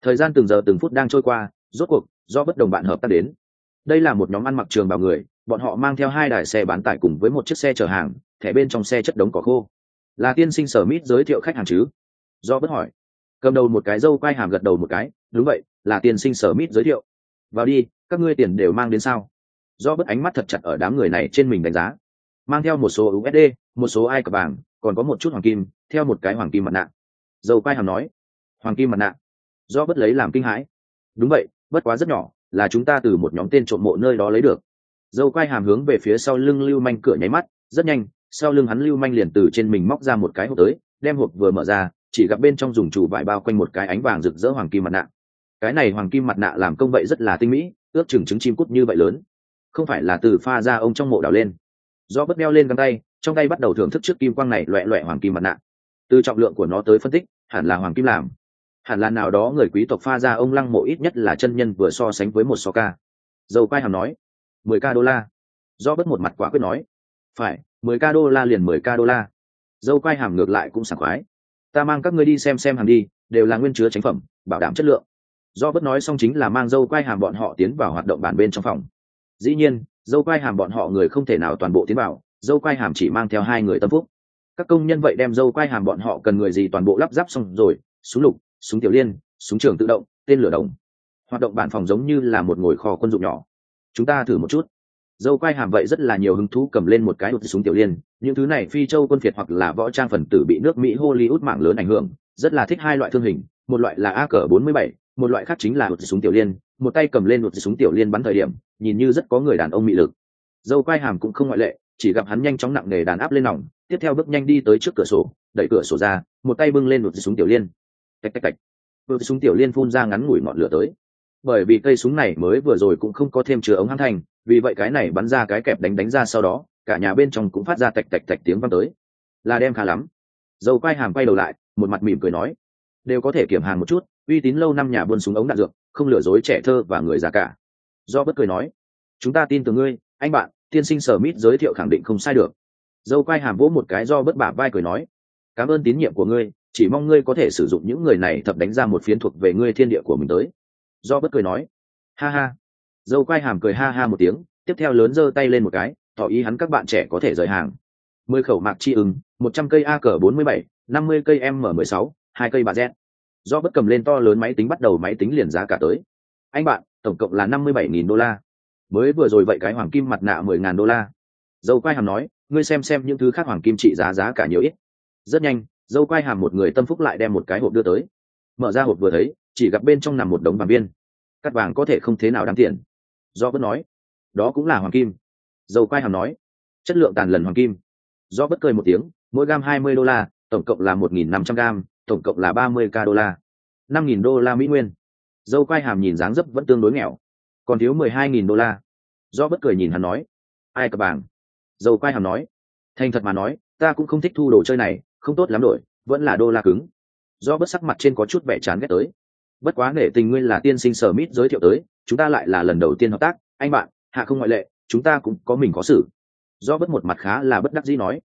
Thời gian từng giờ từng phút đang trôi qua, rốt cuộc, do bất đồng bạn hợp tác đến. Đây là một nhóm ăn mặc trường bào người, bọn họ mang theo hai đài xe bán tải cùng với một chiếc xe chở hàng, thẻ bên trong xe chất đống cỏ khô. Là tiên sinh sở mít giới thiệu khách hàng chứ? Do bất hỏi. Cầm đầu một cái dâu quai hàm gật đầu một cái, đúng vậy, là tiên sinh sở mít giới thiệu. Vào đi, các ngươi tiền đều mang đến sao? Do bất ánh mắt thật chặt ở đám người này trên mình đánh giá. Mang theo một số usd một số ai cập vàng còn có một chút hoàng kim, theo một cái hoàng kim mặt nạ. Dâu quai hàm nói, hoàng kim mặt nạ. Do bất lấy làm kinh hãi. Đúng vậy, bất quá rất nhỏ, là chúng ta từ một nhóm tên trộm mộ nơi đó lấy được. Dâu quai hàm hướng về phía sau lưng lưu manh cửa nháy mắt, rất nhanh, sau lưng hắn lưu manh liền từ trên mình móc ra một cái hộp tới, đem hộp vừa mở ra chỉ gặp bên trong dùng chủ vải bao quanh một cái ánh vàng rực rỡ hoàng kim mặt nạ. Cái này hoàng kim mặt nạ làm công vậy rất là tinh mỹ, ước chừng trứng chim cút như vậy lớn. Không phải là từ pha ra ông trong mộ đào lên. Do bất đeo lên găng tay, trong tay bắt đầu thưởng thức trước kim quang này loẹ loẹ hoàng kim mặt nạ. Từ trọng lượng của nó tới phân tích, hẳn là hoàng kim làm. Hẳn là nào đó người quý tộc pha ra ông lăng mộ ít nhất là chân nhân vừa so sánh với một so ca. Dầu quai hàm nói, mười k đô la. Do bất một mặt quả quyết nói, phải, mười k đô la liền mười k đô la. Dâu quai hàm ngược lại cũng sảng khoái ta mang các ngươi đi xem xem hàng đi, đều là nguyên chứa tránh phẩm, bảo đảm chất lượng. Do bất nói xong chính là mang dâu quai hàm bọn họ tiến vào hoạt động bàn bên trong phòng. Dĩ nhiên, dâu quai hàm bọn họ người không thể nào toàn bộ tiến vào, dâu quai hàm chỉ mang theo hai người tâm phúc. Các công nhân vậy đem dâu quai hàm bọn họ cần người gì toàn bộ lắp ráp xong rồi, súng lục, súng tiểu liên, súng trường tự động, tên lửa đồng. Hoạt động bản phòng giống như là một ngồi kho quân dụng nhỏ. Chúng ta thử một chút dâu quai hàm vậy rất là nhiều hứng thú cầm lên một cái đột súng tiểu liên. Những thứ này phi châu quân phiệt hoặc là võ trang phần tử bị nước mỹ hollywood mạng lớn ảnh hưởng rất là thích hai loại thương hình một loại là a cờ 47, một loại khác chính là đột súng tiểu liên. Một tay cầm lên đột súng tiểu liên bắn thời điểm nhìn như rất có người đàn ông mị lực. Dâu quai hàm cũng không ngoại lệ chỉ gặp hắn nhanh chóng nặng nề đàn áp lên nòng tiếp theo bước nhanh đi tới trước cửa sổ đẩy cửa sổ ra một tay bưng lên đột súng tiểu liên. Tạch tạch tạch. Vừa súng tiểu liên phun ra ngắn ngủi ngọn lửa tới. Bởi vì cây súng này mới vừa rồi cũng không có thêm chứa ống hăng thành vì vậy cái này bắn ra cái kẹp đánh đánh ra sau đó, cả nhà bên trong cũng phát ra tạch tạch tạch tiếng vang tới. Là đem khá lắm. Dầu quay hàm quay đầu lại, một mặt mỉm cười nói, đều có thể kiểm hàng một chút, uy tín lâu năm nhà buôn súng ống đạn dược, không lừa dối trẻ thơ và người già cả. Do bất cười nói, chúng ta tin từ ngươi, anh bạn, tiên sinh sở mít giới thiệu khẳng định không sai được. Dâu quay hàm vỗ một cái do bất bả vai cười nói, cảm ơn tín nhiệm của ngươi, chỉ mong ngươi có thể sử dụng những người này thập đánh ra một phiến thuộc về ngươi thiên địa của mình tới. Do bất cười nói, ha ha dâu quai hàm cười ha ha một tiếng, tiếp theo lớn giơ tay lên một cái, tỏ ý hắn các bạn trẻ có thể rời hàng. Mười khẩu mạc chi ứng, một trăm cây a cờ bốn mươi bảy, năm mươi cây m mười sáu, hai cây bà z. Do bất cầm lên to lớn máy tính bắt đầu máy tính liền giá cả tới. Anh bạn, tổng cộng là năm mươi bảy nghìn đô la. Mới vừa rồi vậy cái hoàng kim mặt nạ mười ngàn đô la. Dâu quai hàm nói, ngươi xem xem những thứ khác hoàng kim trị giá giá cả nhiều ít. Rất nhanh, dâu quai hàm một người tâm phúc lại đem một cái hộp đưa tới. Mở ra hộp vừa thấy, chỉ gặp bên trong nằm một đống vàng viên cắt vàng có thể không thế nào đáng tiền do bất nói. Đó cũng là hoàng kim. Dầu quai hàm nói, chất lượng tàn lần hoàng kim. Do bất cười một tiếng, mỗi gam hai mươi đô la, tổng cộng là một nghìn năm trăm gam, tổng cộng là ba mươi k đô la. năm nghìn đô la mỹ nguyên. Dâu quai hàm nhìn dáng dấp vẫn tương đối nghèo, còn thiếu mười hai nghìn đô la. Do bất cười nhìn hắn nói, ai cập bảng? Dâu quai hàm nói, thành thật mà nói, ta cũng không thích thu đồ chơi này, không tốt lắm đổi, vẫn là đô la cứng. Do bất sắc mặt trên có chút vẻ chán ghét tới bất quá nể tình nguyên là tiên sinh sở mít giới thiệu tới, chúng ta lại là lần đầu tiên hợp tác, anh bạn, hạ không ngoại lệ, chúng ta cũng có mình có xử. Do bất một mặt khá là bất đắc dĩ nói.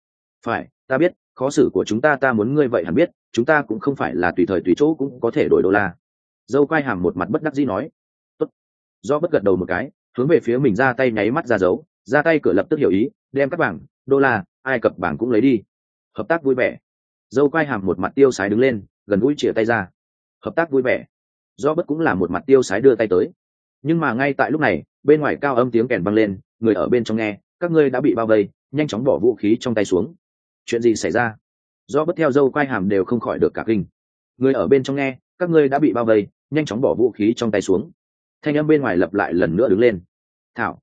Phải, ta biết, khó xử của chúng ta ta muốn ngươi vậy hẳn biết, chúng ta cũng không phải là tùy thời tùy chỗ cũng có thể đổi đô la. Dâu quai hàm một mặt bất đắc dĩ nói. Tốt. do bất gật đầu một cái, hướng về phía mình ra tay nháy mắt ra dấu, ra tay cửa lập tức hiểu ý, đem các bảng, đô la, ai cập bảng cũng lấy đi. Hợp tác vui vẻ. Dâu quai hàm một mặt tiêu sái đứng lên, gần gũi chĩa tay ra. Hợp tác vui vẻ do bất cũng là một mặt tiêu sái đưa tay tới. Nhưng mà ngay tại lúc này, bên ngoài cao âm tiếng kèn vang lên, người ở bên trong nghe, các ngươi đã bị bao vây, nhanh chóng bỏ vũ khí trong tay xuống. Chuyện gì xảy ra? Do bất theo dâu quai hàm đều không khỏi được cả kinh. Người ở bên trong nghe, các ngươi đã bị bao vây, nhanh chóng bỏ vũ khí trong tay xuống. Thanh âm bên ngoài lặp lại lần nữa đứng lên. Thảo.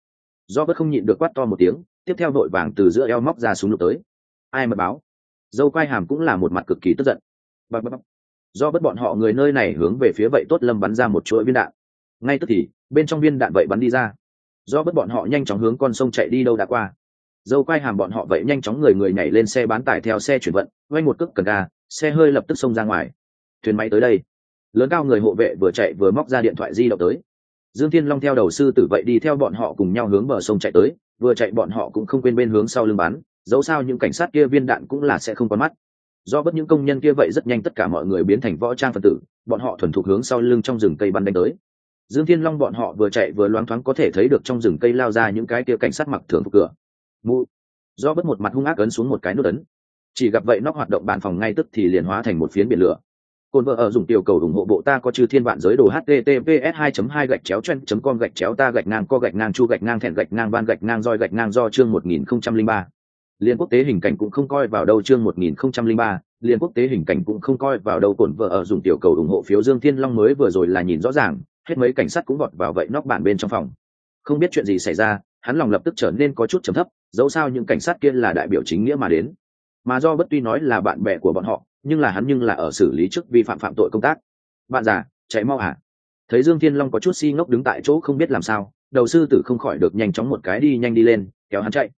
Do bất không nhịn được quát to một tiếng, tiếp theo đội vàng từ giữa eo móc ra súng lục tới. Ai mà báo? Dâu quai hàm cũng là một mặt cực kỳ tức giận. Bạc bạc do bất bọn họ người nơi này hướng về phía vậy tốt lâm bắn ra một chuỗi viên đạn. Ngay tức thì, bên trong viên đạn vậy bắn đi ra. Do bất bọn họ nhanh chóng hướng con sông chạy đi đâu đã qua. Dâu quai hàm bọn họ vậy nhanh chóng người người nhảy lên xe bán tải theo xe chuyển vận quay một cước cần ga, xe hơi lập tức xông ra ngoài. Thuyền máy tới đây. Lớn cao người hộ vệ vừa chạy vừa móc ra điện thoại di động tới. Dương thiên long theo đầu sư tử vậy đi theo bọn họ cùng nhau hướng bờ sông chạy tới, vừa chạy bọn họ cũng không quên bên hướng sau lưng bắn, dẫu sao những cảnh sát kia viên đạn cũng là sẽ không có mắt do bất những công nhân kia vậy rất nhanh tất cả mọi người biến thành võ trang phần tử, bọn họ thuần thục hướng sau lưng trong rừng cây bắn đánh tới. Dương thiên long bọn họ vừa chạy vừa loáng thoáng có thể thấy được trong rừng cây lao ra những cái kia cảnh sát mặc thường phục cửa. Mụ. Do bất một mặt hung ác ấn xuống một cái nút ấn. Chỉ gặp vậy nóc hoạt động bàn phòng ngay tức thì liền hóa thành một phiến biển lửa. Cồn vợ ở dùng tiểu cầu ủng hộ bộ ta có chư thiên vạn giới đồ https 2 2 gạch chéo chen com gạch chéo ta gạch ngang co gạch ngang chu gạch ngang thẹn gạch ngang van gạch ngang roi gạch ngang do chương 1003 liên quốc tế hình cảnh cũng không coi vào đâu chương 1003, liên quốc tế hình cảnh cũng không coi vào đâu cổn vợ ở dùng tiểu cầu ủng hộ phiếu dương thiên long mới vừa rồi là nhìn rõ ràng hết mấy cảnh sát cũng vọt vào vậy nóc bản bên trong phòng. Không biết chuyện gì xảy ra hắn lòng lập tức trở nên có chút trầm thấp dẫu sao những cảnh sát kia là đại biểu chính nghĩa mà đến. Mà do bất tuy nói là bạn bè của bọn họ nhưng là hắn nhưng là ở xử lý trước vi phạm phạm tội công tác. Bạn già chạy mau hả? Thấy dương thiên long có chút si ngốc đứng tại chỗ không biết làm sao đầu sư tử không khỏi được nhanh chóng một cái đi nhanh đi lên kéo hắn chạy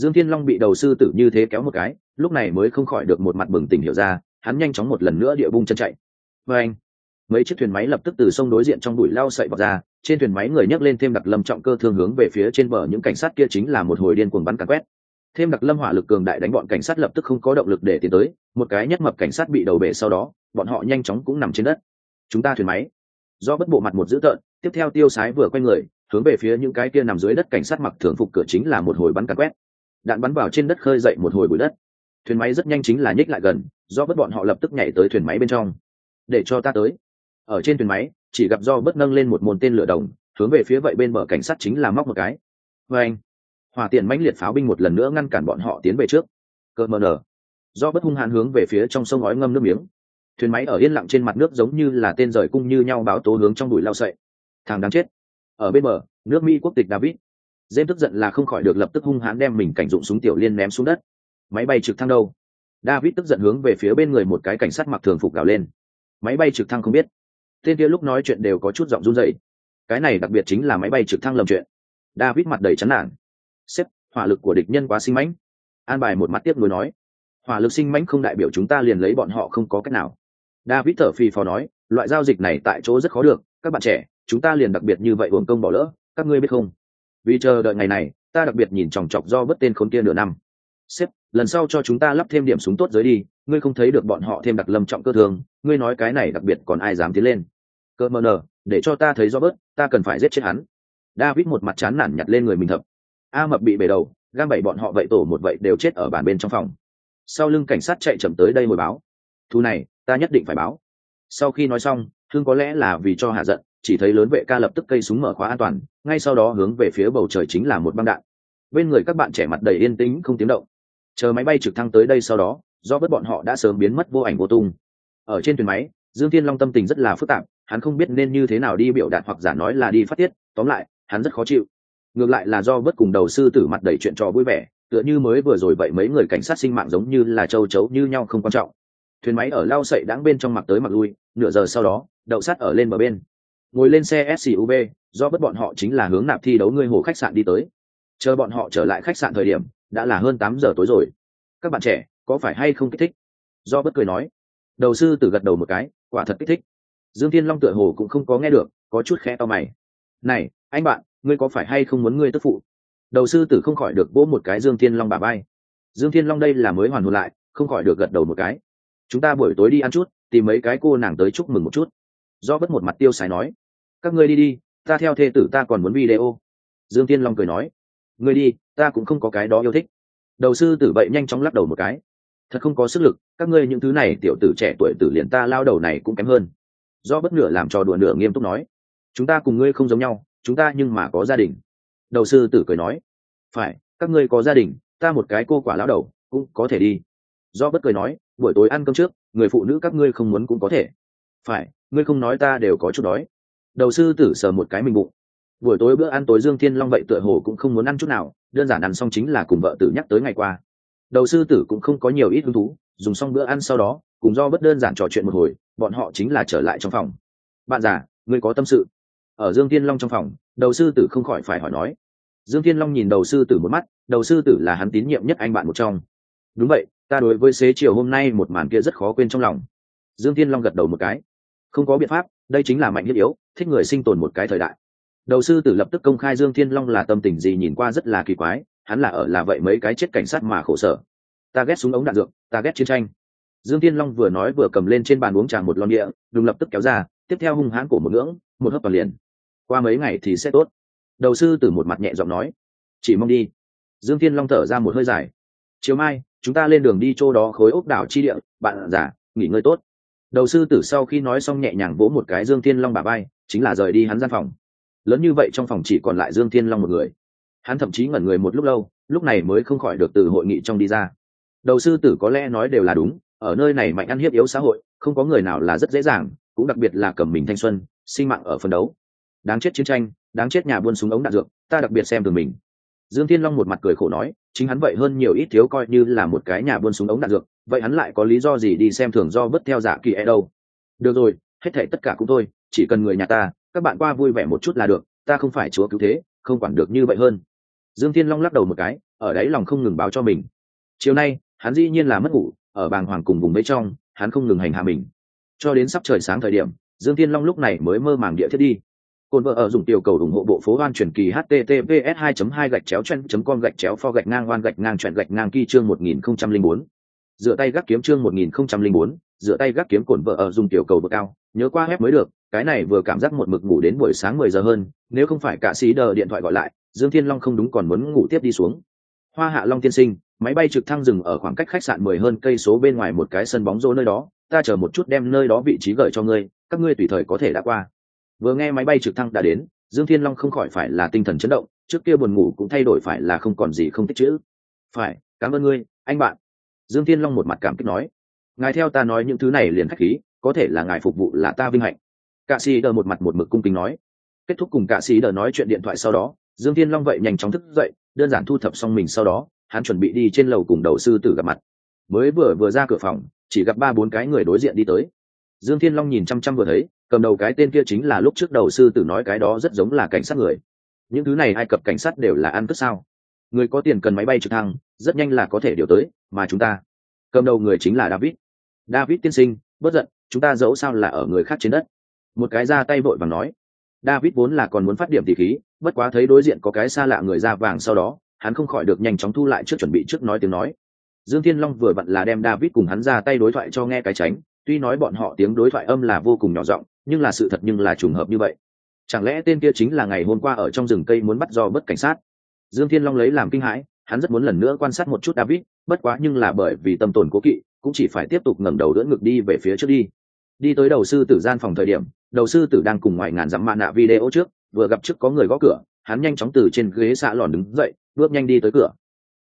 dương thiên long bị đầu sư tử như thế kéo một cái, lúc này mới không khỏi được một mặt bừng tỉnh hiểu ra, hắn nhanh chóng một lần nữa địa bung chân chạy. Vê anh, mấy chiếc thuyền máy lập tức từ sông đối diện trong bụi lao sậy vào ra, trên thuyền máy người nhấc lên thêm đặc lâm trọng cơ thương hướng về phía trên bờ, những cảnh sát kia chính là một hồi điên cuồng bắn càn quét. Thêm đặc lâm hỏa lực cường đại đánh bọn cảnh sát lập tức không có động lực để tiến tới, một cái nhất mập cảnh sát bị đầu bể sau đó, bọn họ nhanh chóng cũng nằm trên đất. Chúng ta thuyền máy. Do bất bộ mặt một dữ tợn, tiếp theo tiêu sái vừa quay người, hướng về phía những cái kia nằm dưới đất cảnh sát mặc thường phục cửa chính là một hồi bắn càn quét đạn bắn vào trên đất khơi dậy một hồi bụi đất. Thuyền máy rất nhanh chính là nhích lại gần, do bất bọn họ lập tức nhảy tới thuyền máy bên trong. Để cho ta tới. Ở trên thuyền máy, chỉ gặp do bất nâng lên một môn tên lửa đồng, hướng về phía vậy bên bờ cảnh sát chính là móc một cái. Vê anh hỏa tiện mãnh liệt pháo binh một lần nữa ngăn cản bọn họ tiến về trước. Cơ mờ nở. Do bất hung hãn hướng về phía trong sông ói ngâm nước miếng. Thuyền máy ở yên lặng trên mặt nước giống như là tên rời cung như nhau báo tố hướng trong bụi lao sậy. Thằng đáng chết. Ở bên bờ, nước mỹ quốc tịch david dêm tức giận là không khỏi được lập tức hung hãn đem mình cảnh dụng súng tiểu liên ném xuống đất. Máy bay trực thăng đâu? David tức giận hướng về phía bên người một cái cảnh sát mặc thường phục gào lên. Máy bay trực thăng không biết. Tên kia lúc nói chuyện đều có chút giọng run dậy cái này đặc biệt chính là máy bay trực thăng lầm chuyện. David mặt đầy chán nản. Sếp, hỏa lực của địch nhân quá sinh mãnh. An bài một mắt tiếp nối nói. Hỏa lực sinh mãnh không đại biểu chúng ta liền lấy bọn họ không có cách nào. David thở phì phò nói, loại giao dịch này tại chỗ rất khó được. Các bạn trẻ, chúng ta liền đặc biệt như vậy hưởng công bỏ lỡ. Các ngươi biết không? Vì chờ đợi ngày này, ta đặc biệt nhìn chòng chọc do bất tên khốn kia nửa năm. Sếp, lần sau cho chúng ta lắp thêm điểm súng tốt giới đi, ngươi không thấy được bọn họ thêm đặc lâm trọng cơ thường, ngươi nói cái này đặc biệt còn ai dám tiến lên? Cơ mờ nờ, để cho ta thấy do bớt, ta cần phải giết chết hắn. David một mặt chán nản nhặt lên người mình thập a mập bị bể đầu gam bảy bọn họ vậy tổ một vậy đều chết ở bàn bên trong phòng. Sau lưng cảnh sát chạy chậm tới đây hồi báo. Thu này, ta nhất định phải báo. Sau khi nói xong, thương có lẽ là vì cho hạ giận chỉ thấy lớn vệ ca lập tức cây súng mở khóa an toàn, ngay sau đó hướng về phía bầu trời chính là một băng đạn. Bên người các bạn trẻ mặt đầy yên tĩnh không tiếng động. Chờ máy bay trực thăng tới đây sau đó, do bất bọn họ đã sớm biến mất vô ảnh vô tung. Ở trên thuyền máy, dương thiên long tâm tình rất là phức tạp, hắn không biết nên như thế nào đi biểu đạt hoặc giả nói là đi phát tiết, tóm lại, hắn rất khó chịu. Ngược lại là do bất cùng đầu sư tử mặt đầy chuyện trò vui vẻ, tựa như mới vừa rồi vậy mấy người cảnh sát sinh mạng giống như là châu chấu như nhau không quan trọng. Thuyền máy ở lao sậy đáng bên trong mặt tới mặt lui, nửa giờ sau đó, đậu sắt ở lên bờ bên ngồi lên xe suv do bất bọn họ chính là hướng nạp thi đấu ngươi hồ khách sạn đi tới. Chờ bọn họ trở lại khách sạn thời điểm, đã là hơn tám giờ tối rồi. Các bạn trẻ, có phải hay không kích thích? Do bất cười nói. Đầu sư tử gật đầu một cái, quả thật kích thích. Dương thiên long tựa hồ cũng không có nghe được, có chút khẽ to mày. Này, anh bạn, ngươi có phải hay không muốn ngươi tức phụ? Đầu sư tử không khỏi được vỗ một cái dương thiên long bà bay dương thiên long đây là mới hoàn hồn lại, không khỏi được gật đầu một cái. Chúng ta buổi tối đi ăn chút, tìm mấy cái cô nàng tới chúc mừng một chút. Do bất một mặt tiêu sái nói các ngươi đi đi, ta theo thê tử ta còn muốn video. Dương thiên long cười nói, ngươi đi, ta cũng không có cái đó yêu thích. Đầu sư tử vậy nhanh chóng lắc đầu một cái. Thật không có sức lực, các ngươi những thứ này tiểu tử trẻ tuổi tử liền ta lao đầu này cũng kém hơn. Do bất nửa làm trò đùa nửa nghiêm túc nói, chúng ta cùng ngươi không giống nhau, chúng ta nhưng mà có gia đình. Đầu sư tử cười nói, phải, các ngươi có gia đình, ta một cái cô quả lão đầu, cũng có thể đi. Do bất cười nói, buổi tối ăn cơm trước, người phụ nữ các ngươi không muốn cũng có thể. Phải, ngươi không nói ta đều có chút đói đầu sư tử sờ một cái mình bụng. Buổi tối bữa ăn tối dương thiên long vậy tựa hồ cũng không muốn ăn chút nào, đơn giản ăn xong chính là cùng vợ tử nhắc tới ngày qua. Đầu sư tử cũng không có nhiều ít hứng thú, dùng xong bữa ăn sau đó, cùng do bất đơn giản trò chuyện một hồi, bọn họ chính là trở lại trong phòng. Bạn già, ngươi có tâm sự? Ở dương thiên long trong phòng, đầu sư tử không khỏi phải hỏi nói. Dương thiên long nhìn đầu sư tử một mắt, đầu sư tử là hắn tín nhiệm nhất anh bạn một trong. Đúng vậy, ta đối với xế chiều hôm nay một màn kia rất khó quên trong lòng. Dương thiên long gật đầu một cái. Không có biện pháp, đây chính là mạnh nhất yếu thích người sinh tồn một cái thời đại. Đầu sư tử lập tức công khai dương thiên long là tâm tình gì nhìn qua rất là kỳ quái, hắn là ở là vậy mấy cái chết cảnh sát mà khổ sở. Ta ghét súng ống đạn dược, ta ghét chiến tranh. Dương thiên long vừa nói vừa cầm lên trên bàn uống trà một lon địa, đùng lập tức kéo ra, tiếp theo hung hãn cổ một ngưỡng, một hớp vào liền. Qua mấy ngày thì sẽ tốt. Đầu sư tử một mặt nhẹ giọng nói, chỉ mong đi. Dương thiên long thở ra một hơi dài, chiều mai, chúng ta lên đường đi chỗ đó khối ốc đảo chi địa, bạn giả nghỉ ngơi tốt. Đầu sư tử sau khi nói xong nhẹ nhàng vỗ một cái dương thiên long bà bay chính là rời đi hắn gian phòng. Lớn như vậy trong phòng chỉ còn lại dương thiên long một người. Hắn thậm chí ngẩn người một lúc lâu, lúc này mới không khỏi được từ hội nghị trong đi ra. Đầu sư tử có lẽ nói đều là đúng, ở nơi này mạnh ăn hiếp yếu xã hội, không có người nào là rất dễ dàng, cũng đặc biệt là cầm mình thanh xuân, sinh mạng ở phân đấu. Đáng chết chiến tranh, đáng chết nhà buôn súng ống đạn dược, ta đặc biệt xem thường mình. Dương thiên long một mặt cười khổ nói, chính hắn vậy hơn nhiều ít thiếu coi như là một cái nhà buôn súng ống đạn dược, vậy hắn lại có lý do gì đi xem thường do vứt theo giả kỳ e đâu? Được rồi, hết thể tất cả cũng thôi chỉ cần người nhà ta các bạn qua vui vẻ một chút là được ta không phải chúa cứu thế không quản được như vậy hơn. Dương thiên long lắc đầu một cái ở đấy lòng không ngừng báo cho mình. Chiều nay hắn dĩ nhiên là mất ngủ ở bàng hoàng cùng vùng mấy trong hắn không ngừng hành hạ mình. Cho đến sắp trời sáng thời điểm dương thiên long lúc này mới mơ màng địa thiết đi. Cồn vợ ở dùng tiểu cầu ủng hộ bộ phố hoan truyền kỳ https 2 2 gạch chéo chen com gạch chéo pho gạch ngang hoan gạch ngang chuyển gạch ngang kỳ chương 1004. dựa tay gác kiếm chương 1004, dựa tay gác kiếm cồn vợ ở dùng tiểu cầu bậc cao, nhớ qua hép mới được, cái này vừa cảm giác một mực ngủ đến buổi sáng mười giờ hơn, nếu không phải cả xí đờ điện thoại gọi lại, dương thiên long không đúng còn muốn ngủ tiếp đi xuống. Hoa hạ long tiên sinh, máy bay trực thăng dừng ở khoảng cách khách sạn mười hơn cây số bên ngoài một cái sân bóng rổ nơi đó, ta chờ một chút đem nơi đó vị trí gửi cho ngươi, các ngươi tùy thời có thể đã qua. Vừa nghe máy bay trực thăng đã đến, dương thiên long không khỏi phải là tinh thần chấn động, trước kia buồn ngủ cũng thay đổi phải là không còn gì không tích chữ. Phải, cảm ơn ngươi, anh bạn. Dương thiên long một mặt cảm kích nói ngài theo ta nói những thứ này liền khách khí, có thể là ngài phục vụ là ta vinh hạnh. Cạ sĩ đờ một mặt một mực cung kính nói. Kết thúc cùng cạ sĩ đờ nói chuyện điện thoại sau đó, dương thiên long vậy nhanh chóng thức dậy, đơn giản thu thập xong mình sau đó, hắn chuẩn bị đi trên lầu cùng đầu sư tử gặp mặt. Mới vừa vừa ra cửa phòng, chỉ gặp ba bốn cái người đối diện đi tới. Dương thiên long nhìn chăm chăm vừa thấy, cầm đầu cái tên kia chính là lúc trước đầu sư tử nói cái đó rất giống là cảnh sát người. Những thứ này ai cập cảnh sát đều là ăn cất sao? Người có tiền cần máy bay trực thăng, rất nhanh là có thể điều tới, mà chúng ta, cầm đầu người chính là david david tiên sinh bất giận, chúng ta dẫu sao là ở người khác trên đất. Một cái ra tay vội và nói. David vốn là còn muốn phát điểm tỷ khí, bất quá thấy đối diện có cái xa lạ người da vàng sau đó, hắn không khỏi được nhanh chóng thu lại trước chuẩn bị trước nói tiếng nói. Dương thiên long vừa vặn là đem david cùng hắn ra tay đối thoại cho nghe cái tránh, tuy nói bọn họ tiếng đối thoại âm là vô cùng nhỏ giọng, nhưng là sự thật nhưng là trùng hợp như vậy. Chẳng lẽ tên kia chính là ngày hôm qua ở trong rừng cây muốn bắt do bất cảnh sát? Dương thiên long lấy làm kinh hãi, hắn rất muốn lần nữa quan sát một chút david, bất quá nhưng là bởi vì tâm tồn cố kỵ cũng chỉ phải tiếp tục ngẩng đầu đỡ ngực đi về phía trước đi. Đi tới đầu sư tử gian phòng thời điểm, đầu sư tử đang cùng ngoài ngàn dặm mạ nạ video trước, vừa gặp trước có người gõ cửa, hắn nhanh chóng từ trên ghế xạ lòn đứng dậy, bước nhanh đi tới cửa.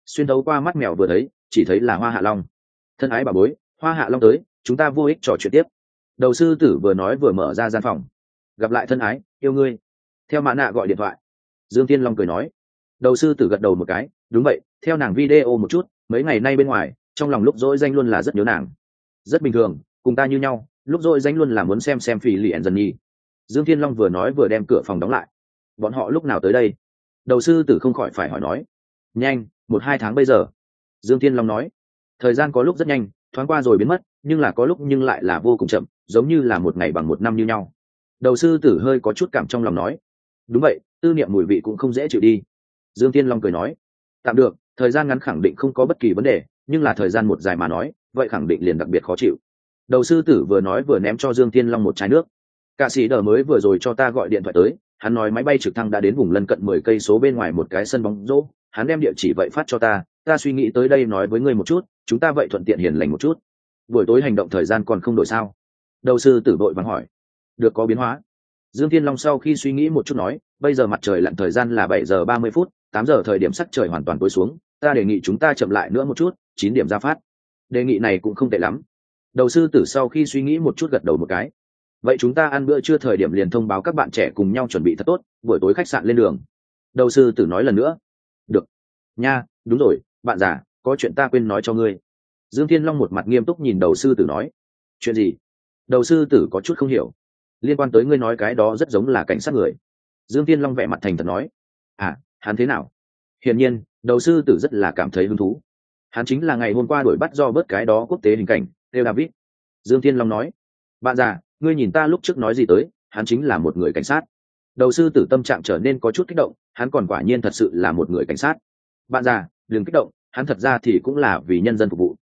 Xuyên thấu qua mắt mèo vừa thấy, chỉ thấy là hoa hạ long. Thân ái bà bối, hoa hạ long tới, chúng ta vô ích trò chuyện tiếp. Đầu sư tử vừa nói vừa mở ra gian phòng. Gặp lại thân ái, yêu ngươi. Theo mã nạ gọi điện thoại. Dương tiên long cười nói. Đầu sư tử gật đầu một cái, đúng vậy, theo nàng video một chút, mấy ngày nay bên ngoài trong lòng lúc dỗi danh luôn là rất nhớ nàng. Rất bình thường, cùng ta như nhau, lúc dỗi danh luôn là muốn xem xem phì lì ẩn dần nhi dương thiên long vừa nói vừa đem cửa phòng đóng lại. Bọn họ lúc nào tới đây? Đầu sư tử không khỏi phải hỏi nói. Nhanh, một hai tháng bây giờ. Dương thiên long nói. Thời gian có lúc rất nhanh, thoáng qua rồi biến mất, nhưng là có lúc nhưng lại là vô cùng chậm, giống như là một ngày bằng một năm như nhau. Đầu sư tử hơi có chút cảm trong lòng nói. Đúng vậy, tư niệm mùi vị cũng không dễ chịu đi. Dương tiên long cười nói. Tạm được, thời gian ngắn khẳng định không có bất kỳ vấn đề nhưng là thời gian một dài mà nói, vậy khẳng định liền đặc biệt khó chịu. Đầu sư tử vừa nói vừa ném cho dương Thiên long một chai nước. Cả sĩ đờ mới vừa rồi cho ta gọi điện thoại tới, hắn nói máy bay trực thăng đã đến vùng lân cận mười cây số bên ngoài một cái sân bóng rổ hắn đem địa chỉ vậy phát cho ta ta suy nghĩ tới đây nói với ngươi một chút, chúng ta vậy thuận tiện hiền lành một chút. Buổi tối hành động thời gian còn không đổi sao? Đầu sư tử đội vắng hỏi. Được có biến hóa. Dương thiên long sau khi suy nghĩ một chút nói, bây giờ mặt trời lặn thời gian là bảy giờ ba mươi phút, tám giờ thời điểm sắc trời hoàn toàn tối xuống ta đề nghị chúng ta chậm lại nữa một chút, chín điểm ra phát. Đề nghị này cũng không tệ lắm. Đầu sư tử sau khi suy nghĩ một chút gật đầu một cái. Vậy chúng ta ăn bữa trưa thời điểm liền thông báo các bạn trẻ cùng nhau chuẩn bị thật tốt, buổi tối khách sạn lên đường. Đầu sư tử nói lần nữa. Được. Nha, đúng rồi, bạn già, có chuyện ta quên nói cho ngươi. Dương thiên long một mặt nghiêm túc nhìn đầu sư tử nói. Chuyện gì? Đầu sư tử có chút không hiểu. Liên quan tới ngươi nói cái đó rất giống là cảnh sát người. Dương thiên long vẻ mặt thành thật nói. À hắn thế nào? Hiển nhiên đầu sư tử rất là cảm thấy hứng thú. Hắn chính là ngày hôm qua đuổi bắt do bớt cái đó quốc tế hình cảnh, theo david. Dương thiên long nói, bạn già, ngươi nhìn ta lúc trước nói gì tới, hắn chính là một người cảnh sát. Đầu sư tử tâm trạng trở nên có chút kích động, hắn còn quả nhiên thật sự là một người cảnh sát. Bạn già, đừng kích động, hắn thật ra thì cũng là vì nhân dân phục vụ.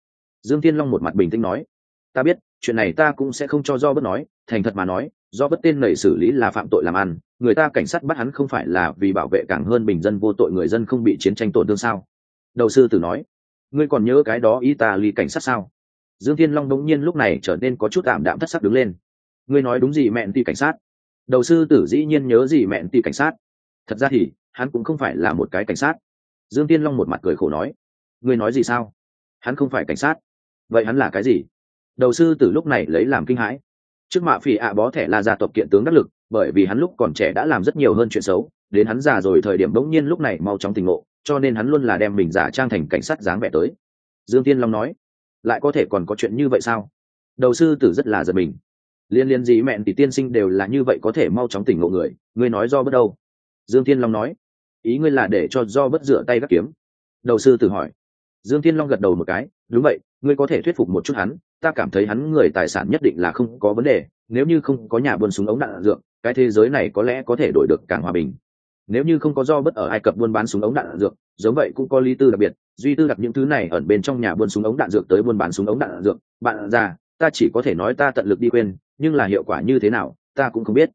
Dương thiên long một mặt bình tĩnh nói, ta biết, chuyện này ta cũng sẽ không cho do bất nói, thành thật mà nói, do bất tên nảy xử lý là phạm tội làm ăn người ta cảnh sát bắt hắn không phải là vì bảo vệ càng hơn bình dân vô tội người dân không bị chiến tranh tổn thương sao? Đầu sư tử nói, ngươi còn nhớ cái đó italy cảnh sát sao? Dương thiên long đống nhiên lúc này trở nên có chút ảm đạm thất sắc đứng lên. Ngươi nói đúng gì mẹn ti cảnh sát? Đầu sư tử dĩ nhiên nhớ gì mẹn ti cảnh sát? Thật ra thì, hắn cũng không phải là một cái cảnh sát. Dương tiên long một mặt cười khổ nói, ngươi nói gì sao? Hắn không phải cảnh sát. Vậy hắn là cái gì? Đầu sư tử lúc này lấy làm kinh hãi. Trước mạ phỉ ạ bó thẻ là gia tộc kiện tướng đắc lực bởi vì hắn lúc còn trẻ đã làm rất nhiều hơn chuyện xấu, đến hắn già rồi thời điểm bỗng nhiên lúc này mau chóng tình ngộ, cho nên hắn luôn là đem mình giả trang thành cảnh sát dáng vẻ tới. Dương tiên long nói, lại có thể còn có chuyện như vậy sao? Đầu sư tử rất là giật mình. Liên liên gì mẹn thì tiên sinh đều là như vậy có thể mau chóng tỉnh ngộ người, ngươi nói do bất đâu? Dương tiên long nói, ý ngươi là để cho do bất rửa tay các kiếm. Đầu sư tử hỏi. Dương tiên long gật đầu một cái, đúng vậy, ngươi có thể thuyết phục một chút hắn, ta cảm thấy hắn người tài sản nhất định là không có vấn đề nếu như không có nhà buôn súng ống đạn dược, cái thế giới này có lẽ có thể đổi được càng hòa bình. Nếu như không có do bất ở ai cập buôn bán súng ống đạn dược, giống vậy cũng có lý tư đặc biệt, duy tư đặt những thứ này ẩn bên trong nhà buôn súng ống đạn dược tới buôn bán súng ống đạn dược. Bạn già, ta chỉ có thể nói ta tận lực đi quên, nhưng là hiệu quả như thế nào, ta cũng không biết.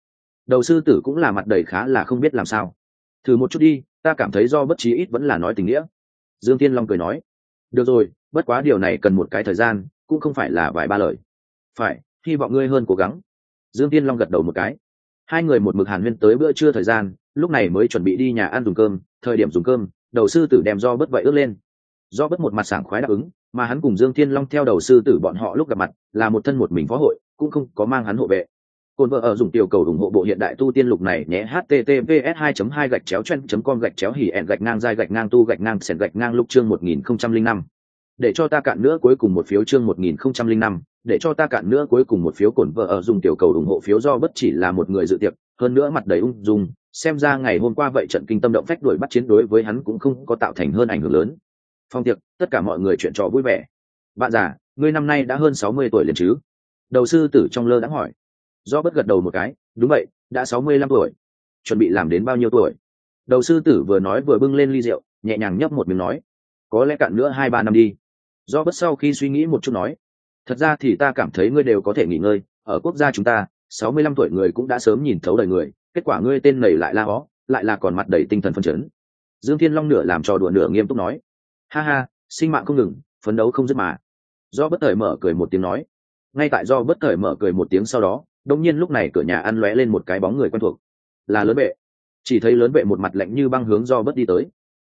Đầu sư tử cũng là mặt đầy khá là không biết làm sao. Thử một chút đi, ta cảm thấy do bất trí ít vẫn là nói tình nghĩa. Dương tiên long cười nói. Được rồi, bất quá điều này cần một cái thời gian, cũng không phải là vài ba lời. Phải hy vọng ngươi hơn cố gắng. Dương tiên long gật đầu một cái. Hai người một mực hàn huyên tới bữa trưa thời gian, lúc này mới chuẩn bị đi nhà ăn dùng cơm, thời điểm dùng cơm, đầu sư tử đem do bất vậy ướt lên. Do bất một mặt sảng khoái đáp ứng, mà hắn cùng dương thiên long theo đầu sư tử bọn họ lúc gặp mặt, là một thân một mình phó hội, cũng không có mang hắn hộ vệ. Cồn vợ ở dùng tiểu cầu ủng hộ bộ hiện đại tu tiên lục này nhé, https 2 2 gạch chéo chen com gạch chéo hỉ ẹn gạch ngang dai gạch ngang tu gạch ngang sẻn gạch ngang lúc chương 1005 để cho ta cạn nữa cuối cùng một phiếu chương 1005 để cho ta cạn nữa cuối cùng một phiếu cổn vợ ở dùng tiểu cầu ủng hộ phiếu do bất chỉ là một người dự tiệc, hơn nữa mặt đầy ung dung, xem ra ngày hôm qua vậy trận kinh tâm động phách đuổi bắt chiến đối với hắn cũng không có tạo thành hơn ảnh hưởng lớn. Phong tiệc, tất cả mọi người chuyện trò vui vẻ. Bạn già, ngươi năm nay đã hơn sáu mươi tuổi liền chứ? Đầu sư tử trong lơ đã hỏi. Do bất gật đầu một cái, đúng vậy, đã sáu mươi lăm tuổi. Chuẩn bị làm đến bao nhiêu tuổi? Đầu sư tử vừa nói vừa bưng lên ly rượu, nhẹ nhàng nhấp một miếng nói. Có lẽ cạn nữa hai ba năm đi. Do bất sau khi suy nghĩ một chút nói thật ra thì ta cảm thấy ngươi đều có thể nghỉ ngơi. Ở quốc gia chúng ta, sáu mươi lăm tuổi người cũng đã sớm nhìn thấu đời người. Kết quả ngươi tên nầy lại la hó lại là còn mặt đầy tinh thần phân chấn. Dương thiên long nửa làm trò đùa nửa nghiêm túc nói. Ha ha, sinh mạng không ngừng, phấn đấu không dứt mà. Do bất thời mở cười một tiếng nói. Ngay tại do bất thời mở cười một tiếng sau đó đông nhiên lúc này cửa nhà ăn lóe lên một cái bóng người quen thuộc. Là lớn vệ chỉ thấy lớn vệ một mặt lạnh như băng hướng do bất đi tới.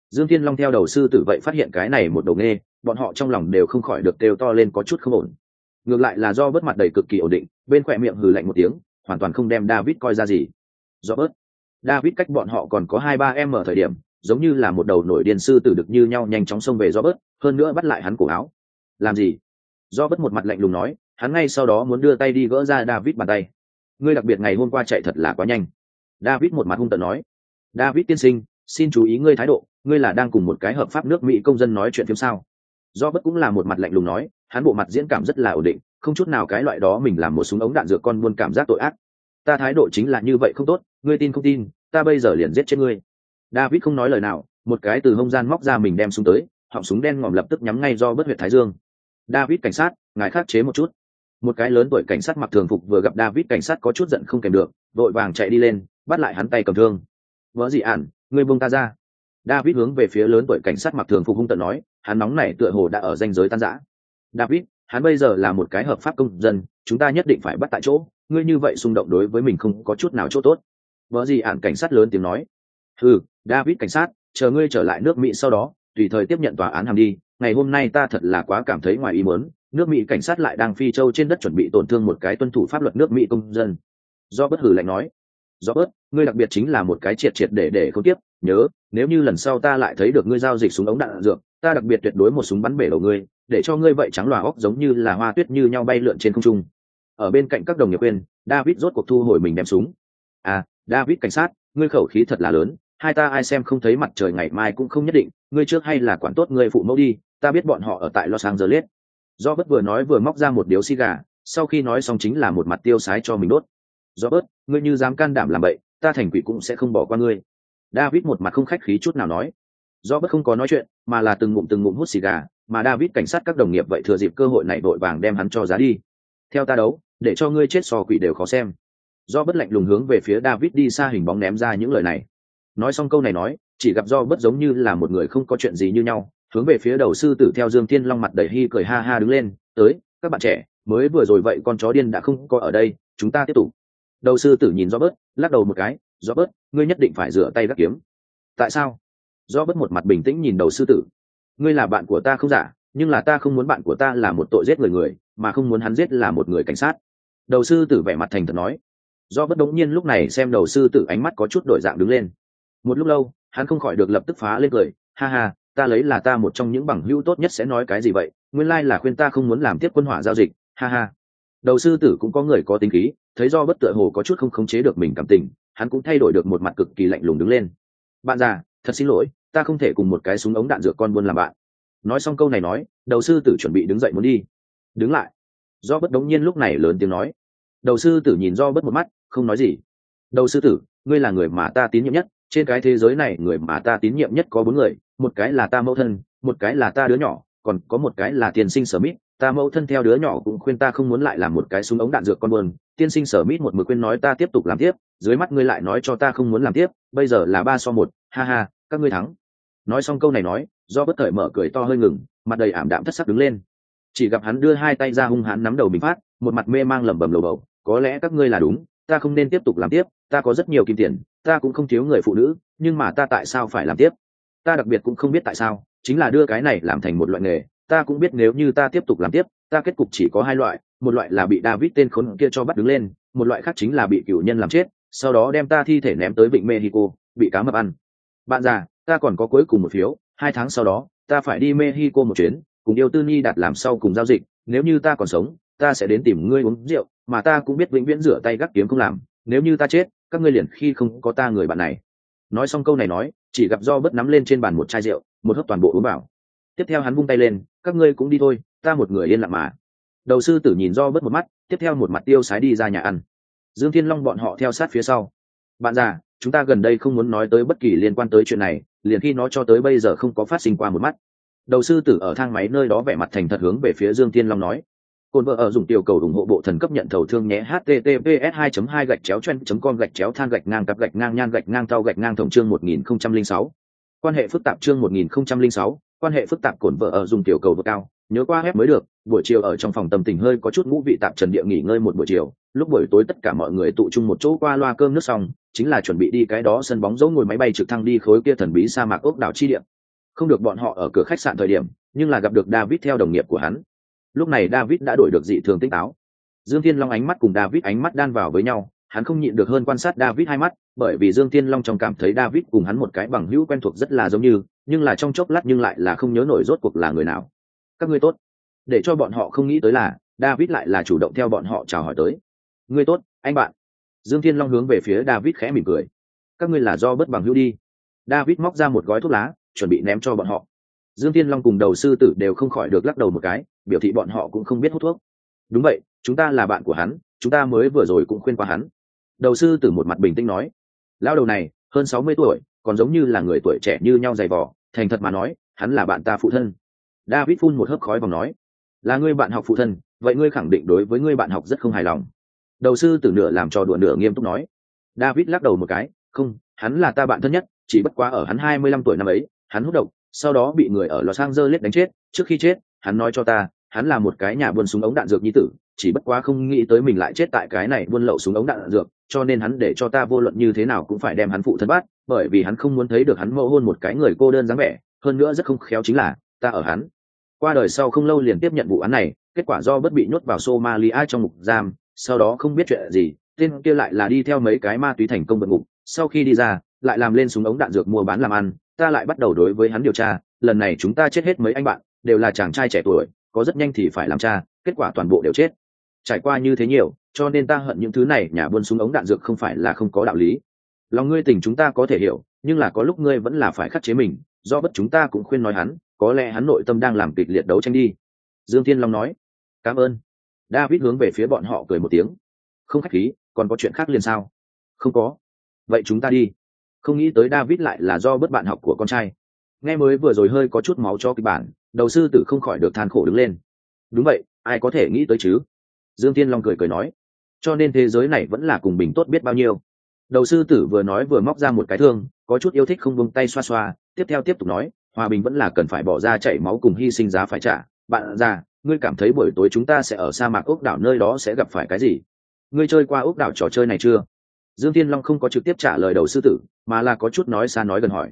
Dương thiên long theo đầu sư tử vậy phát hiện cái này một đầu nghe bọn họ trong lòng đều không khỏi được kêu to lên có chút không ổn. Ngược lại là do bớt mặt đầy cực kỳ ổn định, bên khỏe miệng hừ lạnh một tiếng, hoàn toàn không đem david coi ra gì. Do bớt, david cách bọn họ còn có hai ba em ở thời điểm, giống như là một đầu nổi điên sư tử được như nhau nhanh chóng xông về do bớt, hơn nữa bắt lại hắn cổ áo. Làm gì? Do bớt một mặt lạnh lùng nói, hắn ngay sau đó muốn đưa tay đi gỡ ra david bàn tay. Ngươi đặc biệt ngày hôm qua chạy thật là quá nhanh. David một mặt hung tợn nói, david tiên sinh, xin chú ý ngươi thái độ, ngươi là đang cùng một cái hợp pháp nước mỹ công dân nói chuyện phim sao? Do bất cũng là một mặt lạnh lùng nói, hắn bộ mặt diễn cảm rất là ổn định, không chút nào cái loại đó mình làm một súng ống đạn dược con buôn cảm giác tội ác. Ta thái độ chính là như vậy không tốt, ngươi tin không tin, ta bây giờ liền giết chết ngươi. David không nói lời nào, một cái từ hông gian móc ra mình đem súng tới, họng súng đen ngòm lập tức nhắm ngay do bất huyệt thái dương. David cảnh sát, ngài khắc chế một chút. Một cái lớn tuổi cảnh sát mặc thường phục vừa gặp david cảnh sát có chút giận không kèm được, vội vàng chạy đi lên, bắt lại hắn tay cầm thương. Vỡ gì ản, ngươi buông ta ra. David hướng về phía lớn tuổi cảnh sát mặc thường phục hung tận nói hắn nóng này tựa hồ đã ở danh giới tan rã. David, hắn bây giờ là một cái hợp pháp công dân, chúng ta nhất định phải bắt tại chỗ, ngươi như vậy xung động đối với mình không có chút nào chỗ tốt. Vợ gì ạn cảnh sát lớn tiếng nói. Ừ david cảnh sát, chờ ngươi trở lại nước mỹ sau đó, tùy thời tiếp nhận tòa án hàm đi, ngày hôm nay ta thật là quá cảm thấy ngoài ý muốn, nước mỹ cảnh sát lại đang phi châu trên đất chuẩn bị tổn thương một cái tuân thủ pháp luật nước mỹ công dân. Do bất hử lạnh nói. Do bớt ngươi đặc biệt chính là một cái triệt triệt để để không tiếp nhớ nếu như lần sau ta lại thấy được ngươi giao dịch súng ống đạn dược ta đặc biệt tuyệt đối một súng bắn bể đầu ngươi để cho ngươi vậy trắng loà óc giống như là hoa tuyết như nhau bay lượn trên không trung. Ở bên cạnh các đồng nghiệp quên david rốt cuộc thu hồi mình đem súng. À david cảnh sát ngươi khẩu khí thật là lớn hai ta ai xem không thấy mặt trời ngày mai cũng không nhất định ngươi trước hay là quản tốt ngươi phụ mẫu đi ta biết bọn họ ở tại los angeles. Do bất vừa nói vừa móc ra một điếu xì gà sau khi nói xong chính là một mặt tiêu sái cho mình đốt. Do bớt ngươi như dám can đảm làm vậy, ta thành quỷ cũng sẽ không bỏ qua ngươi david một mặt không khách khí chút nào nói. Do bất không có nói chuyện, mà là từng ngụm từng ngụm hút xì gà, mà david cảnh sát các đồng nghiệp vậy thừa dịp cơ hội này vội vàng đem hắn cho giá đi. Theo ta đấu, để cho ngươi chết sò quỷ đều khó xem. Do bất lạnh lùng hướng về phía david đi xa hình bóng ném ra những lời này. Nói xong câu này nói, chỉ gặp do bất giống như là một người không có chuyện gì như nhau, hướng về phía đầu sư tử theo dương thiên long mặt đầy hi cười ha ha đứng lên, tới, các bạn trẻ, mới vừa rồi vậy con chó điên đã không có ở đây, chúng ta tiếp tục. Đầu sư tử nhìn do bớt lắc đầu một cái do bớt, ngươi nhất định phải rửa tay gác kiếm. Tại sao? Do bớt một mặt bình tĩnh nhìn đầu sư tử. Ngươi là bạn của ta không giả, nhưng là ta không muốn bạn của ta là một tội giết người người, mà không muốn hắn giết là một người cảnh sát. Đầu sư tử vẻ mặt thành thật nói. Do bất đống nhiên lúc này xem đầu sư tử ánh mắt có chút đổi dạng đứng lên. Một lúc lâu, hắn không khỏi được lập tức phá lên cười. Ha ha, ta lấy là ta một trong những bằng hữu tốt nhất sẽ nói cái gì vậy? Nguyên lai là khuyên ta không muốn làm tiếp quân hỏa giao dịch. Ha ha. Đầu sư tử cũng có người có tính khí, thấy do bất tựa hồ có chút không khống chế được mình cảm tình hắn cũng thay đổi được một mặt cực kỳ lạnh lùng đứng lên. Bạn già, thật xin lỗi, ta không thể cùng một cái súng ống đạn dược con buôn làm bạn. Nói xong câu này nói, đầu sư tử chuẩn bị đứng dậy muốn đi. Đứng lại. Do bất đống nhiên lúc này lớn tiếng nói. Đầu sư tử nhìn do bất một mắt, không nói gì. Đầu sư tử, ngươi là người mà ta tín nhiệm nhất, trên cái thế giới này người mà ta tín nhiệm nhất có bốn người, một cái là ta mẫu thân, một cái là ta đứa nhỏ, còn có một cái là tiền sinh sở mít ta mẫu thân theo đứa nhỏ cũng khuyên ta không muốn lại làm một cái súng ống đạn dược con buồn tiên sinh sở mít một mực khuyên nói ta tiếp tục làm tiếp, dưới mắt ngươi lại nói cho ta không muốn làm tiếp, bây giờ là ba so một, ha ha, các ngươi thắng. Nói xong câu này nói, do bất thời mở cười to hơi ngừng, mặt đầy ảm đạm thất sắc đứng lên. Chỉ gặp hắn đưa hai tay ra hung hãn nắm đầu mình phát, một mặt mê mang lẩm bẩm lầu bầu, có lẽ các ngươi là đúng, ta không nên tiếp tục làm tiếp, ta có rất nhiều kim tiền, ta cũng không thiếu người phụ nữ, nhưng mà ta tại sao phải làm tiếp? Ta đặc biệt cũng không biết tại sao, chính là đưa cái này làm thành một loại nghề ta cũng biết nếu như ta tiếp tục làm tiếp, ta kết cục chỉ có hai loại, một loại là bị david tên khốn kia cho bắt đứng lên, một loại khác chính là bị cựu nhân làm chết, sau đó đem ta thi thể ném tới vịnh mexico, bị cá mập ăn. Bạn già, ta còn có cuối cùng một phiếu, hai tháng sau đó, ta phải đi mexico một chuyến, cùng yêu tư nhi đạt làm sau cùng giao dịch, nếu như ta còn sống, ta sẽ đến tìm ngươi uống rượu, mà ta cũng biết vĩnh viễn rửa tay gắt kiếm không làm, nếu như ta chết, các ngươi liền khi không có ta người bạn này. Nói xong câu này nói, chỉ gặp do bất nắm lên trên bàn một chai rượu, một hớp toàn bộ uống vào tiếp theo hắn vung tay lên các ngươi cũng đi thôi ta một người yên lặng mà. Đầu sư tử nhìn do bớt một mắt tiếp theo một mặt tiêu sái đi ra nhà ăn. Dương thiên long bọn họ theo sát phía sau. Bạn già chúng ta gần đây không muốn nói tới bất kỳ liên quan tới chuyện này liền khi nó cho tới bây giờ không có phát sinh qua một mắt. Đầu sư tử ở thang máy nơi đó vẻ mặt thành thật hướng về phía dương thiên long nói. Cồn vợ ở dùng tiểu cầu ủng hộ bộ thần cấp nhận thầu thương nhé https 2 2 gạch chéo chen com gạch chéo than gạch ngang cặp gạch ngang nhan gạch ngang tàu gạch ngang tổng chương 1006. quan hệ phức tạp chương 1006, quan hệ phức tạp cồn vợ ở dùng tiểu cầu vượt cao, nhớ qua hép mới được, buổi chiều ở trong phòng tâm tình hơi có chút ngũ vị tạp trần địa nghỉ ngơi một buổi chiều, lúc buổi tối tất cả mọi người tụ chung một chỗ qua loa cơm nước xong, chính là chuẩn bị đi cái đó sân bóng dấu ngồi máy bay trực thăng đi khối kia thần bí sa mạc ốc đảo chi địa. Không được bọn họ ở cửa khách sạn thời điểm, nhưng là gặp được david theo đồng nghiệp của hắn. Lúc này david đã đổi được dị thường tinh táo. Dương thiên long ánh mắt cùng david ánh mắt đan vào với nhau, hắn không nhịn được hơn quan sát david hai mắt, bởi vì dương thiên long trong cảm thấy david cùng hắn một cái bằng hữu quen thuộc rất là giống như nhưng là trong chốc lát nhưng lại là không nhớ nổi rốt cuộc là người nào. Các ngươi tốt. Để cho bọn họ không nghĩ tới là, david lại là chủ động theo bọn họ chào hỏi tới. Ngươi tốt, anh bạn. Dương thiên long hướng về phía david khẽ mỉm cười. Các ngươi là do bất bằng hữu đi. David móc ra một gói thuốc lá, chuẩn bị ném cho bọn họ. Dương thiên long cùng đầu sư tử đều không khỏi được lắc đầu một cái, biểu thị bọn họ cũng không biết hút thuốc. Đúng vậy, chúng ta là bạn của hắn, chúng ta mới vừa rồi cũng khuyên qua hắn. Đầu sư tử một mặt bình tĩnh nói. Lao đầu này, hơn sáu mươi tuổi, còn giống như là người tuổi trẻ như nhau dày vỏ thành thật mà nói, hắn là bạn ta phụ thân. David phun một hớp khói vòng nói, là ngươi bạn học phụ thân, vậy ngươi khẳng định đối với ngươi bạn học rất không hài lòng. Đầu sư tử nửa làm trò đùa nửa nghiêm túc nói. David lắc đầu một cái, không, hắn là ta bạn thân nhất, chỉ bất quá ở hắn hai mươi lăm tuổi năm ấy, hắn hút độc, sau đó bị người ở los angeles đánh chết. Trước khi chết, hắn nói cho ta, hắn là một cái nhà buôn súng ống đạn dược nhi tử, chỉ bất quá không nghĩ tới mình lại chết tại cái này buôn lậu súng ống đạn dược, cho nên hắn để cho ta vô luận như thế nào cũng phải đem hắn phụ thân bắt bởi vì hắn không muốn thấy được hắn mẫu hôn một cái người cô đơn dáng vẻ, hơn nữa rất không khéo chính là, ta ở hắn. Qua đời sau không lâu liền tiếp nhận vụ án này, kết quả do bất bị nhốt vào somalia trong mục giam, sau đó không biết chuyện gì, tên kia lại là đi theo mấy cái ma túy thành công vượt ngục, sau khi đi ra, lại làm lên súng ống đạn dược mua bán làm ăn, ta lại bắt đầu đối với hắn điều tra, lần này chúng ta chết hết mấy anh bạn, đều là chàng trai trẻ tuổi, có rất nhanh thì phải làm cha, kết quả toàn bộ đều chết. Trải qua như thế nhiều, cho nên ta hận những thứ này, nhà buôn súng ống đạn dược không phải là không có đạo lý lòng ngươi tình chúng ta có thể hiểu, nhưng là có lúc ngươi vẫn là phải khắc chế mình, do bất chúng ta cũng khuyên nói hắn, có lẽ hắn nội tâm đang làm kịch liệt đấu tranh đi. Dương thiên long nói. Cảm ơn. David hướng về phía bọn họ cười một tiếng. Không khách khí, còn có chuyện khác liền sao? Không có. Vậy chúng ta đi. Không nghĩ tới david lại là do bất bạn học của con trai. Nghe mới vừa rồi hơi có chút máu cho kịch bản, đầu sư tử không khỏi được than khổ đứng lên. Đúng vậy, ai có thể nghĩ tới chứ? Dương thiên long cười cười nói. Cho nên thế giới này vẫn là cùng bình tốt biết bao nhiêu đầu sư tử vừa nói vừa móc ra một cái thương, có chút yêu thích không vung tay xoa xoa, tiếp theo tiếp tục nói, hòa bình vẫn là cần phải bỏ ra chảy máu cùng hy sinh giá phải trả. Bạn già, ngươi cảm thấy buổi tối chúng ta sẽ ở sa mạc ốc đảo nơi đó sẽ gặp phải cái gì? Ngươi chơi qua ốc đảo trò chơi này chưa? Dương thiên long không có trực tiếp trả lời đầu sư tử, mà là có chút nói xa nói gần hỏi.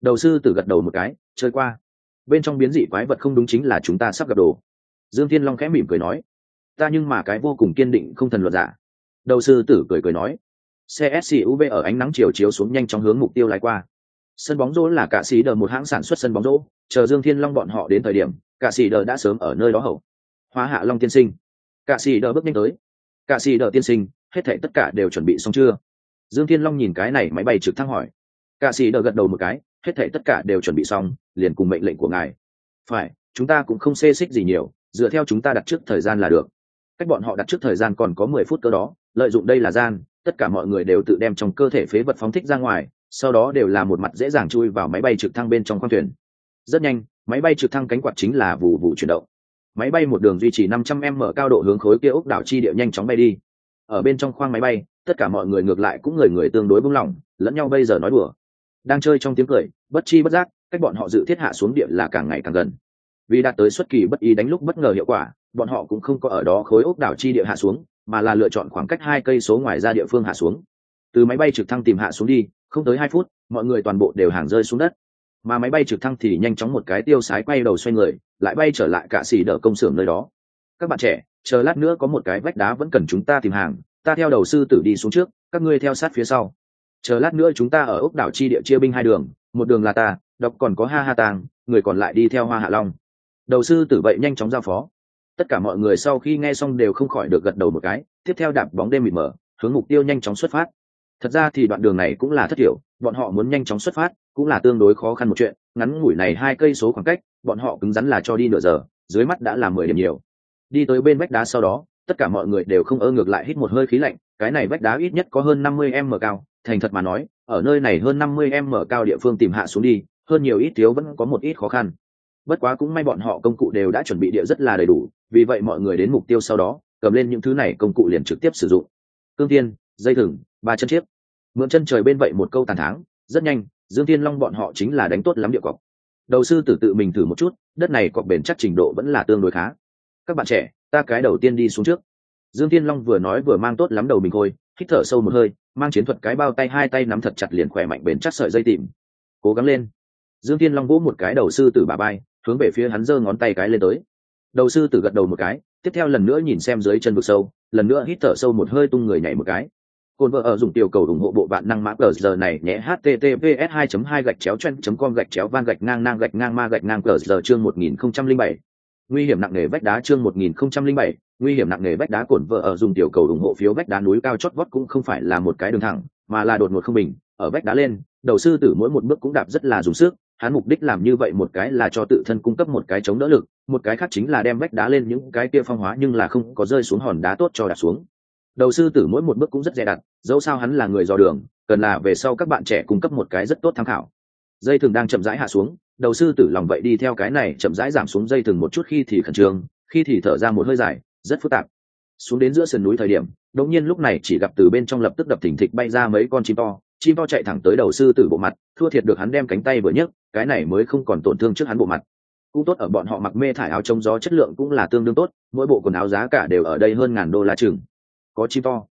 Đầu sư tử gật đầu một cái, chơi qua. Bên trong biến dị quái vật không đúng chính là chúng ta sắp gặp đồ. Dương thiên long khẽ mỉm cười nói, ta nhưng mà cái vô cùng kiên định không thần luật giả. Đầu sư tử cười cười nói xe suv ở ánh nắng chiều chiếu xuống nhanh trong hướng mục tiêu lái qua. Sân bóng rổ là cả sĩ đờ một hãng sản xuất sân bóng rổ chờ dương thiên long bọn họ đến thời điểm cả sĩ đờ đã sớm ở nơi đó hậu. Hóa hạ long tiên sinh. Cả sĩ đờ bước nhanh tới. Cả sĩ đờ tiên sinh, hết thảy tất cả đều chuẩn bị xong chưa? Dương thiên long nhìn cái này máy bay trực thăng hỏi. Cả sĩ đờ gật đầu một cái, hết thảy tất cả đều chuẩn bị xong, liền cùng mệnh lệnh của ngài. Phải, chúng ta cũng không xê xích gì nhiều, dựa theo chúng ta đặt trước thời gian là được. Cách bọn họ đặt trước thời gian còn có mười phút cơ đó, lợi dụng đây là gian tất cả mọi người đều tự đem trong cơ thể phế vật phóng thích ra ngoài, sau đó đều là một mặt dễ dàng chui vào máy bay trực thăng bên trong khoang thuyền. Rất nhanh, máy bay trực thăng cánh quạt chính là vụ vụ chuyển động. Máy bay một đường duy trì 500 m cao độ hướng khối kia ốc đảo chi địa nhanh chóng bay đi. Ở bên trong khoang máy bay, tất cả mọi người ngược lại cũng người người tương đối buông lỏng lẫn nhau bây giờ nói đùa. Đang chơi trong tiếng cười, bất chi bất giác, cách bọn họ dự thiết hạ xuống địa là càng ngày càng gần. Vì đạt tới xuất kỳ bất ý đánh lúc bất ngờ hiệu quả, bọn họ cũng không có ở đó khối ốc đảo chi địa hạ xuống mà là lựa chọn khoảng cách hai cây số ngoài ra địa phương hạ xuống. Từ máy bay trực thăng tìm hạ xuống đi, không tới hai phút, mọi người toàn bộ đều hàng rơi xuống đất. Mà máy bay trực thăng thì nhanh chóng một cái tiêu sái quay đầu xoay người, lại bay trở lại cả xỉ đỡ công xưởng nơi đó. Các bạn trẻ, chờ lát nữa có một cái vách đá vẫn cần chúng ta tìm hàng, ta theo đầu sư tử đi xuống trước, các ngươi theo sát phía sau. Chờ lát nữa chúng ta ở ốc đảo chi địa chia binh hai đường, một đường là ta đọc còn có ha ha tàng, người còn lại đi theo hoa hạ long. Đầu sư tử vậy nhanh chóng giao phó tất cả mọi người sau khi nghe xong đều không khỏi được gật đầu một cái, tiếp theo đạp bóng đêm mịt mờ, hướng mục tiêu nhanh chóng xuất phát. Thật ra thì đoạn đường này cũng là thất hiểu bọn họ muốn nhanh chóng xuất phát cũng là tương đối khó khăn một chuyện, ngắn ngủi này hai cây số khoảng cách, bọn họ cứng rắn là cho đi nửa giờ, dưới mắt đã là mười điểm nhiều. Đi tới bên vách đá sau đó, tất cả mọi người đều không ơ ngược lại hít một hơi khí lạnh, cái này vách đá ít nhất có hơn năm mươi m cao, thành thật mà nói, ở nơi này hơn năm mươi m cao địa phương tìm hạ xuống đi, hơn nhiều ít thiếu vẫn có một ít khó khăn bất quá cũng may bọn họ công cụ đều đã chuẩn bị địa rất là đầy đủ, vì vậy mọi người đến mục tiêu sau đó, cầm lên những thứ này công cụ liền trực tiếp sử dụng. Cương tiên dây thừng, ba chân chiếc. Mượn chân trời bên vậy một câu tàn tháng, rất nhanh, dương tiên long bọn họ chính là đánh tốt lắm địa cọc. Đầu sư tử tự mình thử một chút, đất này cọc bền chắc trình độ vẫn là tương đối khá. Các bạn trẻ, ta cái đầu tiên đi xuống trước. Dương tiên long vừa nói vừa mang tốt lắm đầu mình thôi, hít thở sâu một hơi, mang chiến thuật cái bao tay hai tay nắm thật chặt liền khỏe mạnh bền chắc sợi dây tìm. Cố gắng lên. Dương tiên long vỗ một cái đầu sư tử bà bay hướng về phía hắn giơ ngón tay cái lên tới. Đầu sư tử gật đầu một cái, tiếp theo lần nữa nhìn xem dưới chân vực sâu, lần nữa hít thở sâu một hơi tung người nhảy một cái. Cồn vợ ở dùng tiểu cầu ủng hộ bộ bạn năng mã cờ giờ này nhé, https 2 2 gạch chéo chen com gạch chéo van gạch ngang ngang gạch ngang ma gạch ngang cờ giờ chương 1007 nguy hiểm nặng nề vách đá chương 1007 nguy hiểm nặng nề vách đá cồn vợ ở dùng tiểu cầu ủng hộ phiếu vách đá núi cao chót vót cũng không phải là một cái đường thẳng, mà là đột ngột không bình. Ở vách đá lên, đầu sư tử mỗi một bước cũng đạp rất là dùng sức hắn mục đích làm như vậy một cái là cho tự thân cung cấp một cái chống đỡ lực, một cái khác chính là đem vách đá lên những cái kia phong hóa nhưng là không có rơi xuống hòn đá tốt cho đặt xuống. Đầu sư tử mỗi một bước cũng rất dè đặt dẫu sao hắn là người dò đường, cần là về sau các bạn trẻ cung cấp một cái rất tốt tham khảo. Dây thường đang chậm rãi hạ xuống, đầu sư tử lòng vậy đi theo cái này chậm rãi giảm xuống dây thường một chút khi thì khẩn trương, khi thì thở ra một hơi dài, rất phức tạp. Xuống đến giữa sườn núi thời điểm, đột nhiên lúc này chỉ gặp từ bên trong lập tức đập thỉnh thịch bay ra mấy con chim to chim to chạy thẳng tới đầu sư tử bộ mặt thua thiệt được hắn đem cánh tay vừa nhấc, cái này mới không còn tổn thương trước hắn bộ mặt. Cũng tốt ở bọn họ mặc mê thải áo chống gió chất lượng cũng là tương đương tốt, mỗi bộ quần áo giá cả đều ở đây hơn ngàn đô la chừng. Có chi to.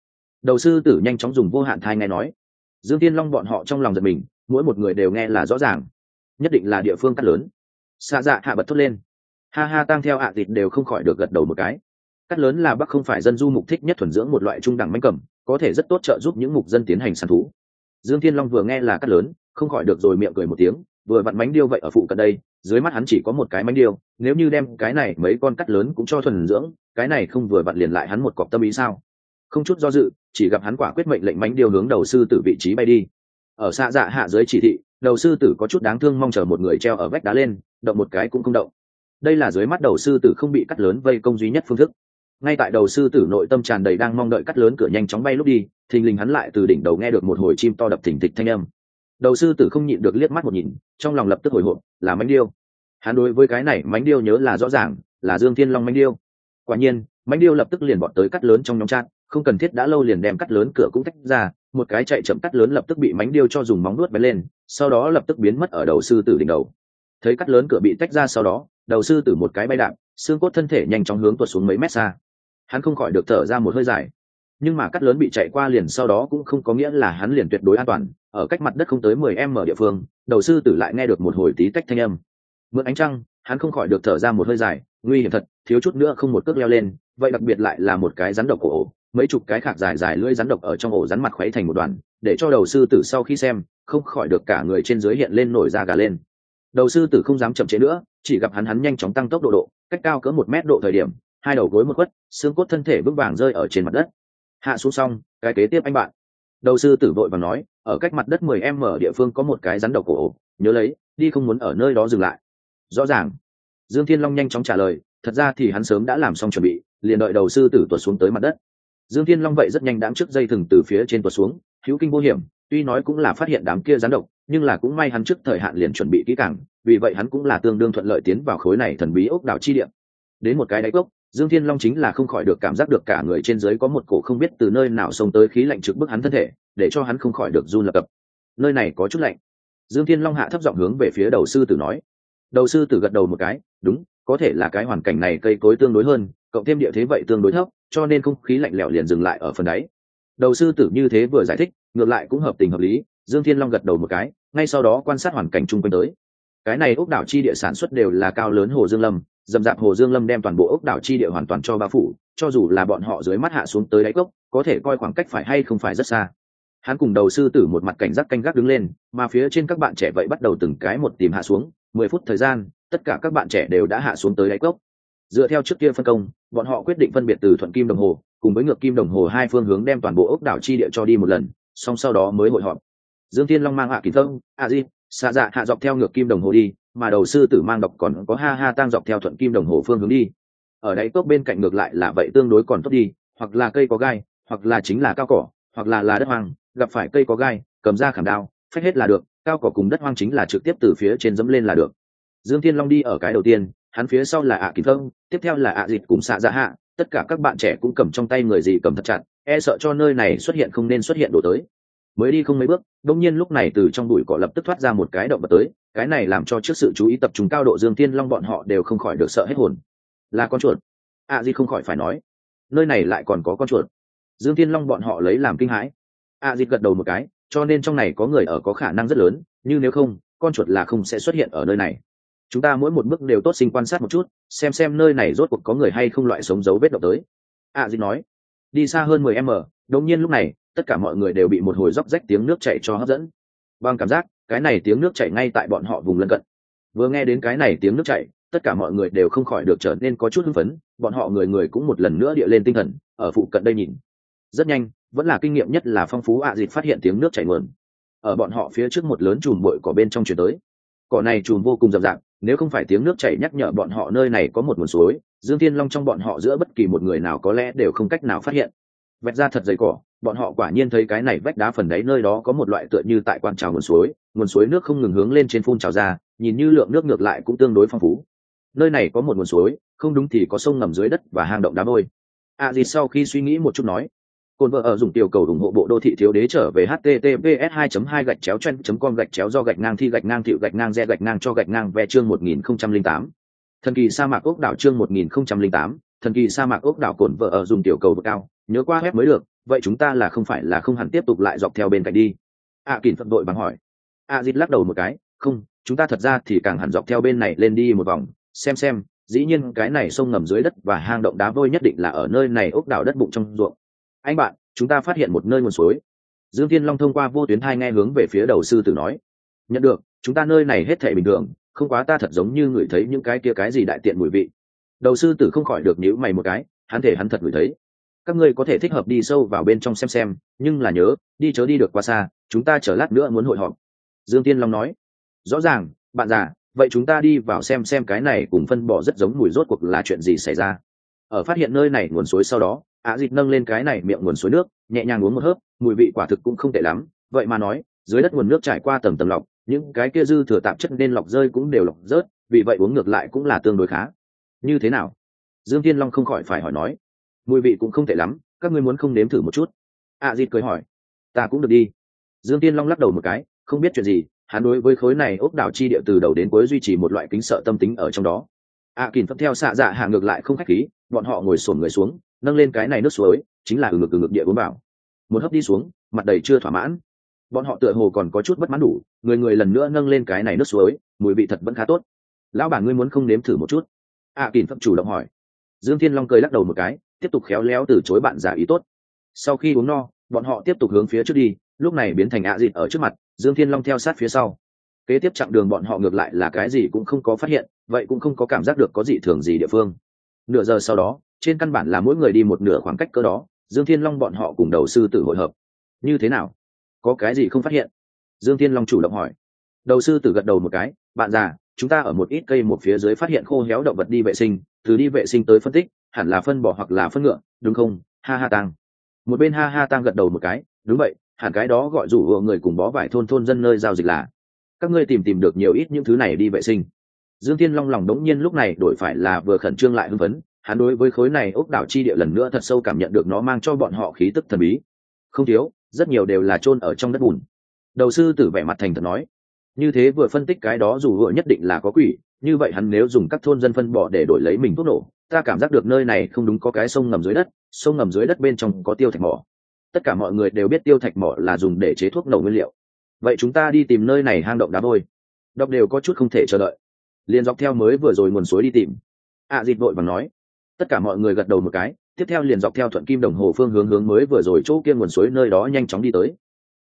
Đầu sư tử nhanh chóng dùng vô hạn thai nghe nói. Dương tiên long bọn họ trong lòng giật mình, mỗi một người đều nghe là rõ ràng. Nhất định là địa phương cắt lớn. Xa dạ hạ bật thốt lên. Ha ha tăng theo hạ à đều không khỏi được gật đầu một cái. Cắt lớn là bắc không phải dân du mục thích nhất thuần dưỡng một loại trung đẳng manh cầm, có thể rất tốt trợ giúp những mục dân tiến hành săn thú. Dương thiên long vừa nghe là cắt lớn không khỏi được rồi miệng cười một tiếng, vừa vặn mánh điêu vậy ở phụ cận đây, dưới mắt hắn chỉ có một cái mánh điêu, nếu như đem cái này mấy con cắt lớn cũng cho thuần dưỡng, cái này không vừa vặn liền lại hắn một cọc tâm ý sao? Không chút do dự, chỉ gặp hắn quả quyết mệnh lệnh mánh điêu hướng đầu sư tử vị trí bay đi. Ở xa dạ hạ dưới chỉ thị, đầu sư tử có chút đáng thương mong chờ một người treo ở vách đá lên, động một cái cũng không động. Đây là dưới mắt đầu sư tử không bị cắt lớn vây công duy nhất phương thức. Ngay tại đầu sư tử nội tâm tràn đầy đang mong đợi cắt lớn cửa nhanh chóng bay lúc đi, thình lình hắn lại từ đỉnh đầu nghe được một hồi chim to đập thình thịch thanh âm đầu sư tử không nhịn được liếc mắt một nhìn, trong lòng lập tức hồi hộp, là mánh điêu. Hắn đối với cái này mánh điêu nhớ là rõ ràng, là dương thiên long mánh điêu. Quả nhiên, mánh điêu lập tức liền bọn tới cắt lớn trong nhóm trát không cần thiết đã lâu liền đem cắt lớn cửa cũng tách ra, một cái chạy chậm cắt lớn lập tức bị mánh điêu cho dùng móng nuốt bén lên, sau đó lập tức biến mất ở đầu sư tử đỉnh đầu. Thấy cắt lớn cửa bị tách ra sau đó, đầu sư tử một cái bay đạp, xương cốt thân thể nhanh chóng hướng tuột xuống mấy mét xa. Hắn không khỏi được thở ra một hơi dài. Nhưng mà cắt lớn bị chạy qua liền sau đó cũng không có nghĩa là hắn liền tuyệt đối an toàn ở cách mặt đất không tới mười m địa phương, đầu sư tử lại nghe được một hồi tí tách thanh âm. Mượn ánh trăng, hắn không khỏi được thở ra một hơi dài, nguy hiểm thật, thiếu chút nữa không một cước leo lên, vậy đặc biệt lại là một cái rắn độc cổ ổ, mấy chục cái khạc dài dài lưỡi rắn độc ở trong ổ rắn mặt khuấy thành một đoàn, để cho đầu sư tử sau khi xem, không khỏi được cả người trên dưới hiện lên nổi da gà lên. Đầu sư tử không dám chậm chế nữa, chỉ gặp hắn hắn nhanh chóng tăng tốc độ độ, cách cao cỡ một mét độ thời điểm, hai đầu gối một quất, xương cốt thân thể vững vàng rơi ở trên mặt đất. Hạ xuống xong, cái kế tiếp anh bạn đầu sư tử vội và nói, ở cách mặt đất mười em ở địa phương có một cái rắn đầu cổ nhớ lấy, đi không muốn ở nơi đó dừng lại. Rõ ràng. Dương thiên long nhanh chóng trả lời, thật ra thì hắn sớm đã làm xong chuẩn bị, liền đợi đầu sư tử tuột xuống tới mặt đất. Dương thiên long vậy rất nhanh đám trước dây thừng từ phía trên tuột xuống, hữu kinh vô hiểm, tuy nói cũng là phát hiện đám kia rắn độc, nhưng là cũng may hắn trước thời hạn liền chuẩn bị kỹ càng, vì vậy hắn cũng là tương đương thuận lợi tiến vào khối này thần bí ốc đảo chi địa. đến một cái đáy cốc dương thiên long chính là không khỏi được cảm giác được cả người trên dưới có một cổ không biết từ nơi nào xông tới khí lạnh trực bức hắn thân thể, để cho hắn không khỏi được run lập cập. Nơi này có chút lạnh. Dương thiên long hạ thấp giọng hướng về phía đầu sư tử nói. Đầu sư tử gật đầu một cái, đúng, có thể là cái hoàn cảnh này cây cối tương đối hơn, cộng thêm địa thế vậy tương đối thấp, cho nên không khí lạnh lẽo liền dừng lại ở phần đáy. Đầu sư tử như thế vừa giải thích, ngược lại cũng hợp tình hợp lý, dương thiên long gật đầu một cái, ngay sau đó quan sát hoàn cảnh chung quanh tới cái này ốc đảo chi địa sản xuất đều là cao lớn hồ dương lâm, dầm dạp hồ dương lâm đem toàn bộ ốc đảo chi địa hoàn toàn cho bao phủ, cho dù là bọn họ dưới mắt hạ xuống tới đáy cốc, có thể coi khoảng cách phải hay không phải rất xa. Hắn cùng đầu sư tử một mặt cảnh giác canh gác đứng lên, mà phía trên các bạn trẻ vậy bắt đầu từng cái một tìm hạ xuống, mười phút thời gian, tất cả các bạn trẻ đều đã hạ xuống tới đáy cốc. Dựa theo trước kia phân công, bọn họ quyết định phân biệt từ thuận kim đồng hồ, cùng với ngược kim đồng hồ hai phương hướng đem toàn bộ ốc đảo chi địa cho đi một lần song sau đó mới hội họp. Dương tiên long mang hạ kỳ thông a di xạ dạ hạ dọc theo ngược kim đồng hồ đi, mà đầu sư tử mang đọc còn có ha ha tăng dọc theo thuận kim đồng hồ phương hướng đi. Ở đáy cốc bên cạnh ngược lại là vậy tương đối còn tốt đi, hoặc là cây có gai, hoặc là chính là cao cỏ, hoặc là là đất hoang, gặp phải cây có gai, cầm ra khảm đao, phách hết là được, cao cỏ cùng đất hoang chính là trực tiếp từ phía trên dẫm lên là được. Dương thiên long đi ở cái đầu tiên, hắn phía sau là ạ kín thông, tiếp theo là ạ dịt cùng xạ dạ hạ, tất cả các bạn trẻ cũng cầm trong tay người gì cầm thật chặt e sợ cho nơi này xuất hiện không nên xuất hiện đổ tới mới đi không mấy bước đông nhiên lúc này từ trong bụi cỏ lập tức thoát ra một cái động vật tới cái này làm cho trước sự chú ý tập trung cao độ dương tiên long bọn họ đều không khỏi được sợ hết hồn. Là con chuột. Ạ à, không khỏi phải nói nơi này lại còn có con chuột. Dương tiên long bọn họ lấy làm kinh hãi. Ạ à, gật đầu một cái cho nên trong này có người ở có khả năng rất lớn nhưng nếu không con chuột là không sẽ xuất hiện ở nơi này. Chúng ta mỗi một bước đều tốt sinh quan sát một chút xem xem nơi này rốt cuộc có người hay không loại sống dấu vết động tới. Ạ à, nói đi xa hơn mười m đột nhiên lúc này tất cả mọi người đều bị một hồi róc rách tiếng nước chảy cho hấp dẫn. Bằng cảm giác, cái này tiếng nước chảy ngay tại bọn họ vùng lân cận. Vừa nghe đến cái này tiếng nước chảy, tất cả mọi người đều không khỏi được trở nên có chút hưng phấn, bọn họ người người cũng một lần nữa địa lên tinh thần, ở phụ cận đây nhìn. Rất nhanh, vẫn là kinh nghiệm nhất là phong phú ạ à dịt phát hiện tiếng nước chảy nguồn. Ở bọn họ phía trước một lớn chùm bụi cỏ bên trong chuyển tới. Cỏ này chùm vô cùng rậm rạp, nếu không phải tiếng nước chảy nhắc nhở bọn họ nơi này có một nguồn suối, dương thiên long trong bọn họ giữa bất kỳ một người nào có lẽ đều không cách nào phát hiện vạch ra thật dày cỏ bọn họ quả nhiên thấy cái này vách đá phần đấy nơi đó có một loại tựa như tại quan trào nguồn suối nguồn suối nước không ngừng hướng lên trên phun trào ra nhìn như lượng nước ngược lại cũng tương đối phong phú. Nơi này có một nguồn suối không đúng thì có sông ngầm dưới đất và hang động đá vôi. A à sau khi suy nghĩ một chút nói cồn vợ ở dùng tiểu cầu ủng hộ bộ đô thị thiếu đế trở về https 2 2 gạch chéo chen com gạch chéo do gạch ngang thi gạch ngang thiệu gạch ngang re gạch ngang cho gạch ngang ve chương 1008. thần kỳ sa mạc ốc đảo chương 1008, thần kỳ sa mạc ốc đảo cồn vợ ở dùng tiểu cầu bậc cao nhớ qua web mới được vậy chúng ta là không phải là không hẳn tiếp tục lại dọc theo bên cạnh đi. Ạ à, kỳn phận đội bằng hỏi. Ạ à, lắc đầu một cái không chúng ta thật ra thì càng hẳn dọc theo bên này lên đi một vòng. Xem xem dĩ nhiên cái này sông ngầm dưới đất và hang động đá vôi nhất định là ở nơi này ốc đảo đất bụng trong ruộng. Anh bạn chúng ta phát hiện một nơi nguồn suối. Dương thiên long thông qua vô tuyến hai nghe hướng về phía đầu sư tử nói. Nhận được chúng ta nơi này hết thể bình thường không quá ta thật giống như ngửi thấy những cái kia cái gì đại tiện mùi vị. Đầu sư tử không khỏi được nhíu mày một cái hắn thể hắn thật ngửi thấy các ngươi có thể thích hợp đi sâu vào bên trong xem xem, nhưng là nhớ, đi chớ đi được quá xa, chúng ta chờ lát nữa muốn hội họp. Dương tiên long nói. Rõ ràng, bạn già, vậy chúng ta đi vào xem xem cái này cùng phân bỏ rất giống mùi rốt cuộc là chuyện gì xảy ra. Ở phát hiện nơi này nguồn suối sau đó ạ dịt nâng lên cái này miệng nguồn suối nước, nhẹ nhàng uống một hớp, mùi vị quả thực cũng không tệ lắm. Vậy mà nói, dưới đất nguồn nước trải qua tầng tầng lọc, những cái kia dư thừa tạp chất nên lọc rơi cũng đều lọc rớt, vì vậy uống ngược lại cũng là tương đối khá. Như thế nào? Dương thiên long không khỏi phải hỏi nói mùi vị cũng không tệ lắm các ngươi muốn không nếm thử một chút? Ạ à, dịt cười hỏi. Ta cũng được đi. Dương tiên long lắc đầu một cái không biết chuyện gì hắn đối với khối này ốc đảo chi địa từ đầu đến cuối duy trì một loại kính sợ tâm tính ở trong đó. Ạ à, kìm theo xạ dạ hạ ngược lại không khách khí bọn họ ngồi sổn người xuống nâng lên cái này nước suối chính là ừ ngực ừ ngực địa uống bảo một hấp đi xuống mặt đầy chưa thỏa mãn. Bọn họ tựa hồ còn có chút bất mãn đủ người người lần nữa nâng lên cái này nước suối mùi vị thật vẫn khá tốt. Lão bà ngươi muốn không nếm thử một chút? Ạ à, kìm phật chủ động hỏi. Dương thiên long cười lắc đầu một cái tiếp tục khéo léo từ chối bạn giả ý tốt. Sau khi uống no, bọn họ tiếp tục hướng phía trước đi, lúc này biến thành ạ dịt ở trước mặt, dương thiên long theo sát phía sau. Kế tiếp chặng đường bọn họ ngược lại là cái gì cũng không có phát hiện, vậy cũng không có cảm giác được có gì thường gì địa phương. Nửa giờ sau đó, trên căn bản là mỗi người đi một nửa khoảng cách cỡ đó, dương thiên long bọn họ cùng đầu sư tử hội hợp. Như thế nào? Có cái gì không phát hiện? Dương thiên long chủ động hỏi. Đầu sư tử gật đầu một cái, bạn già, chúng ta ở một ít cây một phía dưới phát hiện khô héo động vật đi vệ sinh, từ đi vệ sinh tới phân tích hẳn là phân bò hoặc là phân ngựa, đúng không? Ha ha tăng một bên ha ha tăng gật đầu một cái, đúng vậy, hẳn cái đó gọi rủ hộ người cùng bó vải thôn thôn dân nơi giao dịch là. Các ngươi tìm tìm được nhiều ít những thứ này đi vệ sinh. Dương tiên long lòng đống nhiên lúc này đổi phải là vừa khẩn trương lại hưng phấn, hắn đối với khối này ốc đảo chi địa lần nữa thật sâu cảm nhận được nó mang cho bọn họ khí tức thần bí. Không thiếu, rất nhiều đều là chôn ở trong đất bùn. Đầu sư tử vẻ mặt thành thật nói, như thế vừa phân tích cái đó dù hộ nhất định là có quỷ, như vậy hắn nếu dùng các thôn dân phân bỏ để đổi lấy mình thuốc nổ ta cảm giác được nơi này không đúng có cái sông ngầm dưới đất sông ngầm dưới đất bên trong có tiêu thạch mỏ. Tất cả mọi người đều biết tiêu thạch mỏ là dùng để chế thuốc nổ nguyên liệu. Vậy chúng ta đi tìm nơi này hang động đá vôi. Đọc đều có chút không thể chờ đợi. Liền dọc theo mới vừa rồi nguồn suối đi tìm. Ạ à, dịp vội và nói. Tất cả mọi người gật đầu một cái tiếp theo liền dọc theo thuận kim đồng hồ phương hướng hướng mới vừa rồi chỗ kia nguồn suối nơi đó nhanh chóng đi tới.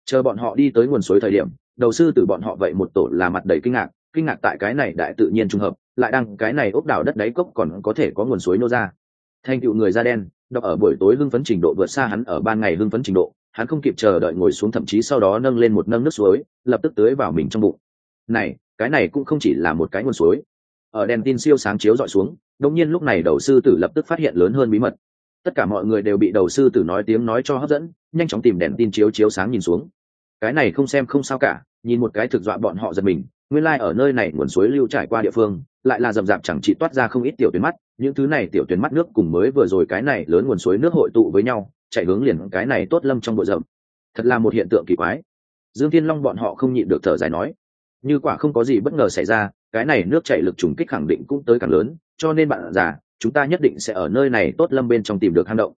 Chờ bọn họ đi tới nguồn suối thời điểm đầu sư từ bọn họ vậy một tổ là mặt đầy kinh ngạc kinh ngạc tại cái này đại tự nhiên trùng hợp, lại đang cái này ốc đảo đất đáy cốc còn có thể có nguồn suối nô ra. Thành tựu người da đen, đọc ở buổi tối hưng phấn trình độ vượt xa hắn ở ban ngày hưng phấn trình độ, hắn không kịp chờ đợi ngồi xuống thậm chí sau đó nâng lên một nâng nước suối, lập tức tưới vào mình trong bụng. Này, cái này cũng không chỉ là một cái nguồn suối. Ở đèn tin siêu sáng chiếu dọi xuống đống nhiên lúc này đầu sư tử lập tức phát hiện lớn hơn bí mật. Tất cả mọi người đều bị đầu sư tử nói tiếng nói cho hấp dẫn, nhanh chóng tìm đèn tin chiếu chiếu sáng nhìn xuống. Cái này không xem không sao cả, nhìn một cái thực dọa bọn họ giật mình nguyên lai ở nơi này nguồn suối lưu trải qua địa phương, lại là rậm rạp chẳng chỉ toát ra không ít tiểu tuyến mắt, những thứ này tiểu tuyến mắt nước cùng mới vừa rồi cái này lớn nguồn suối nước hội tụ với nhau, chạy hướng liền cái này tốt lâm trong bụi rậm. Thật là một hiện tượng kỳ quái. Dương thiên long bọn họ không nhịn được thở dài nói, như quả không có gì bất ngờ xảy ra, cái này nước chạy lực trùng kích khẳng định cũng tới càng lớn, cho nên bạn già, chúng ta nhất định sẽ ở nơi này tốt lâm bên trong tìm được hang động.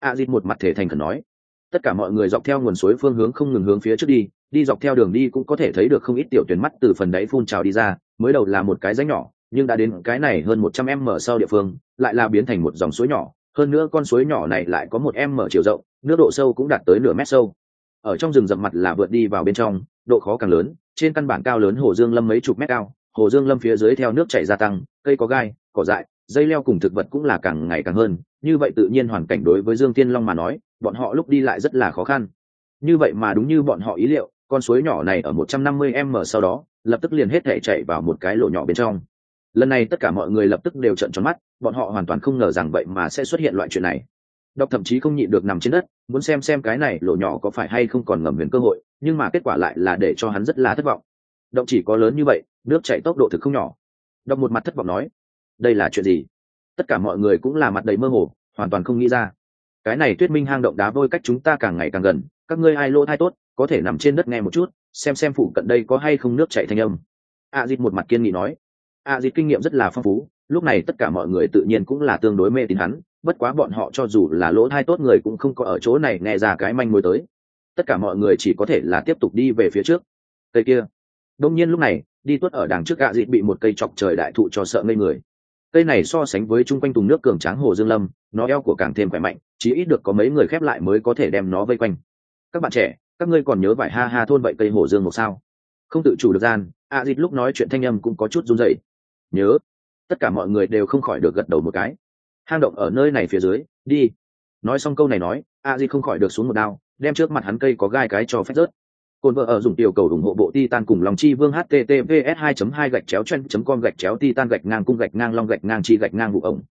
A dịt một mặt thể thành khẩn nói, tất cả mọi người dọc theo nguồn suối phương hướng không ngừng hướng phía trước đi đi dọc theo đường đi cũng có thể thấy được không ít tiểu tuyển mắt từ phần đáy phun trào đi ra, mới đầu là một cái rãnh nhỏ, nhưng đã đến cái này hơn một trăm em mở sau địa phương, lại là biến thành một dòng suối nhỏ. Hơn nữa con suối nhỏ này lại có một em mở chiều rộng, nước độ sâu cũng đạt tới nửa mét sâu. Ở trong rừng rậm mặt là vượt đi vào bên trong, độ khó càng lớn, trên căn bản cao lớn hồ dương lâm mấy chục mét cao, hồ dương lâm phía dưới theo nước chảy gia tăng, cây có gai, cỏ dại, dây leo cùng thực vật cũng là càng ngày càng hơn, như vậy tự nhiên hoàn cảnh đối với dương tiên long mà nói, bọn họ lúc đi lại rất là khó khăn. Như vậy mà đúng như bọn họ ý liệu con suối nhỏ này ở một trăm năm mươi m sau đó, lập tức liền hết thể chạy vào một cái lỗ nhỏ bên trong. Lần này tất cả mọi người lập tức đều trợn tròn mắt, bọn họ hoàn toàn không ngờ rằng vậy mà sẽ xuất hiện loại chuyện này. Độc thậm chí không nhịn được nằm trên đất, muốn xem xem cái này lỗ nhỏ có phải hay không còn ngầm huyền cơ hội, nhưng mà kết quả lại là để cho hắn rất là thất vọng. Động chỉ có lớn như vậy, nước chảy tốc độ thực không nhỏ. Độc một mặt thất vọng nói, đây là chuyện gì? Tất cả mọi người cũng là mặt đầy mơ hồ, hoàn toàn không nghĩ ra. Cái này tuyết minh hang động đá vôi cách chúng ta càng ngày càng gần, các ngươi ai lô thai tốt có thể nằm trên đất nghe một chút, xem xem phụ cận đây có hay không nước chạy thanh âm. A dịt một mặt kiên nghị nói. A dịt kinh nghiệm rất là phong phú, lúc này tất cả mọi người tự nhiên cũng là tương đối mê tín hắn, bất quá bọn họ cho dù là lỗ thai tốt người cũng không có ở chỗ này nghe ra cái manh mối tới. Tất cả mọi người chỉ có thể là tiếp tục đi về phía trước. Cây kia. Đông nhiên lúc này, đi tuất ở đằng trước gạ dịt bị một cây chọc trời đại thụ cho sợ ngây người. Cây này so sánh với chung quanh tùng nước cường tráng hồ dương lâm, nó eo của càng thêm khỏe mạnh, chỉ ít được có mấy người khép lại mới có thể đem nó vây quanh. Các bạn trẻ các ngươi còn nhớ vải ha ha thôn vậy cây hổ dương một sao? Không tự chủ được gian, a à dịt lúc nói chuyện thanh âm cũng có chút run dậy nhớ, tất cả mọi người đều không khỏi được gật đầu một cái. Hang động ở nơi này phía dưới, đi. Nói xong câu này nói, a di không khỏi được xuống một đao, đem trước mặt hắn cây có gai cái cho phép rớt. Cồn vợ ở dùng tiểu cầu ủng hộ bộ titan cùng lòng chi vương https 2 2 gạch chéo chen com gạch chéo titan gạch ngang cung gạch ngang long gạch ngang chi gạch ngang vụ ổng.